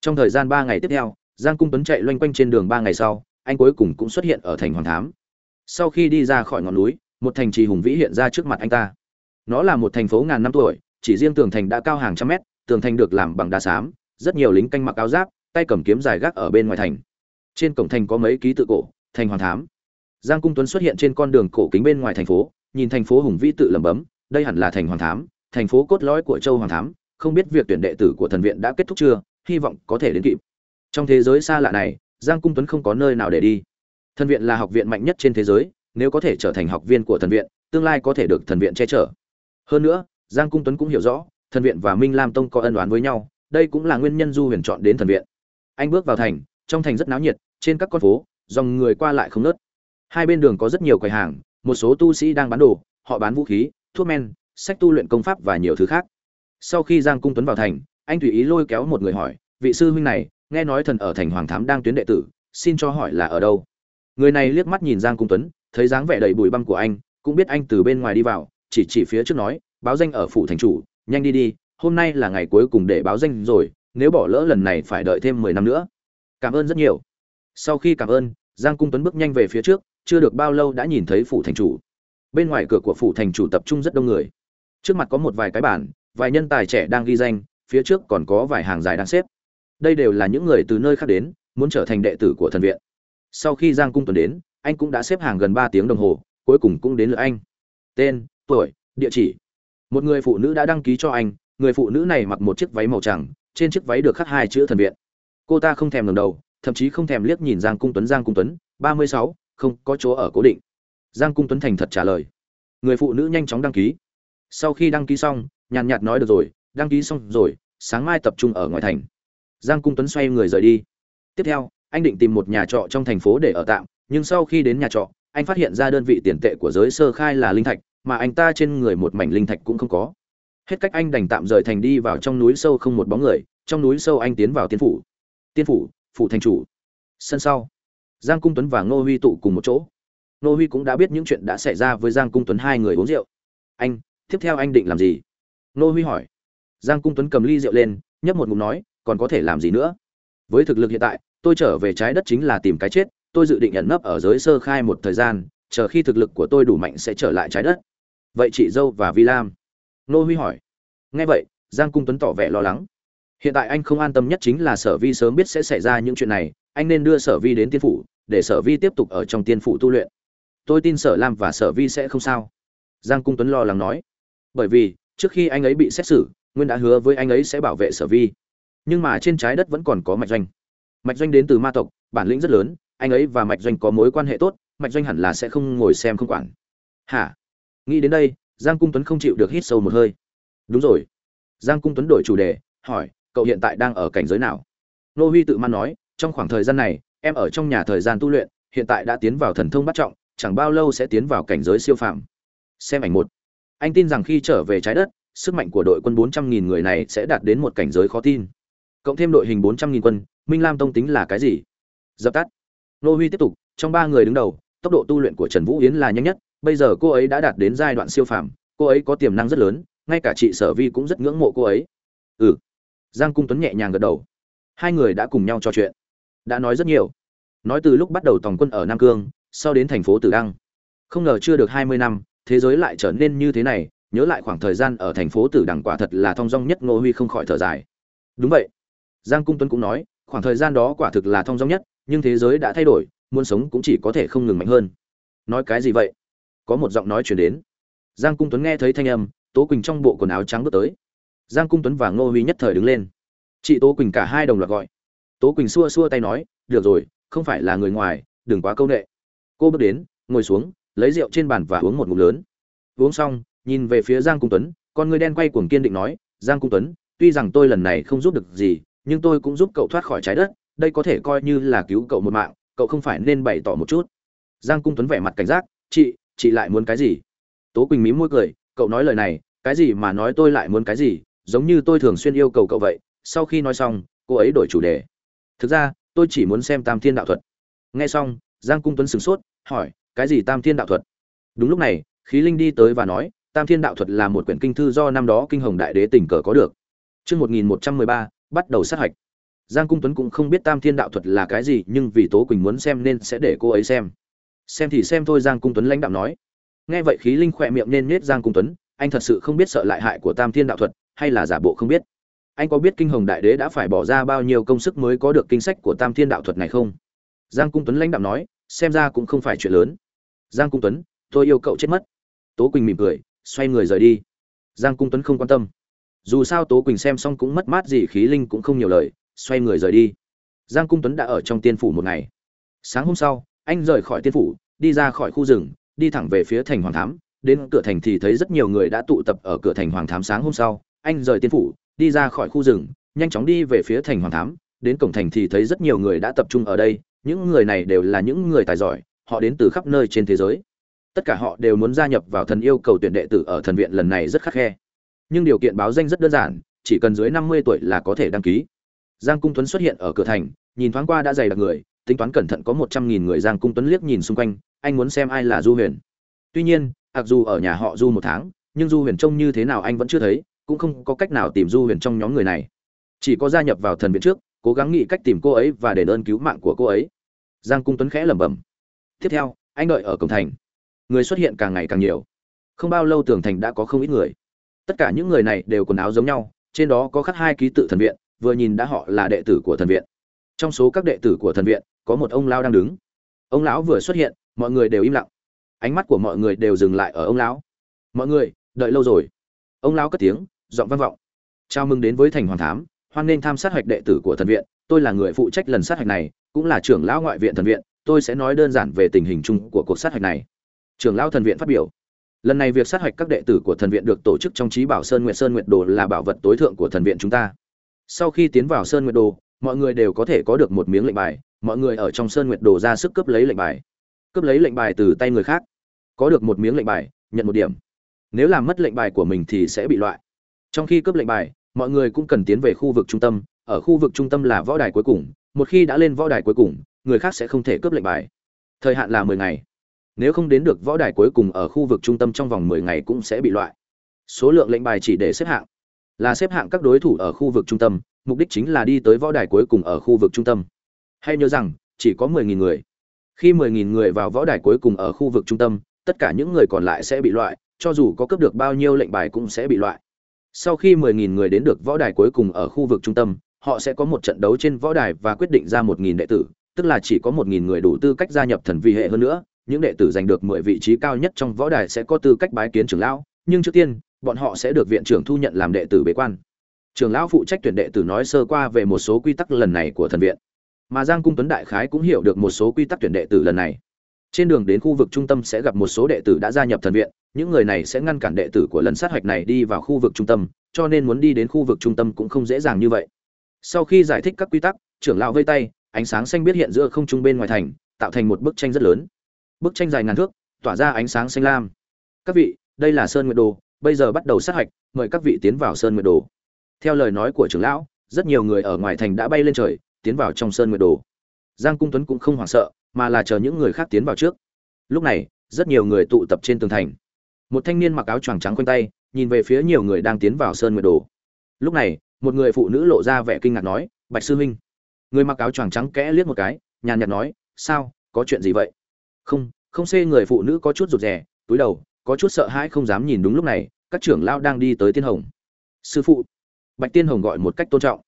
Trong thời gian ba ngày tiếp theo, giang cung tuấn chạy loanh quanh trên đường ba ngày sau, anh cuối cùng cũng xuất hiện ở thành hoàng thám. Sau khi đi ra khỏi ngọn núi, một thành trì hùng vĩ hiện ra trước mặt anh ta. Nó là một thành phố ngàn năm tuổi, chỉ riêng tường thành đã cao hàng trăm mét, tường thành được làm bằng đá xám, rất nhiều lính canh mặc áo giáp, tay cầm kiếm dài gác ở bên ngoài thành. Trên cổng thành có mấy ký tự cổ, thành hoàng thám. Giang cung tuấn xuất hiện trên con đường cổ kính bên ngoài thành phố, nhìn thành phố hùng vĩ tự lẩm bẩm đây hẳn là thành hoàng thám, thành phố cốt lõi của châu hoàng thám, không biết việc tuyển đệ tử của thần viện đã kết thúc chưa, hy vọng có thể đến kịp. Trong thế giới xa lạ này, giang cung tuấn không có nơi nào để đi. Thần viện là học viện mạnh nhất trên thế giới, nếu có thể trở thành học viên của thần viện, tương lai có thể được thần viện che chở. Hơn nữa, giang cung tuấn cũng hiểu rõ, thần viện và minh lam tông có ân oán với nhau, đây cũng là nguyên nhân du huyền chọn đến thần viện. Anh bước vào thành, trong thành rất náo nhiệt, trên các con phố, dòng người qua lại không nớt hai bên đường có rất nhiều quầy hàng, một số tu sĩ đang bán đồ, họ bán vũ khí thuốc men, sách tu luyện công pháp và nhiều thứ khác. Sau khi giang cung tuấn vào thành, anh tùy ý lôi kéo một người hỏi, vị sư huynh này, nghe nói thần ở thành hoàng thám đang tuyến đệ tử, xin cho hỏi là ở đâu? Người này liếc mắt nhìn giang cung tuấn, thấy dáng vẻ đầy bụi băng của anh, cũng biết anh từ bên ngoài đi vào, chỉ chỉ phía trước nói, báo danh ở phủ thành chủ, nhanh đi đi, hôm nay là ngày cuối cùng để báo danh rồi, nếu bỏ lỡ lần này phải đợi thêm mười năm nữa. Cảm ơn rất nhiều. Sau khi cảm ơn, giang cung tuấn bước nhanh về phía trước, chưa được bao lâu đã nhìn thấy phủ thành chủ bên ngoài cửa của phủ thành chủ tập trung rất đông người. Trước mặt có một vài cái bản vài nhân tài trẻ đang ghi danh, phía trước còn có vài hàng dài đang xếp. Đây đều là những người từ nơi khác đến, muốn trở thành đệ tử của thần viện. Sau khi giang cung tuấn đến, anh cũng đã xếp hàng gần ba tiếng đồng hồ, cuối cùng cũng đến lượt anh. Tên, tuổi, địa chỉ. Một người phụ nữ đã đăng ký cho anh, người phụ nữ này mặc một chiếc váy màu trắng, trên chiếc váy được khắc hai chữ thần viện. Cô ta không thèm ngầm đầu, thậm chí không thèm liếc nhìn giang cung tuấn, giang cung tuấn, ba mươi sáu, không có chỗ ở cố định giang cung tuấn thành thật trả lời. Người phụ nữ nhanh chóng đăng ký. Sau khi đăng ký xong, nhàn nhạt nói được rồi, đăng ký xong rồi, sáng mai tập trung ở ngoài thành. Giang cung tuấn xoay người rời đi. Tiếp theo, anh định tìm một nhà trọ trong thành phố để ở tạm, nhưng sau khi đến nhà trọ, anh phát hiện ra đơn vị tiền tệ của giới sơ khai là linh thạch, mà anh ta trên người một mảnh linh thạch cũng không có. Hết cách anh đành tạm rời thành đi vào trong núi sâu không một bóng người, trong núi sâu anh tiến vào tiên phủ. Tiên phủ phủ thành chủ. Sân sau, giang cung tuấn và ngô huy tụ cùng một chỗ. Nô huy cũng đã biết những chuyện đã xảy ra với giang cung tuấn hai người uống rượu. Anh, tiếp theo anh định làm gì? Nô huy hỏi. Giang cung tuấn cầm ly rượu lên, nhấp một ngụm nói, còn có thể làm gì nữa? Với thực lực hiện tại, tôi trở về trái đất chính là tìm cái chết, tôi dự định nhận nấp ở giới sơ khai một thời gian, chờ khi thực lực của tôi đủ mạnh sẽ trở lại trái đất. Vậy chị dâu và vi lam? Nô huy hỏi. Nghe vậy, giang cung tuấn tỏ vẻ lo lắng. Hiện tại anh không an tâm nhất chính là sở vi sớm biết sẽ xảy ra những chuyện này, anh nên đưa sở vi đến tiên phủ, để sở vi tiếp tục ở trong tiên phủ tu luyện tôi tin sở lam và sở vi sẽ không sao. Giang cung tuấn lo lắng nói. Bởi vì, trước khi anh ấy bị xét xử, nguyên đã hứa với anh ấy sẽ bảo vệ sở vi. Nhưng mà trên trái đất vẫn còn có mạch doanh. Mạch doanh đến từ ma tộc, bản lĩnh rất lớn, anh ấy và mạch doanh có mối quan hệ tốt, mạch doanh hẳn là sẽ không ngồi xem không quản. Hả? Nghĩ đến đây, giang cung tuấn không chịu được hít sâu một hơi. Đúng rồi. Giang cung tuấn đổi chủ đề, hỏi, cậu hiện tại đang ở cảnh giới nào? Nô huy tự man nói, trong khoảng thời gian này, em ở trong nhà thời gian tu luyện, hiện tại đã tiến vào thần thông bắt trọng chẳng bao lâu sẽ tiến vào cảnh giới siêu phàm. Xem ảnh một. Anh tin rằng khi trở về trái đất, sức mạnh của đội quân 400.000 người này sẽ đạt đến một cảnh giới khó tin. Cộng thêm đội hình 400.000 quân, minh lam tông tính là cái gì? Dập tắt. Nô huy tiếp tục, trong ba người đứng đầu, tốc độ tu luyện của trần vũ yến là nhanh nhất, bây giờ cô ấy đã đạt đến giai đoạn siêu phàm, cô ấy có tiềm năng rất lớn, ngay cả chị sở vi cũng rất ngưỡng mộ cô ấy. Ừ. Giang cung tuấn nhẹ nhàng gật đầu. Hai người đã cùng nhau trò chuyện. Đã nói rất nhiều. Nói từ lúc bắt đầu tổng quân ở nam cương sau đến thành phố tử đăng. Không ngờ chưa được hai mươi năm, thế giới lại trở nên như thế này, nhớ lại khoảng thời gian ở thành phố tử đăng quả thật là thong dong nhất ngô huy không khỏi thở dài. Đúng vậy. Giang cung tuấn cũng nói, khoảng thời gian đó quả thực là thong dong nhất, nhưng thế giới đã thay đổi, muốn sống cũng chỉ có thể không ngừng mạnh hơn. Nói cái gì vậy? Có một giọng nói truyền đến. Giang cung tuấn nghe thấy thanh âm, tố quỳnh trong bộ quần áo trắng bước tới. Giang cung tuấn và ngô huy nhất thời đứng lên. Chị tố quỳnh cả hai đồng loạt gọi. Tố quỳnh xua xua tay nói, được rồi, không phải là người ngoài, đừng quá câu nệ cô bước đến, ngồi xuống, lấy rượu trên bàn và uống một ngụm lớn. Uống xong, nhìn về phía giang cung tuấn, con người đen quay cuồng kiên định nói, giang cung tuấn, tuy rằng tôi lần này không giúp được gì, nhưng tôi cũng giúp cậu thoát khỏi trái đất, đây có thể coi như là cứu cậu một mạng, cậu không phải nên bày tỏ một chút. Giang cung tuấn vẻ mặt cảnh giác, chị chị lại muốn cái gì? Tố quỳnh Mí môi cười, cậu nói lời này, cái gì mà nói tôi lại muốn cái gì, giống như tôi thường xuyên yêu cầu cậu vậy. Sau khi nói xong, cô ấy đổi chủ đề. Thực ra, tôi chỉ muốn xem tam thiên đạo thuật. Nghe xong, giang cung tuấn sửng sốt hỏi cái gì tam thiên đạo thuật đúng lúc này khí linh đi tới và nói tam thiên đạo thuật là một quyển kinh thư do năm đó kinh hồng đại đế tình cờ có được Trước 1113, bắt đầu sát hạch. Giang Cung Tuấn cũng không biết Tam Thiên Đạo Thuật là cái gì, nhưng vì Tố Quỳnh muốn xem nên sẽ để cô ấy xem. Xem thì xem thôi, Giang Cung Tuấn lãnh đạo nói. Nghe vậy khí linh khỏe miệng nên nhếch Giang Cung Tuấn, anh thật sự không biết sợ lại hại của Tam Thiên Đạo Thuật, hay là giả bộ không biết. Anh có biết Kinh Hồng Đại Đế đã phải bỏ ra bao nhiêu công sức mới có được kinh sách của Tam Thiên Đạo Thuật này không? Giang Cung Tuấn lãnh đạo nói, xem ra cũng không phải chuyện lớn. Giang Cung Tuấn, tôi yêu cậu chết mất. Tố Quỳnh mỉm cười, xoay người rời đi. Giang Cung Tuấn không quan tâm. Dù sao tố quỳnh xem xong cũng mất mát gì khí linh cũng không nhiều lời xoay người rời đi. Giang cung tuấn đã ở trong tiên phủ một ngày. Sáng hôm sau anh rời khỏi tiên phủ đi ra khỏi khu rừng đi thẳng về phía thành hoàng thám. Đến cửa thành thì thấy rất nhiều người đã tụ tập ở cửa thành hoàng thám sáng hôm sau. Anh rời tiên phủ đi ra khỏi khu rừng nhanh chóng đi về phía thành hoàng thám. Đến cổng thành thì thấy rất nhiều người đã tập trung ở đây những người này đều là những người tài giỏi, họ đến từ khắp nơi trên thế giới. Tất cả họ đều muốn gia nhập vào thần yêu cầu tuyển đệ tử ở thần viện lần này rất khắc khe. Nhưng điều kiện báo danh rất đơn giản, chỉ cần dưới năm mươi tuổi là có thể đăng ký. Giang cung tuấn xuất hiện ở cửa thành, nhìn thoáng qua đã dày đặc người, tính toán cẩn thận có một trăm nghìn người giang cung tuấn liếc nhìn xung quanh, anh muốn xem ai là du huyền. Tuy nhiên, mặc dù ở nhà họ du một tháng, nhưng du huyền trông như thế nào anh vẫn chưa thấy, cũng không có cách nào tìm du huyền trong nhóm người này. Chỉ có gia nhập vào thần viện trước cố gắng nghĩ cách tìm cô ấy và đền ơn cứu mạng của cô ấy. Giang cung tuấn khẽ lẩm bẩm. Tiếp theo, anh đợi ở cổng thành. Người xuất hiện càng ngày càng nhiều. Không bao lâu tường thành đã có không ít người. Tất cả những người này đều quần áo giống nhau, trên đó có khắc hai ký tự thần viện, vừa nhìn đã họ là đệ tử của thần viện. Trong số các đệ tử của thần viện, có một ông lão đang đứng. Ông lão vừa xuất hiện, mọi người đều im lặng. Ánh mắt của mọi người đều dừng lại ở ông lão. Mọi người, đợi lâu rồi. Ông lão cất tiếng, giọng vang vọng. Chào mừng đến với thành hoàng thám hoan nghênh tham sát hạch đệ tử của thần viện, tôi là người phụ trách lần sát hạch này, cũng là trưởng lão ngoại viện thần viện, tôi sẽ nói đơn giản về tình hình chung của cuộc sát hạch này. Trưởng lão thần viện phát biểu. Lần này việc sát hạch các đệ tử của thần viện được tổ chức trong trí bảo sơn nguyệt sơn nguyệt đồ là bảo vật tối thượng của thần viện chúng ta. Sau khi tiến vào sơn nguyệt đồ, mọi người đều có thể có được một miếng lệnh bài, mọi người ở trong sơn nguyệt đồ ra sức cướp lấy lệnh bài. Cướp lấy lệnh bài từ tay người khác. Có được một miếng lệnh bài, nhận một điểm. Nếu làm mất lệnh bài của mình thì sẽ bị loại. Trong khi cướp lệnh bài mọi người cũng cần tiến về khu vực trung tâm, ở khu vực trung tâm là võ đài cuối cùng, một khi đã lên võ đài cuối cùng, người khác sẽ không thể cướp lệnh bài. Thời hạn là mười ngày. Nếu không đến được võ đài cuối cùng ở khu vực trung tâm trong vòng mười ngày cũng sẽ bị loại. Số lượng lệnh bài chỉ để xếp hạng. Là xếp hạng các đối thủ ở khu vực trung tâm, mục đích chính là đi tới võ đài cuối cùng ở khu vực trung tâm. Hay nhớ rằng, chỉ có mười nghìn người. Khi mười nghìn người vào võ đài cuối cùng ở khu vực trung tâm, tất cả những người còn lại sẽ bị loại, cho dù có cướp được bao nhiêu lệnh bài cũng sẽ bị loại sau khi 10.000 người đến được võ đài cuối cùng ở khu vực trung tâm, họ sẽ có một trận đấu trên võ đài và quyết định ra một nghìn đệ tử, tức là chỉ có một nghìn người đủ tư cách gia nhập thần vi hệ hơn nữa. Những đệ tử giành được mười vị trí cao nhất trong võ đài sẽ có tư cách bái kiến trưởng lão, nhưng trước tiên, bọn họ sẽ được viện trưởng thu nhận làm đệ tử bế quan. Trưởng lão phụ trách tuyển đệ tử nói sơ qua về một số quy tắc lần này của thần viện. Mà giang cung tuấn đại khái cũng hiểu được một số quy tắc tuyển đệ tử lần này trên đường đến khu vực trung tâm sẽ gặp một số đệ tử đã gia nhập thần viện, những người này sẽ ngăn cản đệ tử của lần sát hạch này đi vào khu vực trung tâm, cho nên muốn đi đến khu vực trung tâm cũng không dễ dàng như vậy. Sau khi giải thích các quy tắc, trưởng lão vây tay, ánh sáng xanh biết hiện giữa không trung bên ngoài thành, tạo thành một bức tranh rất lớn. Bức tranh dài ngàn thước, tỏa ra ánh sáng xanh lam. Các vị, đây là sơn nguyệt đồ, bây giờ bắt đầu sát hạch mời các vị tiến vào sơn nguyệt đồ. Theo lời nói của trưởng lão, rất nhiều người ở ngoài thành đã bay lên trời, tiến vào trong sơn nguyệt đồ. Giang cung tuấn cũng không hoảng sợ mà là chờ những người khác tiến vào trước. Lúc này, rất nhiều người tụ tập trên tường thành. Một thanh niên mặc áo choàng trắng quanh tay, nhìn về phía nhiều người đang tiến vào sơn nguyệt đồ. Lúc này, một người phụ nữ lộ ra vẻ kinh ngạc nói, bạch sư huynh. Người mặc áo choàng trắng kẽ liếc một cái, nhàn nhạt nói, sao, có chuyện gì vậy? Không không xê người phụ nữ có chút rụt rè, túi đầu, có chút sợ hãi không dám nhìn đúng lúc này, các trưởng lão đang đi tới tiên hồng. Sư phụ. Bạch tiên hồng gọi một cách tôn trọng.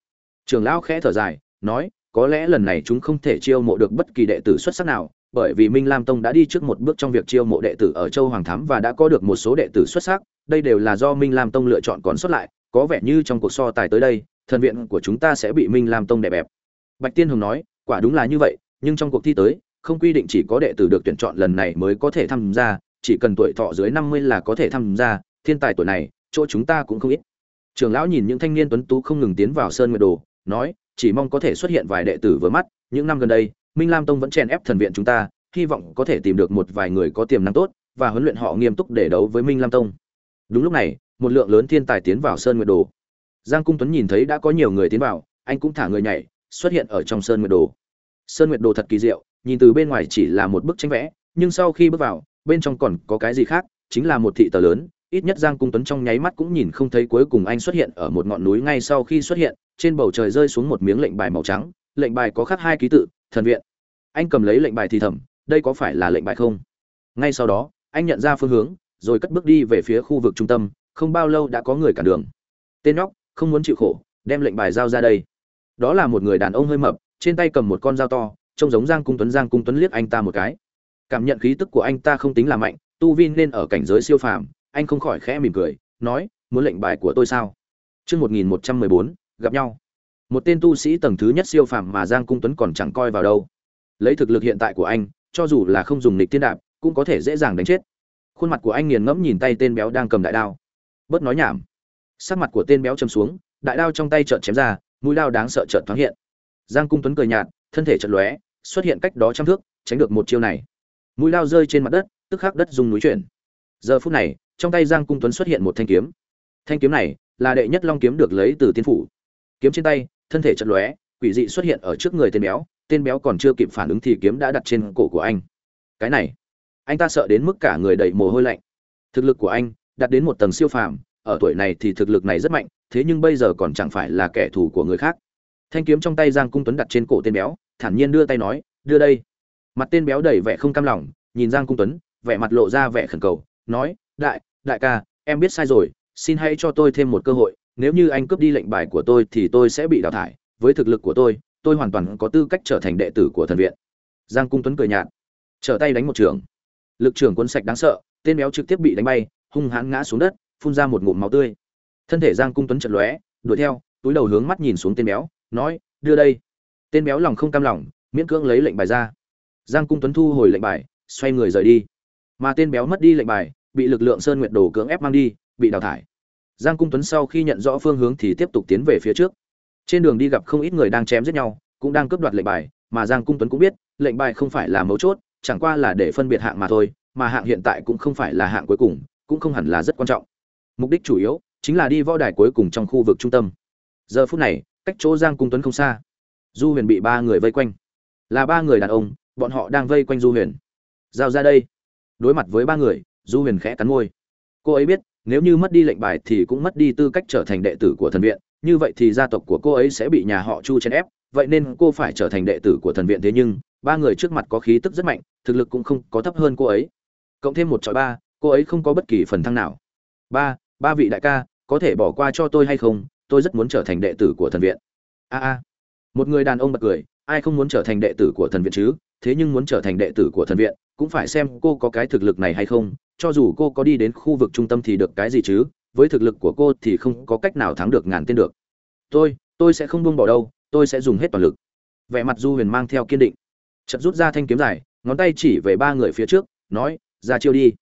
Trưởng lão khẽ thở dài, nói có lẽ lần này chúng không thể chiêu mộ được bất kỳ đệ tử xuất sắc nào, bởi vì minh lam tông đã đi trước một bước trong việc chiêu mộ đệ tử ở châu hoàng thám và đã có được một số đệ tử xuất sắc. Đây đều là do minh lam tông lựa chọn còn xuất lại, có vẻ như trong cuộc so tài tới đây, thần viện của chúng ta sẽ bị minh lam tông đè bẹp. Bạch tiên hồng nói, quả đúng là như vậy, nhưng trong cuộc thi tới, không quy định chỉ có đệ tử được tuyển chọn lần này mới có thể tham gia, chỉ cần tuổi thọ dưới năm mươi là có thể tham gia, thiên tài tuổi này, chỗ chúng ta cũng không ít. Trường lão nhìn những thanh niên tuấn tú không ngừng tiến vào sơn nguyệt đồ, nói chỉ mong có thể xuất hiện vài đệ tử vừa mắt. Những năm gần đây, minh lam tông vẫn chèn ép thần viện chúng ta, hy vọng có thể tìm được một vài người có tiềm năng tốt và huấn luyện họ nghiêm túc để đấu với minh lam tông. Đúng lúc này, một lượng lớn thiên tài tiến vào sơn nguyệt đồ. Giang cung tuấn nhìn thấy đã có nhiều người tiến vào, anh cũng thả người nhảy, xuất hiện ở trong sơn nguyệt đồ. Sơn nguyệt đồ thật kỳ diệu, nhìn từ bên ngoài chỉ là một bức tranh vẽ, nhưng sau khi bước vào, bên trong còn có cái gì khác, chính là một thị tờ lớn ít nhất giang cung tuấn trong nháy mắt cũng nhìn không thấy cuối cùng anh xuất hiện ở một ngọn núi ngay sau khi xuất hiện, trên bầu trời rơi xuống một miếng lệnh bài màu trắng, lệnh bài có khắc hai ký tự, thần viện. Anh cầm lấy lệnh bài thì thầm, đây có phải là lệnh bài không? Ngay sau đó, anh nhận ra phương hướng, rồi cất bước đi về phía khu vực trung tâm, không bao lâu đã có người cản đường. Tên nhóc, không muốn chịu khổ, đem lệnh bài giao ra đây. Đó là một người đàn ông hơi mập, trên tay cầm một con dao to, trông giống giang cung tuấn. Giang cung tuấn liếc anh ta một cái. Cảm nhận khí tức của anh ta không tính là mạnh, tu vi nên ở cảnh giới siêu phàm anh không khỏi khẽ mỉm cười nói muốn lệnh bài của tôi sao Chương 1114, gặp nhau. Một tên tu sĩ tầng thứ nhất siêu phàm mà Giang Cung Tuấn còn chẳng coi vào đâu. Lấy thực lực hiện tại của anh, cho dù là không dùng nghịch thiên đạp, cũng có thể dễ dàng đánh chết. Khuôn mặt của anh nghiền ngẫm nhìn tay tên béo đang cầm đại đao. Bớt nói nhảm. Sắc mặt của tên béo trầm xuống, đại đao trong tay chợt chém ra, mũi đao đáng sợ chợt thoáng hiện. Giang Cung Tuấn cười nhạt, thân thể chợt lóe, xuất hiện cách đó trăm thước, tránh được một chiêu này. Mũi đao rơi trên mặt đất, tức khắc đất rung núi chuyển. Giờ phút này, trong tay Giang Cung Tuấn xuất hiện một thanh kiếm. Thanh kiếm này là đệ nhất long kiếm được lấy từ tiên phủ. Kiếm trên tay, thân thể chật lóe, quỷ dị xuất hiện ở trước người tên béo, tên béo còn chưa kịp phản ứng thì kiếm đã đặt trên cổ của anh. Cái này, anh ta sợ đến mức cả người đầy mồ hôi lạnh. Thực lực của anh đạt đến một tầng siêu phàm, ở tuổi này thì thực lực này rất mạnh, thế nhưng bây giờ còn chẳng phải là kẻ thù của người khác. Thanh kiếm trong tay Giang Cung Tuấn đặt trên cổ tên béo, thản nhiên đưa tay nói, "Đưa đây." Mặt tên béo đầy vẻ không cam lòng, nhìn Giang Cung Tuấn, vẻ mặt lộ ra vẻ khẩn cầu, nói, "Đại, đại ca, em biết sai rồi, xin hãy cho tôi thêm một cơ hội, nếu như anh cướp đi lệnh bài của tôi thì tôi sẽ bị đào thải, với thực lực của tôi, tôi hoàn toàn có tư cách trở thành đệ tử của thần viện." Giang Cung Tuấn cười nhạt, trở tay đánh một trường. Lực trưởng quân sạch đáng sợ, tên béo trực tiếp bị đánh bay, hung hãn ngã xuống đất, phun ra một ngụm máu tươi. Thân thể Giang Cung Tuấn chật lóe, đuổi theo, túi đầu hướng mắt nhìn xuống tên béo, nói, "Đưa đây." Tên béo lòng không cam lòng, miễn cưỡng lấy lệnh bài ra. Giang Cung Tuấn thu hồi lệnh bài, xoay người rời đi. Mà tên béo mất đi lệnh bài, bị lực lượng Sơn Nguyệt Đồ cưỡng ép mang đi, bị đào thải. Giang Cung Tuấn sau khi nhận rõ phương hướng thì tiếp tục tiến về phía trước. Trên đường đi gặp không ít người đang chém giết nhau, cũng đang cướp đoạt lệnh bài, mà Giang Cung Tuấn cũng biết, lệnh bài không phải là mấu chốt, chẳng qua là để phân biệt hạng mà thôi, mà hạng hiện tại cũng không phải là hạng cuối cùng, cũng không hẳn là rất quan trọng. Mục đích chủ yếu chính là đi võ đài cuối cùng trong khu vực trung tâm. Giờ phút này, cách chỗ Giang Cung Tuấn không xa, du huyền bị ba người vây quanh là ba người đàn ông bọn họ đang vây quanh du huyền giao ra đây đối mặt với ba người du huyền khẽ cắn môi. Cô ấy biết, nếu như mất đi lệnh bài thì cũng mất đi tư cách trở thành đệ tử của thần viện, như vậy thì gia tộc của cô ấy sẽ bị nhà họ chu chèn ép, vậy nên cô phải trở thành đệ tử của thần viện thế nhưng, ba người trước mặt có khí tức rất mạnh, thực lực cũng không có thấp hơn cô ấy. Cộng thêm một trò ba, cô ấy không có bất kỳ phần thăng nào. Ba ba vị đại ca, có thể bỏ qua cho tôi hay không? Tôi rất muốn trở thành đệ tử của thần viện. A a. Một người đàn ông bật cười, ai không muốn trở thành đệ tử của thần viện chứ? Thế nhưng muốn trở thành đệ tử của thần viện, cũng phải xem cô có cái thực lực này hay không cho dù cô có đi đến khu vực trung tâm thì được cái gì chứ? Với thực lực của cô thì không có cách nào thắng được ngàn tên được. Tôi tôi sẽ không buông bỏ đâu, tôi sẽ dùng hết toàn lực. Vẻ mặt du huyền mang theo kiên định. Chật rút ra thanh kiếm dài, ngón tay chỉ về ba người phía trước, nói, ra chiêu đi.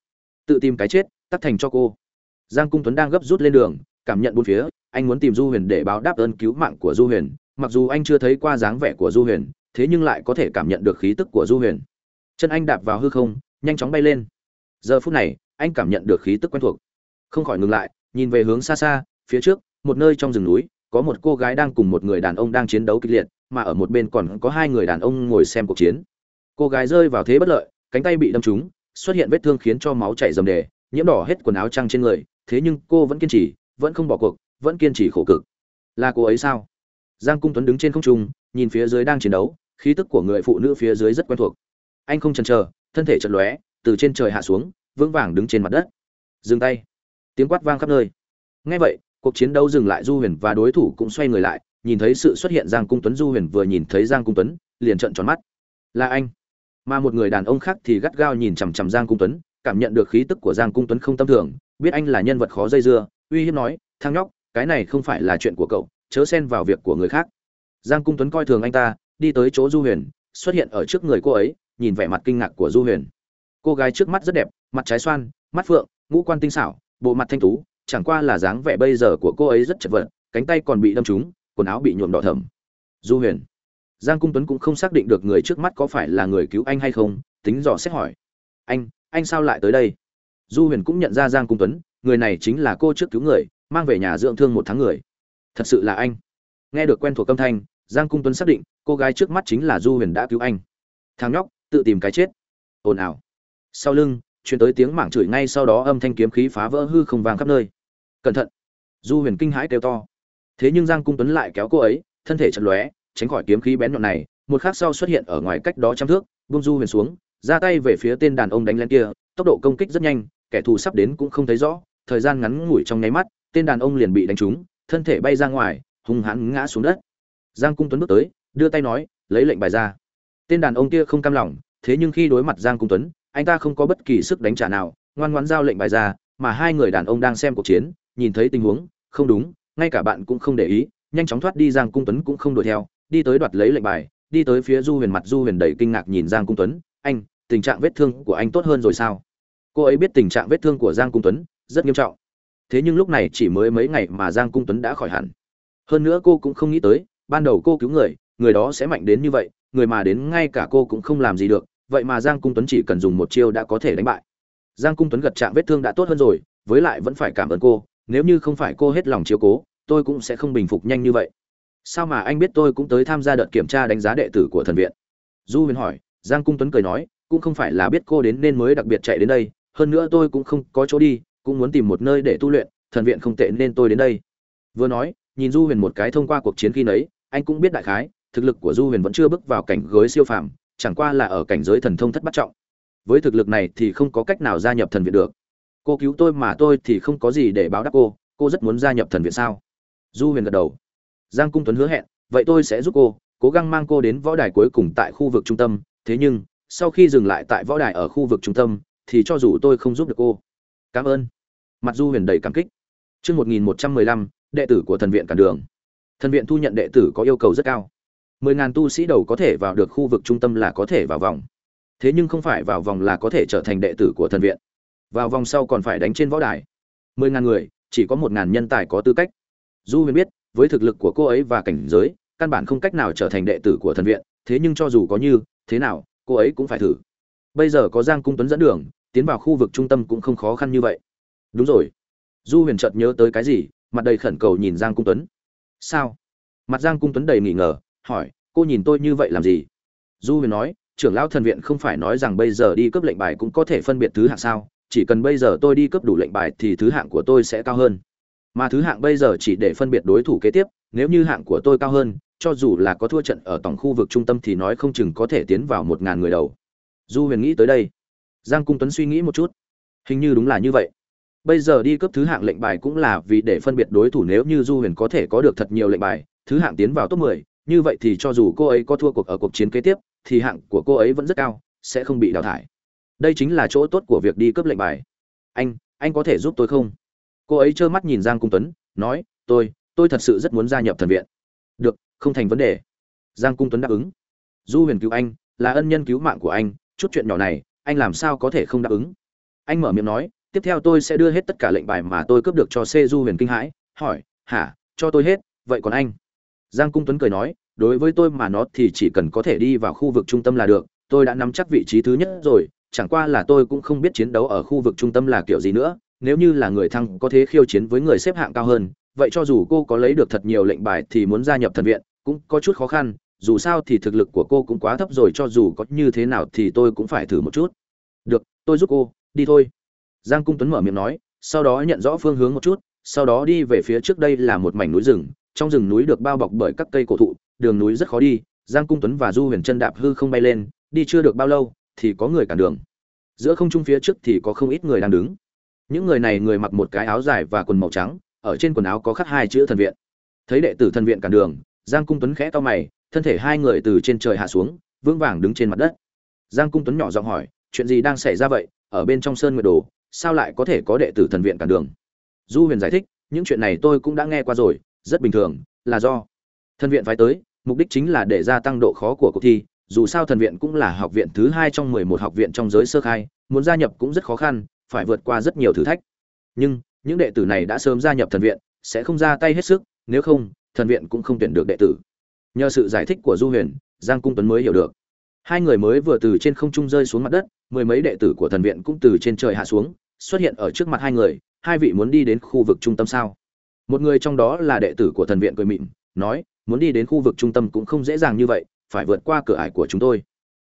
Tự tìm cái chết, tắt thành cho cô. Giang cung tuấn đang gấp rút lên đường, cảm nhận bốn phía, anh muốn tìm du huyền để báo đáp ơn cứu mạng của du huyền. Mặc dù anh chưa thấy qua dáng vẻ của du huyền, thế nhưng lại có thể cảm nhận được khí tức của du huyền. Chân anh đạp vào hư không, nhanh chóng bay lên giờ phút này, anh cảm nhận được khí tức quen thuộc. Không khỏi ngừng lại, nhìn về hướng xa xa, phía trước, một nơi trong rừng núi, có một cô gái đang cùng một người đàn ông đang chiến đấu kịch liệt, mà ở một bên còn có hai người đàn ông ngồi xem cuộc chiến. Cô gái rơi vào thế bất lợi, cánh tay bị đâm trúng, xuất hiện vết thương khiến cho máu chảy rầm đề, nhiễm đỏ hết quần áo trăng trên người, thế nhưng cô vẫn kiên trì, vẫn không bỏ cuộc, vẫn kiên trì khổ cực. Là cô ấy sao? Giang cung tuấn đứng trên không trung, nhìn phía dưới đang chiến đấu, khí tức của người phụ nữ phía dưới rất quen thuộc. Anh không chần chờ, thân thể chật lóe từ trên trời hạ xuống, vững vàng đứng trên mặt đất. Dừng tay. Tiếng quát vang khắp nơi. Ngay vậy, cuộc chiến đấu dừng lại du huyền và đối thủ cũng xoay người lại, nhìn thấy sự xuất hiện giang cung tuấn, du huyền vừa nhìn thấy giang cung tuấn, liền trợn tròn mắt. Là anh. Mà một người đàn ông khác thì gắt gao nhìn chằm chằm giang cung tuấn, cảm nhận được khí tức của giang cung tuấn không tâm thường, biết anh là nhân vật khó dây dưa, uy hiếp nói thang nhóc, cái này không phải là chuyện của cậu, chớ xen vào việc của người khác. Giang cung tuấn coi thường anh ta, đi tới chỗ du huyền, xuất hiện ở trước người cô ấy, nhìn vẻ mặt kinh ngạc của du huyền cô gái trước mắt rất đẹp, mặt trái xoan, mắt phượng, ngũ quan tinh xảo, bộ mặt thanh tú, chẳng qua là dáng vẻ bây giờ của cô ấy rất chật vật, cánh tay còn bị đâm trúng, quần áo bị nhuộm đỏ thẫm. Du huyền. Giang cung tuấn cũng không xác định được người trước mắt có phải là người cứu anh hay không, tính dò xét hỏi. Anh anh sao lại tới đây? Du huyền cũng nhận ra giang cung tuấn, người này chính là cô trước cứu người, mang về nhà dưỡng thương một tháng người. Thật sự là anh. Nghe được quen thuộc âm thanh, giang cung tuấn xác định, cô gái trước mắt chính là du huyền đã cứu anh. Thằng nhóc, tự tìm cái chết. Ồn ào sau lưng chuyển tới tiếng mảng chửi ngay sau đó âm thanh kiếm khí phá vỡ hư không vang khắp nơi. Cẩn thận! Du huyền kinh hãi kêu to. Thế nhưng giang cung tuấn lại kéo cô ấy, thân thể chật lóe, tránh khỏi kiếm khí bén nhọn này, một khắc sau xuất hiện ở ngoài cách đó trăm thước bung du huyền xuống, ra tay về phía tên đàn ông đánh lên kia, tốc độ công kích rất nhanh, kẻ thù sắp đến cũng không thấy rõ, thời gian ngắn ngủi trong nháy mắt, tên đàn ông liền bị đánh trúng, thân thể bay ra ngoài, hung hãn ngã xuống đất. Giang cung tuấn bước tới, đưa tay nói, lấy lệnh bài ra. Tên đàn ông kia không cam lòng, thế nhưng khi đối mặt giang cung tuấn anh ta không có bất kỳ sức đánh trả nào, ngoan ngoãn giao lệnh bài ra, mà hai người đàn ông đang xem cuộc chiến, nhìn thấy tình huống, không đúng, ngay cả bạn cũng không để ý, nhanh chóng thoát đi giang cung tuấn cũng không đuổi theo, đi tới đoạt lấy lệnh bài, đi tới phía du huyền mặt, du huyền đầy kinh ngạc nhìn giang cung tuấn, anh, tình trạng vết thương của anh tốt hơn rồi sao? Cô ấy biết tình trạng vết thương của giang cung tuấn rất nghiêm trọng, thế nhưng lúc này chỉ mới mấy ngày mà giang cung tuấn đã khỏi hẳn. Hơn nữa cô cũng không nghĩ tới, ban đầu cô cứu người người đó sẽ mạnh đến như vậy, người mà đến ngay cả cô cũng không làm gì được vậy mà giang cung tuấn chỉ cần dùng một chiêu đã có thể đánh bại. Giang cung tuấn gật trạng vết thương đã tốt hơn rồi, với lại vẫn phải cảm ơn cô, nếu như không phải cô hết lòng chiếu cố, tôi cũng sẽ không bình phục nhanh như vậy. Sao mà anh biết tôi cũng tới tham gia đợt kiểm tra đánh giá đệ tử của thần viện? Du huyền hỏi, giang cung tuấn cười nói, cũng không phải là biết cô đến nên mới đặc biệt chạy đến đây, hơn nữa tôi cũng không có chỗ đi, cũng muốn tìm một nơi để tu luyện, thần viện không tệ nên tôi đến đây. Vừa nói, nhìn du huyền một cái thông qua cuộc chiến khi nấy, anh cũng biết đại khái, thực lực của du huyền vẫn chưa bước vào cảnh gối siêu phàm chẳng qua là ở cảnh giới thần thông thất bắt trọng. Với thực lực này thì không có cách nào gia nhập thần viện được. Cô cứu tôi mà tôi thì không có gì để báo đáp cô cô rất muốn gia nhập thần viện sao? Du huyền gật đầu. Giang cung tuấn hứa hẹn vậy tôi sẽ giúp cô cố gắng mang cô đến võ đài cuối cùng tại khu vực trung tâm. Thế nhưng sau khi dừng lại tại võ đài ở khu vực trung tâm thì cho dù tôi không giúp được cô. Cảm ơn. Mặt du huyền đầy cảm kích. Trước 1115, đệ tử của thần viện cả đường. Thần viện thu nhận đệ tử có yêu cầu rất cao. Mười ngàn tu sĩ đầu có thể vào được khu vực trung tâm là có thể vào vòng. Thế nhưng không phải vào vòng là có thể trở thành đệ tử của thần viện. Vào vòng sau còn phải đánh trên võ đài. Mười ngàn người, chỉ có một ngàn nhân tài có tư cách. Du Huyền biết, với thực lực của cô ấy và cảnh giới, căn bản không cách nào trở thành đệ tử của thần viện, thế nhưng cho dù có như, thế nào, cô ấy cũng phải thử. Bây giờ có Giang Cung Tuấn dẫn đường, tiến vào khu vực trung tâm cũng không khó khăn như vậy. Đúng rồi. Du Huyền chợt nhớ tới cái gì, mặt đầy khẩn cầu nhìn Giang Cung Tuấn. "Sao?" Mặt Giang Cung Tuấn đầy nghi ngờ, hỏi, cô nhìn tôi như vậy làm gì? Du huyền nói trưởng lão thần viện không phải nói rằng bây giờ đi cấp lệnh bài cũng có thể phân biệt thứ hạng sao chỉ cần bây giờ tôi đi cấp đủ lệnh bài thì thứ hạng của tôi sẽ cao hơn. Mà thứ hạng bây giờ chỉ để phân biệt đối thủ kế tiếp nếu như hạng của tôi cao hơn cho dù là có thua trận ở tổng khu vực trung tâm thì nói không chừng có thể tiến vào một ngàn người đầu. Du huyền nghĩ tới đây. Giang cung tuấn suy nghĩ một chút. Hình như đúng là như vậy. Bây giờ đi cấp thứ hạng lệnh bài cũng là vì để phân biệt đối thủ nếu như du huyền có thể có được thật nhiều lệnh bài thứ hạng tiến vào top 10, như vậy thì cho dù cô ấy có thua cuộc ở cuộc chiến kế tiếp, thì hạng của cô ấy vẫn rất cao, sẽ không bị đào thải. Đây chính là chỗ tốt của việc đi cấp lệnh bài. Anh anh có thể giúp tôi không? Cô ấy trơ mắt nhìn giang cung tuấn, nói, tôi tôi thật sự rất muốn gia nhập thần viện. Được, không thành vấn đề. Giang cung tuấn đáp ứng. Du huyền cứu anh, là ân nhân cứu mạng của anh, chút chuyện nhỏ này, anh làm sao có thể không đáp ứng? Anh mở miệng nói, tiếp theo tôi sẽ đưa hết tất cả lệnh bài mà tôi cướp được cho c du huyền kinh hãi, hỏi, hả, cho tôi hết, vậy còn anh? Giang cung tuấn cười nói, đối với tôi mà nó thì chỉ cần có thể đi vào khu vực trung tâm là được, tôi đã nắm chắc vị trí thứ nhất rồi, chẳng qua là tôi cũng không biết chiến đấu ở khu vực trung tâm là kiểu gì nữa, nếu như là người thăng có thể khiêu chiến với người xếp hạng cao hơn, vậy cho dù cô có lấy được thật nhiều lệnh bài thì muốn gia nhập thần viện cũng có chút khó khăn, dù sao thì thực lực của cô cũng quá thấp rồi, cho dù có như thế nào thì tôi cũng phải thử một chút. Được, tôi giúp cô, đi thôi. Giang cung tuấn mở miệng nói, sau đó nhận rõ phương hướng một chút, sau đó đi về phía trước đây là một mảnh núi rừng trong rừng núi được bao bọc bởi các cây cổ thụ, đường núi rất khó đi, giang cung tuấn và du huyền chân đạp hư không bay lên, đi chưa được bao lâu thì có người cản đường. Giữa không trung phía trước thì có không ít người đang đứng. Những người này người mặc một cái áo dài và quần màu trắng, ở trên quần áo có khắc hai chữ thần viện. Thấy đệ tử thần viện cản đường, giang cung tuấn khẽ to mày, thân thể hai người từ trên trời hạ xuống, vững vàng đứng trên mặt đất. Giang cung tuấn nhỏ giọng hỏi, chuyện gì đang xảy ra vậy? Ở bên trong sơn nguyệt đồ, sao lại có thể có đệ tử thần viện cản đường? Du huyền giải thích, những chuyện này tôi cũng đã nghe qua rồi rất bình thường, là do thần viện phái tới, mục đích chính là để gia tăng độ khó của cuộc thi. Dù sao thần viện cũng là học viện thứ hai trong mười một học viện trong giới sơ khai, muốn gia nhập cũng rất khó khăn, phải vượt qua rất nhiều thử thách. Nhưng, những đệ tử này đã sớm gia nhập thần viện, sẽ không ra tay hết sức, nếu không, thần viện cũng không tuyển được đệ tử. Nhờ sự giải thích của du huyền, giang cung tuấn mới hiểu được. Hai người mới vừa từ trên không trung rơi xuống mặt đất, mười mấy đệ tử của thần viện cũng từ trên trời hạ xuống, xuất hiện ở trước mặt hai người, hai vị muốn đi đến khu vực trung tâm sao? Một người trong đó là đệ tử của thần viện cười mịn nói, muốn đi đến khu vực trung tâm cũng không dễ dàng như vậy, phải vượt qua cửa ải của chúng tôi.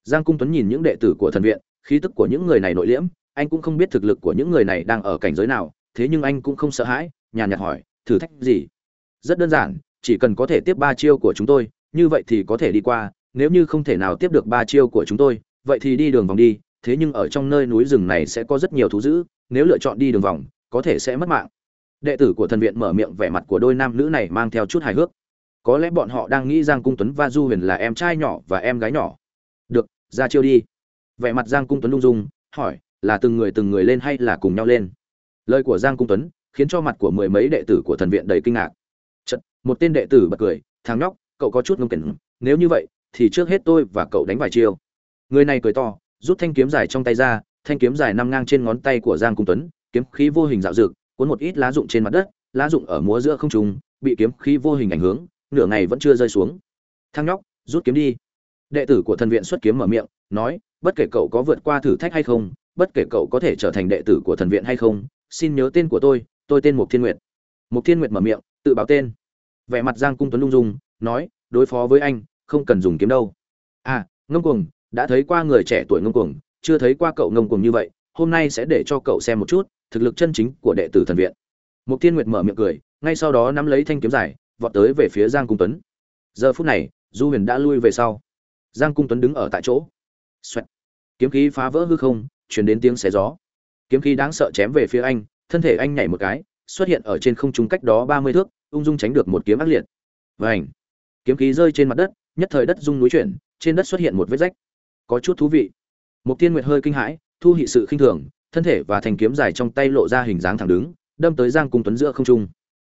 Giang cung tuấn nhìn những đệ tử của thần viện, khí tức của những người này nội liễm, anh cũng không biết thực lực của những người này đang ở cảnh giới nào, thế nhưng anh cũng không sợ hãi, nhàn nhạt hỏi, thử thách gì? Rất đơn giản, chỉ cần có thể tiếp ba chiêu của chúng tôi, như vậy thì có thể đi qua, nếu như không thể nào tiếp được ba chiêu của chúng tôi, vậy thì đi đường vòng đi, thế nhưng ở trong nơi núi rừng này sẽ có rất nhiều thú dữ, nếu lựa chọn đi đường vòng, có thể sẽ mất mạng đệ tử của thần viện mở miệng vẻ mặt của đôi nam nữ này mang theo chút hài hước. Có lẽ bọn họ đang nghĩ giang cung tuấn và du huyền là em trai nhỏ và em gái nhỏ. Được ra chiêu đi. Vẻ mặt giang cung tuấn lung dung hỏi là từng người từng người lên hay là cùng nhau lên? Lời của giang cung tuấn khiến cho mặt của mười mấy đệ tử của thần viện đầy kinh ngạc. Chật, một tên đệ tử bật cười thằng nhóc cậu có chút ngông kiển nếu như vậy thì trước hết tôi và cậu đánh vài chiêu. Người này cười to rút thanh kiếm dài trong tay ra thanh kiếm dài năm ngang trên ngón tay của giang cung tuấn kiếm khí vô hình dạo dực cuốn một ít lá rụng trên mặt đất, lá rụng ở múa giữa không trung, bị kiếm khí vô hình ảnh hưởng, nửa ngày vẫn chưa rơi xuống. Thang nhóc, rút kiếm đi. Đệ tử của thần viện xuất kiếm mở miệng, nói, bất kể cậu có vượt qua thử thách hay không, bất kể cậu có thể trở thành đệ tử của thần viện hay không, xin nhớ tên của tôi tôi tên mục thiên nguyệt. Mục thiên nguyệt mở miệng, tự báo tên. Vẻ mặt giang cung tuấn lung dung, nói, đối phó với anh, không cần dùng kiếm đâu. À ngông cuồng, đã thấy qua người trẻ tuổi ngông cuồng, chưa thấy qua cậu ngông cuồng như vậy, hôm nay sẽ để cho cậu xem một chút thực lực chân chính của đệ tử thần viện. Mục thiên nguyệt mở miệng cười, ngay sau đó nắm lấy thanh kiếm dài, vọt tới về phía giang cung tuấn. Giờ phút này, du huyền đã lui về sau. Giang cung tuấn đứng ở tại chỗ. Xoẹt. kiếm khí phá vỡ hư không chuyển đến tiếng xé gió. Kiếm khí đáng sợ chém về phía anh, thân thể anh nhảy một cái, xuất hiện ở trên không trung cách đó ba mươi thước, ung dung tránh được một kiếm ác liệt. Vảnh kiếm khí rơi trên mặt đất, nhất thời đất rung núi chuyển, trên đất xuất hiện một vết rách. Có chút thú vị. Mục tiên nguyệt hơi kinh hãi, thu hị sự khinh thường thân thể và thanh kiếm dài trong tay lộ ra hình dáng thẳng đứng đâm tới giang cung tuấn giữa không trung.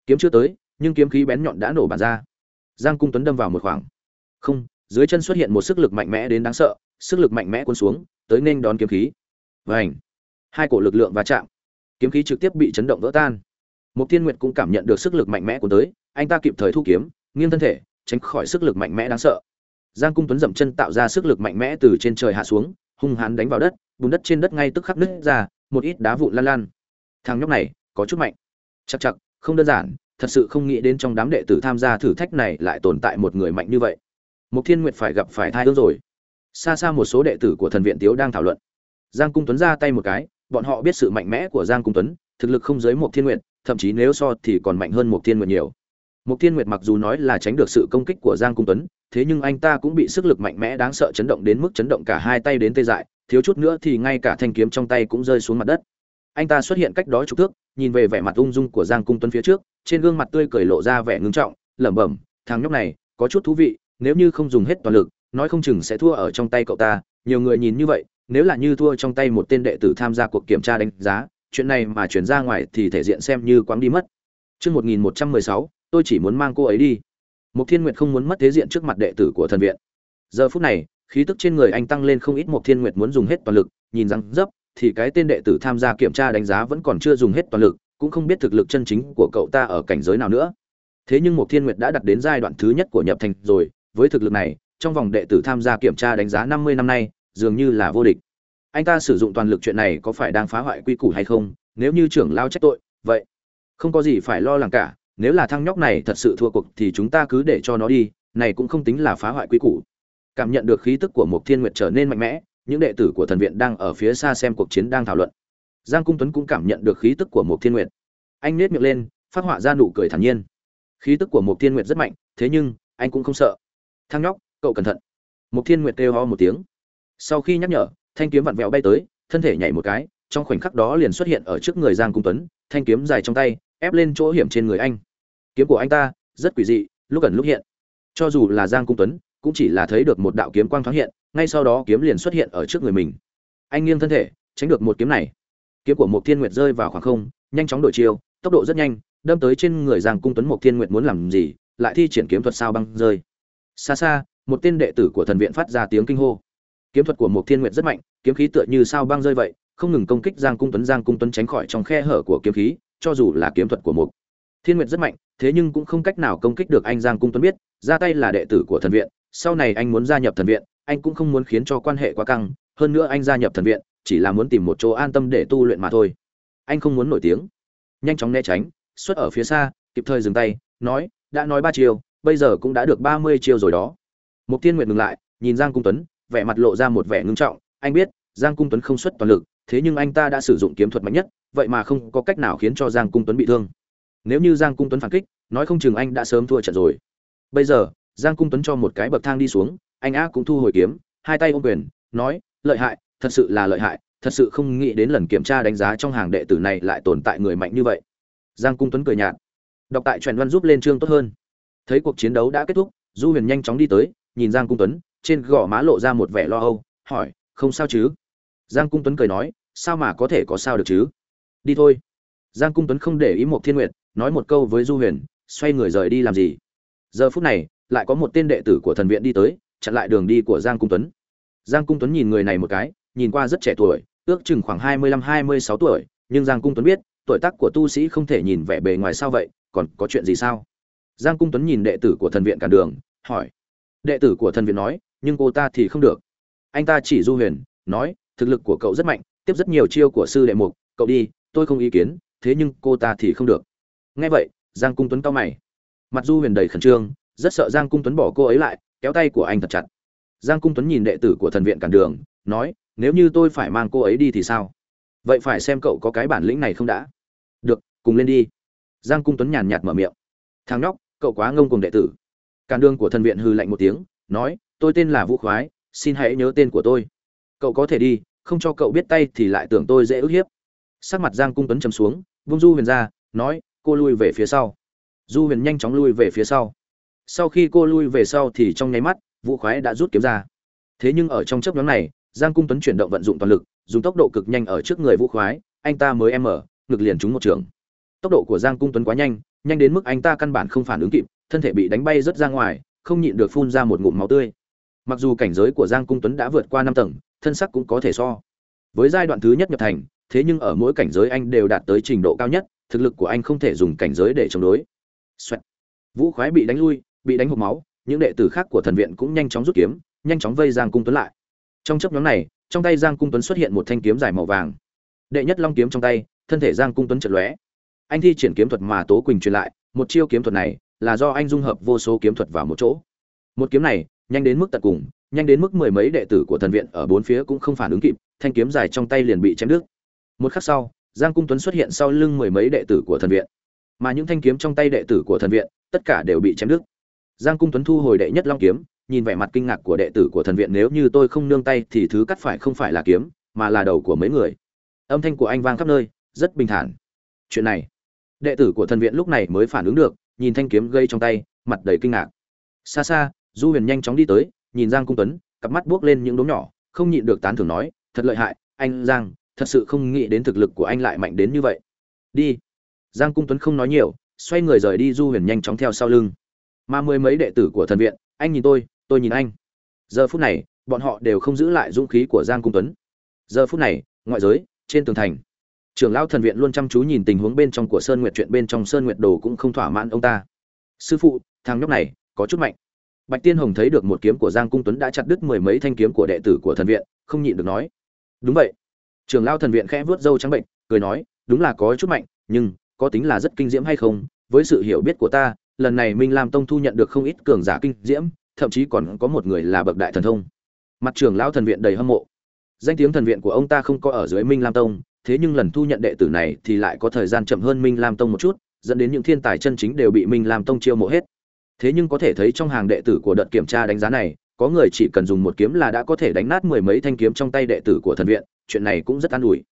Kiếm chưa tới nhưng kiếm khí bén nhọn đã nổ bản ra. Giang cung tuấn đâm vào một khoảng. Không dưới chân xuất hiện một sức lực mạnh mẽ đến đáng sợ sức lực mạnh mẽ cuốn xuống tới nên đón kiếm khí. Vành, hai cổ lực lượng va chạm. Kiếm khí trực tiếp bị chấn động vỡ tan. Một Tiên nguyệt cũng cảm nhận được sức lực mạnh mẽ của tới anh ta kịp thời thu kiếm nghiêng thân thể tránh khỏi sức lực mạnh mẽ đáng sợ. Giang cung tuấn dậm chân tạo ra sức lực mạnh mẽ từ trên trời hạ xuống hung hãn đánh vào đất bùn đất trên đất ngay tức khắc nứt ra một ít đá vụn lan lan thằng nhóc này có chút mạnh chắc chắc không đơn giản thật sự không nghĩ đến trong đám đệ tử tham gia thử thách này lại tồn tại một người mạnh như vậy Mục Thiên Nguyệt phải gặp phải thai ương rồi. Xa xa một số đệ tử của thần viện Tiếu đang thảo luận. Giang Cung Tuấn ra tay một cái, bọn họ biết sự mạnh mẽ của Giang Cung Tuấn, thực lực không dưới Mục Thiên Nguyệt, thậm chí nếu so thì còn mạnh hơn Mục Thiên Nguyệt nhiều. Mục Thiên Nguyệt mặc dù nói là tránh được sự công kích của Giang Cung Tuấn, thế nhưng anh ta cũng bị sức lực mạnh mẽ đáng sợ chấn động đến mức chấn động cả hai tay đến tê dại, thiếu chút nữa thì ngay cả thanh kiếm trong tay cũng rơi xuống mặt đất. Anh ta xuất hiện cách đó chục thước, nhìn về vẻ mặt ung dung của Giang Cung Tuấn phía trước, trên gương mặt tươi cười lộ ra vẻ ngưng trọng, lẩm bẩm, thằng nhóc này có chút thú vị, nếu như không dùng hết toàn lực, nói không chừng sẽ thua ở trong tay cậu ta. Nhiều người nhìn như vậy, nếu là như thua trong tay một tên đệ tử tham gia cuộc kiểm tra đánh giá, chuyện này mà chuyển ra ngoài thì thể diện xem như quáng đi mất. Chương 1116, tôi chỉ muốn mang cô ấy đi. Mục Thiên Nguyệt không muốn mất thế diện trước mặt đệ tử của thần viện. Giờ phút này, khí tức trên người anh tăng lên không ít Mục Thiên Nguyệt muốn dùng hết toàn lực, nhìn răng dấp, thì cái tên đệ tử tham gia kiểm tra đánh giá vẫn còn chưa dùng hết toàn lực, cũng không biết thực lực chân chính của cậu ta ở cảnh giới nào nữa. Thế nhưng Mục Thiên Nguyệt đã đạt đến giai đoạn thứ nhất của nhập thành rồi, với thực lực này, trong vòng đệ tử tham gia kiểm tra đánh giá 50 năm nay, dường như là vô địch. Anh ta sử dụng toàn lực chuyện này có phải đang phá hoại quy củ hay không? Nếu như trưởng lao trách tội, vậy không có gì phải lo lắng cả, nếu là thăng nhóc này thật sự thua cuộc thì chúng ta cứ để cho nó đi, này cũng không tính là phá hoại quy củ. Cảm nhận được khí tức của Mục Thiên Nguyệt trở nên mạnh mẽ, những đệ tử của thần viện đang ở phía xa xem cuộc chiến đang thảo luận. Giang Cung Tuấn cũng cảm nhận được khí tức của Mục Thiên Nguyệt. Anh nết miệng lên, phát họa ra nụ cười thản nhiên. Khí tức của Mục Thiên Nguyệt rất mạnh, thế nhưng anh cũng không sợ. thăng nhóc, cậu cẩn thận. Mục Thiên Nguyệt kêu ho một tiếng. Sau khi nhắc nhở, thanh kiếm vặn vẹo bay tới, thân thể nhảy một cái, trong khoảnh khắc đó liền xuất hiện ở trước người Giang Cung Tuấn, thanh kiếm dài trong tay, ép lên chỗ hiểm trên người anh kiếm của anh ta rất quỷ dị, lúc ẩn lúc hiện. Cho dù là giang cung tuấn, cũng chỉ là thấy được một đạo kiếm quang thoáng hiện, ngay sau đó kiếm liền xuất hiện ở trước người mình. Anh nghiêng thân thể, tránh được một kiếm này. Kiếm của một thiên nguyệt rơi vào khoảng không, nhanh chóng đổi chiều tốc độ rất nhanh, đâm tới trên người giang cung tuấn một thiên nguyệt muốn làm gì, lại thi triển kiếm thuật sao băng rơi. Xa xa, một tên đệ tử của thần viện phát ra tiếng kinh hô. Kiếm thuật của một thiên nguyệt rất mạnh, kiếm khí tựa như sao băng rơi vậy, không ngừng công kích giang cung tuấn. Giang cung tuấn tránh khỏi trong khe hở của kiếm khí, cho dù là kiếm thuật của một thiên nguyệt rất mạnh, thế nhưng cũng không cách nào công kích được anh giang cung tuấn biết, ra tay là đệ tử của thần viện, sau này anh muốn gia nhập thần viện, anh cũng không muốn khiến cho quan hệ quá căng, hơn nữa anh gia nhập thần viện, chỉ là muốn tìm một chỗ an tâm để tu luyện mà thôi. Anh không muốn nổi tiếng. Nhanh chóng né tránh, xuất ở phía xa, kịp thời dừng tay, nói, đã nói ba chiều, bây giờ cũng đã được ba mươi chiều rồi đó. Mục tiên nguyệt ngừng lại, nhìn giang cung tuấn, vẻ mặt lộ ra một vẻ ngưng trọng, anh biết, giang cung tuấn không xuất toàn lực, thế nhưng anh ta đã sử dụng kiếm thuật mạnh nhất, vậy mà không có cách nào khiến cho giang cung tuấn bị thương nếu như giang cung tuấn phản kích, nói không chừng anh đã sớm thua trận rồi. Bây giờ, giang cung tuấn cho một cái bậc thang đi xuống, anh á cũng thu hồi kiếm, hai tay ôm quyền, nói, lợi hại, thật sự là lợi hại, thật sự không nghĩ đến lần kiểm tra đánh giá trong hàng đệ tử này lại tồn tại người mạnh như vậy. Giang cung tuấn cười nhạt. Đọc tại truyện văn giúp lên chương tốt hơn. Thấy cuộc chiến đấu đã kết thúc, du huyền nhanh chóng đi tới, nhìn giang cung tuấn, trên gò má lộ ra một vẻ lo âu, hỏi, không sao chứ? Giang cung tuấn cười nói, sao mà có thể có sao được chứ? Đi thôi. Giang cung tuấn không để ý một thiên nguyệt nói một câu với du huyền, xoay người rời đi làm gì? Giờ phút này, lại có một tên đệ tử của thần viện đi tới, chặn lại đường đi của giang cung tuấn. Giang cung tuấn nhìn người này một cái, nhìn qua rất trẻ tuổi, ước chừng khoảng hai mươi lăm, hai mươi sáu tuổi, nhưng giang cung tuấn biết, tuổi tác của tu sĩ không thể nhìn vẻ bề ngoài sao vậy, còn có chuyện gì sao? Giang cung tuấn nhìn đệ tử của thần viện cản đường, hỏi. Đệ tử của thần viện nói, nhưng cô ta thì không được. Anh ta chỉ du huyền, nói, thực lực của cậu rất mạnh, tiếp rất nhiều chiêu của sư đệ mục, cậu đi, tôi không ý kiến, thế nhưng cô ta thì không được nghe vậy, giang cung tuấn cao mày. Mặt du huyền đầy khẩn trương, rất sợ giang cung tuấn bỏ cô ấy lại, kéo tay của anh thật chặt. Giang cung tuấn nhìn đệ tử của thần viện cản đường, nói, nếu như tôi phải mang cô ấy đi thì sao? Vậy phải xem cậu có cái bản lĩnh này không đã. Được, cùng lên đi. Giang cung tuấn nhàn nhạt mở miệng. Thằng nhóc, cậu quá ngông cùng đệ tử. Cản đường của thần viện hư lạnh một tiếng, nói, tôi tên là vũ khoái, xin hãy nhớ tên của tôi. Cậu có thể đi, không cho cậu biết tay thì lại tưởng tôi dễ ức hiếp. Sắc mặt giang cung tuấn trầm xuống, vung du huyền ra, nói cô lui về phía sau. Du huyền nhanh chóng lui về phía sau. Sau khi cô lui về sau thì trong nháy mắt, vũ khoái đã rút kiếm ra. Thế nhưng ở trong chấp nhóm này, giang cung tuấn chuyển động vận dụng toàn lực, dùng tốc độ cực nhanh ở trước người vũ khoái, anh ta mới em mở ngực liền trúng một trường. Tốc độ của giang cung tuấn quá nhanh nhanh đến mức anh ta căn bản không phản ứng kịp, thân thể bị đánh bay rất ra ngoài, không nhịn được phun ra một ngụm máu tươi. Mặc dù cảnh giới của giang cung tuấn đã vượt qua năm tầng, thân sắc cũng có thể so với giai đoạn thứ nhất nhập thành, thế nhưng ở mỗi cảnh giới anh đều đạt tới trình độ cao nhất thực lực của anh không thể dùng cảnh giới để chống đối. Xoẹt. vũ khoái bị đánh lui, bị đánh hộc máu, những đệ tử khác của thần viện cũng nhanh chóng rút kiếm, nhanh chóng vây giang cung tuấn lại. Trong chớp nhoáng này, trong tay giang cung tuấn xuất hiện một thanh kiếm dài màu vàng. Đệ nhất long kiếm trong tay, thân thể giang cung tuấn chợt lóe. Anh thi triển kiếm thuật mà tố quỳnh truyền lại, một chiêu kiếm thuật này là do anh dung hợp vô số kiếm thuật vào một chỗ. Một kiếm này, nhanh đến mức tận cùng, nhanh đến mức mười mấy đệ tử của thần viện ở bốn phía cũng không phản ứng kịp, thanh kiếm dài trong tay liền bị chém đứt. Một khắc sau giang cung tuấn xuất hiện sau lưng mười mấy đệ tử của thần viện. Mà những thanh kiếm trong tay đệ tử của thần viện, tất cả đều bị chém đứt. Giang cung tuấn thu hồi đệ nhất long kiếm, nhìn vẻ mặt kinh ngạc của đệ tử của thần viện, nếu như tôi không nương tay thì thứ cắt phải không phải là kiếm, mà là đầu của mấy người. Âm thanh của anh vang khắp nơi, rất bình thản. Chuyện này, đệ tử của thần viện lúc này mới phản ứng được, nhìn thanh kiếm gây trong tay, mặt đầy kinh ngạc. Xa xa, du huyền nhanh chóng đi tới, nhìn giang cung tuấn, cặp mắt buốc lên những đốm nhỏ, không nhịn được tán thưởng nói, thật lợi hại, anh giang thật sự không nghĩ đến thực lực của anh lại mạnh đến như vậy. Đi. Giang cung tuấn không nói nhiều, xoay người rời đi du huyền nhanh chóng theo sau lưng. Mà mười mấy đệ tử của thần viện, anh nhìn tôi tôi nhìn anh. Giờ phút này, bọn họ đều không giữ lại dũng khí của giang cung tuấn. Giờ phút này, ngoại giới, trên tường thành, trưởng lão thần viện luôn chăm chú nhìn tình huống bên trong của sơn nguyệt, chuyện bên trong sơn nguyệt đồ cũng không thỏa mãn ông ta. Sư phụ, thằng nhóc này, có chút mạnh. Bạch tiên hồng thấy được một kiếm của giang cung tuấn đã chặt đứt mười mấy thanh kiếm của đệ tử của thần viện, không nhịn được nói. Đúng vậy trưởng lão thần viện khẽ vuốt râu trắng bệnh, cười nói, đúng là có chút mạnh, nhưng có tính là rất kinh diễm hay không? Với sự hiểu biết của ta, lần này minh lam tông thu nhận được không ít cường giả kinh diễm, thậm chí còn có một người là bậc đại thần thông. Mặt trưởng lão thần viện đầy hâm mộ. Danh tiếng thần viện của ông ta không có ở dưới minh lam tông, thế nhưng lần thu nhận đệ tử này thì lại có thời gian chậm hơn minh lam tông một chút, dẫn đến những thiên tài chân chính đều bị minh lam tông chiêu mộ hết. Thế nhưng có thể thấy trong hàng đệ tử của đợt kiểm tra đánh giá này có người chỉ cần dùng một kiếm là đã có thể đánh nát mười mấy thanh kiếm trong tay đệ tử của thần viện chuyện này cũng rất an ủi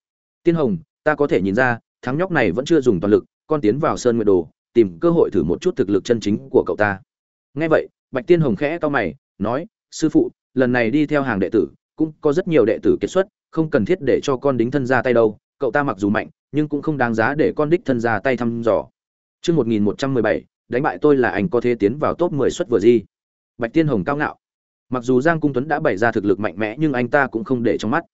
tiên hồng ta có thể nhìn ra thắng nhóc này vẫn chưa dùng toàn lực con tiến vào sơn nguyệt đồ tìm cơ hội thử một chút thực lực chân chính của cậu ta nghe vậy bạch tiên hồng khẽ to mày nói sư phụ lần này đi theo hàng đệ tử cũng có rất nhiều đệ tử kiệt xuất không cần thiết để cho con đính thân ra tay đâu cậu ta mặc dù mạnh nhưng cũng không đáng giá để con đích thân ra tay thăm dò Trước 1117, đánh bại tôi là anh có thể tiến vào top 10 suất vừa gì. Bạch Tiên Hồng cao ngạo. Mặc dù Giang Cung Tuấn đã bày ra thực lực mạnh mẽ nhưng anh ta cũng không để trong mắt.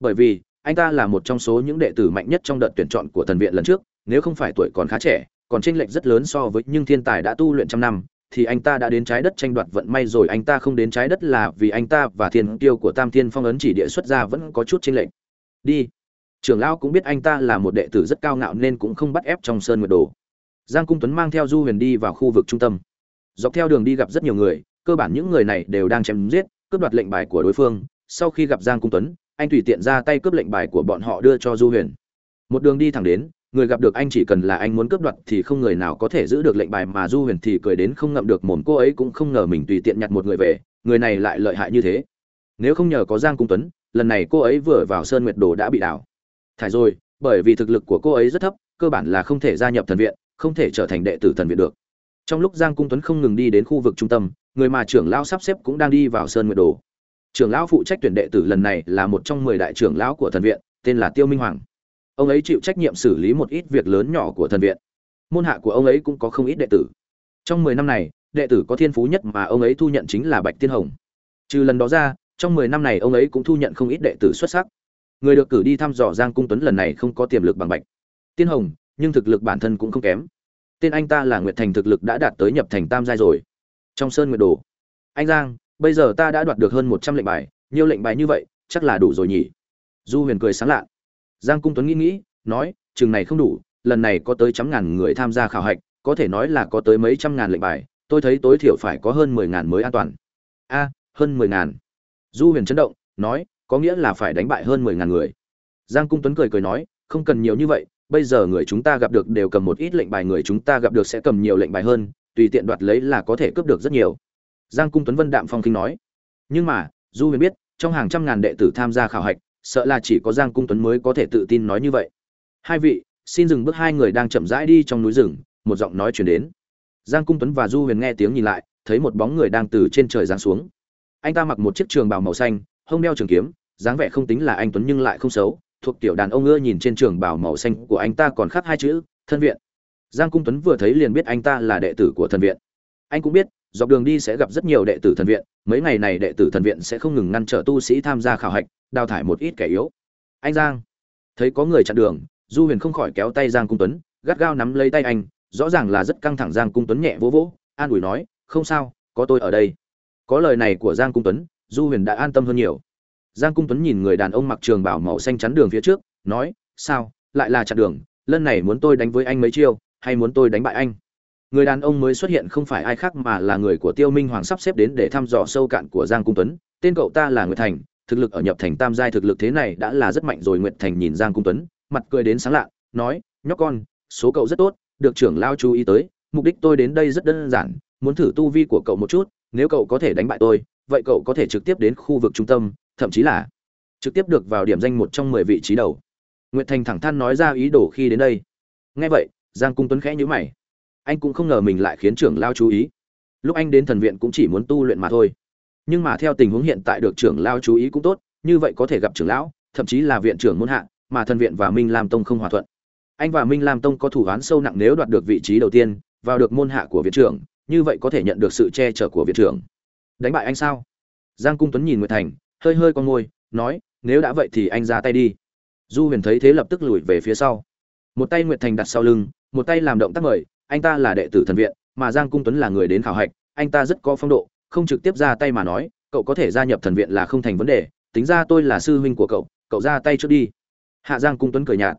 Bởi vì, anh ta là một trong số những đệ tử mạnh nhất trong đợt tuyển chọn của thần viện lần trước, nếu không phải tuổi còn khá trẻ, còn tranh lệch rất lớn so với nhưng thiên tài đã tu luyện trăm năm, thì anh ta đã đến trái đất tranh đoạt vận may rồi. Anh ta không đến trái đất là vì anh ta và thiên tiêu của tam thiên phong ấn chỉ địa xuất ra vẫn có chút tranh lệch. Đi. Trưởng lão cũng biết anh ta là một đệ tử rất cao ngạo nên cũng không bắt ép trong sơn nguyệt đồ. Giang cung tuấn mang theo du huyền đi vào khu vực trung tâm. Dọc theo đường đi gặp rất nhiều người cơ bản những người này đều đang chém giết, cướp đoạt lệnh bài của đối phương. Sau khi gặp giang cung tuấn, anh tùy tiện ra tay cướp lệnh bài của bọn họ đưa cho du huyền. Một đường đi thẳng đến, người gặp được anh chỉ cần là anh muốn cướp đoạt thì không người nào có thể giữ được lệnh bài mà du huyền thì cười đến không ngậm được mồm. Cô ấy cũng không ngờ mình tùy tiện nhặt một người về, người này lại lợi hại như thế. Nếu không nhờ có giang cung tuấn, lần này cô ấy vừa vào sơn nguyệt đồ đã bị đảo. Thải rồi, bởi vì thực lực của cô ấy rất thấp, cơ bản là không thể gia nhập thần viện, không thể trở thành đệ tử thần viện được. Trong lúc giang cung tuấn không ngừng đi đến khu vực trung tâm người mà trưởng lão sắp xếp cũng đang đi vào sơn nguyệt đồ. Trưởng lão phụ trách tuyển đệ tử lần này là một trong mười đại trưởng lão của thần viện, tên là tiêu minh hoàng. Ông ấy chịu trách nhiệm xử lý một ít việc lớn nhỏ của thần viện. Môn hạ của ông ấy cũng có không ít đệ tử. Trong mười năm này, đệ tử có thiên phú nhất mà ông ấy thu nhận chính là bạch tiên hồng. Trừ lần đó ra, trong mười năm này ông ấy cũng thu nhận không ít đệ tử xuất sắc. Người được cử đi thăm dò giang cung tuấn lần này không có tiềm lực bằng bạch tiên hồng, nhưng thực lực bản thân cũng không kém. Tên anh ta là nguyệt thành thực lực đã đạt tới nhập thành tam giai rồi trong sơn nguyệt đồ. Anh giang, bây giờ ta đã đoạt được hơn một trăm lệnh bài, nhiều lệnh bài như vậy, chắc là đủ rồi nhỉ? Du huyền cười sáng lạ giang cung tuấn nghĩ nghĩ, nói, chừng này không đủ, lần này có tới trăm ngàn người tham gia khảo hạch, có thể nói là có tới mấy trăm ngàn lệnh bài, tôi thấy tối thiểu phải có hơn mười ngàn mới an toàn. A, hơn mười ngàn. Du huyền chấn động, nói, có nghĩa là phải đánh bại hơn mười ngàn người. Giang cung tuấn cười cười nói, không cần nhiều như vậy, bây giờ người chúng ta gặp được đều cầm một ít lệnh bài, người chúng ta gặp được sẽ cầm nhiều lệnh bài hơn tùy tiện đoạt lấy là có thể cướp được rất nhiều. Giang cung tuấn vân đạm phong kinh nói. Nhưng mà, du huyền biết, trong hàng trăm ngàn đệ tử tham gia khảo hạch, sợ là chỉ có giang cung tuấn mới có thể tự tin nói như vậy. Hai vị, xin dừng bước hai người đang chậm rãi đi trong núi rừng, một giọng nói chuyển đến. Giang cung tuấn và du huyền nghe tiếng nhìn lại, thấy một bóng người đang từ trên trời giáng xuống. Anh ta mặc một chiếc trường bào màu xanh, hông đeo trường kiếm, dáng vẻ không tính là anh tuấn nhưng lại không xấu, thuộc kiểu đàn ông ưa nhìn trên trường bào màu xanh của anh ta còn khắc hai chữ, thân viện giang cung tuấn vừa thấy liền biết anh ta là đệ tử của thần viện. Anh cũng biết, dọc đường đi sẽ gặp rất nhiều đệ tử thần viện, mấy ngày này đệ tử thần viện sẽ không ngừng ngăn trở tu sĩ tham gia khảo hạch, đào thải một ít kẻ yếu. Anh giang, thấy có người chặn đường, du huyền không khỏi kéo tay giang cung tuấn, gắt gao nắm lấy tay anh, rõ ràng là rất căng thẳng giang cung tuấn nhẹ vỗ vỗ, an ủi nói, không sao, có tôi ở đây. Có lời này của giang cung tuấn, du huyền đã an tâm hơn nhiều. Giang cung tuấn nhìn người đàn ông mặc trường bảo màu xanh chắn đường phía trước, nói, sao, lại là chặn đường? Lần này muốn tôi đánh với anh mấy chiêu? Hay muốn tôi đánh bại anh? Người đàn ông mới xuất hiện không phải ai khác mà là người của tiêu minh hoàng sắp xếp đến để thăm dò sâu cạn của giang cung tuấn. Tên cậu ta là nguyệt thành, thực lực ở nhập thành tam giai thực lực thế này đã là rất mạnh rồi. Nguyệt thành nhìn giang cung tuấn, mặt cười đến sáng lạ, nói, nhóc con, số cậu rất tốt, được trưởng lao chú ý tới. Mục đích tôi đến đây rất đơn giản, muốn thử tu vi của cậu một chút. Nếu cậu có thể đánh bại tôi, vậy cậu có thể trực tiếp đến khu vực trung tâm, thậm chí là trực tiếp được vào điểm danh một trong mười vị trí đầu. Nguyệt thành thẳng thắn nói ra ý đồ khi đến đây. Nghe vậy giang cung tuấn khẽ nhíu mày. Anh cũng không ngờ mình lại khiến trưởng lao chú ý. Lúc anh đến thần viện cũng chỉ muốn tu luyện mà thôi. Nhưng mà theo tình huống hiện tại được trưởng lao chú ý cũng tốt, như vậy có thể gặp trưởng lão, thậm chí là viện trưởng môn hạ, mà thần viện và minh lam tông không hòa thuận. Anh và minh lam tông có thủ án sâu nặng nếu đoạt được vị trí đầu tiên, vào được môn hạ của viện trưởng, như vậy có thể nhận được sự che chở của viện trưởng. Đánh bại anh sao? Giang cung tuấn nhìn nguyệt thành, hơi hơi con môi, nói, nếu đã vậy thì anh ra tay đi. Du huyền thấy thế lập tức lùi về phía sau. Một tay nguyệt thành đặt sau lưng một tay làm động tác mời, anh ta là đệ tử thần viện, mà giang cung tuấn là người đến khảo hạch, anh ta rất có phong độ, không trực tiếp ra tay mà nói, cậu có thể gia nhập thần viện là không thành vấn đề, tính ra tôi là sư huynh của cậu cậu ra tay trước đi. Hạ giang cung tuấn cười nhạt.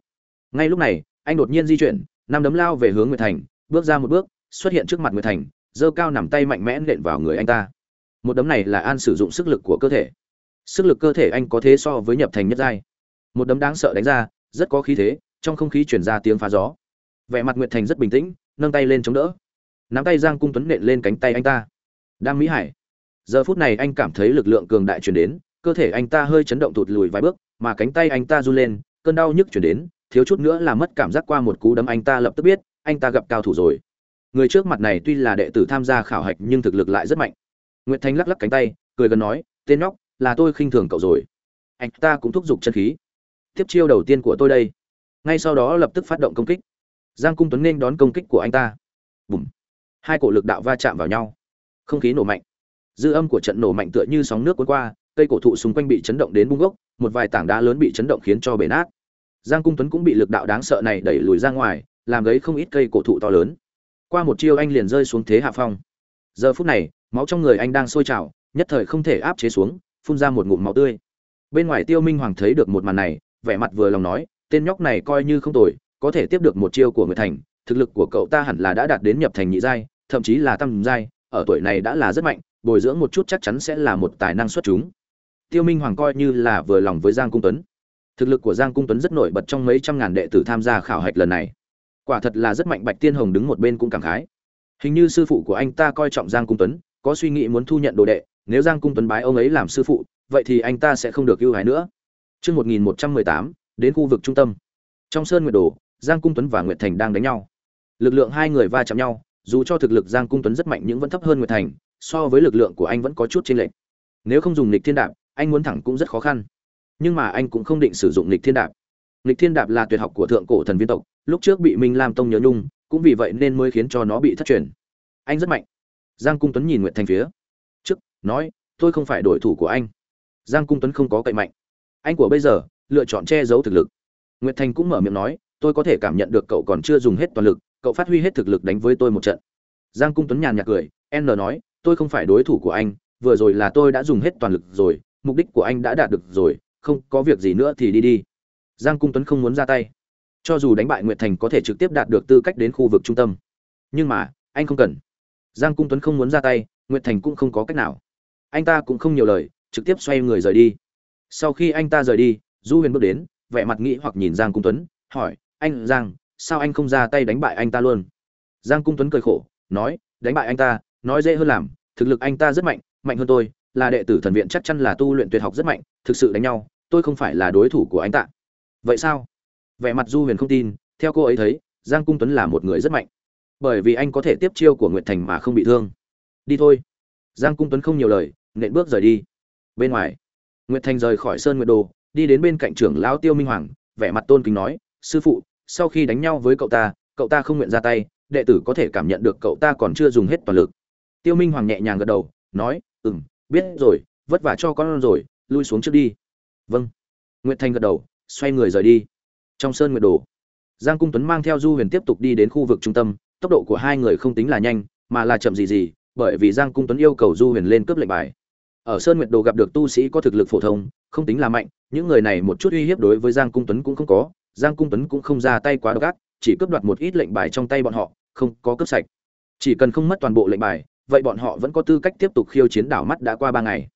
Ngay lúc này, anh đột nhiên di chuyển, năm đấm lao về hướng nguyệt thành, bước ra một bước, xuất hiện trước mặt nguyệt thành, giơ cao nằm tay mạnh mẽ nện vào người anh ta. Một đấm này là an sử dụng sức lực của cơ thể. Sức lực cơ thể anh có thế so với nhập thành nhất giai. Một đấm đáng sợ đánh ra, rất có khí thế, trong không khí chuyển ra tiếng phá gió vẻ mặt nguyệt thành rất bình tĩnh, nâng tay lên chống đỡ. Nắm tay giang cung tuấn nện lên cánh tay anh ta. Đam mỹ hải. Giờ phút này anh cảm thấy lực lượng cường đại chuyển đến, cơ thể anh ta hơi chấn động thụt lùi vài bước, mà cánh tay anh ta run lên, cơn đau nhức chuyển đến, thiếu chút nữa là mất cảm giác qua một cú đấm anh ta lập tức biết, anh ta gặp cao thủ rồi. Người trước mặt này tuy là đệ tử tham gia khảo hạch nhưng thực lực lại rất mạnh. Nguyệt thanh lắc lắc cánh tay, cười gần nói, tên nhóc, là tôi khinh thường cậu rồi. Anh ta cũng thúc giục chân khí. Tiếp chiêu đầu tiên của tôi đây. Ngay sau đó lập tức phát động công kích giang cung tuấn nên đón công kích của anh ta. Bùm. Hai cổ lực đạo va chạm vào nhau. Không khí nổ mạnh. Dư âm của trận nổ mạnh tựa như sóng nước cuốn qua, cây cổ thụ xung quanh bị chấn động đến bung gốc, một vài tảng đá lớn bị chấn động khiến cho bể nát. Giang cung tuấn cũng bị lực đạo đáng sợ này đẩy lùi ra ngoài, làm gấy không ít cây cổ thụ to lớn. Qua một chiêu anh liền rơi xuống thế hạ phong. Giờ phút này, máu trong người anh đang sôi trào, nhất thời không thể áp chế xuống, phun ra một ngụm máu tươi. Bên ngoài tiêu minh hoàng thấy được một màn này, vẻ mặt vừa lòng nói, tên nhóc này coi như không tồi có thể tiếp được một chiêu của người thành thực lực của cậu ta hẳn là đã đạt đến nhập thành nhị giai thậm chí là tam giai ở tuổi này đã là rất mạnh bồi dưỡng một chút chắc chắn sẽ là một tài năng xuất chúng. Tiêu minh hoàng coi như là vừa lòng với giang cung tuấn. Thực lực của giang cung tuấn rất nổi bật trong mấy trăm ngàn đệ tử tham gia khảo hạch lần này. Quả thật là rất mạnh bạch tiên hồng đứng một bên cũng cảm khái. Hình như sư phụ của anh ta coi trọng giang cung tuấn có suy nghĩ muốn thu nhận đồ đệ nếu giang cung tuấn bái ông ấy làm sư phụ vậy thì anh ta sẽ không được ưu ái nữa. Trước 1118, đến khu vực trung tâm. Trong sơn nguyệt đồ, Giang Cung Tuấn và Nguyệt Thành đang đánh nhau. Lực lượng hai người va chạm nhau, dù cho thực lực Giang Cung Tuấn rất mạnh nhưng vẫn thấp hơn Nguyệt Thành, so với lực lượng của anh vẫn có chút chênh lệch. Nếu không dùng Lịch Thiên Đạp, anh muốn thẳng cũng rất khó khăn. Nhưng mà anh cũng không định sử dụng Lịch Thiên Đạp. Lịch Thiên Đạp là tuyệt học của thượng cổ thần viên tộc, lúc trước bị Minh Lam Tông nhớ nhung, cũng vì vậy nên mới khiến cho nó bị thất truyền. Anh rất mạnh. Giang Cung Tuấn nhìn Nguyệt Thành phía trước, nói, tôi không phải đối thủ của anh. Giang Cung Tuấn không có cậy mạnh. Anh của bây giờ lựa chọn che giấu thực lực. Nguyệt Thành cũng mở miệng nói, tôi có thể cảm nhận được cậu còn chưa dùng hết toàn lực, cậu phát huy hết thực lực đánh với tôi một trận. Giang Cung Tuấn nhàn nhạt cười, N nói, tôi không phải đối thủ của anh, vừa rồi là tôi đã dùng hết toàn lực rồi, mục đích của anh đã đạt được rồi, không có việc gì nữa thì đi đi. Giang Cung Tuấn không muốn ra tay. Cho dù đánh bại Nguyệt Thành có thể trực tiếp đạt được tư cách đến khu vực trung tâm, nhưng mà, anh không cần. Giang Cung Tuấn không muốn ra tay, Nguyệt Thành cũng không có cách nào. Anh ta cũng không nhiều lời, trực tiếp xoay người rời đi. Sau khi anh ta rời đi, Du Huyền bước đến, vẻ mặt nghĩ hoặc nhìn Giang Cung Tuấn, hỏi: "Anh Giang, sao anh không ra tay đánh bại anh ta luôn?" Giang Cung Tuấn cười khổ, nói: "Đánh bại anh ta, nói dễ hơn làm, thực lực anh ta rất mạnh, mạnh hơn tôi, là đệ tử thần viện chắc chắn là tu luyện tuyệt học rất mạnh, thực sự đánh nhau, tôi không phải là đối thủ của anh ta." "Vậy sao?" Vẻ mặt Du Huyền không tin, theo cô ấy thấy, Giang Cung Tuấn là một người rất mạnh. Bởi vì anh có thể tiếp chiêu của Nguyệt Thành mà không bị thương. "Đi thôi." Giang Cung Tuấn không nhiều lời, nện bước rời đi. Bên ngoài, Nguyệt Thành rời khỏi Sơn Nguyệt Đồ, đi đến bên cạnh trưởng lão Tiêu Minh Hoàng, vẻ mặt tôn kính nói: "Sư phụ, sau khi đánh nhau với cậu ta, cậu ta không nguyện ra tay, đệ tử có thể cảm nhận được cậu ta còn chưa dùng hết toàn lực." Tiêu Minh Hoàng nhẹ nhàng gật đầu, nói: "Ừm, biết rồi, vất vả cho con rồi, lui xuống trước đi." "Vâng." Nguyệt Thanh gật đầu, xoay người rời đi. Trong Sơn Nguyệt Đồ, Giang Cung Tuấn mang theo Du Huyền tiếp tục đi đến khu vực trung tâm, tốc độ của hai người không tính là nhanh, mà là chậm gì gì, bởi vì Giang Cung Tuấn yêu cầu Du Huyền lên cướp lệnh bài ở sơn nguyệt đồ gặp được tu sĩ có thực lực phổ thông không tính là mạnh những người này một chút uy hiếp đối với giang cung tuấn cũng không có giang cung tuấn cũng không ra tay quá độc ác, chỉ cướp đoạt một ít lệnh bài trong tay bọn họ, không có cướp sạch. Chỉ cần không mất toàn bộ lệnh bài, vậy bọn họ vẫn có tư cách tiếp tục khiêu chiến đảo mắt đã qua ba ngày.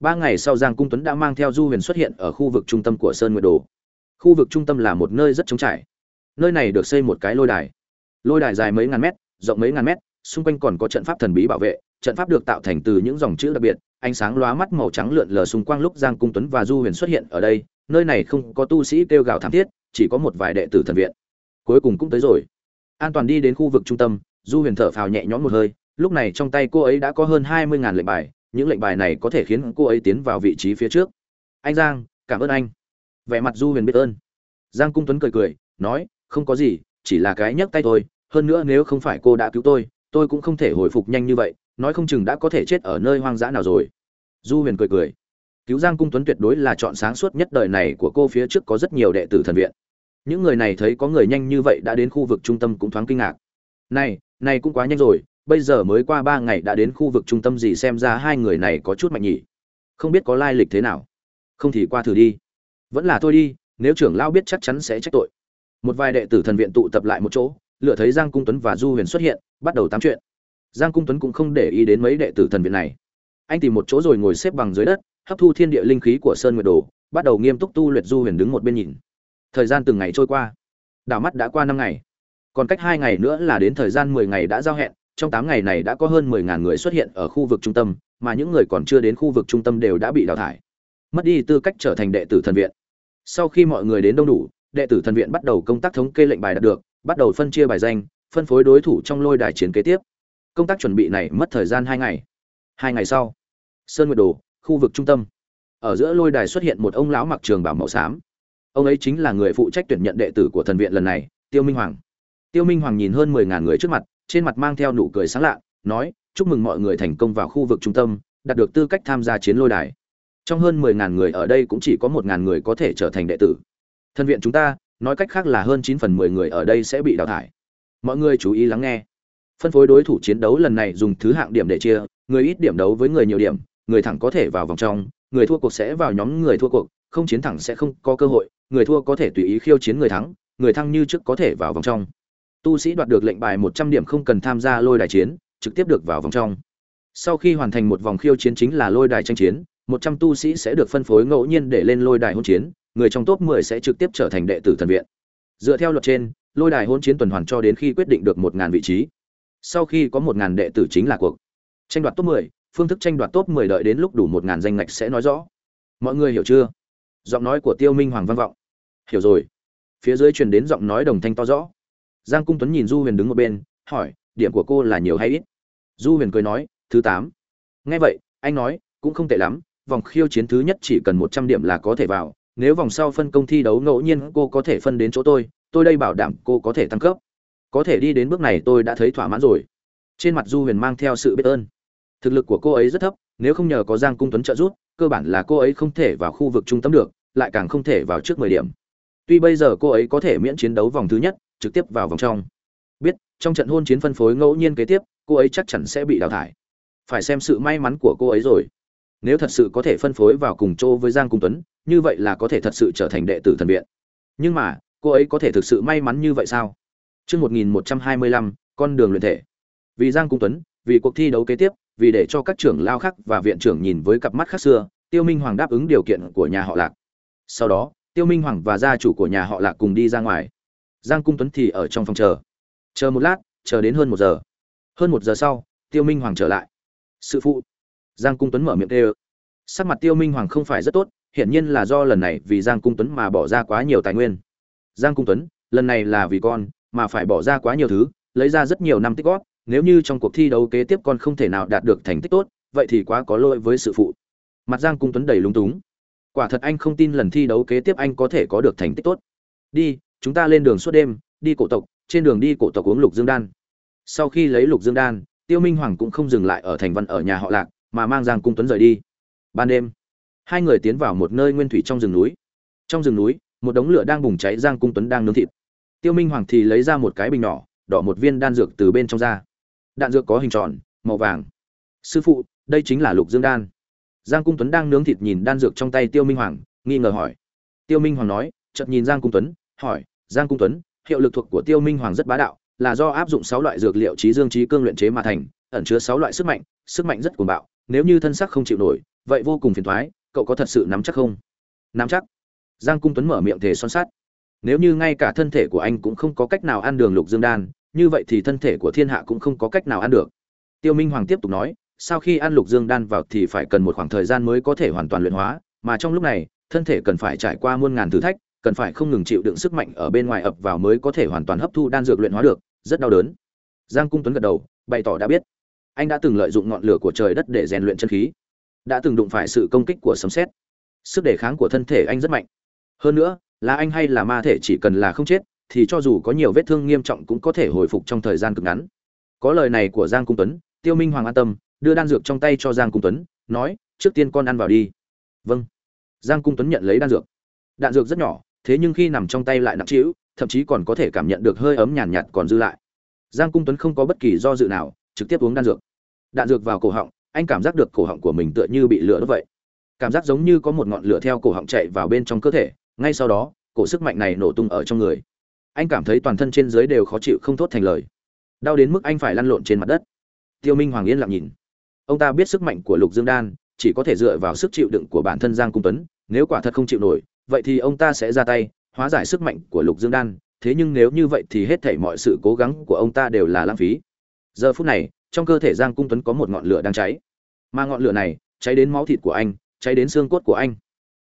Ba ngày sau giang cung tuấn đã mang theo du huyền xuất hiện ở khu vực trung tâm của sơn nguyệt đồ. Khu vực trung tâm là một nơi rất trống trải. Nơi này được xây một cái lôi đài. Lôi đài dài mấy ngàn mét, rộng mấy ngàn mét, xung quanh còn có trận pháp thần bí bảo vệ, trận pháp được tạo thành từ những dòng chữ đặc biệt, ánh sáng lóa mắt màu trắng lượn lờ xung quanh lúc giang cung tuấn và du huyền xuất hiện ở đây. Nơi này không có tu sĩ kêu gào thảm thiết chỉ có một vài đệ tử thần viện. Cuối cùng cũng tới rồi. An toàn đi đến khu vực trung tâm, du huyền thở phào nhẹ nhõm một hơi, lúc này trong tay cô ấy đã có hơn hai mươi ngàn lệnh bài, những lệnh bài này có thể khiến cô ấy tiến vào vị trí phía trước. Anh giang, cảm ơn anh. Vẻ mặt du huyền biết ơn. Giang cung tuấn cười cười, nói, không có gì, chỉ là cái nhấc tay thôi, hơn nữa nếu không phải cô đã cứu tôi tôi cũng không thể hồi phục nhanh như vậy, nói không chừng đã có thể chết ở nơi hoang dã nào rồi. Du huyền cười cười. Cứu giang cung tuấn tuyệt đối là chọn sáng suốt nhất đời này của cô, phía trước có rất nhiều đệ tử thần viện những người này thấy có người nhanh như vậy đã đến khu vực trung tâm cũng thoáng kinh ngạc. Này này cũng quá nhanh rồi, bây giờ mới qua ba ngày đã đến khu vực trung tâm gì xem ra hai người này có chút mạnh nhỉ. Không biết có lai lịch thế nào. Không thì qua thử đi. Vẫn là thôi đi, nếu trưởng lao biết chắc chắn sẽ trách tội. Một vài đệ tử thần viện tụ tập lại một chỗ, lựa thấy giang cung tuấn và du huyền xuất hiện, bắt đầu tám chuyện. Giang cung tuấn cũng không để ý đến mấy đệ tử thần viện này. Anh tìm một chỗ rồi ngồi xếp bằng dưới đất, hấp thu thiên địa linh khí của sơn nguyệt đồ, bắt đầu nghiêm túc tu luyện du huyền đứng một bên nhìn thời gian từng ngày trôi qua. Đảo mắt đã qua năm ngày. Còn cách hai ngày nữa là đến thời gian mười ngày đã giao hẹn, trong tám ngày này đã có hơn mười ngàn người xuất hiện ở khu vực trung tâm, mà những người còn chưa đến khu vực trung tâm đều đã bị đào thải. Mất đi tư cách trở thành đệ tử thần viện. Sau khi mọi người đến đông đủ, đệ tử thần viện bắt đầu công tác thống kê lệnh bài đạt được, bắt đầu phân chia bài danh, phân phối đối thủ trong lôi đài chiến kế tiếp. Công tác chuẩn bị này mất thời gian hai ngày. Hai ngày sau, sơn nguyệt đồ, khu vực trung tâm. Ở giữa lôi đài xuất hiện một ông lão mặc trường bảo màu xám ông ấy chính là người phụ trách tuyển nhận đệ tử của thần viện lần này, tiêu minh hoàng. Tiêu minh hoàng nhìn hơn mười ngàn người trước mặt, trên mặt mang theo nụ cười sáng lạ, nói, chúc mừng mọi người thành công vào khu vực trung tâm, đạt được tư cách tham gia chiến lôi đài. Trong hơn mười ngàn người ở đây cũng chỉ có một ngàn người có thể trở thành đệ tử. Thân viện chúng ta, nói cách khác là hơn chín phần mười người ở đây sẽ bị đào thải. Mọi người chú ý lắng nghe. Phân phối đối thủ chiến đấu lần này dùng thứ hạng điểm để chia, người ít điểm đấu với người nhiều điểm, người thẳng có thể vào vòng trong, người thua cuộc sẽ vào nhóm người thua cuộc, không chiến thẳng sẽ không có cơ hội người thua có thể tùy ý khiêu chiến người thắng người thắng như trước có thể vào vòng trong. Tu sĩ đoạt được lệnh bài một trăm điểm không cần tham gia lôi đài chiến, trực tiếp được vào vòng trong. Sau khi hoàn thành một vòng khiêu chiến chính là lôi đài tranh chiến, một trăm tu sĩ sẽ được phân phối ngẫu nhiên để lên lôi đài hôn chiến, người trong top mười sẽ trực tiếp trở thành đệ tử thần viện. Dựa theo luật trên, lôi đài hôn chiến tuần hoàn cho đến khi quyết định được một ngàn vị trí. Sau khi có một ngàn đệ tử chính là cuộc tranh đoạt top mười, phương thức tranh đoạt top mười đợi đến lúc đủ một ngàn danh ngạch sẽ nói rõ. Mọi người hiểu chưa? Giọng nói của tiêu minh hoàng vang vọng hiểu rồi. Phía dưới truyền đến giọng nói đồng thanh to rõ. Giang cung tuấn nhìn du huyền đứng một bên, hỏi, điểm của cô là nhiều hay ít? Du huyền cười nói, thứ tám. Nghe vậy, anh nói, cũng không tệ lắm, vòng khiêu chiến thứ nhất chỉ cần một trăm điểm là có thể vào, nếu vòng sau phân công thi đấu ngẫu nhiên cô có thể phân đến chỗ tôi tôi đây bảo đảm cô có thể tăng cấp. Có thể đi đến bước này tôi đã thấy thỏa mãn rồi. Trên mặt du huyền mang theo sự biết ơn. Thực lực của cô ấy rất thấp, nếu không nhờ có giang cung tuấn trợ giúp, cơ bản là cô ấy không thể vào khu vực trung tâm được, lại càng không thể vào trước mười điểm tuy bây giờ cô ấy có thể miễn chiến đấu vòng thứ nhất trực tiếp vào vòng trong. Biết trong trận hôn chiến phân phối ngẫu nhiên kế tiếp cô ấy chắc chắn sẽ bị đào thải. Phải xem sự may mắn của cô ấy rồi. Nếu thật sự có thể phân phối vào cùng chỗ với giang cung tuấn như vậy là có thể thật sự trở thành đệ tử thần viện. Nhưng mà cô ấy có thể thực sự may mắn như vậy sao? Chương 1125, con đường luyện thể. Vì Giang Cung Tuấn, vì cuộc thi đấu kế tiếp, vì để cho các trưởng lao khác và viện trưởng nhìn với cặp mắt khác xưa, Tiêu Minh Hoàng đáp ứng điều kiện của nhà họ Lạc. Sau đó, Tiêu Minh Hoàng và gia chủ của nhà họ Lạc cùng đi ra ngoài. Giang Cung Tuấn thì ở trong phòng chờ. Chờ một lát, chờ đến hơn một giờ. Hơn một giờ sau, Tiêu Minh Hoàng trở lại. "Sư phụ." Giang Cung Tuấn mở miệng kêu. Sắc mặt Tiêu Minh Hoàng không phải rất tốt, hiển nhiên là do lần này vì Giang Cung Tuấn mà bỏ ra quá nhiều tài nguyên. Giang Cung Tuấn, lần này là vì con, mà phải bỏ ra quá nhiều thứ, lấy ra rất nhiều năm tích góp, nếu như trong cuộc thi đấu kế tiếp con không thể nào đạt được thành tích tốt, vậy thì quá có lỗi với sự phụ. Mặt Giang Cung Tuấn đầy lúng túng. Quả thật anh không tin lần thi đấu kế tiếp anh có thể có được thành tích tốt. Đi, chúng ta lên đường suốt đêm, đi cổ tộc, trên đường đi cổ tộc uống lục dương đan. Sau khi lấy lục dương đan, Tiêu Minh Hoàng cũng không dừng lại ở thành văn ở nhà họ Lạc, mà mang Giang Cung Tuấn rời đi. Ban đêm, hai người tiến vào một nơi nguyên thủy trong rừng núi. Trong rừng núi, một đống lửa đang bùng cháy, Giang Cung Tuấn đang nướng thịt tiêu minh hoàng thì lấy ra một cái bình nhỏ đỏ một viên đan dược từ bên trong ra đan dược có hình tròn màu vàng sư phụ đây chính là lục dương đan giang cung tuấn đang nướng thịt nhìn đan dược trong tay tiêu minh hoàng nghi ngờ hỏi. Tiêu minh hoàng nói chợt nhìn giang cung tuấn hỏi giang cung tuấn hiệu lực thuộc của tiêu minh hoàng rất bá đạo là do áp dụng sáu loại dược liệu trí dương trí cương luyện chế mà thành ẩn chứa sáu loại sức mạnh sức mạnh rất cuồng bạo nếu như thân xác không chịu nổi vậy vô cùng phiền toái, cậu có thật sự nắm chắc không? Nắm chắc. Giang cung tuấn mở miệng thể son sát nếu như ngay cả thân thể của anh cũng không có cách nào ăn đường lục dương đan như vậy thì thân thể của thiên hạ cũng không có cách nào ăn được. Tiêu minh hoàng tiếp tục nói sau khi ăn lục dương đan vào thì phải cần một khoảng thời gian mới có thể hoàn toàn luyện hóa, mà trong lúc này, thân thể cần phải trải qua muôn ngàn thử thách, cần phải không ngừng chịu đựng sức mạnh ở bên ngoài ập vào mới có thể hoàn toàn hấp thu đan dược luyện hóa được, rất đau đớn. Giang cung tuấn gật đầu, bày tỏ đã biết. Anh đã từng lợi dụng ngọn lửa của trời đất để rèn luyện chân khí, đã từng đụng phải sự công kích của sấm sét. Sức đề kháng của thân thể anh rất mạnh. Hơn nữa, là anh hay là ma thể chỉ cần là không chết, thì cho dù có nhiều vết thương nghiêm trọng cũng có thể hồi phục trong thời gian cực ngắn. Có lời này của giang cung tuấn, tiêu minh hoàng an tâm đưa đan dược trong tay cho giang cung tuấn nói trước tiên con ăn vào đi. Vâng. Giang cung tuấn nhận lấy đan dược. Đạn dược rất nhỏ thế nhưng khi nằm trong tay lại nặng trĩu thậm chí còn có thể cảm nhận được hơi ấm nhàn nhạt, nhạt còn dư lại. Giang cung tuấn không có bất kỳ do dự nào trực tiếp uống đan dược. Đạn dược vào cổ họng anh cảm giác được cổ họng của mình tựa như bị lửa đốt vậy. Cảm giác giống như có một ngọn lửa theo cổ họng chạy vào bên trong cơ thể ngay sau đó cổ sức mạnh này nổ tung ở trong người. Anh cảm thấy toàn thân trên dưới đều khó chịu không thốt thành lời. Đau đến mức anh phải lăn lộn trên mặt đất. Tiêu minh hoàng yên lặng nhìn ông ta biết sức mạnh của lục dương đan, chỉ có thể dựa vào sức chịu đựng của bản thân giang cung tuấn, nếu quả thật không chịu nổi, vậy thì ông ta sẽ ra tay, hóa giải sức mạnh của lục dương đan. Thế nhưng nếu như vậy thì hết thảy mọi sự cố gắng của ông ta đều là lãng phí. Giờ phút này, trong cơ thể giang cung tuấn có một ngọn lửa đang cháy. Mà ngọn lửa này, cháy đến máu thịt của anh, cháy đến xương cốt của anh.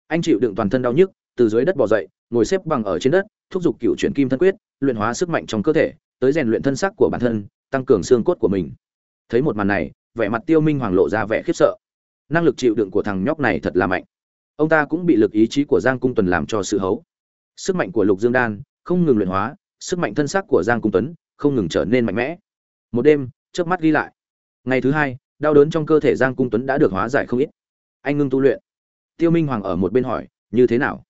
Anh chịu đựng toàn thân đau nhức, từ dưới đất bò dậy, ngồi xếp bằng ở trên đất, thúc giục cựu chuyển kim thân quyết, luyện hóa sức mạnh trong cơ thể, tới rèn luyện thân sắc của bản thân, tăng cường xương cốt của mình. Thấy một màn này vẻ mặt tiêu minh hoàng lộ ra vẻ khiếp sợ. Năng lực chịu đựng của thằng nhóc này thật là mạnh. Ông ta cũng bị lực ý chí của giang cung tuấn làm cho sự hấu. Sức mạnh của lục dương đan không ngừng luyện hóa, sức mạnh thân xác của giang cung tuấn không ngừng trở nên mạnh mẽ. Một đêm trước mắt ghi lại. Ngày thứ hai, đau đớn trong cơ thể giang cung tuấn đã được hóa giải không ít. Anh ngưng tu luyện. Tiêu minh hoàng ở một bên hỏi, như thế nào?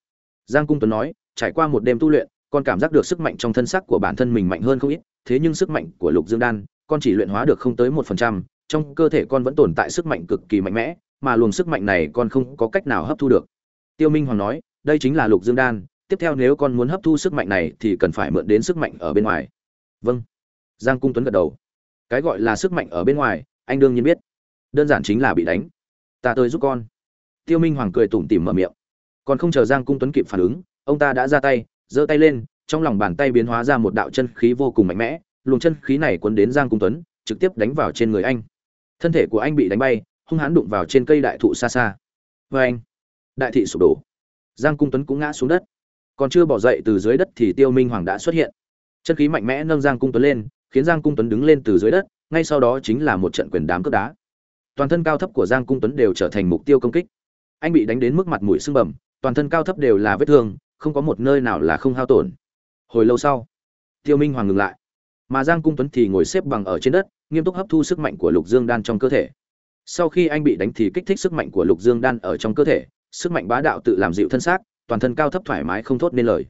Giang cung tuấn nói, trải qua một đêm tu luyện, con cảm giác được sức mạnh trong thân xác của bản thân mình mạnh hơn không ít, thế nhưng sức mạnh của lục dương đan, con chỉ luyện hóa được không tới một phần trăm trong cơ thể con vẫn tồn tại sức mạnh cực kỳ mạnh mẽ, mà luồng sức mạnh này con không có cách nào hấp thu được. Tiêu minh hoàng nói, đây chính là lục dương đan, tiếp theo nếu con muốn hấp thu sức mạnh này thì cần phải mượn đến sức mạnh ở bên ngoài. Vâng. Giang cung tuấn gật đầu. Cái gọi là sức mạnh ở bên ngoài, anh đương nhiên biết. Đơn giản chính là bị đánh. Ta tới giúp con. Tiêu minh hoàng cười tủm tỉm mở miệng. Còn không chờ giang cung tuấn kịp phản ứng, ông ta đã ra tay, giơ tay lên, trong lòng bàn tay biến hóa ra một đạo chân khí vô cùng mạnh mẽ, luồng chân khí này cuốn đến giang cung tuấn, trực tiếp đánh vào trên người anh thân thể của anh bị đánh bay, hung hãn đụng vào trên cây đại thụ xa xa. Vê anh, đại thị sụp đổ. Giang cung tuấn cũng ngã xuống đất. Còn chưa bỏ dậy từ dưới đất thì tiêu minh hoàng đã xuất hiện. Chân khí mạnh mẽ nâng giang cung tuấn lên, khiến giang cung tuấn đứng lên từ dưới đất, ngay sau đó chính là một trận quyền đám cướp đá. Toàn thân cao thấp của giang cung tuấn đều trở thành mục tiêu công kích. Anh bị đánh đến mức mặt mũi sưng bầm, toàn thân cao thấp đều là vết thương, không có một nơi nào là không hao tổn. Hồi lâu sau, tiêu minh hoàng ngừng lại. Mà giang cung tuấn thì ngồi xếp bằng ở trên đất nghiêm túc hấp thu sức mạnh của lục dương đan trong cơ thể. Sau khi anh bị đánh thì kích thích sức mạnh của lục dương đan ở trong cơ thể, sức mạnh bá đạo tự làm dịu thân xác, toàn thân cao thấp thoải mái không thốt nên lời.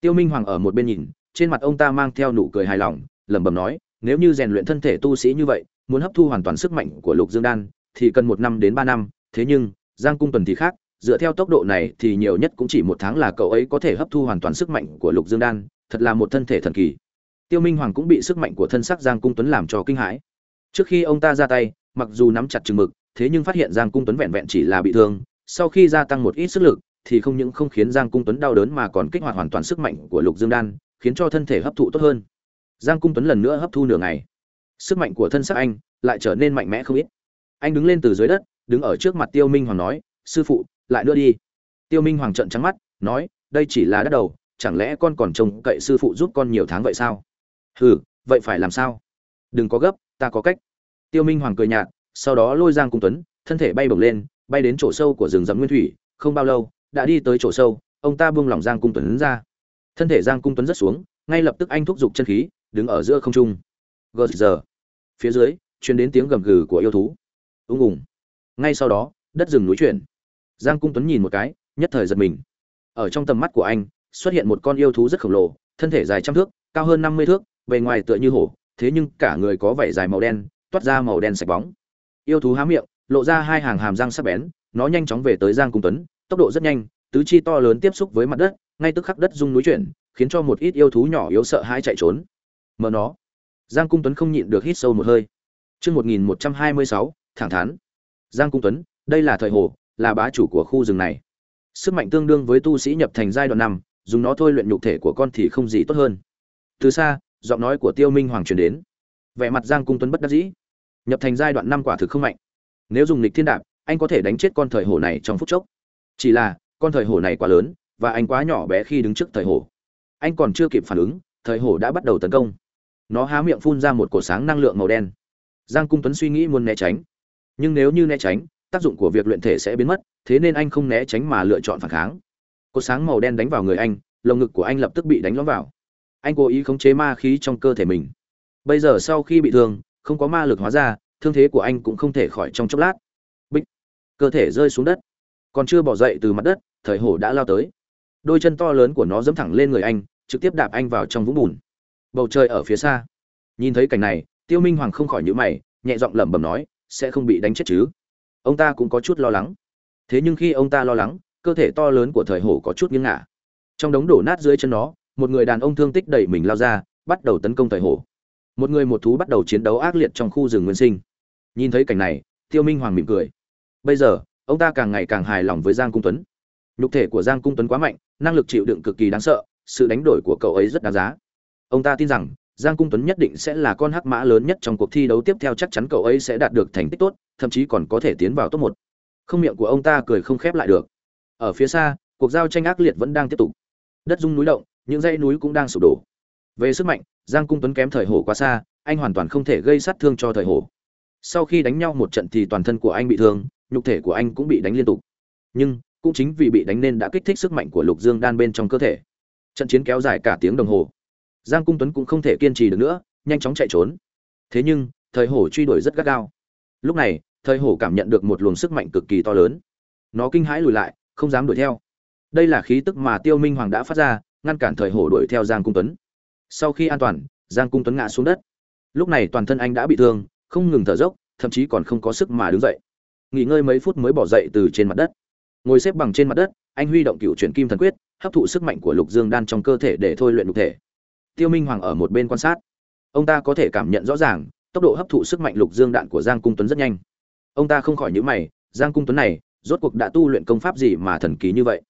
Tiêu minh hoàng ở một bên nhìn, trên mặt ông ta mang theo nụ cười hài lòng, lẩm bẩm nói, nếu như rèn luyện thân thể tu sĩ như vậy, muốn hấp thu hoàn toàn sức mạnh của lục dương đan, thì cần một năm đến ba năm, thế nhưng, giang cung tuần thì khác, dựa theo tốc độ này thì nhiều nhất cũng chỉ một tháng là cậu ấy có thể hấp thu hoàn toàn sức mạnh của lục dương đan, thật là một thân thể thần kỳ tiêu minh hoàng cũng bị sức mạnh của thân sắc giang cung tuấn làm cho kinh hãi. Trước khi ông ta ra tay, mặc dù nắm chặt chừng mực, thế nhưng phát hiện giang cung tuấn vẹn vẹn chỉ là bị thương, sau khi gia tăng một ít sức lực, thì không những không khiến giang cung tuấn đau đớn mà còn kích hoạt hoàn toàn sức mạnh của lục dương đan, khiến cho thân thể hấp thụ tốt hơn. Giang cung tuấn lần nữa hấp thu nửa ngày. Sức mạnh của thân sắc anh lại trở nên mạnh mẽ không ít. Anh đứng lên từ dưới đất, đứng ở trước mặt tiêu minh hoàng nói, sư phụ, lại nữa đi. Tiêu minh hoàng trợn trắng mắt, nói, đây chỉ là đất đầu, chẳng lẽ con còn trông cậy sư phụ giúp con nhiều tháng vậy sao? Hừ, vậy phải làm sao? Đừng có gấp, ta có cách. Tiêu minh hoàng cười nhạt, sau đó lôi giang cung tuấn, thân thể bay bổng lên, bay đến chỗ sâu của rừng rậm nguyên thủy, không bao lâu, đã đi tới chỗ sâu, ông ta buông lỏng giang cung tuấn ra. Thân thể giang cung tuấn rất xuống, ngay lập tức anh thúc giục chân khí, đứng ở giữa không trung. Gờ giờ. Phía dưới, truyền đến tiếng gầm gừ của yêu thú. Ung ùng ngay sau đó, đất rừng núi chuyển. Giang cung tuấn nhìn một cái, nhất thời giật mình. Ở trong tầm mắt của anh, xuất hiện một con yêu thú rất khổng lồ, thân thể dài trăm thước, cao hơn năm mươi thước bề ngoài tựa như hổ thế nhưng cả người có vảy dài màu đen toát ra màu đen sạch bóng yêu thú há miệng lộ ra hai hàng hàm răng sắc bén nó nhanh chóng về tới giang cung tuấn tốc độ rất nhanh tứ chi to lớn tiếp xúc với mặt đất ngay tức khắc đất rung núi chuyển khiến cho một ít yêu thú nhỏ yếu sợ hãi chạy trốn mở nó giang cung tuấn không nhịn được hít sâu một hơi Chương 1126, thẳng thắn. Giang Cung Tuấn, đây là thời hồ, là bá chủ của khu rừng này. Sức mạnh tương đương với tu sĩ nhập thành giai đoạn năm, dùng nó thôi luyện nhục thể của con thì không gì tốt hơn. Từ xa, giọng nói của Tiêu Minh Hoàng truyền đến. Vẻ mặt Giang Cung Tuấn bất đắc dĩ. Nhập thành giai đoạn năm quả thực không mạnh. Nếu dùng lịch thiên đạp, anh có thể đánh chết con thời hổ này trong phút chốc. Chỉ là, con thời hổ này quá lớn, và anh quá nhỏ bé khi đứng trước thời hổ. Anh còn chưa kịp phản ứng, thời hổ đã bắt đầu tấn công. Nó há miệng phun ra một cổ sáng năng lượng màu đen giang cung tuấn suy nghĩ muốn né tránh nhưng nếu như né tránh tác dụng của việc luyện thể sẽ biến mất thế nên anh không né tránh mà lựa chọn phản kháng cột sáng màu đen đánh vào người anh lồng ngực của anh lập tức bị đánh lõm vào anh cố ý khống chế ma khí trong cơ thể mình. Bây giờ sau khi bị thương, không có ma lực hóa ra, thương thế của anh cũng không thể khỏi trong chốc lát. Bích! Cơ thể rơi xuống đất. Còn chưa bỏ dậy từ mặt đất, thời hổ đã lao tới. Đôi chân to lớn của nó dẫm thẳng lên người anh, trực tiếp đạp anh vào trong vũng bùn. Bầu trời ở phía xa. Nhìn thấy cảnh này, tiêu minh hoàng không khỏi nhíu mày, nhẹ giọng lẩm bẩm nói, sẽ không bị đánh chết chứ? Ông ta cũng có chút lo lắng. Thế nhưng khi ông ta lo lắng, cơ thể to lớn của thời hổ có chút nghiêng ngả. Trong đống đổ nát dưới chân nó một người đàn ông thương tích đẩy mình lao ra bắt đầu tấn công thời hổ một người một thú bắt đầu chiến đấu ác liệt trong khu rừng nguyên sinh nhìn thấy cảnh này tiêu minh hoàng mỉm cười bây giờ ông ta càng ngày càng hài lòng với giang cung tuấn nhục thể của giang cung tuấn quá mạnh năng lực chịu đựng cực kỳ đáng sợ sự đánh đổi của cậu ấy rất đáng giá ông ta tin rằng Giang Cung Tuấn nhất định sẽ là con hắc mã lớn nhất trong cuộc thi đấu tiếp theo chắc chắn cậu ấy sẽ đạt được thành tích tốt, thậm chí còn có thể tiến vào top một. Không miệng của ông ta cười không khép lại được. Ở phía xa, cuộc giao tranh ác liệt vẫn đang tiếp tục. Đất rung núi động, những dãy núi cũng đang sụp đổ. Về sức mạnh, Giang Cung Tuấn kém thời hổ quá xa, anh hoàn toàn không thể gây sát thương cho thời hổ. Sau khi đánh nhau một trận thì toàn thân của anh bị thương, nhục thể của anh cũng bị đánh liên tục. Nhưng, cũng chính vì bị đánh nên đã kích thích sức mạnh của Lục Dương đan bên trong cơ thể. Trận chiến kéo dài cả tiếng đồng hồ giang cung tuấn cũng không thể kiên trì được nữa nhanh chóng chạy trốn thế nhưng thời hổ truy đuổi rất gắt gao lúc này thời hổ cảm nhận được một luồng sức mạnh cực kỳ to lớn nó kinh hãi lùi lại không dám đuổi theo đây là khí tức mà tiêu minh hoàng đã phát ra ngăn cản thời hổ đuổi theo giang cung tuấn. Sau khi an toàn, giang cung tuấn ngã xuống đất. Lúc này toàn thân anh đã bị thương, không ngừng thở dốc, thậm chí còn không có sức mà đứng dậy. Nghỉ ngơi mấy phút mới bỏ dậy từ trên mặt đất. Ngồi xếp bằng trên mặt đất, anh huy động cựu chuyển kim thần quyết, hấp thụ sức mạnh của lục dương đan trong cơ thể để thôi luyện lục thể. Tiêu minh hoàng ở một bên quan sát. Ông ta có thể cảm nhận rõ ràng, tốc độ hấp thụ sức mạnh lục dương đạn của giang cung tuấn rất nhanh. Ông ta không khỏi nhíu mày, giang cung tuấn này, rốt cuộc đã tu luyện công pháp gì mà thần kỳ như vậy?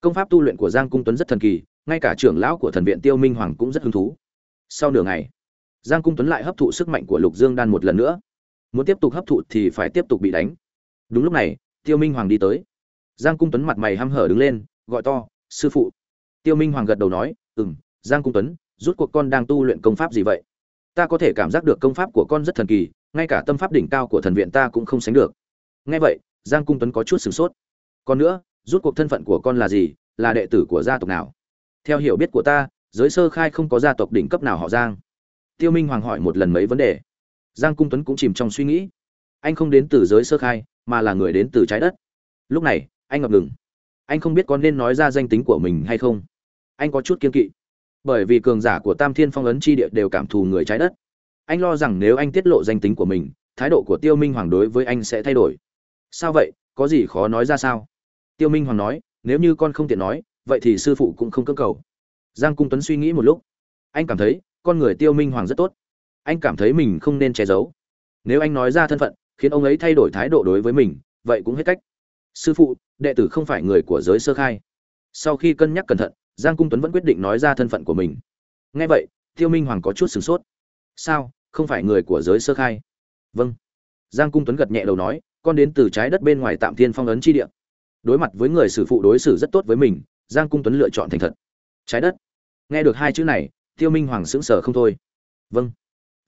Công pháp tu luyện của giang cung tuấn rất thần kỳ ngay cả trưởng lão của thần viện tiêu minh hoàng cũng rất hứng thú. Sau nửa ngày, giang cung tuấn lại hấp thụ sức mạnh của lục dương đan một lần nữa. Muốn tiếp tục hấp thụ thì phải tiếp tục bị đánh. Đúng lúc này, tiêu minh hoàng đi tới. Giang cung tuấn mặt mày hăm hở đứng lên, gọi to, sư phụ. Tiêu minh hoàng gật đầu nói, ừm, giang cung tuấn, rút cuộc con đang tu luyện công pháp gì vậy? Ta có thể cảm giác được công pháp của con rất thần kỳ, ngay cả tâm pháp đỉnh cao của thần viện ta cũng không sánh được. Ngay vậy, giang cung tuấn có chút sửng sốt. Còn nữa, rút cuộc thân phận của con là gì? Là đệ tử của gia tộc nào? Theo hiểu biết của ta, giới sơ khai không có gia tộc đỉnh cấp nào họ giang. Tiêu minh hoàng hỏi một lần mấy vấn đề. Giang cung tuấn cũng chìm trong suy nghĩ. Anh không đến từ giới sơ khai, mà là người đến từ trái đất. Lúc này, anh ngập ngừng. Anh không biết có nên nói ra danh tính của mình hay không. Anh có chút kiên kỵ. Bởi vì cường giả của tam thiên phong ấn chi địa đều cảm thù người trái đất. Anh lo rằng nếu anh tiết lộ danh tính của mình, thái độ của tiêu minh hoàng đối với anh sẽ thay đổi. Sao vậy? Có gì khó nói ra sao? Tiêu minh hoàng nói, nếu như con không tiện nói vậy thì sư phụ cũng không cưỡng cầu. Giang cung tuấn suy nghĩ một lúc. Anh cảm thấy, con người tiêu minh hoàng rất tốt. Anh cảm thấy mình không nên che giấu. Nếu anh nói ra thân phận, khiến ông ấy thay đổi thái độ đối với mình, vậy cũng hết cách. Sư phụ, đệ tử không phải người của giới sơ khai. Sau khi cân nhắc cẩn thận, giang cung tuấn vẫn quyết định nói ra thân phận của mình. Nghe vậy, tiêu minh hoàng có chút sửng sốt. Sao, không phải người của giới sơ khai? Vâng. Giang cung tuấn gật nhẹ đầu nói, con đến từ trái đất bên ngoài tạm thiên phong ấn chi địa. Đối mặt với người sử phụ đối xử rất tốt với mình giang cung tuấn lựa chọn thành thật. Trái đất. Nghe được hai chữ này, tiêu minh hoàng sững sờ không thôi. Vâng.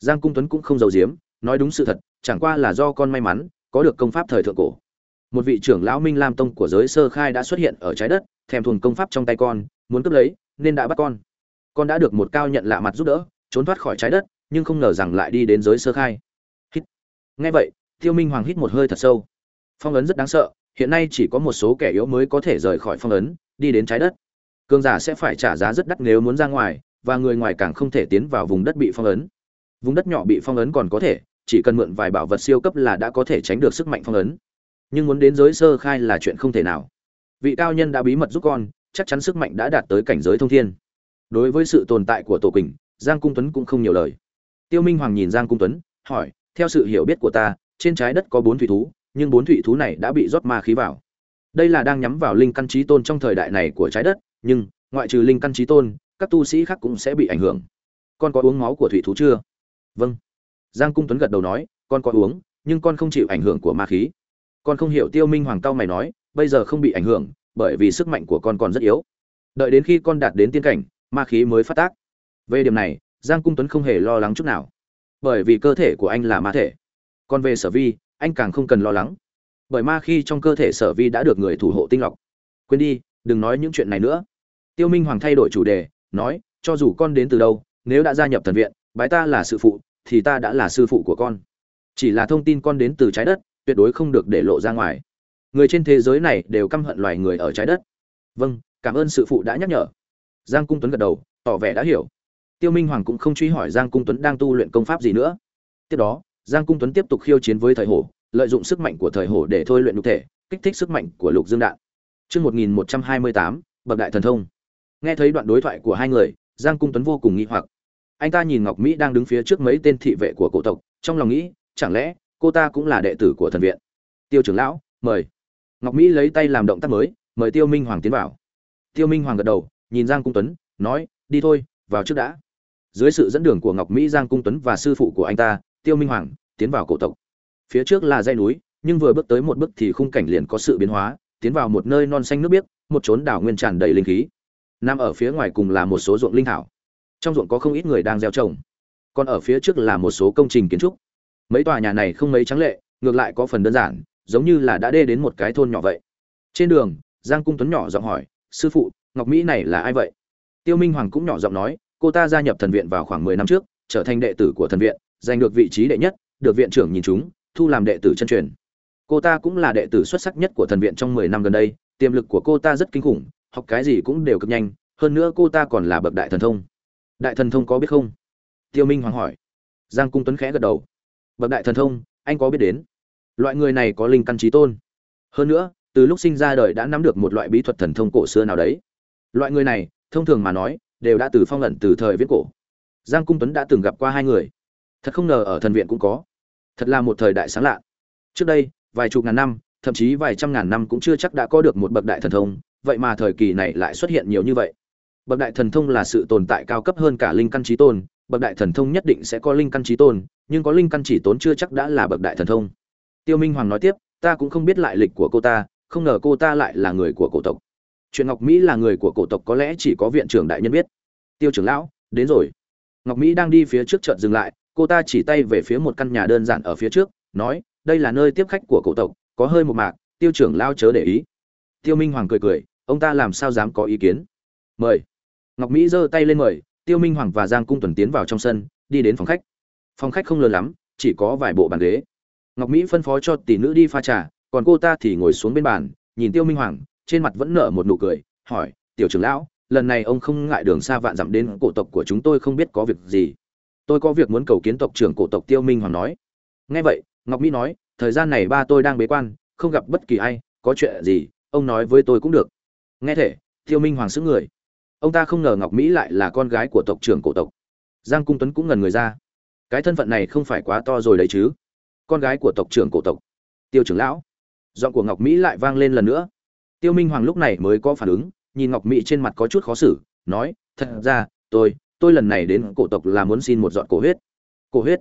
Giang cung tuấn cũng không giàu giếm, nói đúng sự thật, chẳng qua là do con may mắn, có được công pháp thời thượng cổ. Một vị trưởng lão minh lam tông của giới sơ khai đã xuất hiện ở trái đất, thèm thuồng công pháp trong tay con, muốn cướp lấy, nên đã bắt con. Con đã được một cao nhận lạ mặt giúp đỡ, trốn thoát khỏi trái đất, nhưng không ngờ rằng lại đi đến giới sơ khai. Hít. Nghe vậy, tiêu minh hoàng hít một hơi thật sâu. Phong ấn rất đáng sợ hiện nay chỉ có một số kẻ yếu mới có thể rời khỏi phong ấn, đi đến trái đất. Cường giả sẽ phải trả giá rất đắt nếu muốn ra ngoài, và người ngoài càng không thể tiến vào vùng đất bị phong ấn. Vùng đất nhỏ bị phong ấn còn có thể, chỉ cần mượn vài bảo vật siêu cấp là đã có thể tránh được sức mạnh phong ấn. Nhưng muốn đến giới sơ khai là chuyện không thể nào. Vị cao nhân đã bí mật giúp con, chắc chắn sức mạnh đã đạt tới cảnh giới thông thiên. Đối với sự tồn tại của tổ quỳnh, giang cung tuấn cũng không nhiều lời. Tiêu minh hoàng nhìn giang cung tuấn, hỏi, theo sự hiểu biết của ta, trên trái đất có bốn thủy thú nhưng bốn thủy thú này đã bị rót ma khí vào. Đây là đang nhắm vào linh căn trí tôn trong thời đại này của trái đất, nhưng, ngoại trừ linh căn trí tôn, các tu sĩ khác cũng sẽ bị ảnh hưởng. Con có uống máu của thủy thú chưa? Vâng. Giang cung tuấn gật đầu nói, con có uống, nhưng con không chịu ảnh hưởng của ma khí. Con không hiểu tiêu minh hoàng cao mày nói, bây giờ không bị ảnh hưởng, bởi vì sức mạnh của con còn rất yếu. Đợi đến khi con đạt đến tiên cảnh, ma khí mới phát tác. Về điểm này, giang cung tuấn không hề lo lắng chút nào. Bởi vì cơ thể của anh là ma thể. Còn về sở vi anh càng không cần lo lắng. Bởi ma khi trong cơ thể sở vi đã được người thủ hộ tinh lọc. Quên đi, đừng nói những chuyện này nữa. Tiêu minh hoàng thay đổi chủ đề, nói, cho dù con đến từ đâu, nếu đã gia nhập thần viện, bái ta là sư phụ, thì ta đã là sư phụ của con. Chỉ là thông tin con đến từ trái đất, tuyệt đối không được để lộ ra ngoài. Người trên thế giới này đều căm hận loài người ở trái đất. Vâng cảm ơn sư phụ đã nhắc nhở. Giang cung tuấn gật đầu, tỏ vẻ đã hiểu. Tiêu minh hoàng cũng không truy hỏi giang cung tuấn đang tu luyện công pháp gì nữa. Tiếp đó giang cung tuấn tiếp tục khiêu chiến với thời hổ lợi dụng sức mạnh của thời hổ để thôi luyện lục thể kích thích sức mạnh của lục dương đạn Trước 1128, bậc đại thần thông. Nghe thấy đoạn đối thoại của hai người, Giang Cung Tuấn vô cùng nghi hoặc. Anh ta nhìn Ngọc Mỹ đang đứng phía trước mấy tên thị vệ của cổ tộc, trong lòng nghĩ, chẳng lẽ cô ta cũng là đệ tử của thần viện? Tiêu trưởng lão, mời. Ngọc Mỹ lấy tay làm động tác mới, mời Tiêu Minh Hoàng tiến vào. Tiêu Minh Hoàng gật đầu, nhìn Giang Cung Tuấn, nói, đi thôi, vào trước đã. Dưới sự dẫn đường của Ngọc Mỹ Giang Cung Tuấn và sư phụ của anh ta, Tiêu Minh Hoàng, tiến vào cổ tộc. Phía trước là dãy núi, nhưng vừa bước tới một bước thì khung cảnh liền có sự biến hóa, tiến vào một nơi non xanh nước biếc, một chốn đảo nguyên tràn đầy linh khí. Nằm ở phía ngoài cùng là một số ruộng linh thảo. Trong ruộng có không ít người đang gieo trồng. Còn ở phía trước là một số công trình kiến trúc. Mấy tòa nhà này không mấy trắng lệ, ngược lại có phần đơn giản, giống như là đã đê đến một cái thôn nhỏ vậy. Trên đường, Giang Cung Tuấn nhỏ giọng hỏi, "Sư phụ, Ngọc Mỹ này là ai vậy?" Tiêu Minh Hoàng cũng nhỏ giọng nói, "Cô ta gia nhập thần viện vào khoảng 10 năm trước, trở thành đệ tử của thần viện, giành được vị trí đệ nhất, được viện trưởng nhìn chúng, thu làm đệ tử chân truyền." cô ta cũng là đệ tử xuất sắc nhất của thần viện trong mười năm gần đây tiềm lực của cô ta rất kinh khủng học cái gì cũng đều cực nhanh hơn nữa cô ta còn là bậc đại thần thông. Đại thần thông có biết không? Tiêu minh hoàng hỏi. Giang cung tuấn khẽ gật đầu. Bậc đại thần thông anh có biết đến. Loại người này có linh căn trí tôn. Hơn nữa từ lúc sinh ra đời đã nắm được một loại bí thuật thần thông cổ xưa nào đấy. Loại người này thông thường mà nói đều đã từ phong ẩn từ thời viễn cổ. Giang cung tuấn đã từng gặp qua hai người thật không ngờ ở thần viện cũng có. Thật là một thời đại sáng lạ. Trước đây, vài chục ngàn năm, thậm chí vài trăm ngàn năm cũng chưa chắc đã có được một bậc đại thần thông, vậy mà thời kỳ này lại xuất hiện nhiều như vậy. Bậc đại thần thông là sự tồn tại cao cấp hơn cả linh căn trí tôn, bậc đại thần thông nhất định sẽ có linh căn trí tôn, nhưng có linh căn chỉ tốn chưa chắc đã là bậc đại thần thông. Tiêu minh hoàng nói tiếp, ta cũng không biết lại lịch của cô ta, không ngờ cô ta lại là người của cổ tộc. Chuyện ngọc mỹ là người của cổ tộc có lẽ chỉ có viện trưởng đại nhân biết. Tiêu trưởng lão, đến rồi. Ngọc mỹ đang đi phía trước chợt dừng lại cô ta chỉ tay về phía một căn nhà đơn giản ở phía trước, nói, đây là nơi tiếp khách của cổ tộc, có hơi một mạc, tiêu trưởng lao chớ để ý. Tiêu minh hoàng cười cười, ông ta làm sao dám có ý kiến? Mời. Ngọc mỹ giơ tay lên mời, tiêu minh hoàng và giang cung tuần tiến vào trong sân, đi đến phòng khách. Phòng khách không lớn lắm, chỉ có vài bộ bàn ghế. Ngọc mỹ phân phó cho tỷ nữ đi pha trà, còn cô ta thì ngồi xuống bên bàn, nhìn tiêu minh hoàng, trên mặt vẫn nở một nụ cười, hỏi, tiểu trưởng lão, lần này ông không ngại đường xa vạn dặm đến cổ tộc của chúng tôi không biết có việc gì? Tôi có việc muốn cầu kiến tộc trưởng cổ tộc tiêu minh hoàng nói. Nghe vậy, ngọc mỹ nói, thời gian này ba tôi đang bế quan, không gặp bất kỳ ai, có chuyện gì, ông nói với tôi cũng được. Nghe thể tiêu minh hoàng xứng người. Ông ta không ngờ ngọc mỹ lại là con gái của tộc trưởng cổ tộc. Giang cung tuấn cũng ngần người ra. Cái thân phận này không phải quá to rồi đấy chứ? Con gái của tộc trưởng cổ tộc. Tiêu trưởng lão. Giọng của ngọc mỹ lại vang lên lần nữa. Tiêu minh hoàng lúc này mới có phản ứng, nhìn ngọc mỹ trên mặt có chút khó xử, nói, thật ra, tôi tôi lần này đến cổ tộc là muốn xin một giọt cổ huyết. Cổ huyết.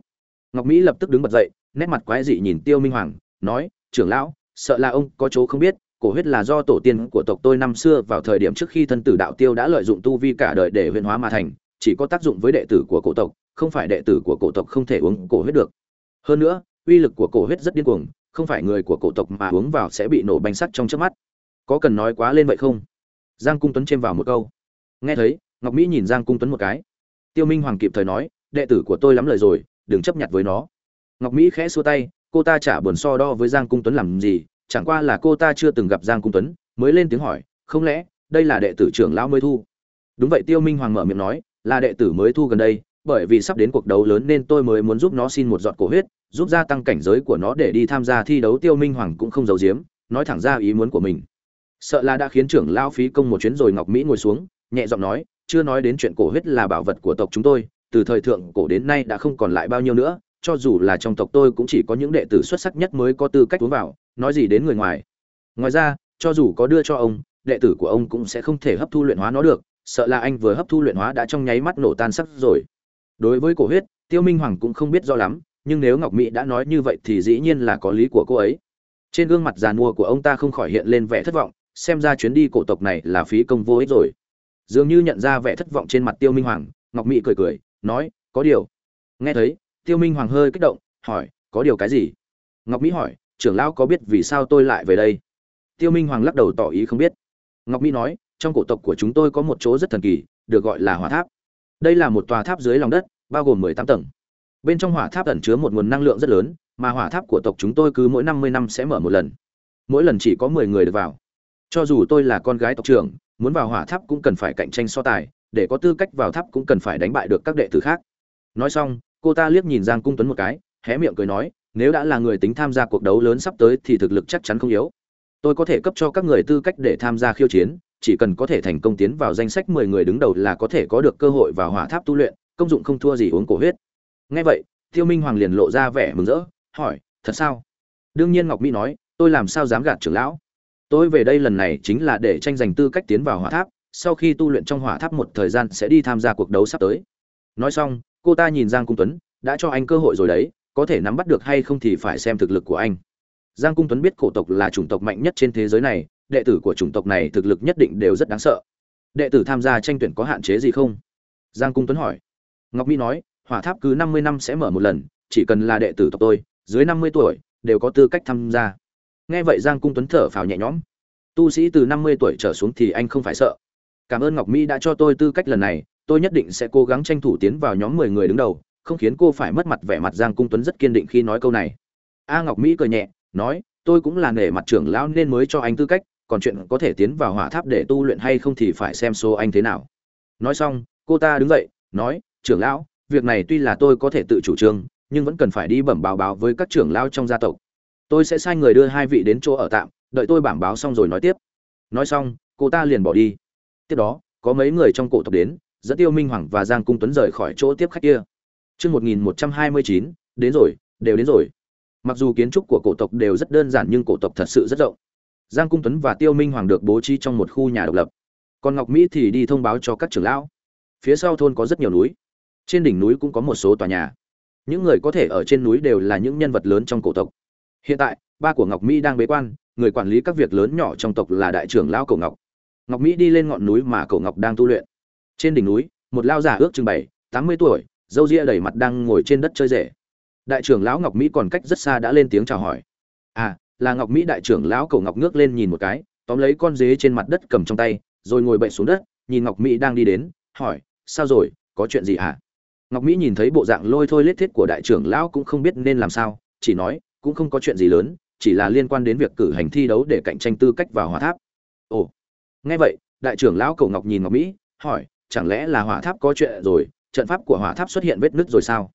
Ngọc mỹ lập tức đứng bật dậy, nét mặt quái dị nhìn tiêu minh hoàng, nói, trưởng lão, sợ là ông có chỗ không biết, cổ huyết là do tổ tiên của tộc tôi năm xưa vào thời điểm trước khi thân tử đạo tiêu đã lợi dụng tu vi cả đời để huyền hóa mà thành, chỉ có tác dụng với đệ tử của cổ tộc, không phải đệ tử của cổ tộc không thể uống cổ huyết được. Hơn nữa, uy lực của cổ huyết rất điên cuồng, không phải người của cổ tộc mà uống vào sẽ bị nổ bánh sắt trong trước mắt. Có cần nói quá lên vậy không? Giang cung tuấn chêm vào một câu. Nghe thấy ngọc mỹ nhìn giang cung tuấn một cái. Tiêu minh hoàng kịp thời nói, đệ tử của tôi lắm lời rồi, đừng chấp nhận với nó. Ngọc mỹ khẽ xua tay, cô ta chả buồn so đo với giang cung tuấn làm gì, chẳng qua là cô ta chưa từng gặp giang cung tuấn, mới lên tiếng hỏi, không lẽ đây là đệ tử trưởng lão mới thu? Đúng vậy, tiêu minh hoàng mở miệng nói, là đệ tử mới thu gần đây, bởi vì sắp đến cuộc đấu lớn nên tôi mới muốn giúp nó xin một giọt cổ huyết, giúp gia tăng cảnh giới của nó để đi tham gia thi đấu. Tiêu minh hoàng cũng không giấu giếm, nói thẳng ra ý muốn của mình. Sợ là đã khiến trưởng lão phí công một chuyến rồi ngọc mỹ ngồi xuống, nhẹ giọng nói chưa nói đến chuyện cổ huyết là bảo vật của tộc chúng tôi, từ thời thượng cổ đến nay đã không còn lại bao nhiêu nữa, cho dù là trong tộc tôi cũng chỉ có những đệ tử xuất sắc nhất mới có tư cách uống vào, nói gì đến người ngoài. Ngoài ra, cho dù có đưa cho ông, đệ tử của ông cũng sẽ không thể hấp thu luyện hóa nó được, sợ là anh vừa hấp thu luyện hóa đã trong nháy mắt nổ tan sắc rồi. Đối với cổ huyết, tiêu minh hoàng cũng không biết do lắm, nhưng nếu ngọc mỹ đã nói như vậy thì dĩ nhiên là có lý của cô ấy. Trên gương mặt giàn mua của ông ta không khỏi hiện lên vẻ thất vọng, xem ra chuyến đi cổ tộc này là phí công vô ích rồi dường như nhận ra vẻ thất vọng trên mặt tiêu minh hoàng, ngọc mỹ cười cười, nói, có điều. Nghe thấy, tiêu minh hoàng hơi kích động, hỏi, có điều cái gì? Ngọc mỹ hỏi, trưởng lão có biết vì sao tôi lại về đây? Tiêu minh hoàng lắc đầu tỏ ý không biết. Ngọc mỹ nói, trong cổ tộc của chúng tôi có một chỗ rất thần kỳ, được gọi là hỏa tháp. Đây là một tòa tháp dưới lòng đất, bao gồm mười tám tầng. Bên trong hỏa tháp ẩn chứa một nguồn năng lượng rất lớn, mà hỏa tháp của tộc chúng tôi cứ mỗi năm mươi năm sẽ mở một lần. Mỗi lần chỉ có mười người được vào cho dù tôi là con gái tộc trưởng, muốn vào hỏa tháp cũng cần phải cạnh tranh so tài, để có tư cách vào tháp cũng cần phải đánh bại được các đệ tử khác. Nói xong, cô ta liếc nhìn giang cung tuấn một cái, hé miệng cười nói, nếu đã là người tính tham gia cuộc đấu lớn sắp tới thì thực lực chắc chắn không yếu. Tôi có thể cấp cho các người tư cách để tham gia khiêu chiến, chỉ cần có thể thành công tiến vào danh sách mười người đứng đầu là có thể có được cơ hội vào hỏa tháp tu luyện, công dụng không thua gì uống cổ huyết. Nghe vậy, tiêu minh hoàng liền lộ ra vẻ mừng rỡ, hỏi, thật sao? Đương nhiên ngọc mỹ nói, tôi làm sao dám gạt trưởng lão? Tôi về đây lần này chính là để tranh giành tư cách tiến vào hỏa tháp, sau khi tu luyện trong hỏa tháp một thời gian sẽ đi tham gia cuộc đấu sắp tới. Nói xong, cô ta nhìn giang cung tuấn, đã cho anh cơ hội rồi đấy, có thể nắm bắt được hay không thì phải xem thực lực của anh. Giang cung tuấn biết cổ tộc là chủng tộc mạnh nhất trên thế giới này, đệ tử của chủng tộc này thực lực nhất định đều rất đáng sợ. Đệ tử tham gia tranh tuyển có hạn chế gì không? Giang cung tuấn hỏi. Ngọc mỹ nói, hỏa tháp cứ năm mươi năm sẽ mở một lần, chỉ cần là đệ tử tộc tôi, dưới năm mươi tuổi, đều có tư cách tham gia nghe vậy giang cung tuấn thở phào nhẹ nhõm. Tu sĩ từ năm mươi tuổi trở xuống thì anh không phải sợ. Cảm ơn ngọc mỹ đã cho tôi tư cách lần này, tôi nhất định sẽ cố gắng tranh thủ tiến vào nhóm mười người đứng đầu, không khiến cô phải mất mặt vẻ mặt giang cung tuấn rất kiên định khi nói câu này. A ngọc mỹ cười nhẹ, nói, tôi cũng là nể mặt trưởng lão nên mới cho anh tư cách, còn chuyện có thể tiến vào hỏa tháp để tu luyện hay không thì phải xem số anh thế nào. Nói xong, cô ta đứng dậy, nói, trưởng lão, việc này tuy là tôi có thể tự chủ trương, nhưng vẫn cần phải đi bẩm báo báo với các trưởng lão trong gia tộc tôi sẽ sai người đưa hai vị đến chỗ ở tạm, đợi tôi bảng báo xong rồi nói tiếp. Nói xong, cô ta liền bỏ đi. Tiếp đó, có mấy người trong cổ tộc đến, dẫn tiêu minh hoàng và giang cung tuấn rời khỏi chỗ tiếp khách kia. Chương một nghìn một trăm hai mươi chín, đến rồi, đều đến rồi. Mặc dù kiến trúc của cổ tộc đều rất đơn giản nhưng cổ tộc thật sự rất rộng. Giang cung tuấn và tiêu minh hoàng được bố trí trong một khu nhà độc lập. Còn ngọc mỹ thì đi thông báo cho các trưởng lão. Phía sau thôn có rất nhiều núi. Trên đỉnh núi cũng có một số tòa nhà. Những người có thể ở trên núi đều là những nhân vật lớn trong cổ tộc hiện tại, ba của ngọc mỹ đang bế quan, người quản lý các việc lớn nhỏ trong tộc là đại trưởng lão cổ ngọc. Ngọc mỹ đi lên ngọn núi mà cổ ngọc đang tu luyện. Trên đỉnh núi, một lao giả ước chừng bảy, tám mươi tuổi, râu ria đầy mặt đang ngồi trên đất chơi rể. Đại trưởng lão ngọc mỹ còn cách rất xa đã lên tiếng chào hỏi. À là ngọc mỹ đại trưởng lão cổ ngọc ngước lên nhìn một cái, tóm lấy con dế trên mặt đất cầm trong tay, rồi ngồi bậy xuống đất, nhìn ngọc mỹ đang đi đến, hỏi, sao rồi, có chuyện gì hả? À? ngọc mỹ nhìn thấy bộ dạng lôi thôi lết thiết của đại trưởng lão cũng không biết nên làm sao, chỉ nói cũng không có chuyện gì lớn, chỉ là liên quan đến việc cử hành thi đấu để cạnh tranh tư cách vào hỏa tháp. Ồ, nghe vậy, đại trưởng lão cầu ngọc nhìn ngọc mỹ, hỏi, chẳng lẽ là hỏa tháp có chuyện rồi, trận pháp của hỏa tháp xuất hiện vết nứt rồi sao?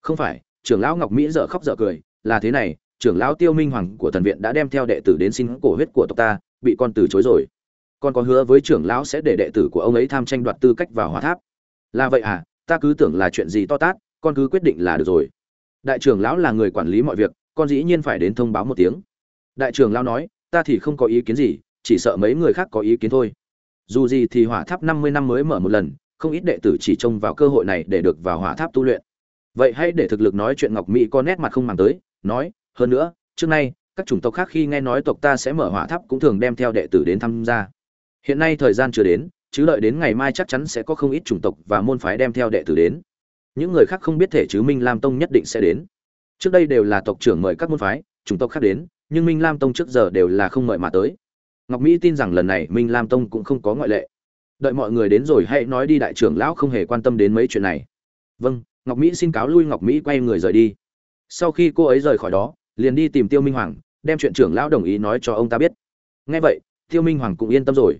Không phải, trưởng lão ngọc mỹ dở khóc dở cười, là thế này, trưởng lão tiêu minh hoàng của thần viện đã đem theo đệ tử đến xin cổ huyết của tộc ta, bị con từ chối rồi. Con có hứa với trưởng lão sẽ để đệ tử của ông ấy tham tranh đoạt tư cách vào hỏa tháp. Là vậy à ta cứ tưởng là chuyện gì to tát, con cứ quyết định là được rồi. Đại trưởng lão là người quản lý mọi việc con dĩ nhiên phải đến thông báo một tiếng. Đại trưởng lao nói, ta thì không có ý kiến gì, chỉ sợ mấy người khác có ý kiến thôi. Dù gì thì hỏa tháp năm mươi năm mới mở một lần, không ít đệ tử chỉ trông vào cơ hội này để được vào hỏa tháp tu luyện. Vậy hãy để thực lực nói chuyện ngọc mỹ có nét mặt không màng tới, nói, hơn nữa, trước nay, các chủng tộc khác khi nghe nói tộc ta sẽ mở hỏa tháp cũng thường đem theo đệ tử đến tham gia. Hiện nay thời gian chưa đến, chứ đợi đến ngày mai chắc chắn sẽ có không ít chủng tộc và môn phái đem theo đệ tử đến. Những người khác không biết thể chứ minh lam tông nhất định sẽ đến trước đây đều là tộc trưởng mời các môn phái chúng tộc khác đến, nhưng minh lam tông trước giờ đều là không mời mà tới. Ngọc mỹ tin rằng lần này minh lam tông cũng không có ngoại lệ. Đợi mọi người đến rồi hãy nói đi đại trưởng lão không hề quan tâm đến mấy chuyện này. Vâng ngọc mỹ xin cáo lui, ngọc mỹ quay người rời đi. Sau khi cô ấy rời khỏi đó, liền đi tìm tiêu minh hoàng, đem chuyện trưởng lão đồng ý nói cho ông ta biết. Nghe vậy, tiêu minh hoàng cũng yên tâm rồi.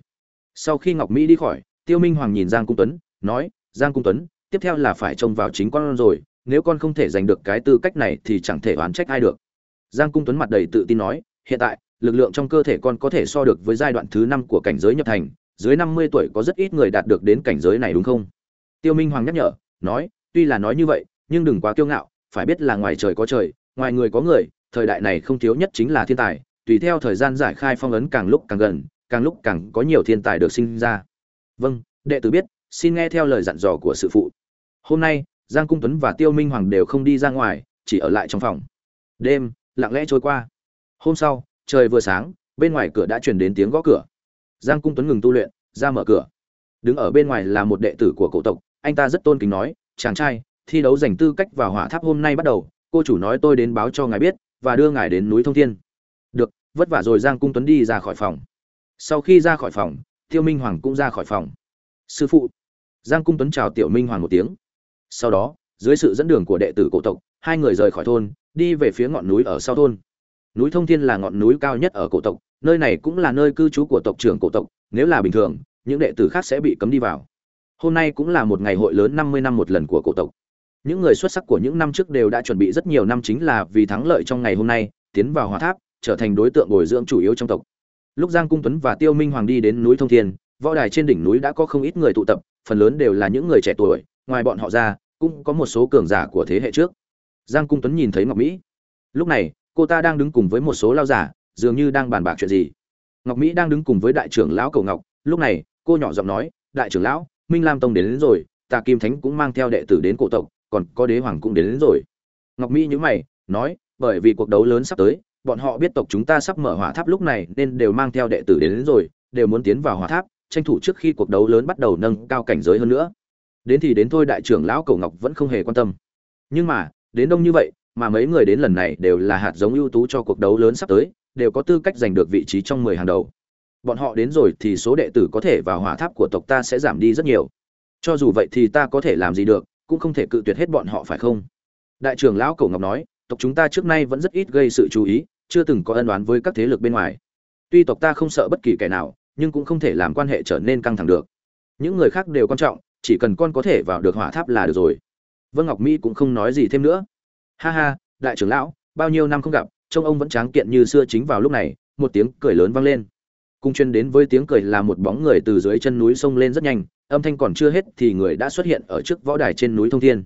Sau khi ngọc mỹ đi khỏi, tiêu minh hoàng nhìn giang cung tuấn, nói, giang cung tuấn, tiếp theo là phải trông vào chính con rồi nếu con không thể giành được cái tư cách này thì chẳng thể oán trách ai được. Giang cung tuấn mặt đầy tự tin nói, hiện tại, lực lượng trong cơ thể con có thể so được với giai đoạn thứ năm của cảnh giới nhập thành, dưới năm mươi tuổi có rất ít người đạt được đến cảnh giới này đúng không? Tiêu minh hoàng nhắc nhở, nói, tuy là nói như vậy, nhưng đừng quá kiêu ngạo, phải biết là ngoài trời có trời, ngoài người có người, thời đại này không thiếu nhất chính là thiên tài, tùy theo thời gian giải khai phong ấn càng lúc càng gần, càng lúc càng có nhiều thiên tài được sinh ra. Vâng đệ tử biết, xin nghe theo lời dặn dò của sư phụ. Hôm nay giang cung tuấn và tiêu minh hoàng đều không đi ra ngoài, chỉ ở lại trong phòng. Đêm, lặng lẽ trôi qua. Hôm sau, trời vừa sáng, bên ngoài cửa đã truyền đến tiếng gõ cửa. Giang cung tuấn ngừng tu luyện, ra mở cửa. Đứng ở bên ngoài là một đệ tử của cổ tộc, anh ta rất tôn kính nói, chàng trai, thi đấu giành tư cách vào hỏa tháp hôm nay bắt đầu, cô chủ nói tôi đến báo cho ngài biết và đưa ngài đến núi thông thiên. Được, vất vả rồi giang cung tuấn đi ra khỏi phòng. Sau khi ra khỏi phòng, tiêu minh hoàng cũng ra khỏi phòng. Sư phụ. Giang cung tuấn chào tiểu minh hoàng một tiếng sau đó, dưới sự dẫn đường của đệ tử cổ tộc, hai người rời khỏi thôn, đi về phía ngọn núi ở sau thôn. Núi thông thiên là ngọn núi cao nhất ở cổ tộc, nơi này cũng là nơi cư trú của tộc trưởng cổ tộc, nếu là bình thường, những đệ tử khác sẽ bị cấm đi vào. Hôm nay cũng là một ngày hội lớn năm mươi năm một lần của cổ tộc. Những người xuất sắc của những năm trước đều đã chuẩn bị rất nhiều năm chính là vì thắng lợi trong ngày hôm nay, tiến vào hòa tháp, trở thành đối tượng bồi dưỡng chủ yếu trong tộc. Lúc giang cung tuấn và tiêu minh hoàng đi đến núi thông thiên, võ đài trên đỉnh núi đã có không ít người tụ tập, phần lớn đều là những người trẻ tuổi ngoài bọn họ ra cũng có một số cường giả của thế hệ trước. Giang cung tuấn nhìn thấy ngọc mỹ. Lúc này cô ta đang đứng cùng với một số lao giả dường như đang bàn bạc chuyện gì. Ngọc mỹ đang đứng cùng với đại trưởng lão cầu ngọc. Lúc này cô nhỏ giọng nói đại trưởng lão minh lam tông đến, đến rồi tà kim thánh cũng mang theo đệ tử đến cổ tộc còn có đế hoàng cũng đến, đến rồi. Ngọc mỹ nhữ mày nói bởi vì cuộc đấu lớn sắp tới bọn họ biết tộc chúng ta sắp mở hỏa tháp lúc này nên đều mang theo đệ tử đến, đến rồi đều muốn tiến vào hỏa tháp tranh thủ trước khi cuộc đấu lớn bắt đầu nâng cao cảnh giới hơn nữa đến thì đến thôi đại trưởng lão cầu ngọc vẫn không hề quan tâm. Nhưng mà, đến đông như vậy, mà mấy người đến lần này đều là hạt giống ưu tú cho cuộc đấu lớn sắp tới, đều có tư cách giành được vị trí trong mười hàng đầu. Bọn họ đến rồi thì số đệ tử có thể vào hỏa tháp của tộc ta sẽ giảm đi rất nhiều. Cho dù vậy thì ta có thể làm gì được, cũng không thể cự tuyệt hết bọn họ phải không? Đại trưởng lão cổ ngọc nói, tộc chúng ta trước nay vẫn rất ít gây sự chú ý, chưa từng có ân oán với các thế lực bên ngoài. Tuy tộc ta không sợ bất kỳ kẻ nào, nhưng cũng không thể làm quan hệ trở nên căng thẳng được. Những người khác đều quan trọng chỉ cần con có thể vào được hỏa tháp là được rồi. Vân ngọc mỹ cũng không nói gì thêm nữa. Ha ha, đại trưởng lão, bao nhiêu năm không gặp, trông ông vẫn tráng kiện như xưa chính vào lúc này, một tiếng cười lớn vang lên. Cung chuyên đến với tiếng cười là một bóng người từ dưới chân núi sông lên rất nhanh, âm thanh còn chưa hết thì người đã xuất hiện ở trước võ đài trên núi thông thiên.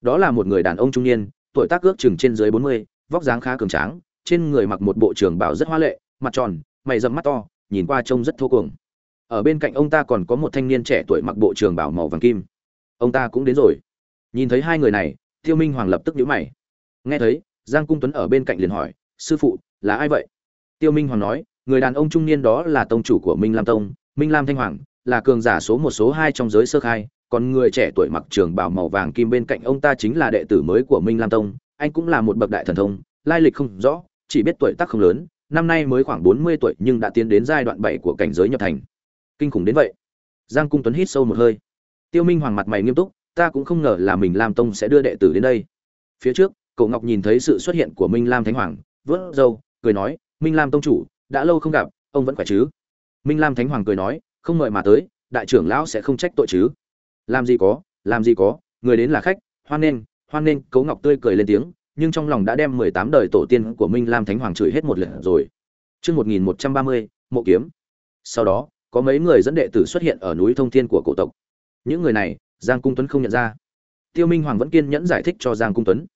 Đó là một người đàn ông trung niên, tuổi tác ước chừng trên dưới bốn mươi, vóc dáng khá cường tráng, trên người mặc một bộ trường bào rất hoa lệ, mặt tròn, mày rậm mắt to, nhìn qua trông rất thô cuồng ở bên cạnh ông ta còn có một thanh niên trẻ tuổi mặc bộ trường bào màu vàng kim. Ông ta cũng đến rồi. Nhìn thấy hai người này, tiêu minh hoàng lập tức nhíu mày. Nghe thấy, giang cung tuấn ở bên cạnh liền hỏi, sư phụ, là ai vậy? Tiêu minh hoàng nói, người đàn ông trung niên đó là tông chủ của minh lam tông, minh lam thanh hoàng, là cường giả số một số hai trong giới sơ khai. Còn người trẻ tuổi mặc trường bào màu vàng kim bên cạnh ông ta chính là đệ tử mới của minh lam tông. Anh cũng là một bậc đại thần thông, lai lịch không rõ, chỉ biết tuổi tác không lớn, năm nay mới khoảng bốn mươi tuổi nhưng đã tiến đến giai đoạn bảy của cảnh giới nhập thành kinh khủng đến vậy. Giang cung tuấn hít sâu một hơi. Tiêu minh hoàng mặt mày nghiêm túc, ta cũng không ngờ là mình lam tông sẽ đưa đệ tử đến đây. Phía trước cậu ngọc nhìn thấy sự xuất hiện của minh lam thánh hoàng, vớt râu, cười nói, minh lam tông chủ, đã lâu không gặp, ông vẫn khỏe chứ? Minh lam thánh hoàng cười nói, không mời mà tới, đại trưởng lão sẽ không trách tội chứ? Làm gì có, làm gì có, người đến là khách, hoan nghênh hoan nghênh. Cấu ngọc tươi cười lên tiếng, nhưng trong lòng đã đem mười tám đời tổ tiên của minh lam thánh hoàng chửi hết một lần rồi. Chương một nghìn một trăm ba mươi, mộ kiếm. Sau đó có mấy người dẫn đệ tử xuất hiện ở núi thông thiên của cổ tộc. Những người này, giang cung tuấn không nhận ra. Tiêu minh hoàng vẫn kiên nhẫn giải thích cho giang cung tuấn.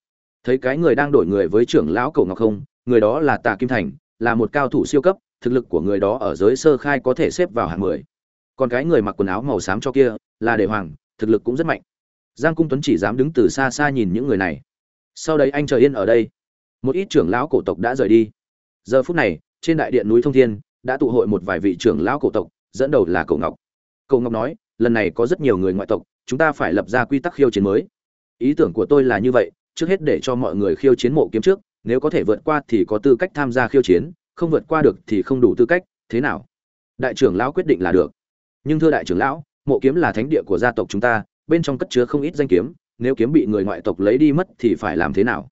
Thấy cái người đang đổi người với trưởng lão cầu ngọc không, người đó là tà kim thành, là một cao thủ siêu cấp, thực lực của người đó ở giới sơ khai có thể xếp vào hạng mười. Còn cái người mặc quần áo màu xám cho kia, là đệ hoàng, thực lực cũng rất mạnh. Giang cung tuấn chỉ dám đứng từ xa xa nhìn những người này. Sau đấy anh chờ yên ở đây. Một ít trưởng lão cổ tộc đã rời đi. Giờ phút này, trên đại điện núi thông thiên, đã tụ hội một vài vị trưởng lão cổ tộc dẫn đầu là cậu ngọc. Cậu ngọc nói lần này có rất nhiều người ngoại tộc chúng ta phải lập ra quy tắc khiêu chiến mới. Ý tưởng của tôi là như vậy trước hết để cho mọi người khiêu chiến mộ kiếm trước nếu có thể vượt qua thì có tư cách tham gia khiêu chiến không vượt qua được thì không đủ tư cách thế nào? Đại trưởng lão quyết định là được. Nhưng thưa đại trưởng lão mộ kiếm là thánh địa của gia tộc chúng ta bên trong cất chứa không ít danh kiếm nếu kiếm bị người ngoại tộc lấy đi mất thì phải làm thế nào?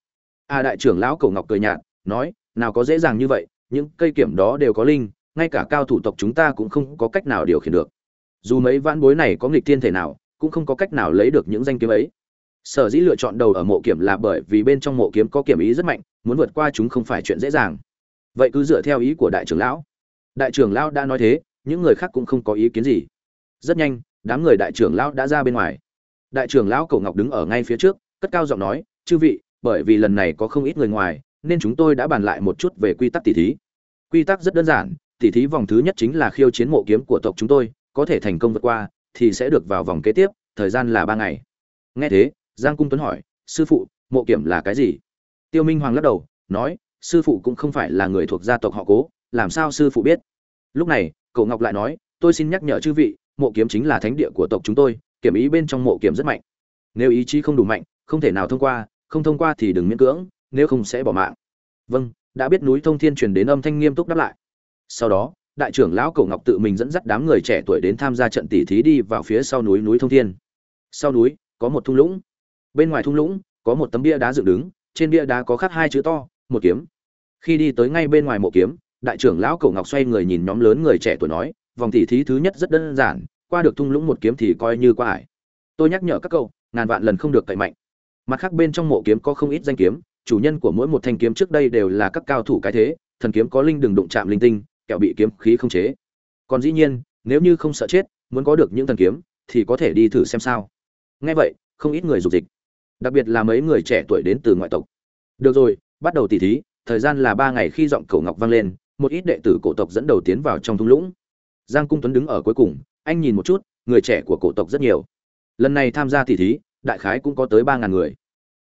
A à, đại trưởng lão cầu ngọc cười nhạt nói nào có dễ dàng như vậy những cây kiểm đó đều có linh ngay cả cao thủ tộc chúng ta cũng không có cách nào điều khiển được. Dù mấy vãn bối này có nghịch thiên thể nào, cũng không có cách nào lấy được những danh kiếm ấy. Sở dĩ lựa chọn đầu ở mộ kiểm là bởi vì bên trong mộ kiếm có kiểm ý rất mạnh, muốn vượt qua chúng không phải chuyện dễ dàng. Vậy cứ dựa theo ý của đại trưởng lão. Đại trưởng lão đã nói thế, những người khác cũng không có ý kiến gì. Rất nhanh, đám người đại trưởng lão đã ra bên ngoài. Đại trưởng lão cổ ngọc đứng ở ngay phía trước, cất cao giọng nói, chư vị, bởi vì lần này có không ít người ngoài, nên chúng tôi đã bàn lại một chút về quy tắc tỉ thí. Quy tắc rất đơn giản tỉ thí vòng thứ nhất chính là khiêu chiến mộ kiếm của tộc chúng tôi, có thể thành công vượt qua, thì sẽ được vào vòng kế tiếp, thời gian là ba ngày. Nghe thế, giang cung tuấn hỏi, sư phụ, mộ kiểm là cái gì? Tiêu minh hoàng lắc đầu, nói, sư phụ cũng không phải là người thuộc gia tộc họ cố, làm sao sư phụ biết? Lúc này cậu ngọc lại nói, tôi xin nhắc nhở chư vị, mộ kiếm chính là thánh địa của tộc chúng tôi, kiểm ý bên trong mộ kiếm rất mạnh. Nếu ý chí không đủ mạnh, không thể nào thông qua, không thông qua thì đừng miễn cưỡng, nếu không sẽ bỏ mạng. Vâng đã biết núi thông thiên truyền đến âm thanh nghiêm túc đáp lại sau đó, đại trưởng lão cổ ngọc tự mình dẫn dắt đám người trẻ tuổi đến tham gia trận tỷ thí đi vào phía sau núi núi thông thiên. Sau núi, có một thung lũng. Bên ngoài thung lũng, có một tấm bia đá dựng đứng, trên bia đá có khắc hai chữ to, một kiếm. Khi đi tới ngay bên ngoài mộ kiếm, đại trưởng lão cổ ngọc xoay người nhìn nhóm lớn người trẻ tuổi nói, vòng tỷ thí thứ nhất rất đơn giản, qua được thung lũng một kiếm thì coi như qua ải. Tôi nhắc nhở các cậu, ngàn vạn lần không được cậy mạnh. Mặt khác bên trong mộ kiếm có không ít danh kiếm, chủ nhân của mỗi một thanh kiếm trước đây đều là các cao thủ cái thế, thần kiếm có linh đừng đụng chạm linh tinh kẻo bị kiếm khí không chế. Còn dĩ nhiên, nếu như không sợ chết, muốn có được những thần kiếm, thì có thể đi thử xem sao. Nghe vậy, không ít người dục dịch. Đặc biệt là mấy người trẻ tuổi đến từ ngoại tộc. Được rồi, bắt đầu tỉ thí, thời gian là ba ngày khi giọng cầu ngọc vang lên, một ít đệ tử cổ tộc dẫn đầu tiến vào trong thung lũng. Giang cung tuấn đứng ở cuối cùng, anh nhìn một chút, người trẻ của cổ tộc rất nhiều. Lần này tham gia tỉ thí, đại khái cũng có tới ba ngàn người.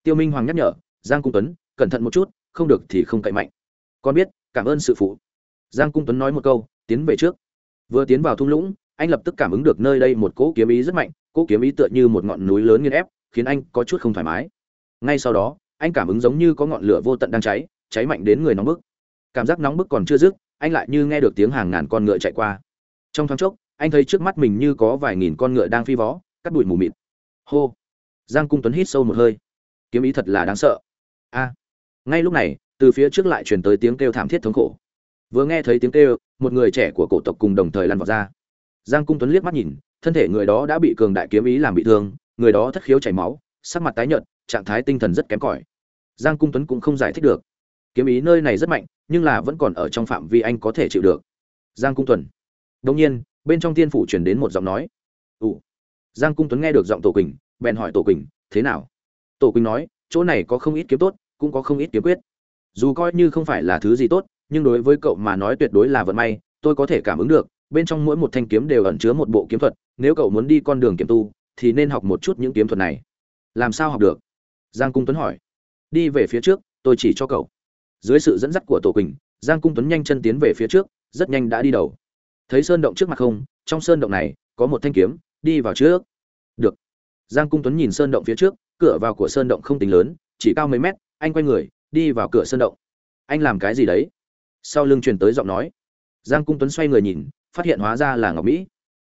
Tiêu minh hoàng nhắc nhở, giang cung tuấn, cẩn thận một chút, không được thì không cậy mạnh. Con biết, cảm ơn sự phụ giang cung tuấn nói một câu, tiến về trước. Vừa tiến vào thung lũng, anh lập tức cảm ứng được nơi đây một cỗ kiếm ý rất mạnh, cỗ kiếm ý tựa như một ngọn núi lớn nghiền ép, khiến anh có chút không thoải mái. Ngay sau đó, anh cảm ứng giống như có ngọn lửa vô tận đang cháy cháy mạnh đến người nóng bức. Cảm giác nóng bức còn chưa dứt, anh lại như nghe được tiếng hàng ngàn con ngựa chạy qua. Trong thoáng chốc, anh thấy trước mắt mình như có vài nghìn con ngựa đang phi vó, cắt bụi mù mịt. Hô! Giang cung tuấn hít sâu một hơi. Kiếm ý thật là đáng sợ. A! Ngay lúc này, từ phía trước lại truyền tới tiếng kêu thảm thiết thống khổ vừa nghe thấy tiếng kêu, một người trẻ của cổ tộc cùng đồng thời lăn vào ra. Giang cung tuấn liếc mắt nhìn, thân thể người đó đã bị cường đại kiếm ý làm bị thương, người đó thất khiếu chảy máu, sắc mặt tái nhợt, trạng thái tinh thần rất kém cỏi. Giang cung tuấn cũng không giải thích được. Kiếm ý nơi này rất mạnh, nhưng là vẫn còn ở trong phạm vi anh có thể chịu được. Giang cung tuấn. Đông nhiên, bên trong tiên phủ truyền đến một giọng nói. Ủ giang cung tuấn nghe được giọng tổ quỳnh, bèn hỏi tổ quỳnh, thế nào? Tổ quỳnh nói, chỗ này có không ít kiếm tốt, cũng có không ít kiếm quyết. Dù coi như không phải là thứ gì tốt nhưng đối với cậu mà nói tuyệt đối là vận may, tôi có thể cảm ứng được, bên trong mỗi một thanh kiếm đều ẩn chứa một bộ kiếm thuật, nếu cậu muốn đi con đường kiếm tu, thì nên học một chút những kiếm thuật này. Làm sao học được? Giang cung tuấn hỏi. Đi về phía trước, tôi chỉ cho cậu. Dưới sự dẫn dắt của tổ quỳnh, giang cung tuấn nhanh chân tiến về phía trước, rất nhanh đã đi đầu. Thấy sơn động trước mặt không, trong sơn động này, có một thanh kiếm, đi vào trước. Được. Giang cung tuấn nhìn sơn động phía trước, cửa vào của sơn động không tính lớn, chỉ cao mấy mét, anh quay người, đi vào cửa sơn động. Anh làm cái gì đấy? Sau lưng truyền tới giọng nói. Giang cung tuấn xoay người nhìn, phát hiện hóa ra là ngọc mỹ.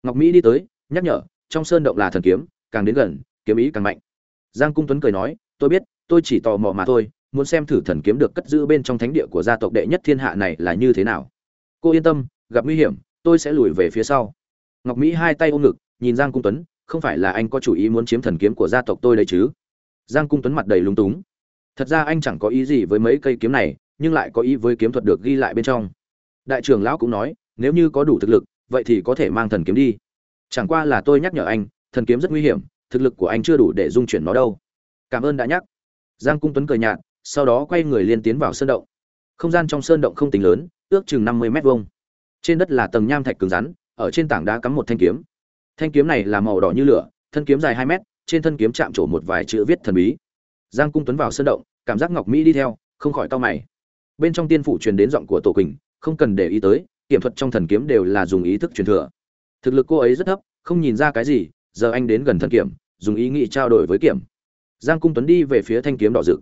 Ngọc mỹ đi tới, nhắc nhở, trong sơn động là thần kiếm, càng đến gần, kiếm ý càng mạnh. Giang cung tuấn cười nói, tôi biết, tôi chỉ tò mò mà thôi, muốn xem thử thần kiếm được cất giữ bên trong thánh địa của gia tộc đệ nhất thiên hạ này là như thế nào. Cô yên tâm, gặp nguy hiểm, tôi sẽ lùi về phía sau. Ngọc mỹ hai tay ôm ngực, nhìn giang cung tuấn, không phải là anh có chủ ý muốn chiếm thần kiếm của gia tộc tôi đấy chứ? Giang cung tuấn mặt đầy lúng túng. Thật ra anh chẳng có ý gì với mấy cây kiếm này nhưng lại có ý với kiếm thuật được ghi lại bên trong. Đại trưởng lão cũng nói, nếu như có đủ thực lực, vậy thì có thể mang thần kiếm đi. Chẳng qua là tôi nhắc nhở anh, thần kiếm rất nguy hiểm, thực lực của anh chưa đủ để dung chuyển nó đâu. Cảm ơn đã nhắc. Giang cung tuấn cười nhạt, sau đó quay người liên tiến vào sơn động. Không gian trong sơn động không tính lớn, ước chừng năm mươi m vuông. Trên đất là tầng nham thạch cứng rắn, ở trên tảng đá cắm một thanh kiếm. Thanh kiếm này là màu đỏ như lửa, thân kiếm dài hai mét, trên thân kiếm chạm trổ một vài chữ viết thần bí. Giang cung tuấn vào sơn động, cảm giác ngọc mỹ đi theo, không khỏi to mày bên trong tiên phủ truyền đến giọng của tổ quỳnh, không cần để ý tới, kiểm thuật trong thần kiếm đều là dùng ý thức truyền thừa. Thực lực cô ấy rất thấp, không nhìn ra cái gì, giờ anh đến gần thần kiểm, dùng ý nghĩ trao đổi với kiểm. Giang cung tuấn đi về phía thanh kiếm đỏ rực.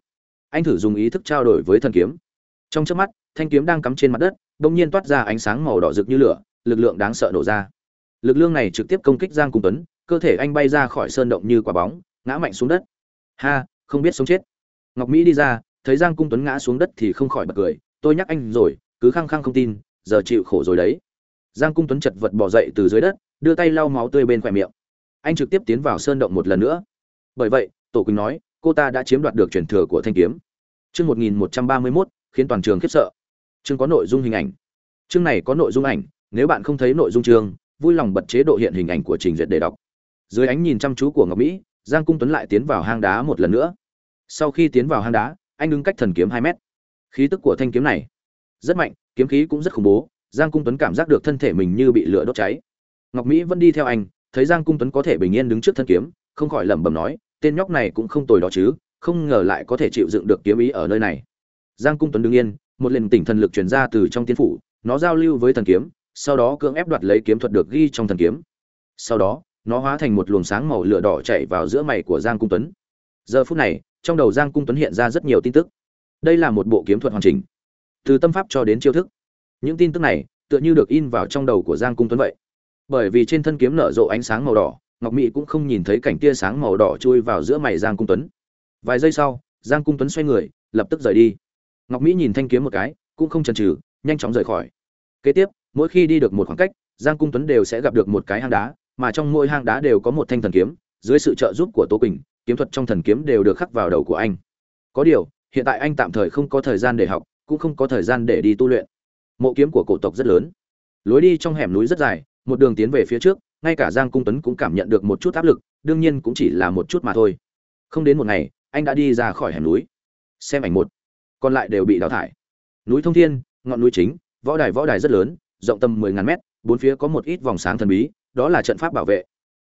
Anh thử dùng ý thức trao đổi với thần kiếm. Trong chớp mắt, thanh kiếm đang cắm trên mặt đất, bỗng nhiên toát ra ánh sáng màu đỏ rực như lửa, lực lượng đáng sợ nổ ra. Lực lượng này trực tiếp công kích giang cung tuấn, cơ thể anh bay ra khỏi sơn động như quả bóng, ngã mạnh xuống đất. Ha, không biết sống chết. Ngọc mỹ đi ra thấy giang cung tuấn ngã xuống đất thì không khỏi bật cười, tôi nhắc anh rồi, cứ khăng khăng không tin, giờ chịu khổ rồi đấy. Giang cung tuấn chật vật bỏ dậy từ dưới đất, đưa tay lau máu tươi bên khỏe miệng. Anh trực tiếp tiến vào sơn động một lần nữa. Bởi vậy, tổ quỳnh nói, cô ta đã chiếm đoạt được truyền thừa của thanh kiếm. Chương một nghìn một trăm ba mươi mốt, khiến toàn trường khiếp sợ. Chương có nội dung hình ảnh. Chương này có nội dung ảnh, nếu bạn không thấy nội dung chương, vui lòng bật chế độ hiện hình ảnh của trình duyệt để đọc. Dưới ánh nhìn chăm chú của ngọc mỹ, giang cung tuấn lại tiến vào hang đá một lần nữa. Sau khi tiến vào hang đá anh đứng cách thần kiếm hai mét. Khí tức của thanh kiếm này rất mạnh, kiếm khí cũng rất khủng bố, giang cung tuấn cảm giác được thân thể mình như bị lửa đốt cháy. Ngọc mỹ vẫn đi theo anh, thấy giang cung tuấn có thể bình yên đứng trước thân kiếm, không khỏi lẩm bẩm nói, tên nhóc này cũng không tồi đó chứ, không ngờ lại có thể chịu dựng được kiếm ý ở nơi này. Giang cung tuấn đứng yên, một lần tỉnh thần lực truyền ra từ trong tiên phủ, nó giao lưu với thần kiếm, sau đó cưỡng ép đoạt lấy kiếm thuật được ghi trong thần kiếm. Sau đó, nó hóa thành một luồng sáng màu lửa đỏ chạy vào giữa mày của giang cung tuấn. Giờ phút này trong đầu giang cung tuấn hiện ra rất nhiều tin tức. Đây là một bộ kiếm thuật hoàn chỉnh, từ tâm pháp cho đến chiêu thức. Những tin tức này tựa như được in vào trong đầu của giang cung tuấn vậy. Bởi vì trên thân kiếm nở rộ ánh sáng màu đỏ, ngọc mỹ cũng không nhìn thấy cảnh tia sáng màu đỏ chui vào giữa mày giang cung tuấn. Vài giây sau, giang cung tuấn xoay người, lập tức rời đi. Ngọc mỹ nhìn thanh kiếm một cái, cũng không chần chừ, nhanh chóng rời khỏi. Kế tiếp, mỗi khi đi được một khoảng cách, giang cung tuấn đều sẽ gặp được một cái hang đá, mà trong mỗi hang đá đều có một thanh thần kiếm, dưới sự trợ giúp của tô quỳnh kiếm thuật trong thần kiếm đều được khắc vào đầu của anh. Có điều, hiện tại anh tạm thời không có thời gian để học, cũng không có thời gian để đi tu luyện. Mộ kiếm của cổ tộc rất lớn. Lối đi trong hẻm núi rất dài, một đường tiến về phía trước, ngay cả giang cung tuấn cũng cảm nhận được một chút áp lực, đương nhiên cũng chỉ là một chút mà thôi. Không đến một ngày, anh đã đi ra khỏi hẻm núi. Xem ảnh một. Còn lại đều bị đào thải. Núi thông thiên, ngọn núi chính, võ đài võ đài rất lớn, rộng tầm mười ngàn mét, bốn phía có một ít vòng sáng thần bí, đó là trận pháp bảo vệ.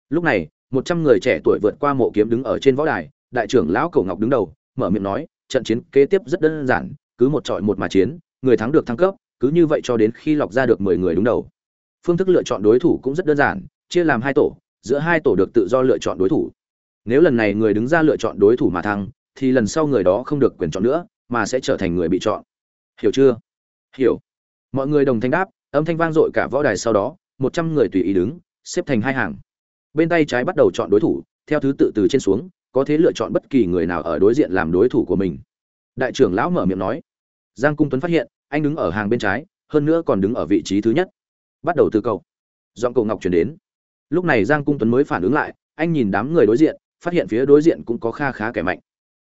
Lúc này một trăm người trẻ tuổi vượt qua mộ kiếm đứng ở trên võ đài đại trưởng lão cầu ngọc đứng đầu mở miệng nói trận chiến kế tiếp rất đơn giản cứ một trọi một mà chiến người thắng được thăng cấp cứ như vậy cho đến khi lọc ra được mười người đúng đầu. Phương thức lựa chọn đối thủ cũng rất đơn giản chia làm hai tổ giữa hai tổ được tự do lựa chọn đối thủ. Nếu lần này người đứng ra lựa chọn đối thủ mà thăng, thì lần sau người đó không được quyền chọn nữa mà sẽ trở thành người bị chọn. Hiểu chưa? Hiểu. Mọi người đồng thanh đáp âm thanh vang dội cả võ đài sau đó một trăm người tùy ý đứng xếp thành hai hàng bên tay trái bắt đầu chọn đối thủ, theo thứ tự từ trên xuống, có thể lựa chọn bất kỳ người nào ở đối diện làm đối thủ của mình. Đại trưởng lão mở miệng nói. Giang cung tuấn phát hiện, anh đứng ở hàng bên trái, hơn nữa còn đứng ở vị trí thứ nhất. Bắt đầu từ cầu giọng cầu ngọc chuyển đến. Lúc này giang cung tuấn mới phản ứng lại, anh nhìn đám người đối diện, phát hiện phía đối diện cũng có kha khá kẻ mạnh.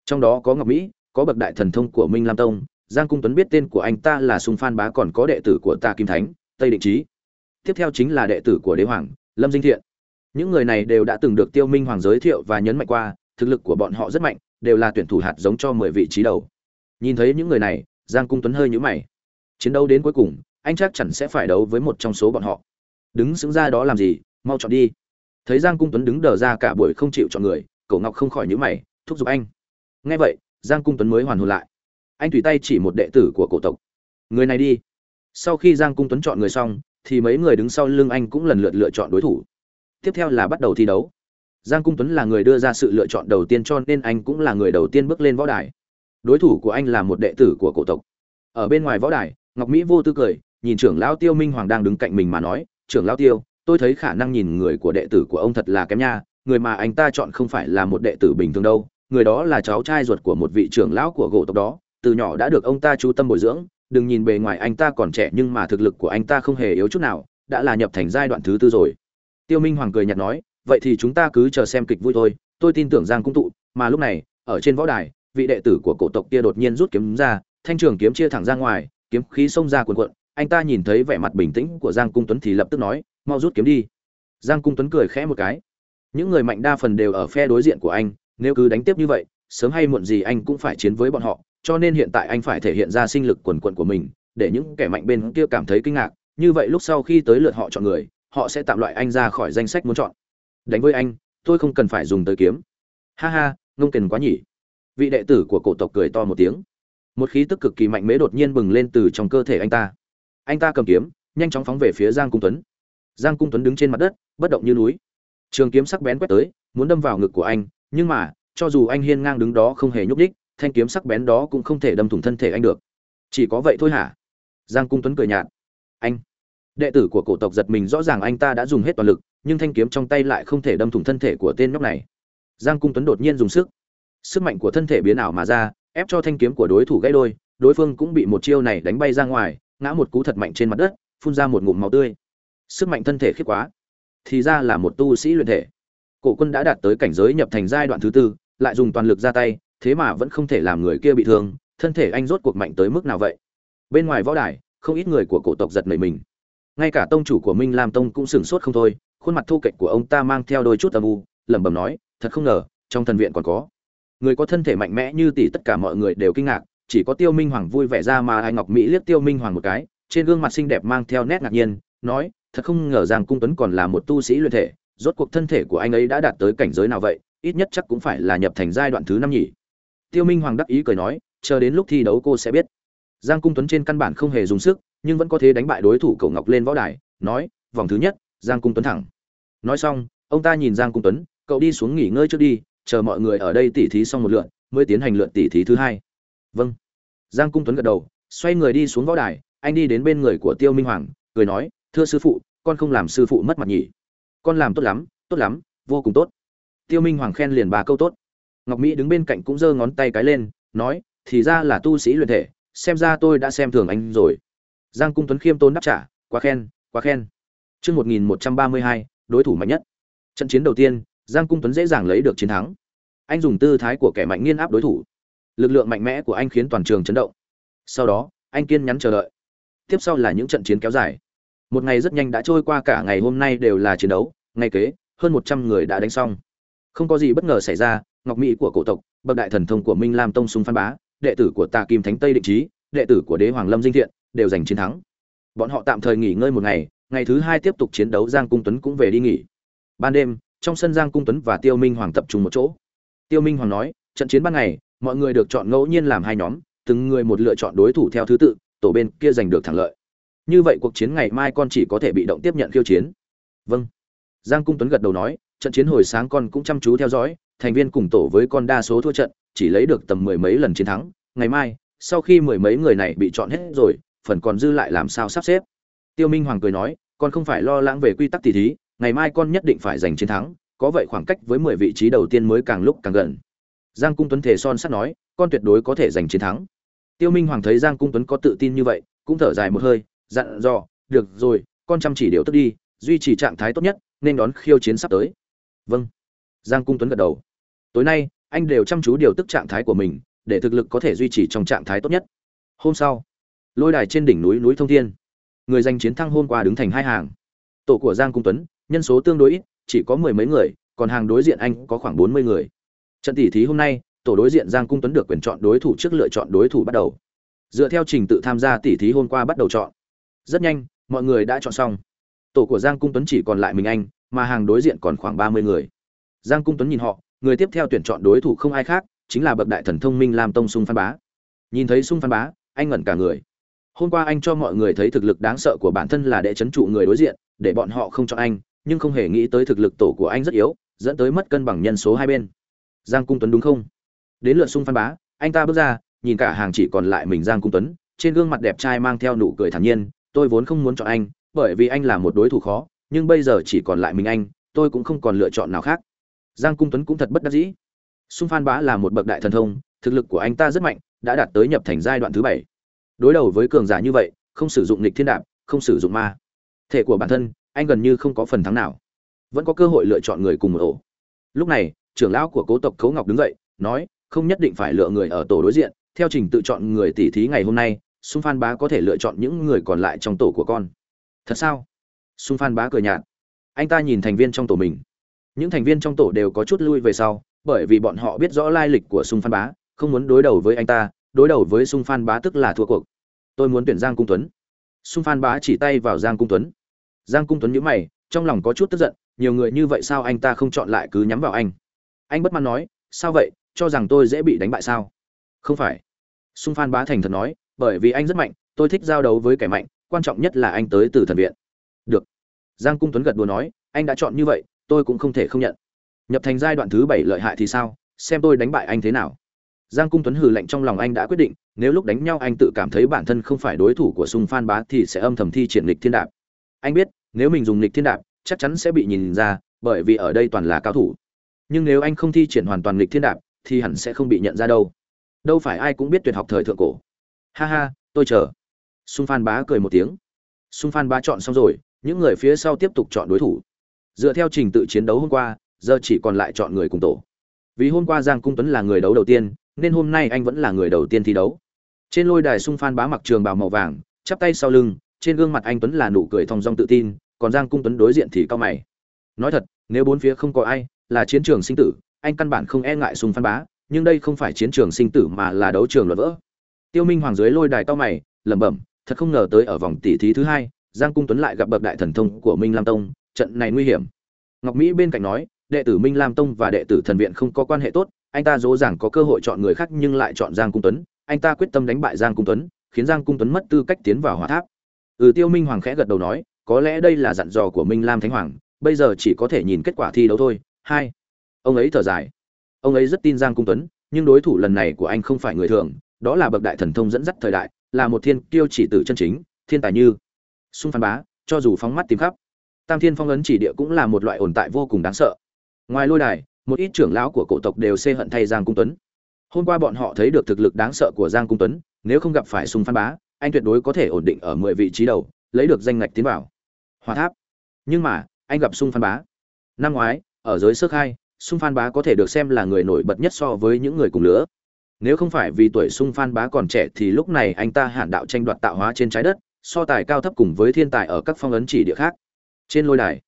Trong đó có ngọc mỹ, có bậc đại thần thông của minh lam tông. Giang cung tuấn biết tên của anh ta là sùng phan bá còn có đệ tử của ta kim thánh, tây định trí tiếp theo chính là đệ tử của đế hoàng, lâm dinh thiện những người này đều đã từng được tiêu minh hoàng giới thiệu và nhấn mạnh qua, thực lực của bọn họ rất mạnh, đều là tuyển thủ hạt giống cho mười vị trí đầu. Nhìn thấy những người này, giang cung tuấn hơi nhíu mày. Chiến đấu đến cuối cùng, anh chắc chắn sẽ phải đấu với một trong số bọn họ. Đứng xứng ra đó làm gì? Mau chọn đi. Thấy giang cung tuấn đứng đờ ra cả buổi không chịu chọn người, Cổ ngọc không khỏi nhíu mày, thúc giục anh. Nghe vậy, giang cung tuấn mới hoàn hồn lại. Anh tùy tay chỉ một đệ tử của cổ tộc. Người này đi. Sau khi giang cung tuấn chọn người xong, thì mấy người đứng sau lưng anh cũng lần lượt lựa chọn đối thủ tiếp theo là bắt đầu thi đấu. Giang cung tuấn là người đưa ra sự lựa chọn đầu tiên cho nên anh cũng là người đầu tiên bước lên võ đài. Đối thủ của anh là một đệ tử của cổ tộc. Ở bên ngoài võ đài, ngọc mỹ vô tư cười, nhìn trưởng lão tiêu minh hoàng đang đứng cạnh mình mà nói, trưởng lão tiêu, tôi thấy khả năng nhìn người của đệ tử của ông thật là kém nha, người mà anh ta chọn không phải là một đệ tử bình thường đâu, người đó là cháu trai ruột của một vị trưởng lão của gỗ tộc đó, từ nhỏ đã được ông ta chú tâm bồi dưỡng, đừng nhìn bề ngoài anh ta còn trẻ nhưng mà thực lực của anh ta không hề yếu chút nào, đã là nhập thành giai đoạn thứ tư rồi tiêu minh hoàng cười nhạt nói, vậy thì chúng ta cứ chờ xem kịch vui thôi, tôi tin tưởng giang cung tụ, mà lúc này, ở trên võ đài, vị đệ tử của cổ tộc kia đột nhiên rút kiếm ra, thanh trường kiếm chia thẳng ra ngoài, kiếm khí xông ra cuồn cuộn, anh ta nhìn thấy vẻ mặt bình tĩnh của giang cung tuấn thì lập tức nói, mau rút kiếm đi. Giang cung tuấn cười khẽ một cái. Những người mạnh đa phần đều ở phe đối diện của anh, nếu cứ đánh tiếp như vậy, sớm hay muộn gì anh cũng phải chiến với bọn họ, cho nên hiện tại anh phải thể hiện ra sinh lực quần quật của mình, để những kẻ mạnh bên kia cảm thấy kinh ngạc, như vậy lúc sau khi tới lượt họ chọn người họ sẽ tạm loại anh ra khỏi danh sách muốn chọn. Đánh với anh, tôi không cần phải dùng tới kiếm. Ha ha, ngông kiền quá nhỉ. Vị đệ tử của cổ tộc cười to một tiếng. Một khí tức cực kỳ mạnh mẽ đột nhiên bừng lên từ trong cơ thể anh ta. Anh ta cầm kiếm, nhanh chóng phóng về phía giang cung tuấn. Giang cung tuấn đứng trên mặt đất, bất động như núi. Trường kiếm sắc bén quét tới, muốn đâm vào ngực của anh, nhưng mà, cho dù anh hiên ngang đứng đó không hề nhúc nhích, thanh kiếm sắc bén đó cũng không thể đâm thủng thân thể anh được. Chỉ có vậy thôi hả? Giang cung tuấn cười nhạt. Anh đệ tử của cổ tộc giật mình rõ ràng anh ta đã dùng hết toàn lực, nhưng thanh kiếm trong tay lại không thể đâm thủng thân thể của tên nhóc này. Giang cung tuấn đột nhiên dùng sức. Sức mạnh của thân thể biến ảo mà ra, ép cho thanh kiếm của đối thủ gãy đôi, đối phương cũng bị một chiêu này đánh bay ra ngoài, ngã một cú thật mạnh trên mặt đất, phun ra một ngụm máu tươi. Sức mạnh thân thể khiếp quá. Thì ra là một tu sĩ luyện thể. Cổ quân đã đạt tới cảnh giới nhập thành giai đoạn thứ tư, lại dùng toàn lực ra tay, thế mà vẫn không thể làm người kia bị thương, thân thể anh rốt cuộc mạnh tới mức nào vậy? Bên ngoài võ đài, không ít người của cổ tộc giật nảy mình ngay cả tông chủ của minh lam tông cũng sửng sốt không thôi, khuôn mặt thu kệch của ông ta mang theo đôi chút âm u, lẩm bẩm nói, thật không ngờ, trong thần viện còn có. Người có thân thể mạnh mẽ như tỷ tất cả mọi người đều kinh ngạc, chỉ có tiêu minh hoàng vui vẻ ra mà ai ngọc mỹ liếc tiêu minh hoàng một cái, trên gương mặt xinh đẹp mang theo nét ngạc nhiên, nói, thật không ngờ rằng cung tuấn còn là một tu sĩ luyện thể, rốt cuộc thân thể của anh ấy đã đạt tới cảnh giới nào vậy, ít nhất chắc cũng phải là nhập thành giai đoạn thứ năm nhỉ. Tiêu minh hoàng đắc ý cười nói, chờ đến lúc thi đấu cô sẽ biết. Giang cung tuấn trên căn bản không hề dùng sức nhưng vẫn có thể đánh bại đối thủ cậu ngọc lên võ đài, nói, vòng thứ nhất, giang cung tuấn thẳng. Nói xong, ông ta nhìn giang cung tuấn, cậu đi xuống nghỉ ngơi trước đi, chờ mọi người ở đây tỉ thí xong một lượt, mới tiến hành lượt tỉ thí thứ hai. Vâng. Giang cung tuấn gật đầu, xoay người đi xuống võ đài, anh đi đến bên người của tiêu minh hoàng, cười nói, thưa sư phụ, con không làm sư phụ mất mặt nhỉ. Con làm tốt lắm tốt lắm, vô cùng tốt. Tiêu minh hoàng khen liền bà câu tốt. Ngọc mỹ đứng bên cạnh cũng giơ ngón tay cái lên, nói, thì ra là tu sĩ luyện thể, xem ra tôi đã xem thường anh rồi giang cung tuấn khiêm tôn đáp trả quá khen quá khen Chương 1132, đối thủ mạnh nhất. Trận chiến đầu tiên, Giang Cung Tuấn dễ dàng lấy được chiến thắng. Anh dùng tư thái của kẻ mạnh nghiên áp đối thủ. Lực lượng mạnh mẽ của anh khiến toàn trường chấn động. Sau đó, anh kiên nhẫn chờ đợi. Tiếp sau là những trận chiến kéo dài. Một ngày rất nhanh đã trôi qua cả ngày hôm nay đều là chiến đấu, ngày kế, hơn 100 người đã đánh xong. Không có gì bất ngờ xảy ra, Ngọc Mỹ của cổ tộc, bậc đại thần thông của Minh Lam Tông Sung Phan Bá, đệ tử của Tà Kim Thánh Tây Định Chí, đệ tử của Đế Hoàng Lâm Dinh Thiện, đều giành chiến thắng. Bọn họ tạm thời nghỉ ngơi một ngày, ngày thứ hai tiếp tục chiến đấu Giang Cung Tuấn cũng về đi nghỉ. Ban đêm, trong sân Giang Cung Tuấn và Tiêu Minh Hoàng tập trung một chỗ. Tiêu Minh Hoàng nói, trận chiến ban ngày, mọi người được chọn ngẫu nhiên làm hai nhóm, từng người một lựa chọn đối thủ theo thứ tự, tổ bên kia giành được thắng lợi. Như vậy cuộc chiến ngày mai con chỉ có thể bị động tiếp nhận khiêu chiến. Vâng. Giang Cung Tuấn gật đầu nói, trận chiến hồi sáng con cũng chăm chú theo dõi, thành viên cùng tổ với con đa số thua trận, chỉ lấy được tầm mười mấy lần chiến thắng. Ngày mai, sau khi mười mấy người này bị chọn hết rồi, phần còn dư lại làm sao sắp xếp? Tiêu Minh Hoàng cười nói, con không phải lo lắng về quy tắc tỷ thí, ngày mai con nhất định phải giành chiến thắng, có vậy khoảng cách với 10 vị trí đầu tiên mới càng lúc càng gần. Giang Cung Tuấn thể son sắt nói, con tuyệt đối có thể giành chiến thắng. Tiêu Minh Hoàng thấy Giang Cung Tuấn có tự tin như vậy, cũng thở dài một hơi, dặn dò, được rồi, con chăm chỉ điều tức đi, duy trì trạng thái tốt nhất, nên đón khiêu chiến sắp tới. Vâng. Giang Cung Tuấn gật đầu. Tối nay, anh đều chăm chú điều tức trạng thái của mình, để thực lực có thể duy trì trong trạng thái tốt nhất. Hôm sau, lôi đài trên đỉnh núi núi Thông Thiên, người giành chiến thắng hôm qua đứng thành hai hàng. Tổ của Giang Cung Tuấn, nhân số tương đối ít, chỉ có mười mấy người, còn hàng đối diện anh có khoảng bốn mươi người. Trận tỷ thí hôm nay, tổ đối diện Giang Cung Tuấn được quyền chọn đối thủ trước lựa chọn đối thủ bắt đầu. Dựa theo trình tự tham gia tỷ thí hôm qua bắt đầu chọn. Rất nhanh, mọi người đã chọn xong. Tổ của Giang Cung Tuấn chỉ còn lại mình anh, mà hàng đối diện còn khoảng ba mươi người. Giang Cung Tuấn nhìn họ, người tiếp theo tuyển chọn đối thủ không ai khác, chính là bậc đại thần thông minh Lam Tông Sung Phan Bá. Nhìn thấy Sung Phan Bá, anh ngẩn cả người. Hôm qua anh cho mọi người thấy thực lực đáng sợ của bản thân là để chấn trụ người đối diện, để bọn họ không chọn anh, nhưng không hề nghĩ tới thực lực tổ của anh rất yếu, dẫn tới mất cân bằng nhân số hai bên. Giang Cung Tuấn đúng không? Đến lượt Sung Phan Bá, anh ta bước ra, nhìn cả hàng chỉ còn lại mình Giang Cung Tuấn, trên gương mặt đẹp trai mang theo nụ cười thản nhiên, tôi vốn không muốn chọn anh, bởi vì anh là một đối thủ khó, nhưng bây giờ chỉ còn lại mình anh, tôi cũng không còn lựa chọn nào khác. Giang Cung Tuấn cũng thật bất đắc dĩ. Sung Phan Bá là một bậc đại thần thông, thực lực của anh ta rất mạnh, đã đạt tới nhập thành giai đoạn thứ bảy đối đầu với cường giả như vậy, không sử dụng lịch thiên đạp, không sử dụng ma. Thể của bản thân, anh gần như không có phần thắng nào. Vẫn có cơ hội lựa chọn người cùng một ổ. Lúc này, trưởng lão của cố tộc cấu ngọc đứng dậy, nói, không nhất định phải lựa người ở tổ đối diện. Theo trình tự chọn người tỉ thí ngày hôm nay, sung phan bá có thể lựa chọn những người còn lại trong tổ của con. Thật sao? Sung phan bá cười nhạt. Anh ta nhìn thành viên trong tổ mình. Những thành viên trong tổ đều có chút lui về sau, bởi vì bọn họ biết rõ lai lịch của sung phan bá, không muốn đối đầu với anh ta đối đầu với sung phan bá tức là thua cuộc. Tôi muốn tuyển giang cung tuấn. Sung phan bá chỉ tay vào giang cung tuấn. Giang cung tuấn nhíu mày, trong lòng có chút tức giận, nhiều người như vậy sao anh ta không chọn lại cứ nhắm vào anh? Anh bất mãn nói, sao vậy? Cho rằng tôi dễ bị đánh bại sao? Không phải. Sung phan bá thành thật nói, bởi vì anh rất mạnh, tôi thích giao đấu với kẻ mạnh, quan trọng nhất là anh tới từ thần viện. Được. Giang cung tuấn gật đùa nói, anh đã chọn như vậy, tôi cũng không thể không nhận. Nhập thành giai đoạn thứ bảy lợi hại thì sao? Xem tôi đánh bại anh thế nào. Giang Cung Tuấn hừ lạnh trong lòng anh đã quyết định, nếu lúc đánh nhau anh tự cảm thấy bản thân không phải đối thủ của Sung Phan Bá thì sẽ âm thầm thi triển lịch thiên đạp. Anh biết, nếu mình dùng lịch thiên đạp, chắc chắn sẽ bị nhìn ra, bởi vì ở đây toàn là cao thủ. Nhưng nếu anh không thi triển hoàn toàn lịch thiên đạp, thì hẳn sẽ không bị nhận ra đâu. Đâu phải ai cũng biết tuyệt học thời thượng cổ. Ha ha, tôi chờ. Sung Phan Bá cười một tiếng. Sung Phan Bá chọn xong rồi, những người phía sau tiếp tục chọn đối thủ. Dựa theo trình tự chiến đấu hôm qua, giờ chỉ còn lại chọn người cùng tổ. Vì hôm qua Giang Cung Tuấn là người đấu đầu tiên, nên hôm nay anh vẫn là người đầu tiên thi đấu. Trên lôi đài sung phan bá mặc trường bào màu vàng, chắp tay sau lưng, trên gương mặt anh tuấn là nụ cười thong dong tự tin, còn giang cung tuấn đối diện thì cao mày. Nói thật, nếu bốn phía không có ai, là chiến trường sinh tử, anh căn bản không e ngại sung phan bá, nhưng đây không phải chiến trường sinh tử mà là đấu trường luận vỡ. Tiêu minh hoàng dưới lôi đài cao mày, lẩm bẩm, thật không ngờ tới ở vòng tỷ thí thứ hai, giang cung tuấn lại gặp bậc đại thần thông của minh lam tông, trận này nguy hiểm. Ngọc mỹ bên cạnh nói, đệ tử minh lam tông và đệ tử thần viện không có quan hệ tốt anh ta dỗ dàng có cơ hội chọn người khác nhưng lại chọn giang cung tuấn. Anh ta quyết tâm đánh bại giang cung tuấn, khiến giang cung tuấn mất tư cách tiến vào hỏa tháp. Ừ tiêu minh hoàng khẽ gật đầu nói, có lẽ đây là dặn dò của minh lam thánh hoàng, bây giờ chỉ có thể nhìn kết quả thi đấu thôi. Hai, ông ấy thở dài. Ông ấy rất tin giang cung tuấn, nhưng đối thủ lần này của anh không phải người thường, đó là bậc đại thần thông dẫn dắt thời đại, là một thiên kiêu chỉ tử chân chính, thiên tài như sung phan bá, cho dù phóng mắt tìm khắp, tam thiên phong ấn chỉ địa cũng là một loại ồn tại vô cùng đáng sợ. Ngoài lôi đài một ít trưởng lão của cổ tộc đều xê hận thay giang cung tuấn. Hôm qua bọn họ thấy được thực lực đáng sợ của giang cung tuấn, nếu không gặp phải sung phan bá, anh tuyệt đối có thể ổn định ở mười vị trí đầu, lấy được danh ngạch tiến vào. Hòa tháp. Nhưng mà, anh gặp sung phan bá. Năm ngoái, ở giới sơ khai, sung phan bá có thể được xem là người nổi bật nhất so với những người cùng lứa. Nếu không phải vì tuổi sung phan bá còn trẻ thì lúc này anh ta hẳn đạo tranh đoạt tạo hóa trên trái đất, so tài cao thấp cùng với thiên tài ở các phong ấn chỉ địa khác. Trên lôi đài,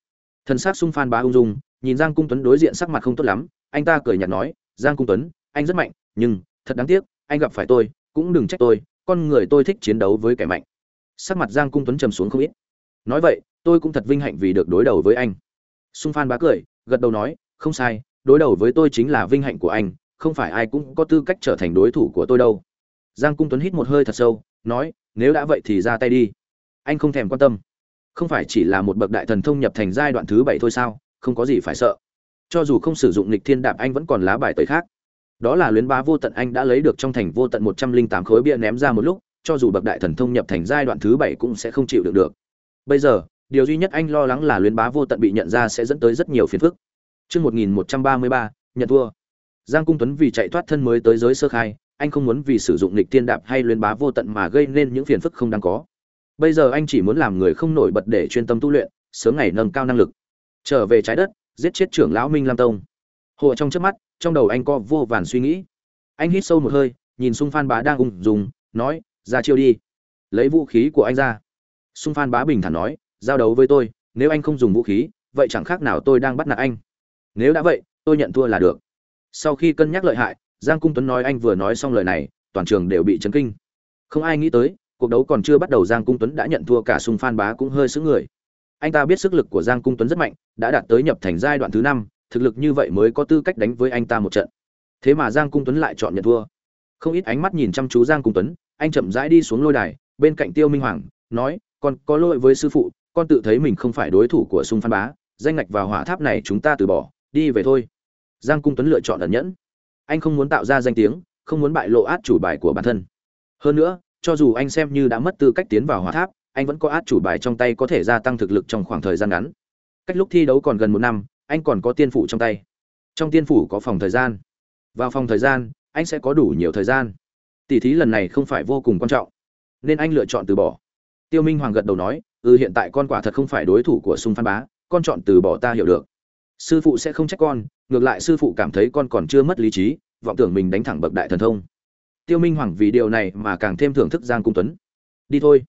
thần s á c sung phan bá ung dung nhìn giang cung tuấn đối diện sắc mặt không tốt lắm, anh ta cười nhạt nói, giang cung tuấn, anh rất mạnh, nhưng thật đáng tiếc, anh gặp phải tôi, cũng đừng trách tôi, con người tôi thích chiến đấu với kẻ mạnh. Sắc mặt giang cung tuấn trầm xuống không ít. Nói vậy, tôi cũng thật vinh hạnh vì được đối đầu với anh. Sung phan bá cười, gật đầu nói, không sai, đối đầu với tôi chính là vinh hạnh của anh, không phải ai cũng có tư cách trở thành đối thủ của tôi đâu. Giang cung tuấn hít một hơi thật sâu, nói, nếu đã vậy thì ra tay đi. Anh không thèm quan tâm. Không phải chỉ là một bậc đại thần thông nhập thành giai đoạn thứ bảy thôi sao? Không có gì phải sợ cho dù không sử dụng lịch thiên đạp anh vẫn còn lá bài tẩy khác đó là luyến bá vô tận anh đã lấy được trong thành vô tận một trăm linh tám khối bia ném ra một lúc cho dù bậc đại thần thông nhập thành giai đoạn thứ bảy cũng sẽ không chịu được được bây giờ điều duy nhất anh lo lắng là luyến bá vô tận bị nhận ra sẽ dẫn tới rất nhiều phiền phức Trước 1133, nhận thua. Giang Cung Tuấn vì chạy thoát thân mới tới giới sơ khai, anh không muốn vì sử dụng lịch tiên đạp hay luyến bá vô tận mà gây nên những phiền phức không đáng có. Bây giờ anh chỉ muốn làm người không nổi bật để chuyên tâm tu luyện, sớm ngày nâng cao năng lực. Trở về trái đất, giết chết trưởng lão Minh Lam Tông. Hồ trong trước mắt, trong đầu anh có vô vàn suy nghĩ. Anh hít sâu một hơi, nhìn Sung Phan Bá đang ung dung, nói, "Ra chiêu đi." Lấy vũ khí của anh ra. Sung Phan Bá bình thản nói, "Giao đấu với tôi, nếu anh không dùng vũ khí, vậy chẳng khác nào tôi đang bắt nạt anh." Nếu đã vậy, tôi nhận thua là được. Sau khi cân nhắc lợi hại, Giang Cung Tuấn nói anh vừa nói xong lời này, toàn trường đều bị chấn kinh. Không ai nghĩ tới, cuộc đấu còn chưa bắt đầu Giang Cung Tuấn đã nhận thua cả Sung Phan Bá cũng hơi sững người. Anh ta biết sức lực của Giang Cung Tuấn rất mạnh, đã đạt tới nhập thành giai đoạn thứ năm, thực lực như vậy mới có tư cách đánh với anh ta một trận. Thế mà Giang Cung Tuấn lại chọn nhận thua. Không ít ánh mắt nhìn chăm chú Giang Cung Tuấn, anh chậm rãi đi xuống lôi đài, bên cạnh Tiêu Minh Hoàng, nói, "Con có lỗi với sư phụ, con tự thấy mình không phải đối thủ của Sung Phan Bá, danh ngạch vào hỏa tháp này chúng ta từ bỏ, đi về thôi." Giang Cung Tuấn lựa chọn ẩn nhẫn. Anh không muốn tạo ra danh tiếng, không muốn bại lộ át chủ bài của bản thân. Hơn nữa, cho dù anh xem như đã mất tư cách tiến vào hỏa tháp, anh vẫn có át chủ bài trong tay có thể gia tăng thực lực trong khoảng thời gian ngắn. Cách lúc thi đấu còn gần một năm, anh còn có tiên phủ trong tay. Trong tiên phủ có phòng thời gian. Vào phòng thời gian, anh sẽ có đủ nhiều thời gian. Tỷ thí lần này không phải vô cùng quan trọng, nên anh lựa chọn từ bỏ. Tiêu Minh Hoàng gật đầu nói, "Ừ hiện tại con quả thật không phải đối thủ của Sung Phan Bá, con chọn từ bỏ ta hiểu được. Sư phụ sẽ không trách con, ngược lại sư phụ cảm thấy con còn chưa mất lý trí, vọng tưởng mình đánh thẳng bậc đại thần thông." Tiêu Minh Hoàng vì điều này mà càng thêm thưởng thức Giang Cung Tuấn. "Đi thôi."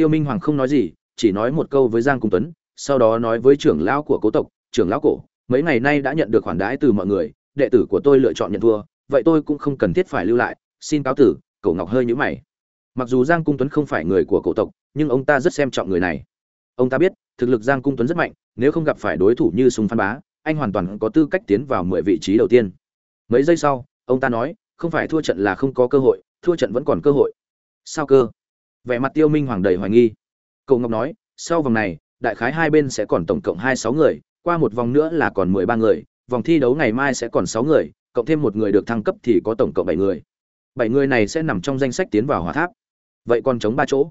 Tiêu Minh Hoàng không nói gì, chỉ nói một câu với Giang Cung Tuấn, sau đó nói với trưởng lão của cố tộc, "Trưởng lão cổ, mấy ngày nay đã nhận được khoản đãi từ mọi người, đệ tử của tôi lựa chọn nhận thua, vậy tôi cũng không cần thiết phải lưu lại, xin cáo tử." Cổ Ngọc hơi nhíu mày. Mặc dù Giang Cung Tuấn không phải người của cổ tộc, nhưng ông ta rất xem trọng người này. Ông ta biết, thực lực Giang Cung Tuấn rất mạnh, nếu không gặp phải đối thủ như Sùng Phan Bá, anh hoàn toàn có tư cách tiến vào mười vị trí đầu tiên. Mấy giây sau, ông ta nói, không phải thua trận là không có cơ hội, thua trận vẫn còn cơ hội. Sao cơ? Vẻ mặt tiêu minh hoàng đầy hoài nghi. Cậu ngọc nói, sau vòng này, đại khái hai bên sẽ còn tổng cộng hai sáu người, qua một vòng nữa là còn mười ba người, vòng thi đấu ngày mai sẽ còn sáu người, cộng thêm một người được thăng cấp thì có tổng cộng bảy người. Bảy người này sẽ nằm trong danh sách tiến vào hỏa tháp. Vậy còn chống ba chỗ.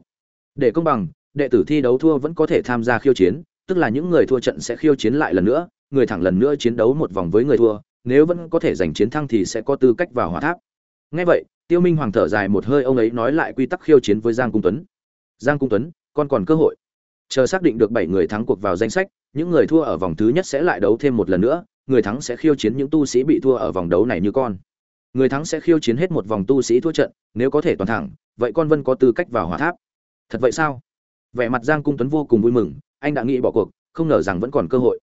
Để công bằng, đệ tử thi đấu thua vẫn có thể tham gia khiêu chiến, tức là những người thua trận sẽ khiêu chiến lại lần nữa, người thẳng lần nữa chiến đấu một vòng với người thua, nếu vẫn có thể giành chiến thắng thì sẽ có tư cách vào hỏa tháp ngay vậy, tiêu minh hoàng thở dài một hơi, ông ấy nói lại quy tắc khiêu chiến với giang cung tuấn. Giang cung tuấn, con còn cơ hội. Chờ xác định được bảy người thắng cuộc vào danh sách, những người thua ở vòng thứ nhất sẽ lại đấu thêm một lần nữa, người thắng sẽ khiêu chiến những tu sĩ bị thua ở vòng đấu này như con. Người thắng sẽ khiêu chiến hết một vòng tu sĩ thua trận, nếu có thể toàn thẳng, vậy con vân có tư cách vào hỏa tháp. Thật vậy sao? Vẻ mặt giang cung tuấn vô cùng vui mừng, anh đã nghĩ bỏ cuộc, không ngờ rằng vẫn còn cơ hội.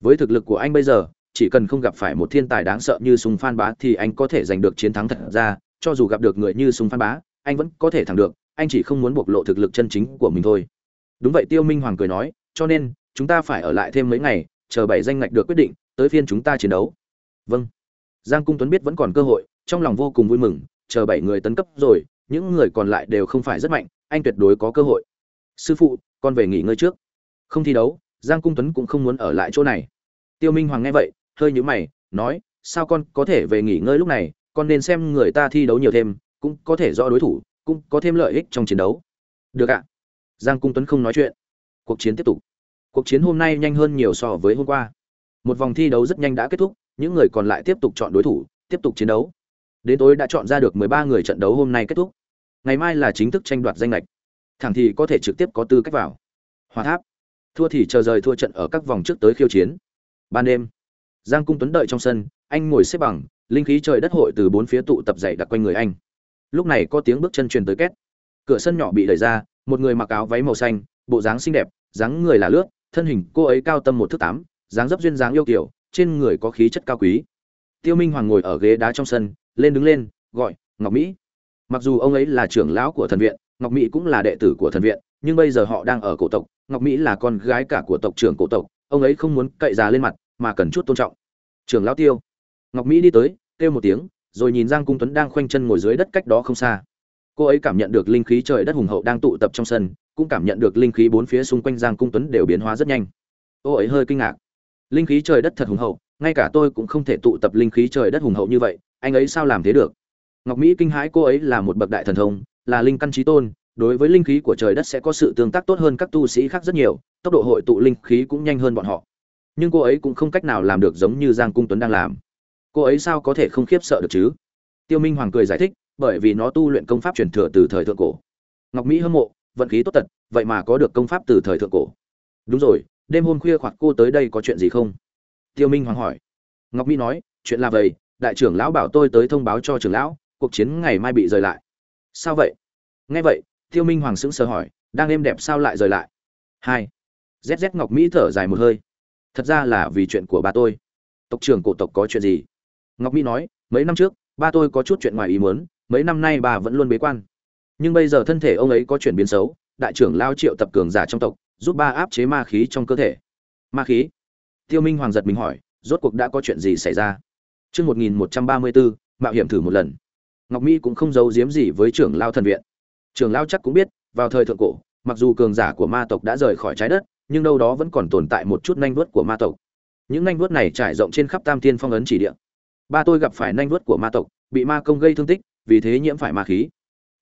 Với thực lực của anh bây giờ chỉ cần không gặp phải một thiên tài đáng sợ như sùng phan bá thì anh có thể giành được chiến thắng thật ra, cho dù gặp được người như sùng phan bá, anh vẫn có thể thắng được, anh chỉ không muốn bộc lộ thực lực chân chính của mình thôi. Đúng vậy, tiêu minh hoàng cười nói, cho nên, chúng ta phải ở lại thêm mấy ngày, chờ bảy danh ngạch được quyết định, tới phiên chúng ta chiến đấu. Vâng. Giang cung tuấn biết vẫn còn cơ hội, trong lòng vô cùng vui mừng, chờ bảy người tấn cấp rồi, những người còn lại đều không phải rất mạnh, anh tuyệt đối có cơ hội. Sư phụ, con về nghỉ ngơi trước. Không thi đấu, giang cung tuấn cũng không muốn ở lại chỗ này. Tiêu minh hoàng nghe vậy hơi nhíu mày, nói, sao con có thể về nghỉ ngơi lúc này? Con nên xem người ta thi đấu nhiều thêm, cũng có thể rõ đối thủ, cũng có thêm lợi ích trong chiến đấu. Được ạ. Giang cung tuấn không nói chuyện. Cuộc chiến tiếp tục. Cuộc chiến hôm nay nhanh hơn nhiều so với hôm qua. Một vòng thi đấu rất nhanh đã kết thúc, những người còn lại tiếp tục chọn đối thủ, tiếp tục chiến đấu. Đến tối đã chọn ra được 13 người trận đấu hôm nay kết thúc. Ngày mai là chính thức tranh đoạt danh lệch. Thẳng thì có thể trực tiếp có tư cách vào. Hòa tháp. Thua thì chờ rời thua trận ở các vòng trước tới khiêu chiến. Ban đêm giang cung tuấn đợi trong sân, anh ngồi xếp bằng, linh khí trời đất hội từ bốn phía tụ tập dậy đặc quanh người anh. Lúc này có tiếng bước chân truyền tới két. Cửa sân nhỏ bị đẩy ra, một người mặc áo váy màu xanh, bộ dáng xinh đẹp, dáng người là lướt, thân hình cô ấy cao tâm một thước tám, dáng dấp duyên dáng yêu kiểu, trên người có khí chất cao quý. Tiêu minh hoàng ngồi ở ghế đá trong sân, lên đứng lên, gọi, ngọc mỹ. Mặc dù ông ấy là trưởng lão của thần viện, ngọc mỹ cũng là đệ tử của thần viện, nhưng bây giờ họ đang ở cổ tộc, ngọc mỹ là con gái cả của tộc trưởng cổ tộc, ông ấy không muốn cậy già lên mặt mà cần chút tôn trọng. Trưởng lão tiêu. Ngọc mỹ đi tới, kêu một tiếng, rồi nhìn giang cung tuấn đang khoanh chân ngồi dưới đất cách đó không xa. Cô ấy cảm nhận được linh khí trời đất hùng hậu đang tụ tập trong sân, cũng cảm nhận được linh khí bốn phía xung quanh giang cung tuấn đều biến hóa rất nhanh. Cô ấy hơi kinh ngạc. Linh khí trời đất thật hùng hậu, ngay cả tôi cũng không thể tụ tập linh khí trời đất hùng hậu như vậy, anh ấy sao làm thế được? Ngọc mỹ kinh hãi cô ấy là một bậc đại thần thông, là linh căn trí tôn, đối với linh khí của trời đất sẽ có sự tương tác tốt hơn các tu sĩ khác rất nhiều, tốc độ hội tụ linh khí cũng nhanh hơn bọn họ nhưng cô ấy cũng không cách nào làm được giống như giang cung tuấn đang làm. Cô ấy sao có thể không khiếp sợ được chứ? Tiêu minh hoàng cười giải thích, bởi vì nó tu luyện công pháp truyền thừa từ thời thượng cổ. Ngọc mỹ hâm mộ, vận khí tốt tật, vậy mà có được công pháp từ thời thượng cổ. Đúng rồi, đêm hôm khuya hoặc cô tới đây có chuyện gì không? Tiêu minh hoàng hỏi. Ngọc mỹ nói, chuyện là vậy, đại trưởng lão bảo tôi tới thông báo cho trưởng lão, cuộc chiến ngày mai bị rời lại. Sao vậy? Nghe vậy, tiêu minh hoàng sững sờ hỏi, đang êm đẹp sao lại rời lại? Hai. Zz ngọc mỹ thở dài một hơi thật ra là vì chuyện của ba tôi. Tộc trưởng cổ tộc có chuyện gì? Ngọc mỹ nói mấy năm trước ba tôi có chút chuyện ngoài ý muốn mấy năm nay bà vẫn luôn bế quan. Nhưng bây giờ thân thể ông ấy có chuyển biến xấu đại trưởng lao triệu tập cường giả trong tộc giúp ba áp chế ma khí trong cơ thể. Ma khí? Tiêu minh hoàng giật mình hỏi rốt cuộc đã có chuyện gì xảy ra? Trước 1134, mạo hiểm thử một lần. Ngọc Mỹ cũng không giấu giếm gì với trưởng lao thần viện. Trưởng lao chắc cũng biết, vào thời thượng cổ, mặc dù cường giả của ma tộc đã rời khỏi trái đất, nhưng đâu đó vẫn còn tồn tại một chút nhanh vuốt của ma tộc. Những nhanh vuốt này trải rộng trên khắp Tam Tiên Phong ấn chỉ địa. Ba tôi gặp phải nhanh vuốt của ma tộc, bị ma công gây thương tích, vì thế nhiễm phải ma khí.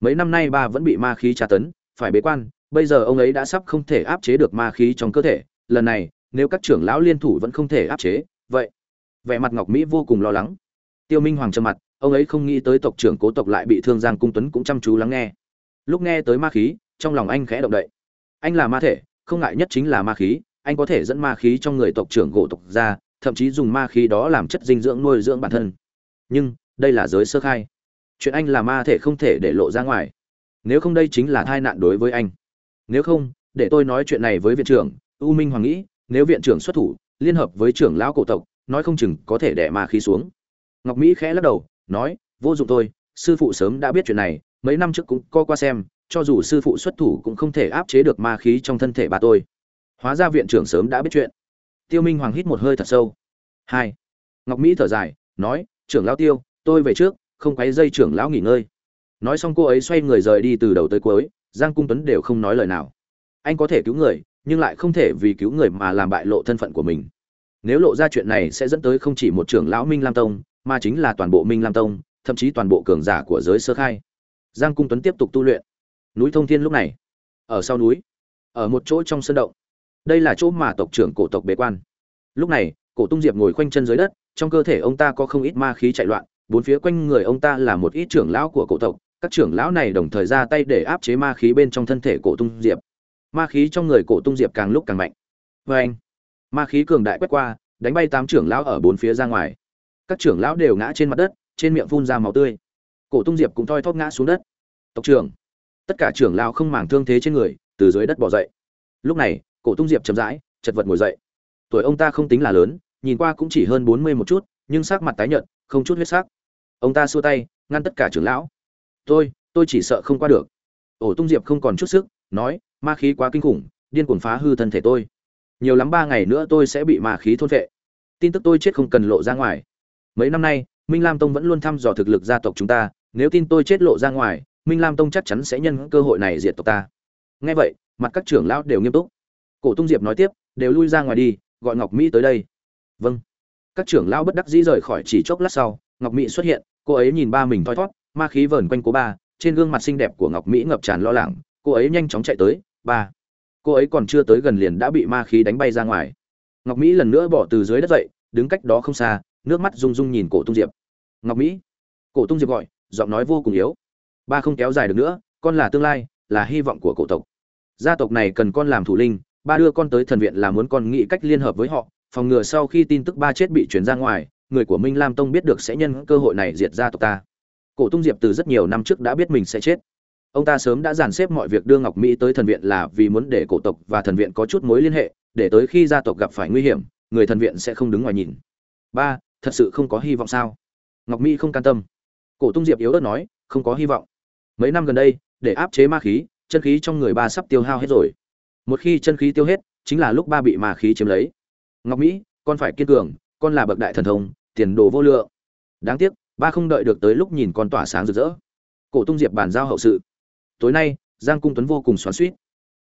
Mấy năm nay ba vẫn bị ma khí tra tấn, phải bế quan, bây giờ ông ấy đã sắp không thể áp chế được ma khí trong cơ thể, lần này, nếu các trưởng lão liên thủ vẫn không thể áp chế, vậy vẻ mặt ngọc mỹ vô cùng lo lắng tiêu minh hoàng trầm mặt ông ấy không nghĩ tới tộc trưởng cố tộc lại bị thương giang cung tuấn cũng chăm chú lắng nghe lúc nghe tới ma khí trong lòng anh khẽ động đậy anh là ma thể không ngại nhất chính là ma khí, anh có thể dẫn ma khí trong người tộc trưởng gỗ tộc ra, thậm chí dùng ma khí đó làm chất dinh dưỡng nuôi dưỡng bản thân. Nhưng, đây là giới sơ khai. Chuyện anh là ma thể không thể để lộ ra ngoài. Nếu không đây chính là tai nạn đối với anh. Nếu không, để tôi nói chuyện này với viện trưởng, u minh hoàng nghĩ, nếu viện trưởng xuất thủ, liên hợp với trưởng lão cổ tộc, nói không chừng có thể đẻ ma khí xuống. Ngọc mỹ khẽ lắc đầu, nói, vô dụng thôi, sư phụ sớm đã biết chuyện này, mấy năm trước cũng co qua xem cho dù sư phụ xuất thủ cũng không thể áp chế được ma khí trong thân thể bà tôi. Hóa ra viện trưởng sớm đã biết chuyện. Tiêu minh hoàng hít một hơi thật sâu. Hai. Ngọc mỹ thở dài, nói, trưởng lão tiêu, tôi về trước, không quấy dây trưởng lão nghỉ ngơi. Nói xong cô ấy xoay người rời đi từ đầu tới cuối, giang cung tuấn đều không nói lời nào. Anh có thể cứu người, nhưng lại không thể vì cứu người mà làm bại lộ thân phận của mình. Nếu lộ ra chuyện này sẽ dẫn tới không chỉ một trưởng lão minh lam tông, mà chính là toàn bộ minh lam tông, thậm chí toàn bộ cường giả của giới sơ khai. Giang cung tuấn tiếp tục tu luyện núi thông thiên lúc này, ở sau núi, ở một chỗ trong sân động. Đây là chỗ mà tộc trưởng cổ tộc bế quan. Lúc này, cổ tung diệp ngồi khoanh chân dưới đất, trong cơ thể ông ta có không ít ma khí chạy loạn, bốn phía quanh người ông ta là một ít trưởng lão của cổ tộc, các trưởng lão này đồng thời ra tay để áp chế ma khí bên trong thân thể cổ tung diệp. Ma khí trong người cổ tung diệp càng lúc càng mạnh. Vê anh ma khí cường đại quét qua, đánh bay tám trưởng lão ở bốn phía ra ngoài. Các trưởng lão đều ngã trên mặt đất, trên miệng phun ra máu tươi. Cổ tung diệp cũng thoi thóp ngã xuống đất. Tộc trưởng tất cả trưởng lão không màng thương thế trên người, từ dưới đất bỏ dậy. Lúc này, cổ tung diệp chậm rãi, chật vật ngồi dậy. Tuổi ông ta không tính là lớn, nhìn qua cũng chỉ hơn bốn mươi một chút, nhưng sắc mặt tái nhợt, không chút huyết sắc. Ông ta xua tay, ngăn tất cả trưởng lão. Tôi tôi chỉ sợ không qua được. Ổ tung diệp không còn chút sức, nói, ma khí quá kinh khủng, điên cuồng phá hư thân thể tôi. Nhiều lắm ba ngày nữa tôi sẽ bị ma khí thôn vệ tin tức tôi chết không cần lộ ra ngoài. Mấy năm nay, minh lam tông vẫn luôn thăm dò thực lực gia tộc chúng ta, nếu tin tôi chết lộ ra ngoài minh lam tông chắc chắn sẽ nhân cơ hội này diệt tộc ta. Nghe vậy, mặt các trưởng lão đều nghiêm túc. Cổ tung diệp nói tiếp, đều lui ra ngoài đi, gọi ngọc mỹ tới đây. Vâng. Các trưởng lão bất đắc dĩ rời khỏi chỉ chốc lát sau, ngọc mỹ xuất hiện, cô ấy nhìn ba mình thoi thót, ma khí vờn quanh cô ba, trên gương mặt xinh đẹp của ngọc mỹ ngập tràn lo lắng, cô ấy nhanh chóng chạy tới, ba. Cô ấy còn chưa tới gần liền đã bị ma khí đánh bay ra ngoài. Ngọc mỹ lần nữa bỏ từ dưới đất dậy, đứng cách đó không xa, nước mắt rung rung nhìn cổ tung diệp. Ngọc mỹ? Cổ tung diệp gọi, giọng nói vô cùng yếu ba không kéo dài được nữa, con là tương lai, là hy vọng của cổ tộc. Gia tộc này cần con làm thủ linh, ba đưa con tới thần viện là muốn con nghĩ cách liên hợp với họ, phòng ngừa sau khi tin tức ba chết bị chuyển ra ngoài, người của minh lam tông biết được sẽ nhân cơ hội này diệt gia tộc ta. Cổ tung diệp từ rất nhiều năm trước đã biết mình sẽ chết. Ông ta sớm đã dàn xếp mọi việc đưa ngọc mỹ tới thần viện là vì muốn để cổ tộc và thần viện có chút mối liên hệ, để tới khi gia tộc gặp phải nguy hiểm, người thần viện sẽ không đứng ngoài nhìn. Ba, thật sự không có hy vọng sao? Ngọc mỹ không can tâm. Cổ tung diệp yếu ớt nói, không có hy vọng mấy năm gần đây, để áp chế ma khí, chân khí trong người ba sắp tiêu hao hết rồi. Một khi chân khí tiêu hết, chính là lúc ba bị ma khí chiếm lấy. Ngọc mỹ, con phải kiên cường, con là bậc đại thần thông, tiền đồ vô lượng. Đáng tiếc, ba không đợi được tới lúc nhìn con tỏa sáng rực rỡ. Cổ tung diệp bàn giao hậu sự. Tối nay, giang cung tuấn vô cùng xoắn suýt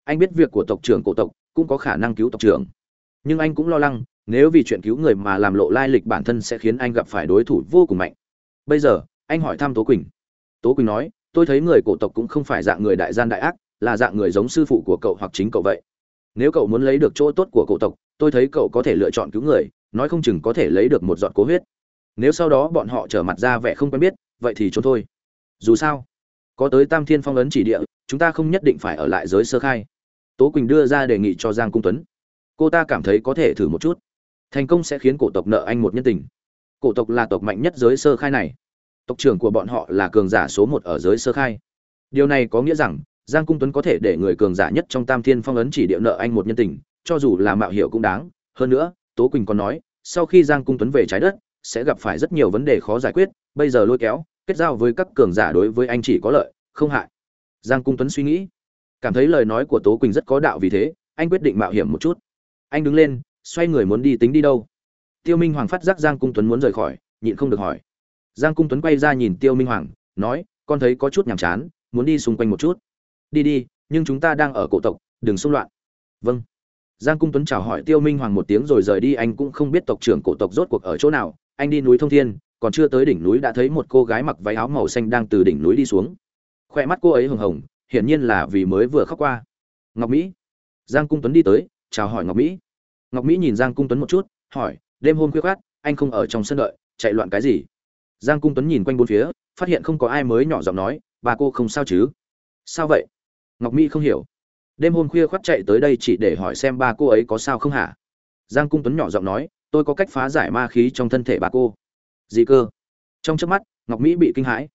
anh biết việc của tộc trưởng cổ tộc, cũng có khả năng cứu tộc trưởng. Nhưng anh cũng lo lắng, nếu vì chuyện cứu người mà làm lộ lai lịch bản thân sẽ khiến anh gặp phải đối thủ vô cùng mạnh. Bây giờ, anh hỏi thăm tố quỳnh. Tố quỳnh nói tôi thấy người cổ tộc cũng không phải dạng người đại gian đại ác, là dạng người giống sư phụ của cậu hoặc chính cậu vậy. Nếu cậu muốn lấy được chỗ tốt của cổ tộc, tôi thấy cậu có thể lựa chọn cứu người, nói không chừng có thể lấy được một giọt cố huyết. Nếu sau đó bọn họ trở mặt ra vẻ không quen biết, vậy thì trốn thôi. Dù sao, có tới tam thiên phong ấn chỉ địa, chúng ta không nhất định phải ở lại giới sơ khai. Tố quỳnh đưa ra đề nghị cho giang cung tuấn. Cô ta cảm thấy có thể thử một chút. Thành công sẽ khiến cổ tộc nợ anh một nhân tình. Cổ tộc là tộc mạnh nhất giới sơ khai này tộc trưởng của bọn họ là cường giả số một ở giới sơ khai. Điều này có nghĩa rằng, giang cung tuấn có thể để người cường giả nhất trong tam thiên phong ấn chỉ điệu nợ anh một nhân tình, cho dù là mạo hiểu cũng đáng. Hơn nữa, tố quỳnh còn nói, sau khi giang cung tuấn về trái đất, sẽ gặp phải rất nhiều vấn đề khó giải quyết, bây giờ lôi kéo, kết giao với các cường giả đối với anh chỉ có lợi, không hại. Giang cung tuấn suy nghĩ. Cảm thấy lời nói của tố quỳnh rất có đạo vì thế, anh quyết định mạo hiểm một chút. Anh đứng lên, xoay người muốn đi tính đi đâu. Tiêu minh hoàng phát giác giang cung tuấn muốn rời khỏi, nhịn không được hỏi giang cung tuấn quay ra nhìn tiêu minh hoàng, nói, con thấy có chút nhàm chán, muốn đi xung quanh một chút. Đi đi, nhưng chúng ta đang ở cổ tộc, đừng xung loạn. Vâng. Giang cung tuấn chào hỏi tiêu minh hoàng một tiếng rồi rời đi, anh cũng không biết tộc trưởng cổ tộc rốt cuộc ở chỗ nào. Anh đi núi thông thiên, còn chưa tới đỉnh núi đã thấy một cô gái mặc váy áo màu xanh đang từ đỉnh núi đi xuống. Khoe mắt cô ấy hồng hồng, hiển nhiên là vì mới vừa khóc qua. Ngọc mỹ. Giang cung tuấn đi tới, chào hỏi ngọc mỹ. Ngọc mỹ nhìn giang cung tuấn một chút, hỏi, đêm hôm khuya khoát anh không ở trong sân đợi, chạy loạn cái gì? Giang cung tuấn nhìn quanh bốn phía, phát hiện không có ai mới nhỏ giọng nói, bà cô không sao chứ? Sao vậy? Ngọc mỹ không hiểu. Đêm hôm khuya khoác chạy tới đây chỉ để hỏi xem ba cô ấy có sao không hả? Giang cung tuấn nhỏ giọng nói, tôi có cách phá giải ma khí trong thân thể bà cô. Dị cơ? Trong chớp mắt, ngọc mỹ bị kinh hãi.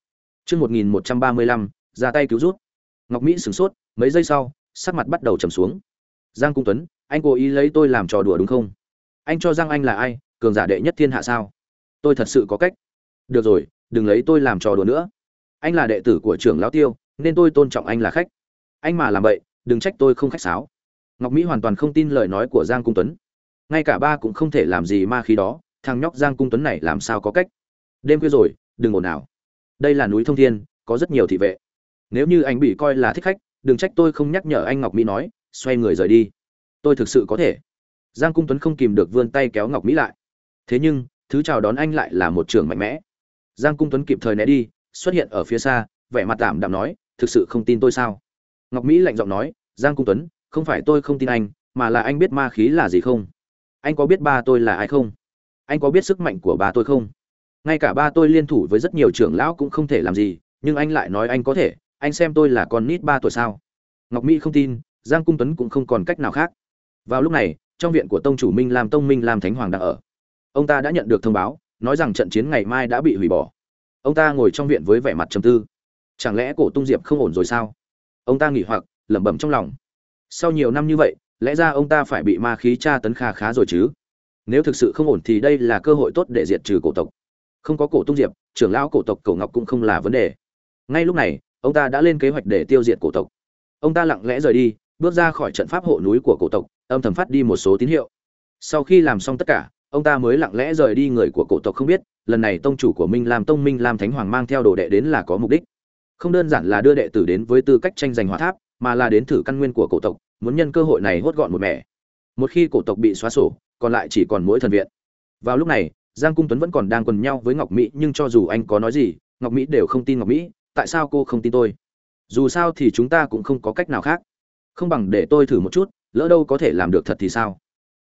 Chương một nghìn một trăm ba mươi lăm, ra tay cứu rút ngọc mỹ sửng sốt, mấy giây sau, sắc mặt bắt đầu trầm xuống. Giang cung tuấn, anh cố ý lấy tôi làm trò đùa đúng không? Anh cho giang anh là ai? Cường giả đệ nhất thiên hạ sao? Tôi thật sự có cách được rồi, đừng lấy tôi làm trò đùa nữa. Anh là đệ tử của trưởng lão tiêu, nên tôi tôn trọng anh là khách. Anh mà làm vậy đừng trách tôi không khách sáo. Ngọc mỹ hoàn toàn không tin lời nói của giang cung tuấn. Ngay cả ba cũng không thể làm gì ma khí đó, thằng nhóc giang cung tuấn này làm sao có cách. Đêm khuya rồi, đừng ồn nào đây là núi thông thiên, có rất nhiều thị vệ. Nếu như anh bị coi là thích khách, đừng trách tôi không nhắc nhở anh ngọc mỹ nói, xoay người rời đi. Tôi thực sự có thể. Giang cung tuấn không kìm được vươn tay kéo ngọc mỹ lại. Thế nhưng, thứ chào đón anh lại là một trường mạnh mẽ giang cung tuấn kịp thời né đi, xuất hiện ở phía xa, vẻ mặt tạm đạm nói, thực sự không tin tôi sao? Ngọc mỹ lạnh giọng nói, giang cung tuấn, không phải tôi không tin anh, mà là anh biết ma khí là gì không? Anh có biết ba tôi là ai không? Anh có biết sức mạnh của ba tôi không? Ngay cả ba tôi liên thủ với rất nhiều trưởng lão cũng không thể làm gì, nhưng anh lại nói anh có thể, anh xem tôi là con nít ba tuổi sao? Ngọc mỹ không tin, giang cung tuấn cũng không còn cách nào khác. Vào lúc này, trong viện của tông chủ minh lam tông minh lam thánh hoàng đang ở. Ông ta đã nhận được thông báo nói rằng trận chiến ngày mai đã bị hủy bỏ. Ông ta ngồi trong viện với vẻ mặt trầm tư. Chẳng lẽ cổ tung diệp không ổn rồi sao? Ông ta nghỉ hoặc, lẩm bẩm trong lòng. Sau nhiều năm như vậy, lẽ ra ông ta phải bị ma khí tra tấn kha khá rồi chứ? Nếu thực sự không ổn thì đây là cơ hội tốt để diệt trừ cổ tộc. Không có cổ tung diệp, trưởng lão cổ tộc cổ ngọc cũng không là vấn đề. Ngay lúc này, ông ta đã lên kế hoạch để tiêu diệt cổ tộc. Ông ta lặng lẽ rời đi, bước ra khỏi trận pháp hộ núi của cổ tộc, âm thầm phát đi một số tín hiệu. Sau khi làm xong tất cả ông ta mới lặng lẽ rời đi người của cổ tộc không biết, lần này tông chủ của minh lam, tông minh lam thánh hoàng mang theo đồ đệ đến là có mục đích. Không đơn giản là đưa đệ tử đến với tư cách tranh giành hỏa tháp, mà là đến thử căn nguyên của cổ tộc, muốn nhân cơ hội này hốt gọn một mẻ. Một khi cổ tộc bị xóa sổ, còn lại chỉ còn mỗi thần viện. Vào lúc này, giang cung tuấn vẫn còn đang quần nhau với ngọc mỹ, nhưng cho dù anh có nói gì, ngọc mỹ đều không tin ngọc mỹ, tại sao cô không tin tôi? Dù sao thì chúng ta cũng không có cách nào khác. Không bằng để tôi thử một chút, lỡ đâu có thể làm được thật thì sao?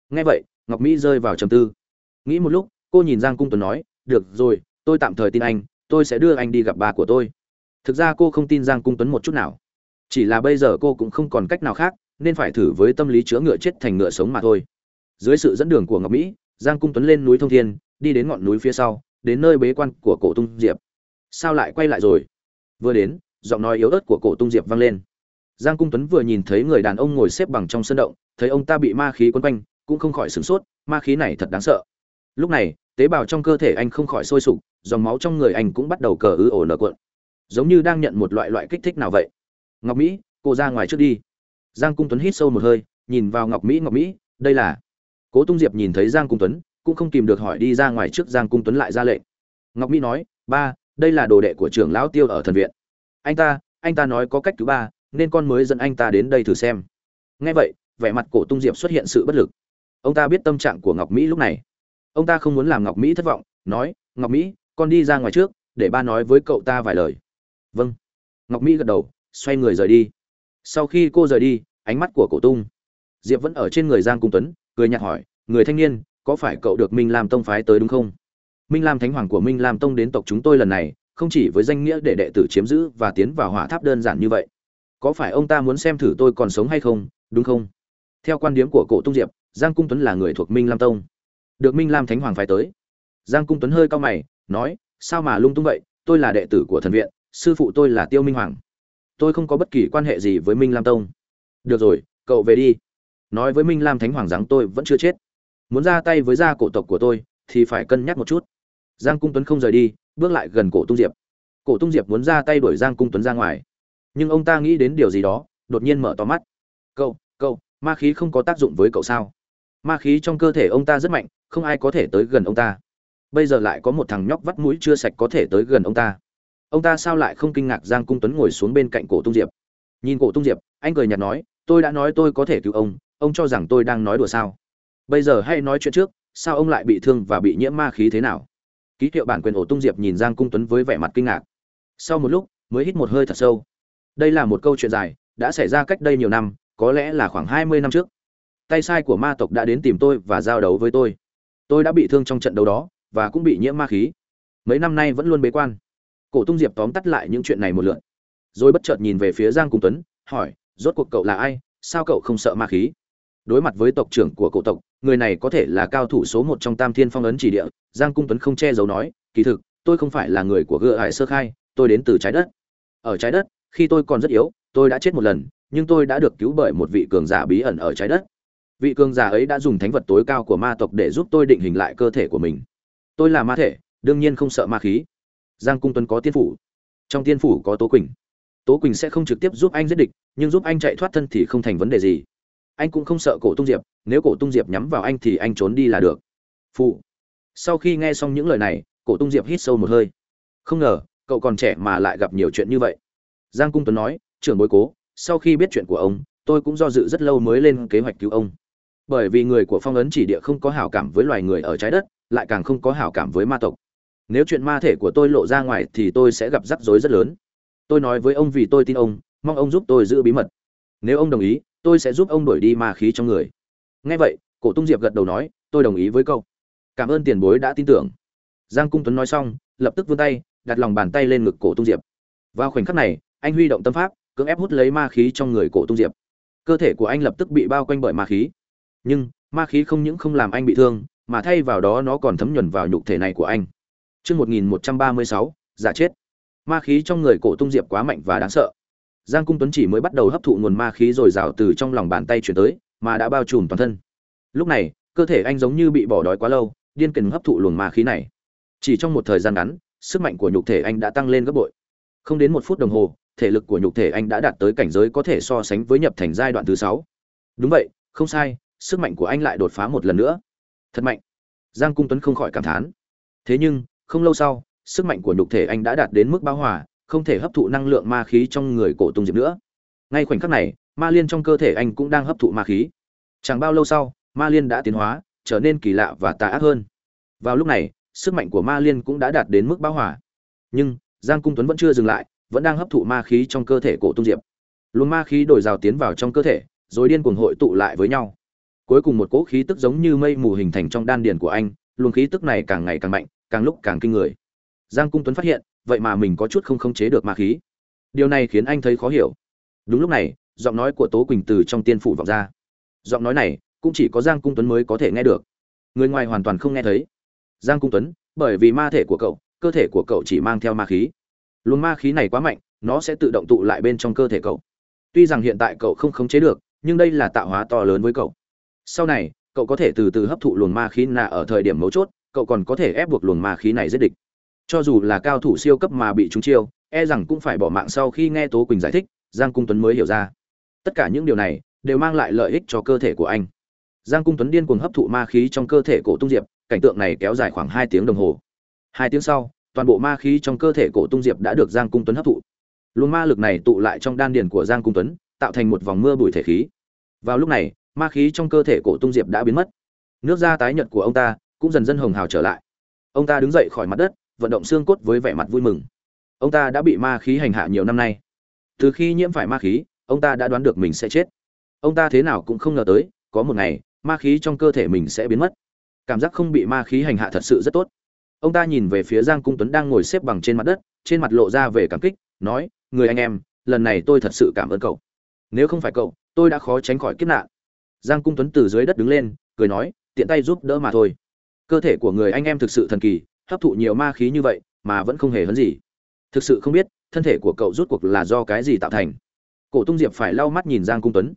Nghe vậy, ngọc mỹ rơi vào trầm tư nghĩ một lúc, cô nhìn giang cung tuấn nói, được rồi, tôi tạm thời tin anh, tôi sẽ đưa anh đi gặp bà của tôi. Thực ra cô không tin giang cung tuấn một chút nào. Chỉ là bây giờ cô cũng không còn cách nào khác, nên phải thử với tâm lý chứa ngựa chết thành ngựa sống mà thôi. Dưới sự dẫn đường của ngọc mỹ, giang cung tuấn lên núi thông thiên, đi đến ngọn núi phía sau, đến nơi bế quan của cổ tung diệp. Sao lại quay lại rồi? Vừa đến, giọng nói yếu ớt của cổ tung diệp vang lên. Giang cung tuấn vừa nhìn thấy người đàn ông ngồi xếp bằng trong sân động, thấy ông ta bị ma khí quấn quanh, cũng không khỏi sửng sốt, ma khí này thật đáng sợ lúc này, tế bào trong cơ thể anh không khỏi sôi sục, dòng máu trong người anh cũng bắt đầu cờ ư ổ nở cuộn. Giống như đang nhận một loại loại kích thích nào vậy. Ngọc mỹ, cô ra ngoài trước đi. Giang cung tuấn hít sâu một hơi, nhìn vào ngọc mỹ ngọc mỹ, đây là. Cố tung diệp nhìn thấy giang cung tuấn, cũng không tìm được hỏi đi ra ngoài trước giang cung tuấn lại ra lệnh. Ngọc mỹ nói, ba, đây là đồ đệ của trưởng lão tiêu ở thần viện. Anh ta anh ta nói có cách thứ ba, nên con mới dẫn anh ta đến đây thử xem. Nghe vậy, vẻ mặt cổ tung diệp xuất hiện sự bất lực. Ông ta biết tâm trạng của ngọc mỹ lúc này ông ta không muốn làm ngọc mỹ thất vọng, nói, ngọc mỹ, con đi ra ngoài trước, để ba nói với cậu ta vài lời. Vâng. Ngọc mỹ gật đầu, xoay người rời đi. Sau khi cô rời đi, ánh mắt của cổ tung, diệp vẫn ở trên người giang cung tuấn, cười nhạt hỏi, người thanh niên, có phải cậu được minh lam tông phái tới đúng không? Minh lam thánh hoàng của minh lam tông đến tộc chúng tôi lần này, không chỉ với danh nghĩa để đệ tử chiếm giữ và tiến vào hỏa tháp đơn giản như vậy. Có phải ông ta muốn xem thử tôi còn sống hay không, đúng không? Theo quan điểm của cổ tung diệp, giang cung tuấn là người thuộc minh lam tông được minh lam thánh hoàng phải tới. Giang cung tuấn hơi cao mày, nói, sao mà lung tung vậy? Tôi là đệ tử của thần viện, sư phụ tôi là tiêu minh hoàng. Tôi không có bất kỳ quan hệ gì với minh lam tông. Được rồi, cậu về đi. Nói với minh lam thánh hoàng rằng tôi vẫn chưa chết. Muốn ra tay với gia cổ tộc của tôi thì phải cân nhắc một chút. Giang cung tuấn không rời đi, bước lại gần cổ tung diệp. Cổ tung diệp muốn ra tay đuổi giang cung tuấn ra ngoài. Nhưng ông ta nghĩ đến điều gì đó, đột nhiên mở to mắt. Cậu cậu, ma khí không có tác dụng với cậu sao? Ma khí trong cơ thể ông ta rất mạnh, không ai có thể tới gần ông ta. Bây giờ lại có một thằng nhóc vắt mũi chưa sạch có thể tới gần ông ta. Ông ta sao lại không kinh ngạc giang cung tuấn ngồi xuống bên cạnh cổ tung diệp? Nhìn cổ tung diệp, anh cười nhạt nói, tôi đã nói tôi có thể cứu ông ông cho rằng tôi đang nói đùa sao? Bây giờ hãy nói chuyện trước, sao ông lại bị thương và bị nhiễm ma khí thế nào? Ký hiệu bản quyền ổ tung diệp nhìn giang cung tuấn với vẻ mặt kinh ngạc. Sau một lúc, mới hít một hơi thật sâu. Đây là một câu chuyện dài, đã xảy ra cách đây nhiều năm, có lẽ là khoảng hai mươi năm trước tay sai của ma tộc đã đến tìm tôi và giao đấu với tôi. Tôi đã bị thương trong trận đấu đó, và cũng bị nhiễm ma khí. Mấy năm nay vẫn luôn bế quan. Cổ tung diệp tóm tắt lại những chuyện này một lượn rồi bất chợt nhìn về phía giang cung tuấn, hỏi, rốt cuộc cậu là ai? Sao cậu không sợ ma khí? Đối mặt với tộc trưởng của cổ tộc, người này có thể là cao thủ số một trong tam thiên phong ấn chỉ địa, giang cung tuấn không che giấu nói, kỳ thực, tôi không phải là người của gựa hải sơ khai, tôi đến từ trái đất. Ở trái đất, khi tôi còn rất yếu, tôi đã chết một lần, nhưng tôi đã được cứu bởi một vị cường giả bí ẩn ở trái đất vị cường giả ấy đã dùng thánh vật tối cao của ma tộc để giúp tôi định hình lại cơ thể của mình. Tôi là ma thể, đương nhiên không sợ ma khí. Giang cung tuấn có tiên phủ. Trong tiên phủ có tố quỳnh. Tố quỳnh sẽ không trực tiếp giúp anh giết địch, nhưng giúp anh chạy thoát thân thì không thành vấn đề gì. Anh cũng không sợ cổ tung diệp, nếu cổ tung diệp nhắm vào anh thì anh trốn đi là được. Phụ. Sau khi nghe xong những lời này, cổ tung diệp hít sâu một hơi. Không ngờ, cậu còn trẻ mà lại gặp nhiều chuyện như vậy. Giang cung tuấn nói, trưởng bối cố, sau khi biết chuyện của ông, tôi cũng do dự rất lâu mới lên kế hoạch cứu ông bởi vì người của phong ấn chỉ địa không có hảo cảm với loài người ở trái đất, lại càng không có hảo cảm với ma tộc. Nếu chuyện ma thể của tôi lộ ra ngoài thì tôi sẽ gặp rắc rối rất lớn. Tôi nói với ông vì tôi tin ông, mong ông giúp tôi giữ bí mật. Nếu ông đồng ý, tôi sẽ giúp ông đổi đi ma khí trong người. Nghe vậy, cổ tung diệp gật đầu nói, tôi đồng ý với câu cảm ơn tiền bối đã tin tưởng. Giang cung tuấn nói xong, lập tức vươn tay, đặt lòng bàn tay lên ngực cổ tung diệp. Vào khoảnh khắc này, anh huy động tâm pháp, cưỡng ép hút lấy ma khí trong người cổ tung diệp. Cơ thể của anh lập tức bị bao quanh bởi ma khí nhưng ma khí không những không làm anh bị thương mà thay vào đó nó còn thấm nhuần vào nhục thể này của anh Trước 1136, giả chết. Ma khí trong người cổ tung diệp quá mạnh và đáng sợ. Giang Cung Tuấn chỉ mới bắt đầu hấp thụ nguồn ma khí rồi rào từ trong lòng bàn tay chuyển tới, mà đã bao trùm toàn thân. Lúc này, cơ thể anh giống như bị bỏ đói quá lâu điên cuồng hấp thụ luồng ma khí này chỉ trong một thời gian ngắn sức mạnh của nhục thể anh đã tăng lên gấp bội không đến một phút đồng hồ thể lực của nhục thể anh đã đạt tới cảnh giới có thể so sánh với nhập thành giai đoạn thứ sáu đúng vậy không sai sức mạnh của anh lại đột phá một lần nữa. Thật mạnh. Giang cung tuấn không khỏi cảm thán. Thế nhưng, không lâu sau, sức mạnh của nhục thể anh đã đạt đến mức bão hòa, không thể hấp thụ năng lượng ma khí trong người cổ tung diệp nữa. Ngay khoảnh khắc này, ma liên trong cơ thể anh cũng đang hấp thụ ma khí. Chẳng bao lâu sau, ma liên đã tiến hóa, trở nên kỳ lạ và tà ác hơn. Vào lúc này, sức mạnh của ma liên cũng đã đạt đến mức bão hòa. Nhưng, giang cung tuấn vẫn chưa dừng lại, vẫn đang hấp thụ ma khí trong cơ thể cổ tung diệp. Luồng ma khí đổi rào tiến vào trong cơ thể, rồi điên cuồng hội tụ lại với nhau cuối cùng một cỗ khí tức giống như mây mù hình thành trong đan điền của anh, luồng khí tức này càng ngày càng mạnh, càng lúc càng kinh người. Giang cung tuấn phát hiện, vậy mà mình có chút không khống chế được ma khí. Điều này khiến anh thấy khó hiểu. Đúng lúc này, giọng nói của tố quỳnh từ trong tiên phủ vọng ra. Giọng nói này, cũng chỉ có giang cung tuấn mới có thể nghe được. Người ngoài hoàn toàn không nghe thấy. Giang cung tuấn, bởi vì ma thể của cậu, cơ thể của cậu chỉ mang theo ma khí. Luồng ma khí này quá mạnh, nó sẽ tự động tụ lại bên trong cơ thể cậu. Tuy rằng hiện tại cậu không khống chế được, nhưng đây là tạo hóa to lớn với cậu sau này, cậu có thể từ từ hấp thụ luồng ma khí nạ ở thời điểm mấu chốt, cậu còn có thể ép buộc luồng ma khí này giết địch. Cho dù là cao thủ siêu cấp mà bị trúng chiêu e rằng cũng phải bỏ mạng sau khi nghe tố quỳnh giải thích, giang cung tuấn mới hiểu ra. Tất cả những điều này đều mang lại lợi ích cho cơ thể của anh. Giang cung tuấn điên cuồng hấp thụ ma khí trong cơ thể cổ tung diệp, cảnh tượng này kéo dài khoảng hai tiếng đồng hồ. Hai tiếng sau, toàn bộ ma khí trong cơ thể cổ tung diệp đã được giang cung tuấn hấp thụ. Luồng ma lực này tụ lại trong đan điền của giang cung tuấn, tạo thành một vòng mưa bụi thể khí. Vào lúc này ma khí trong cơ thể cổ tung diệp đã biến mất. Nước da tái nhợt của ông ta cũng dần dần hồng hào trở lại. Ông ta đứng dậy khỏi mặt đất, vận động xương cốt với vẻ mặt vui mừng. Ông ta đã bị ma khí hành hạ nhiều năm nay. Từ khi nhiễm phải ma khí, ông ta đã đoán được mình sẽ chết. Ông ta thế nào cũng không ngờ tới, có một ngày, ma khí trong cơ thể mình sẽ biến mất. Cảm giác không bị ma khí hành hạ thật sự rất tốt. Ông ta nhìn về phía giang cung tuấn đang ngồi xếp bằng trên mặt đất, trên mặt lộ ra về cảm kích, nói, người anh em, lần này tôi thật sự cảm ơn cậu. Nếu không phải cậu, tôi đã khó tránh khỏi kiếp nạn giang cung tuấn từ dưới đất đứng lên, cười nói, tiện tay giúp đỡ mà thôi. Cơ thể của người anh em thực sự thần kỳ, hấp thụ nhiều ma khí như vậy mà vẫn không hề hấn gì. Thực sự không biết, thân thể của cậu rút cuộc là do cái gì tạo thành. Cổ tung diệp phải lau mắt nhìn giang cung tuấn.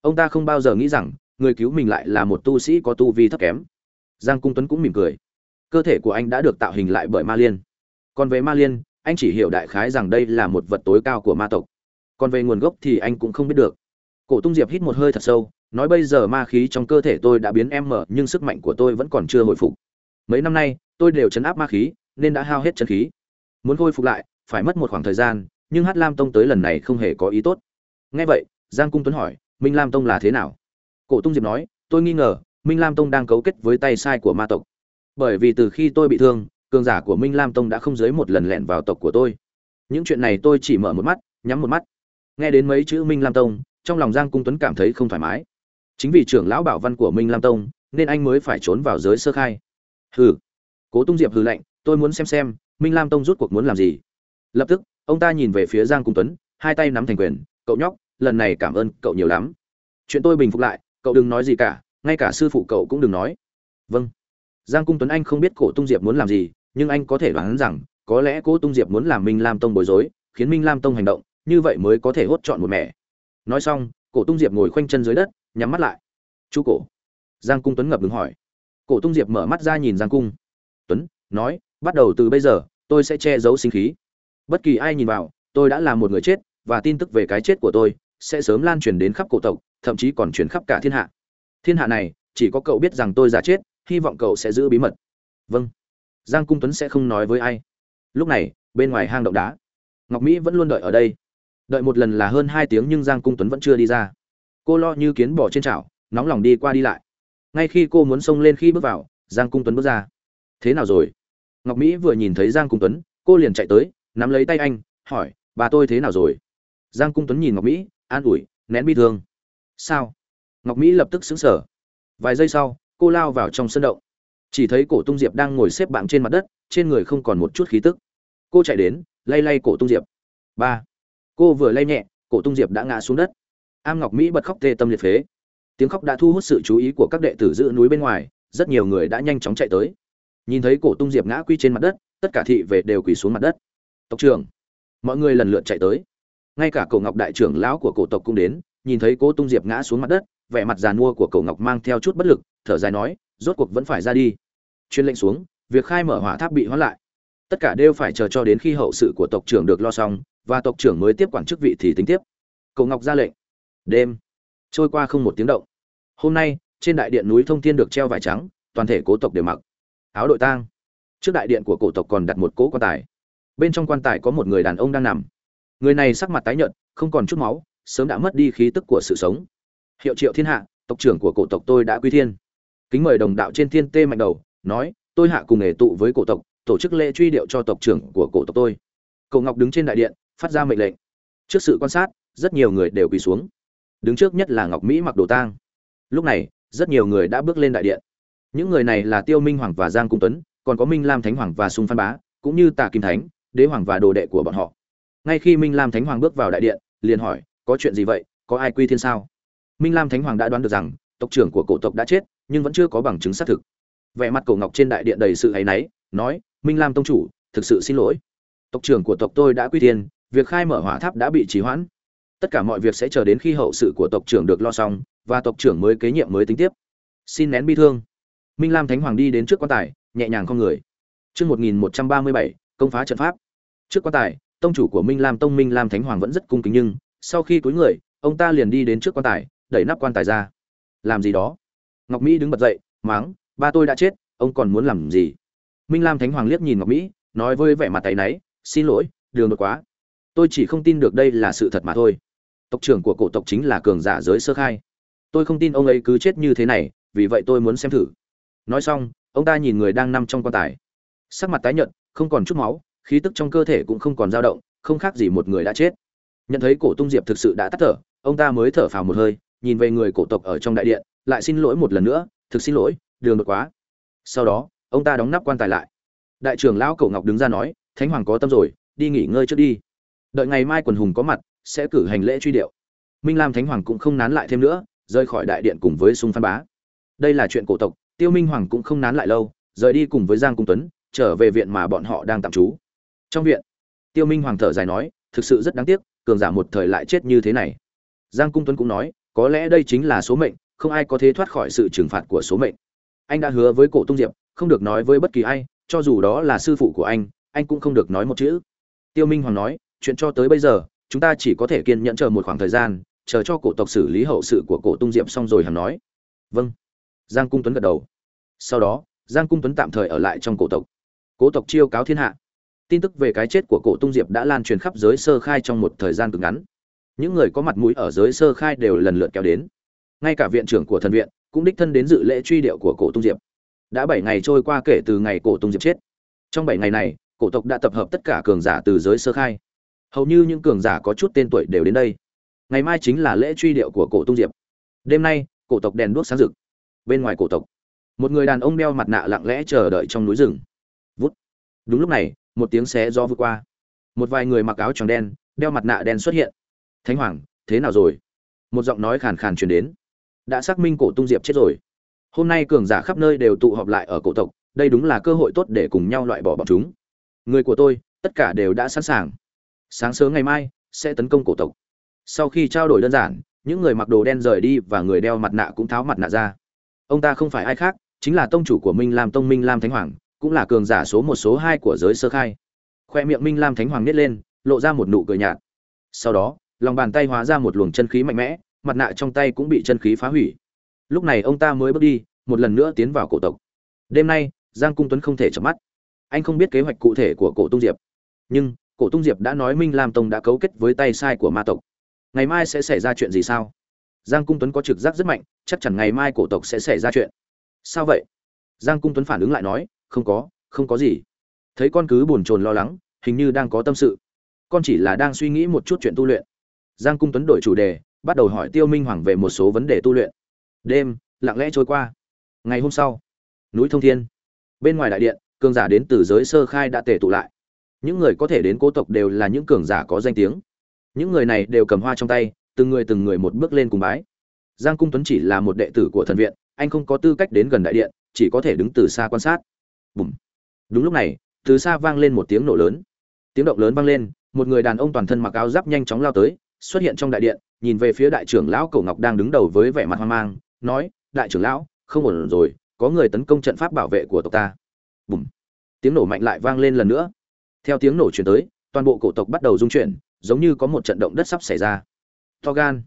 Ông ta không bao giờ nghĩ rằng, người cứu mình lại là một tu sĩ có tu vi thấp kém. Giang cung tuấn cũng mỉm cười. Cơ thể của anh đã được tạo hình lại bởi ma liên. Còn về ma liên, anh chỉ hiểu đại khái rằng đây là một vật tối cao của ma tộc. Còn về nguồn gốc thì anh cũng không biết được. Cổ tung diệp hít một hơi thật sâu nói bây giờ ma khí trong cơ thể tôi đã biến em mở, nhưng sức mạnh của tôi vẫn còn chưa hồi phục. Mấy năm nay, tôi đều chấn áp ma khí, nên đã hao hết chân khí. Muốn khôi phục lại, phải mất một khoảng thời gian, nhưng hát lam tông tới lần này không hề có ý tốt. Ngay vậy, giang cung tuấn hỏi, minh lam tông là thế nào? Cổ tung diệp nói, tôi nghi ngờ, minh lam tông đang cấu kết với tay sai của ma tộc. Bởi vì từ khi tôi bị thương, cường giả của minh lam tông đã không dưới một lần lẻn vào tộc của tôi. Những chuyện này tôi chỉ mở một mắt, nhắm một mắt. Nghe đến mấy chữ minh lam tông, trong lòng giang cung tuấn cảm thấy không thoải mái chính vì trưởng lão bảo văn của minh lam tông, nên anh mới phải trốn vào giới sơ khai. Hừ. Cố tung diệp hừ lạnh, tôi muốn xem xem, minh lam tông rút cuộc muốn làm gì. Lập tức, ông ta nhìn về phía giang cung tuấn, hai tay nắm thành quyền, cậu nhóc, lần này cảm ơn cậu nhiều lắm. Chuyện tôi bình phục lại, cậu đừng nói gì cả, ngay cả sư phụ cậu cũng đừng nói. Vâng. Giang cung tuấn anh không biết cổ tung diệp muốn làm gì, nhưng anh có thể đoán rằng, có lẽ cố tung diệp muốn làm minh lam tông bối rối, khiến minh lam tông hành động, như vậy mới có thể hốt chọn một mẻ. Nói xong, cổ tung diệp ngồi khoanh chân dưới đất nhắm mắt lại. Chú cổ. Giang cung tuấn ngập ngừng hỏi. Cổ tung diệp mở mắt ra nhìn giang cung. Tuấn, nói, bắt đầu từ bây giờ, tôi sẽ che giấu sinh khí. Bất kỳ ai nhìn vào, tôi đã là một người chết, và tin tức về cái chết của tôi sẽ sớm lan truyền đến khắp cổ tộc, thậm chí còn truyền khắp cả thiên hạ. Thiên hạ này, chỉ có cậu biết rằng tôi giả chết, hy vọng cậu sẽ giữ bí mật. Vâng. Giang cung tuấn sẽ không nói với ai. Lúc này, bên ngoài hang động đá. Ngọc mỹ vẫn luôn đợi ở đây. Đợi một lần là hơn hai tiếng nhưng giang cung tuấn vẫn chưa đi ra cô lo như kiến bỏ trên chảo, nóng lòng đi qua đi lại. Ngay khi cô muốn xông lên khi bước vào, giang cung tuấn bước ra. Thế nào rồi? Ngọc mỹ vừa nhìn thấy giang cung tuấn, cô liền chạy tới, nắm lấy tay anh, hỏi, bà tôi thế nào rồi? Giang cung tuấn nhìn ngọc mỹ, an ủi, nén bi thương. Sao? Ngọc mỹ lập tức xứng sở vài giây sau, cô lao vào trong sân động. Chỉ thấy cổ tung diệp đang ngồi xếp bằng trên mặt đất, trên người không còn một chút khí tức. Cô chạy đến, lay lay cổ tung diệp. Ba. Cô vừa lay nhẹ, cổ tung diệp đã ngã xuống đất am ngọc mỹ bật khóc tê tâm liệt phế. Tiếng khóc đã thu hút sự chú ý của các đệ tử giữ núi bên ngoài, rất nhiều người đã nhanh chóng chạy tới. Nhìn thấy cổ tung diệp ngã quy trên mặt đất, tất cả thị vệ đều quỳ xuống mặt đất. Tộc trưởng, mọi người lần lượt chạy tới. Ngay cả cổ ngọc đại trưởng lão của cổ tộc cũng đến, nhìn thấy cố tung diệp ngã xuống mặt đất, vẻ mặt giàn mua của cổ ngọc mang theo chút bất lực, thở dài nói, rốt cuộc vẫn phải ra đi. Chuyên lệnh xuống, việc khai mở hỏa tháp bị hoãn lại. Tất cả đều phải chờ cho đến khi hậu sự của tộc trưởng được lo xong, và tộc trưởng mới tiếp quản chức vị thì tính tiếp. Cổ ngọc ra lệnh đêm. Trôi qua không một tiếng động. Hôm nay, trên đại điện núi thông thiên được treo vải trắng, toàn thể cố tộc đều mặc. Áo đội tang. Trước đại điện của cổ tộc còn đặt một cỗ quan tài. Bên trong quan tài có một người đàn ông đang nằm. Người này sắc mặt tái nhợt, không còn chút máu, sớm đã mất đi khí tức của sự sống. Hiệu triệu thiên hạ, tộc trưởng của cổ tộc tôi đã quy thiên. Kính mời đồng đạo trên thiên tê mạnh đầu, nói, tôi hạ cùng nghề tụ với cổ tộc, tổ chức lễ truy điệu cho tộc trưởng của cổ tộc tôi. Cậu ngọc đứng trên đại điện, phát ra mệnh lệnh. Trước sự quan sát, rất nhiều người đều quỳ xuống đứng trước nhất là ngọc mỹ mặc đồ tang. Lúc này, rất nhiều người đã bước lên đại điện. Những người này là tiêu minh hoàng và giang cung tuấn, còn có minh lam thánh hoàng và sung phan bá, cũng như tạ kim thánh, đế hoàng và đồ đệ của bọn họ. Ngay khi minh lam thánh hoàng bước vào đại điện, liền hỏi, có chuyện gì vậy? Có ai quy thiên sao? Minh lam thánh hoàng đã đoán được rằng, tộc trưởng của cổ tộc đã chết, nhưng vẫn chưa có bằng chứng xác thực. Vẻ mặt cổ ngọc trên đại điện đầy sự áy náy, nói, minh lam tông chủ, thực sự xin lỗi. Tộc trưởng của tộc tôi đã quy thiên, việc khai mở hỏa tháp đã bị trì hoãn tất cả mọi việc sẽ chờ đến khi hậu sự của tộc trưởng được lo xong và tộc trưởng mới kế nhiệm mới tính tiếp xin nén bi thương minh lam thánh hoàng đi đến trước quan tài nhẹ nhàng con người Trước 1137, công phá trận pháp. Trước quan tài, tông chủ của Minh Lam Tông Minh Lam Thánh Hoàng vẫn rất cung kính nhưng, sau khi cúi người, ông ta liền đi đến trước quan tài, đẩy nắp quan tài ra. Làm gì đó? Ngọc Mỹ đứng bật dậy, mắng, ba tôi đã chết, ông còn muốn làm gì? Minh Lam Thánh Hoàng liếc nhìn Ngọc Mỹ, nói với vẻ mặt tay náy, xin lỗi, đường đột quá. Tôi chỉ không tin được đây là sự thật mà thôi. Tộc trưởng của cổ tộc chính là cường giả giới sơ khai. Tôi không tin ông ấy cứ chết như thế này, vì vậy tôi muốn xem thử. Nói xong, ông ta nhìn người đang nằm trong quan tài. Sắc mặt tái nhợt không còn chút máu khí tức trong cơ thể cũng không còn dao động không khác gì một người đã chết. Nhận thấy cổ tung diệp thực sự đã tắt thở ông ta mới thở phào một hơi nhìn về người cổ tộc ở trong đại điện lại xin lỗi một lần nữa thực xin lỗi đường đột quá. Sau đó ông ta đóng nắp quan tài lại. Đại trưởng lão cổ ngọc đứng ra nói thánh hoàng có tâm rồi đi nghỉ ngơi trước đi. Đợi ngày mai quần hùng có mặt sẽ cử hành lễ truy điệu. Minh lam thánh hoàng cũng không nán lại thêm nữa, rời khỏi đại điện cùng với sung phan bá. Đây là chuyện cổ tộc, tiêu minh hoàng cũng không nán lại lâu, rời đi cùng với giang cung tuấn, trở về viện mà bọn họ đang tạm trú. Trong viện, tiêu minh hoàng thở dài nói, thực sự rất đáng tiếc, cường giả một thời lại chết như thế này. Giang cung tuấn cũng nói, có lẽ đây chính là số mệnh, không ai có thể thoát khỏi sự trừng phạt của số mệnh. Anh đã hứa với cổ tung diệp, không được nói với bất kỳ ai, cho dù đó là sư phụ của anh anh cũng không được nói một chữ. Tiêu minh hoàng nói, chuyện cho tới bây giờ chúng ta chỉ có thể kiên nhẫn chờ một khoảng thời gian, chờ cho cổ tộc xử lý hậu sự của cổ tung diệp xong rồi hắn nói. Vâng. Giang cung tuấn gật đầu. Sau đó, giang cung tuấn tạm thời ở lại trong cổ tộc. Cố tộc chiêu cáo thiên hạ. Tin tức về cái chết của cổ tung diệp đã lan truyền khắp giới sơ khai trong một thời gian cực ngắn. Những người có mặt mũi ở giới sơ khai đều lần lượt kéo đến. Ngay cả viện trưởng của thần viện cũng đích thân đến dự lễ truy điệu của cổ tung diệp. Đã bảy ngày trôi qua kể từ ngày cổ tung diệp chết. Trong bảy ngày này, cổ tộc đã tập hợp tất cả cường giả từ giới sơ khai hầu như những cường giả có chút tên tuổi đều đến đây. Ngày mai chính là lễ truy điệu của cổ tung diệp. Đêm nay, cổ tộc đèn đuốc sáng rực. Bên ngoài cổ tộc, một người đàn ông đeo mặt nạ lặng lẽ chờ đợi trong núi rừng. Vút. Đúng lúc này, một tiếng xé do vượt qua. Một vài người mặc áo tròn đen, đeo mặt nạ đen xuất hiện. Thánh hoàng, thế nào rồi? Một giọng nói khàn khàn truyền đến. Đã xác minh cổ tung diệp chết rồi. Hôm nay cường giả khắp nơi đều tụ họp lại ở cổ tộc, đây đúng là cơ hội tốt để cùng nhau loại bỏ bọn chúng. Người của tôi, tất cả đều đã sẵn sàng sáng sớm ngày mai, sẽ tấn công cổ tộc. Sau khi trao đổi đơn giản, những người mặc đồ đen rời đi và người đeo mặt nạ cũng tháo mặt nạ ra. Ông ta không phải ai khác, chính là tông chủ của minh lam tông minh lam thánh hoàng, cũng là cường giả số một số hai của giới sơ khai. Khoe miệng minh lam thánh hoàng nít lên, lộ ra một nụ cười nhạt. Sau đó, lòng bàn tay hóa ra một luồng chân khí mạnh mẽ, mặt nạ trong tay cũng bị chân khí phá hủy. Lúc này ông ta mới bước đi, một lần nữa tiến vào cổ tộc. Đêm nay, giang cung tuấn không thể chợp mắt. Anh không biết kế hoạch cụ thể của cổ tung diệp. Nhưng cổ tung diệp đã nói minh lam tông đã cấu kết với tay sai của ma tộc. Ngày mai sẽ xảy ra chuyện gì sao? Giang cung tuấn có trực giác rất mạnh, chắc chắn ngày mai cổ tộc sẽ xảy ra chuyện. Sao vậy? Giang cung tuấn phản ứng lại nói, không có không có gì. Thấy con cứ buồn chồn lo lắng, hình như đang có tâm sự. Con chỉ là đang suy nghĩ một chút chuyện tu luyện. Giang cung tuấn đổi chủ đề, bắt đầu hỏi tiêu minh hoàng về một số vấn đề tu luyện. Đêm, lặng lẽ trôi qua. Ngày hôm sau, núi thông thiên. Bên ngoài đại điện, cường giả đến từ giới sơ khai đã tề tụ lại những người có thể đến cố tộc đều là những cường giả có danh tiếng. Những người này đều cầm hoa trong tay, từng người từng người một bước lên cùng bái. Giang cung tuấn chỉ là một đệ tử của thần viện, anh không có tư cách đến gần đại điện, chỉ có thể đứng từ xa quan sát. Bùm. Đúng lúc này, từ xa vang lên một tiếng nổ lớn. Tiếng động lớn vang lên, một người đàn ông toàn thân mặc áo giáp nhanh chóng lao tới, xuất hiện trong đại điện, nhìn về phía đại trưởng lão cổ ngọc đang đứng đầu với vẻ mặt hoang mang, nói, đại trưởng lão, không ổn rồi, có người tấn công trận pháp bảo vệ của tộc ta. Bùm. Tiếng nổ mạnh lại vang lên lần nữa theo tiếng nổ chuyển tới, toàn bộ cổ tộc bắt đầu rung chuyển, giống như có một trận động đất sắp xảy ra. To gan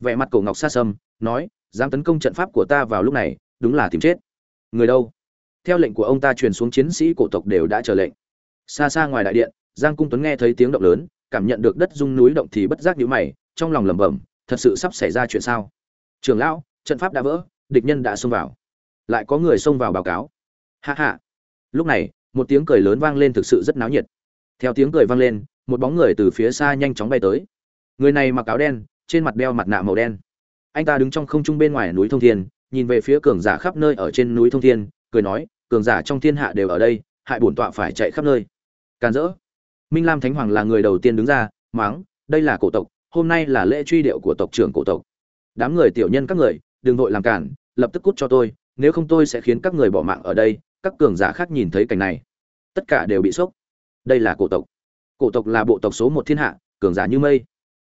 vẻ mặt cổ ngọc sa sâm nói, dám tấn công trận pháp của ta vào lúc này, đúng là tìm chết. Người đâu? Theo lệnh của ông ta truyền xuống chiến sĩ cổ tộc đều đã chờ lệnh. Xa xa ngoài đại điện, giang cung tuấn nghe thấy tiếng động lớn, cảm nhận được đất rung núi động thì bất giác nhíu mày, trong lòng lẩm bẩm, thật sự sắp xảy ra chuyện sao? Trường lão, trận pháp đã vỡ, địch nhân đã xông vào. Lại có người xông vào báo cáo. Hạ hạ lúc này, một tiếng cười lớn vang lên thực sự rất náo nhiệt theo tiếng cười vang lên, một bóng người từ phía xa nhanh chóng bay tới. Người này mặc áo đen, trên mặt đeo mặt nạ màu đen. Anh ta đứng trong không trung bên ngoài núi thông thiên, nhìn về phía cường giả khắp nơi ở trên núi thông thiên, cười nói, cường giả trong thiên hạ đều ở đây, hại bổn tọa phải chạy khắp nơi. Càn rỡ minh lam thánh hoàng là người đầu tiên đứng ra máng đây là cổ tộc, hôm nay là lễ truy điệu của tộc trưởng cổ tộc. Đám người tiểu nhân các người, đừng vội làm cản, lập tức cút cho tôi, nếu không tôi sẽ khiến các người bỏ mạng ở đây. Các cường giả khác nhìn thấy cảnh này. Tất cả đều bị sốc đây là cổ tộc. Cổ tộc là bộ tộc số một thiên hạ, cường giả như mây.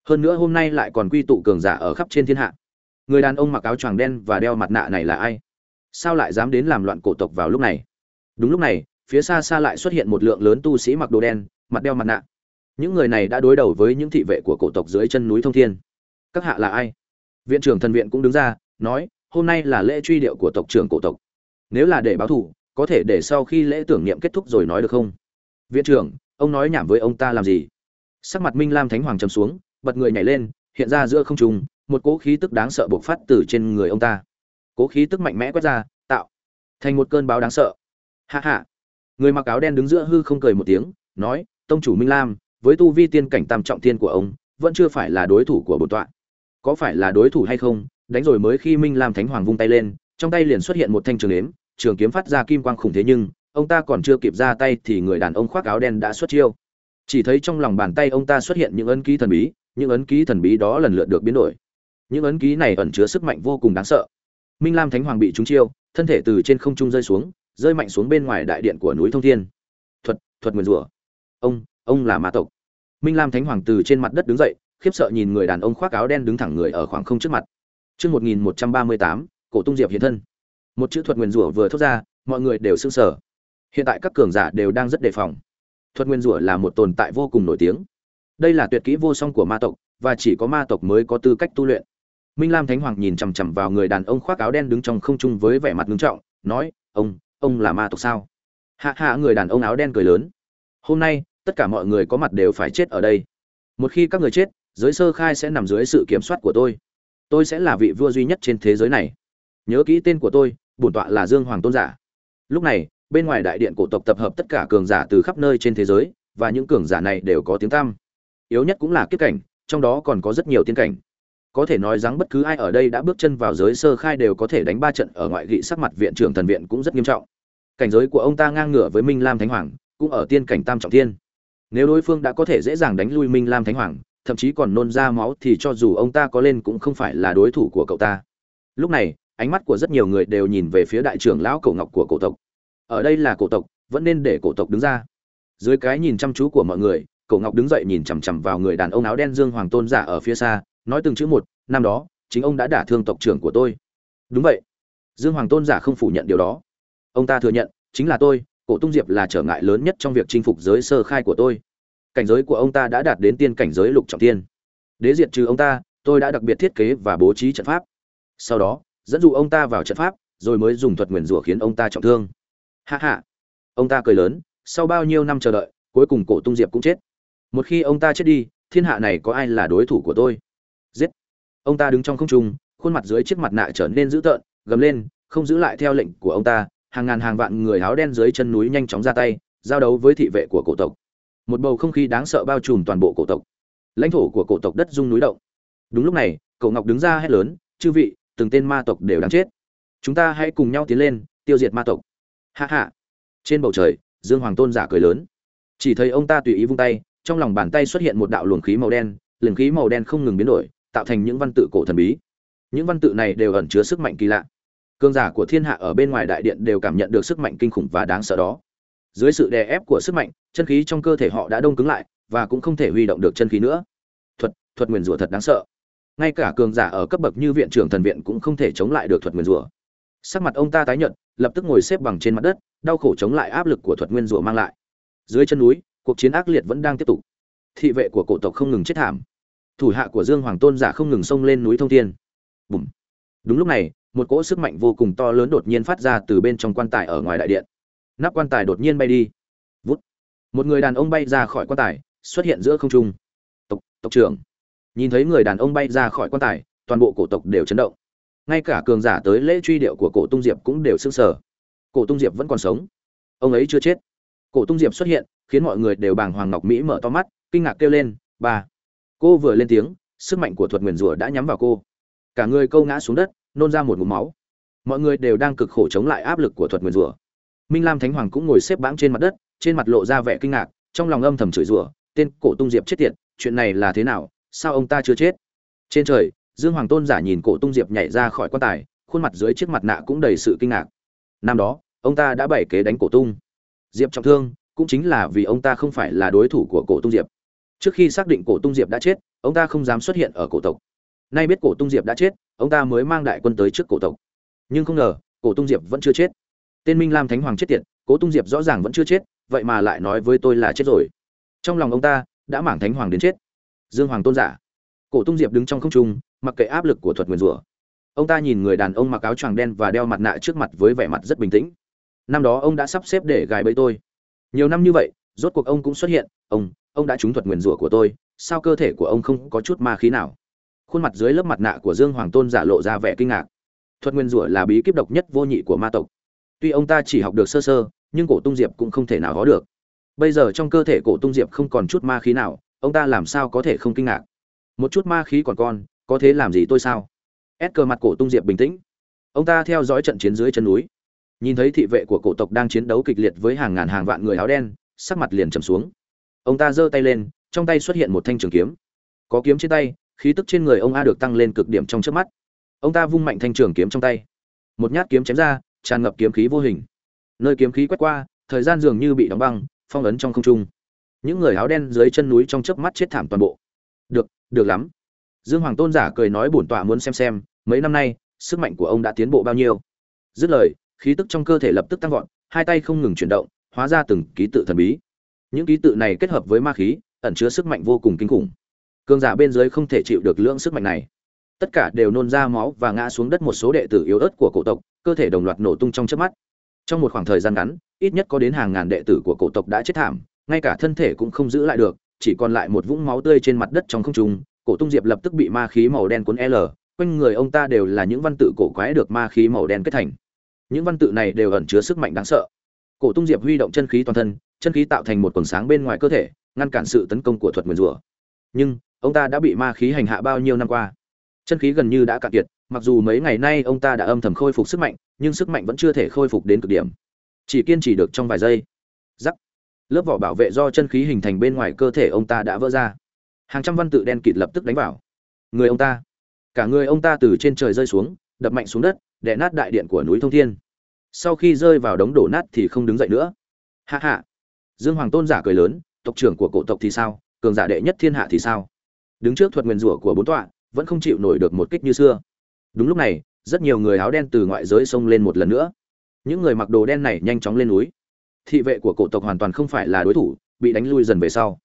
Hơn nữa hôm nay lại còn quy tụ cường giả ở khắp trên thiên hạ. Người đàn ông mặc áo choàng đen và đeo mặt nạ này là ai? Sao lại dám đến làm loạn cổ tộc vào lúc này? Đúng lúc này, phía xa xa lại xuất hiện một lượng lớn tu sĩ mặc đồ đen, mặt đeo mặt nạ. Những người này đã đối đầu với những thị vệ của cổ tộc dưới chân núi thông thiên. Các hạ là ai? Viện trưởng thần viện cũng đứng ra, nói, hôm nay là lễ truy điệu của tộc trưởng cổ tộc. Nếu là để báo thù, có thể để sau khi lễ tưởng niệm kết thúc rồi nói được không? Viện trưởng, ông nói nhảm với ông ta làm gì? Sắc mặt minh lam thánh hoàng trầm xuống, bật người nhảy lên, hiện ra giữa không trung, một cỗ khí tức đáng sợ bộc phát từ trên người ông ta. Cỗ khí tức mạnh mẽ quét ra, tạo thành một cơn báo đáng sợ. Hạ hạ người mặc áo đen đứng giữa hư không cười một tiếng, nói, tông chủ minh lam, với tu vi tiên cảnh tam trọng tiên của ông, vẫn chưa phải là đối thủ của bổn tọa. Có phải là đối thủ hay không? Đánh rồi mới khi minh lam thánh hoàng vung tay lên, trong tay liền xuất hiện một thanh trường ếm trường kiếm phát ra kim quang khủng thế nhưng ông ta còn chưa kịp ra tay thì người đàn ông khoác áo đen đã xuất chiêu. Chỉ thấy trong lòng bàn tay ông ta xuất hiện những ấn ký thần bí những ấn ký thần bí đó lần lượt được biến đổi. Những ấn ký này ẩn chứa sức mạnh vô cùng đáng sợ. Minh lam thánh hoàng bị trúng chiêu thân thể từ trên không trung rơi xuống rơi mạnh xuống bên ngoài đại điện của núi thông thiên. Thuật thuật nguyền rủa. Ông ông là ma tộc. Minh lam thánh hoàng từ trên mặt đất đứng dậy khiếp sợ nhìn người đàn ông khoác áo đen đứng thẳng người ở khoảng không trước mặt. Trước 1138, cổ tung diệp hiện thân. Một chữ thuật nguyền rủa vừa thốt ra, mọi người đều sững sờ. Hiện tại các cường giả đều đang rất đề phòng. Thuật nguyên rủa là một tồn tại vô cùng nổi tiếng. Đây là tuyệt kỹ vô song của ma tộc, và chỉ có ma tộc mới có tư cách tu luyện. Minh Lam Thánh Hoàng nhìn chằm chằm vào người đàn ông khoác áo đen đứng trong không trung với vẻ mặt nghiêm trọng, nói: "Ông, ông là ma tộc sao?" Hạ hạ người đàn ông áo đen cười lớn. "Hôm nay, tất cả mọi người có mặt đều phải chết ở đây. Một khi các người chết, giới sơ khai sẽ nằm dưới sự kiểm soát của tôi. Tôi sẽ là vị vua duy nhất trên thế giới này. Nhớ kỹ tên của tôi, bổn tọa là Dương Hoàng Tôn giả." Lúc này, bên ngoài đại điện cổ tộc tập hợp tất cả cường giả từ khắp nơi trên thế giới, và những cường giả này đều có tiếng tăm. Yếu nhất cũng là kiếp cảnh, trong đó còn có rất nhiều tiên cảnh. Có thể nói rằng bất cứ ai ở đây đã bước chân vào giới sơ khai đều có thể đánh ba trận ở ngoại gị sắc mặt viện trưởng thần viện cũng rất nghiêm trọng. Cảnh giới của ông ta ngang ngửa với minh lam thánh hoàng, cũng ở tiên cảnh tam trọng tiên. Nếu đối phương đã có thể dễ dàng đánh lui minh lam thánh hoàng, thậm chí còn nôn ra máu thì cho dù ông ta có lên cũng không phải là đối thủ của cậu ta. Lúc này, ánh mắt của rất nhiều người đều nhìn về phía đại trưởng lão cổ ngọc của cổ tộc ở đây là cổ tộc, vẫn nên để cổ tộc đứng ra. Dưới cái nhìn chăm chú của mọi người, cổ ngọc đứng dậy nhìn chằm chằm vào người đàn ông áo đen dương hoàng tôn giả ở phía xa, nói từng chữ một, năm đó, chính ông đã đả thương tộc trưởng của tôi. Đúng vậy. Dương hoàng tôn giả không phủ nhận điều đó. Ông ta thừa nhận, chính là tôi, cổ tung diệp là trở ngại lớn nhất trong việc chinh phục giới sơ khai của tôi. Cảnh giới của ông ta đã đạt đến tiên cảnh giới lục trọng tiên đế diệt trừ ông ta, tôi đã đặc biệt thiết kế và bố trí trận pháp. Sau đó, dẫn dụ ông ta vào trận pháp, rồi mới dùng thuật nguyền rủa khiến ông ta trọng thương hạ hạ. Ông ta cười lớn, sau bao nhiêu năm chờ đợi, cuối cùng cổ tung diệp cũng chết. Một khi ông ta chết đi, thiên hạ này có ai là đối thủ của tôi? Giết. Ông ta đứng trong không trung, khuôn mặt dưới chiếc mặt nạ trở nên dữ tợn, gầm lên, không giữ lại theo lệnh của ông ta, hàng ngàn hàng vạn người áo đen dưới chân núi nhanh chóng ra tay, giao đấu với thị vệ của cổ tộc. Một bầu không khí đáng sợ bao trùm toàn bộ cổ tộc. Lãnh thổ của cổ tộc đất dung núi động. Đúng lúc này, cậu ngọc đứng ra hét lớn, chư vị, từng tên ma tộc đều đáng chết. Chúng ta hãy cùng nhau tiến lên, tiêu diệt ma tộc hạ hạ. Trên bầu trời, dương hoàng tôn giả cười lớn. Chỉ thấy ông ta tùy ý vung tay, trong lòng bàn tay xuất hiện một đạo luồng khí màu đen, luồng khí màu đen không ngừng biến đổi, tạo thành những văn tự cổ thần bí. Những văn tự này đều ẩn chứa sức mạnh kỳ lạ. Cương giả của thiên hạ ở bên ngoài đại điện đều cảm nhận được sức mạnh kinh khủng và đáng sợ đó. Dưới sự đè ép của sức mạnh, chân khí trong cơ thể họ đã đông cứng lại, và cũng không thể huy động được chân khí nữa. Thuật thuật nguyền rủa thật đáng sợ. Ngay cả cường giả ở cấp bậc như viện trưởng thần viện cũng không thể chống lại được thuật nguyền rủa sắc mặt ông ta tái nhợt, lập tức ngồi xếp bằng trên mặt đất, đau khổ chống lại áp lực của thuật nguyên rủa mang lại. Dưới chân núi, cuộc chiến ác liệt vẫn đang tiếp tục. Thị vệ của cổ tộc không ngừng chết thảm. Thủ hạ của dương hoàng tôn giả không ngừng xông lên núi thông thiên. Bùm. đúng lúc này, một cỗ sức mạnh vô cùng to lớn đột nhiên phát ra từ bên trong quan tài ở ngoài đại điện. Nắp quan tài đột nhiên bay đi. Vút. Một người đàn ông bay ra khỏi quan tài, xuất hiện giữa không trung. Tộc tộc trưởng. Nhìn thấy người đàn ông bay ra khỏi quan tài, toàn bộ cổ tộc đều chấn động ngay cả cường giả tới lễ truy điệu của cổ tung diệp cũng đều sững sờ. Cổ tung diệp vẫn còn sống. Ông ấy chưa chết. Cổ tung diệp xuất hiện, khiến mọi người đều bàng hoàng ngọc mỹ mở to mắt, kinh ngạc kêu lên, ba! Cô vừa lên tiếng, sức mạnh của thuật nguyền rủa đã nhắm vào cô. Cả người câu ngã xuống đất, nôn ra một ngụm máu. Mọi người đều đang cực khổ chống lại áp lực của thuật nguyền rủa. Minh lam thánh hoàng cũng ngồi xếp bãng trên mặt đất, trên mặt lộ ra vẻ kinh ngạc, trong lòng âm thầm chửi rủa, tên cổ tung diệp chết tiệt, chuyện này là thế nào? Sao ông ta chưa chết? Trên trời dương hoàng tôn giả nhìn cổ tung diệp nhảy ra khỏi quan tài, khuôn mặt dưới chiếc mặt nạ cũng đầy sự kinh ngạc. Năm đó, ông ta đã bày kế đánh cổ tung. Diệp trọng thương, cũng chính là vì ông ta không phải là đối thủ của cổ tung diệp. Trước khi xác định cổ tung diệp đã chết, ông ta không dám xuất hiện ở cổ tộc. Nay biết cổ tung diệp đã chết, ông ta mới mang đại quân tới trước cổ tộc. Nhưng không ngờ, cổ tung diệp vẫn chưa chết. Tên minh lam thánh hoàng chết tiệt, cổ tung diệp rõ ràng vẫn chưa chết, vậy mà lại nói với tôi là chết rồi. Trong lòng ông ta, đã mảng thánh hoàng đến chết. Dương hoàng tôn giả. Cổ tung diệp đứng trong không trung mặc kệ áp lực của thuật nguyền rủa. Ông ta nhìn người đàn ông mặc áo choàng đen và đeo mặt nạ trước mặt với vẻ mặt rất bình tĩnh. Năm đó ông đã sắp xếp để gài bẫy tôi. Nhiều năm như vậy, rốt cuộc ông cũng xuất hiện. Ông ông đã trúng thuật nguyền rủa của tôi, sao cơ thể của ông không có chút ma khí nào? Khuôn mặt dưới lớp mặt nạ của dương hoàng tôn giả lộ ra vẻ kinh ngạc. Thuật nguyên rủa là bí kíp độc nhất vô nhị của ma tộc. Tuy ông ta chỉ học được sơ sơ, nhưng cổ tung diệp cũng không thể nào có được. Bây giờ trong cơ thể cổ tung diệp không còn chút ma khí nào, ông ta làm sao có thể không kinh ngạc? Một chút ma khí còn con có thế làm gì tôi sao? Ép cờ mặt cổ tung diệp bình tĩnh. Ông ta theo dõi trận chiến dưới chân núi. Nhìn thấy thị vệ của cổ tộc đang chiến đấu kịch liệt với hàng ngàn hàng vạn người áo đen, sắc mặt liền trầm xuống. Ông ta giơ tay lên, trong tay xuất hiện một thanh trường kiếm. Có kiếm trên tay, khí tức trên người ông a được tăng lên cực điểm trong trước mắt. Ông ta vung mạnh thanh trường kiếm trong tay. Một nhát kiếm chém ra, tràn ngập kiếm khí vô hình. Nơi kiếm khí quét qua, thời gian dường như bị đóng băng, phong ấn trong không trung. Những người áo đen dưới chân núi trong chớp mắt chết thảm toàn bộ. Được được lắm dương hoàng tôn giả cười nói bổn tọa muốn xem xem, mấy năm nay, sức mạnh của ông đã tiến bộ bao nhiêu. Dứt lời, khí tức trong cơ thể lập tức tăng vọt, hai tay không ngừng chuyển động, hóa ra từng ký tự thần bí. Những ký tự này kết hợp với ma khí, ẩn chứa sức mạnh vô cùng kinh khủng. Cương giả bên dưới không thể chịu được lượng sức mạnh này. Tất cả đều nôn ra máu và ngã xuống đất một số đệ tử yếu ớt của cổ tộc, cơ thể đồng loạt nổ tung trong chớp mắt. Trong một khoảng thời gian ngắn, ít nhất có đến hàng ngàn đệ tử của cổ tộc đã chết thảm, ngay cả thân thể cũng không giữ lại được, chỉ còn lại một vũng máu tươi trên mặt đất trong không trung cổ tung diệp lập tức bị ma khí màu đen cuốn l, quanh người ông ta đều là những văn tự cổ quái được ma khí màu đen kết thành. Những văn tự này đều ẩn chứa sức mạnh đáng sợ. Cổ tung diệp huy động chân khí toàn thân, chân khí tạo thành một quần sáng bên ngoài cơ thể, ngăn cản sự tấn công của thuật nguyền rủa. Nhưng, ông ta đã bị ma khí hành hạ bao nhiêu năm qua? Chân khí gần như đã cạn kiệt, mặc dù mấy ngày nay ông ta đã âm thầm khôi phục sức mạnh, nhưng sức mạnh vẫn chưa thể khôi phục đến cực điểm. Chỉ kiên trì được trong vài giây. Giắc. Lớp vỏ bảo vệ do chân khí hình thành bên ngoài cơ thể ông ta đã vỡ ra hàng trăm văn tự đen kịt lập tức đánh vào. Người ông ta. Cả người ông ta từ trên trời rơi xuống, đập mạnh xuống đất, đè nát đại điện của núi thông thiên. Sau khi rơi vào đống đổ nát thì không đứng dậy nữa. Hạ hạ dương hoàng tôn giả cười lớn, tộc trưởng của cổ tộc thì sao, cường giả đệ nhất thiên hạ thì sao? Đứng trước thuật nguyền rủa của bốn tọa, vẫn không chịu nổi được một kích như xưa. Đúng lúc này, rất nhiều người áo đen từ ngoại giới xông lên một lần nữa. Những người mặc đồ đen này nhanh chóng lên núi. Thị vệ của cổ tộc hoàn toàn không phải là đối thủ, bị đánh lui dần về sau.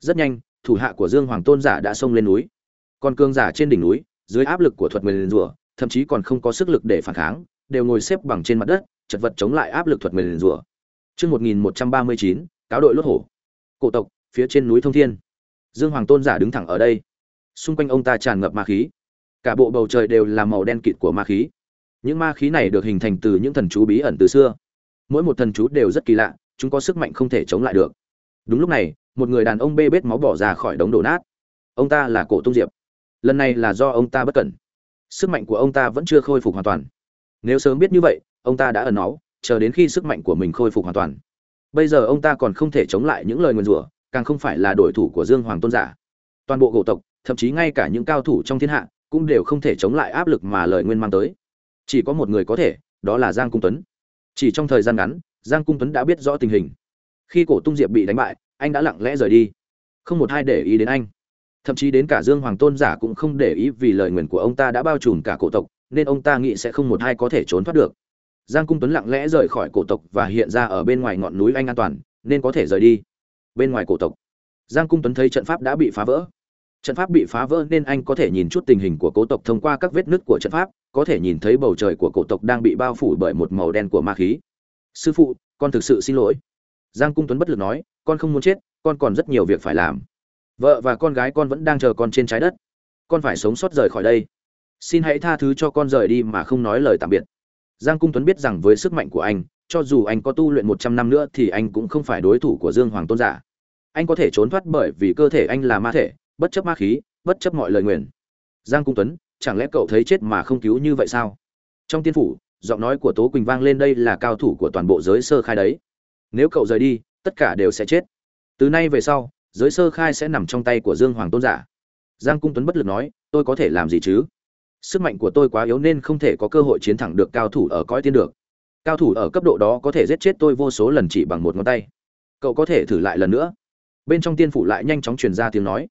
Rất nhanh thủ hạ của dương hoàng tôn giả đã xông lên núi còn cương giả trên đỉnh núi dưới áp lực của thuật nguyền rùa thậm chí còn không có sức lực để phản kháng đều ngồi xếp bằng trên mặt đất chật vật chống lại áp lực thuật nguyền rùa. Chương 1139, cáo đội lốt hổ. Cổ tộc, phía trên núi Thông Thiên. Dương Hoàng Tôn giả đứng thẳng ở đây. Xung quanh ông ta tràn ngập ma khí. Cả bộ bầu trời đều là màu đen kịt của ma khí. Những ma khí này được hình thành từ những thần chú bí ẩn từ xưa. Mỗi một thần chú đều rất kỳ lạ, chúng có sức mạnh không thể chống lại được. Đúng lúc này, một người đàn ông bê bết máu bỏ ra khỏi đống đổ nát. Ông ta là Cổ Tung Diệp. Lần này là do ông ta bất cẩn. Sức mạnh của ông ta vẫn chưa khôi phục hoàn toàn. Nếu sớm biết như vậy, ông ta đã ẩn náu, chờ đến khi sức mạnh của mình khôi phục hoàn toàn bây giờ ông ta còn không thể chống lại những lời nguyền rủa càng không phải là đối thủ của dương hoàng tôn giả toàn bộ gỗ tộc thậm chí ngay cả những cao thủ trong thiên hạ cũng đều không thể chống lại áp lực mà lời nguyên mang tới chỉ có một người có thể đó là giang cung tuấn chỉ trong thời gian ngắn giang cung tuấn đã biết rõ tình hình khi cổ tung diệp bị đánh bại anh đã lặng lẽ rời đi. Không một ai để ý đến anh. Thậm chí đến cả dương hoàng tôn giả cũng không để ý vì lời nguyền của ông ta đã bao trùm cả cổ tộc, nên ông ta nghĩ sẽ không một ai có thể trốn thoát được. Giang cung tuấn lặng lẽ rời khỏi cổ tộc và hiện ra ở bên ngoài ngọn núi anh an toàn, nên có thể rời đi. Bên ngoài cổ tộc, giang cung tuấn thấy trận pháp đã bị phá vỡ. Trận pháp bị phá vỡ nên anh có thể nhìn chút tình hình của cổ tộc thông qua các vết nứt của trận pháp, có thể nhìn thấy bầu trời của cổ tộc đang bị bao phủ bởi một màu đen của ma khí. Sư phụ, con thực sự xin lỗi. Giang cung tuấn bất lực nói con không muốn chết, con còn rất nhiều việc phải làm. Vợ và con gái con vẫn đang chờ con trên trái đất. Con phải sống sót rời khỏi đây. Xin hãy tha thứ cho con rời đi mà không nói lời tạm biệt. Giang cung tuấn biết rằng với sức mạnh của anh, cho dù anh có tu luyện một trăm năm nữa thì anh cũng không phải đối thủ của dương hoàng tôn giả. Anh có thể trốn thoát bởi vì cơ thể anh là ma thể, bất chấp ma khí, bất chấp mọi lời nguyền. Giang cung tuấn, chẳng lẽ cậu thấy chết mà không cứu như vậy sao? Trong tiên phủ, giọng nói của tố quỳnh vang lên đây là cao thủ của toàn bộ giới sơ khai đấy. Nếu cậu rời đi tất cả đều sẽ chết. Từ nay về sau, giới sơ khai sẽ nằm trong tay của dương hoàng tôn giả. Giang cung tuấn bất lực nói, tôi có thể làm gì chứ? Sức mạnh của tôi quá yếu nên không thể có cơ hội chiến thắng được cao thủ ở cõi tiên được. Cao thủ ở cấp độ đó có thể giết chết tôi vô số lần chỉ bằng một ngón tay. Cậu có thể thử lại lần nữa. Bên trong tiên phủ lại nhanh chóng truyền ra tiếng nói.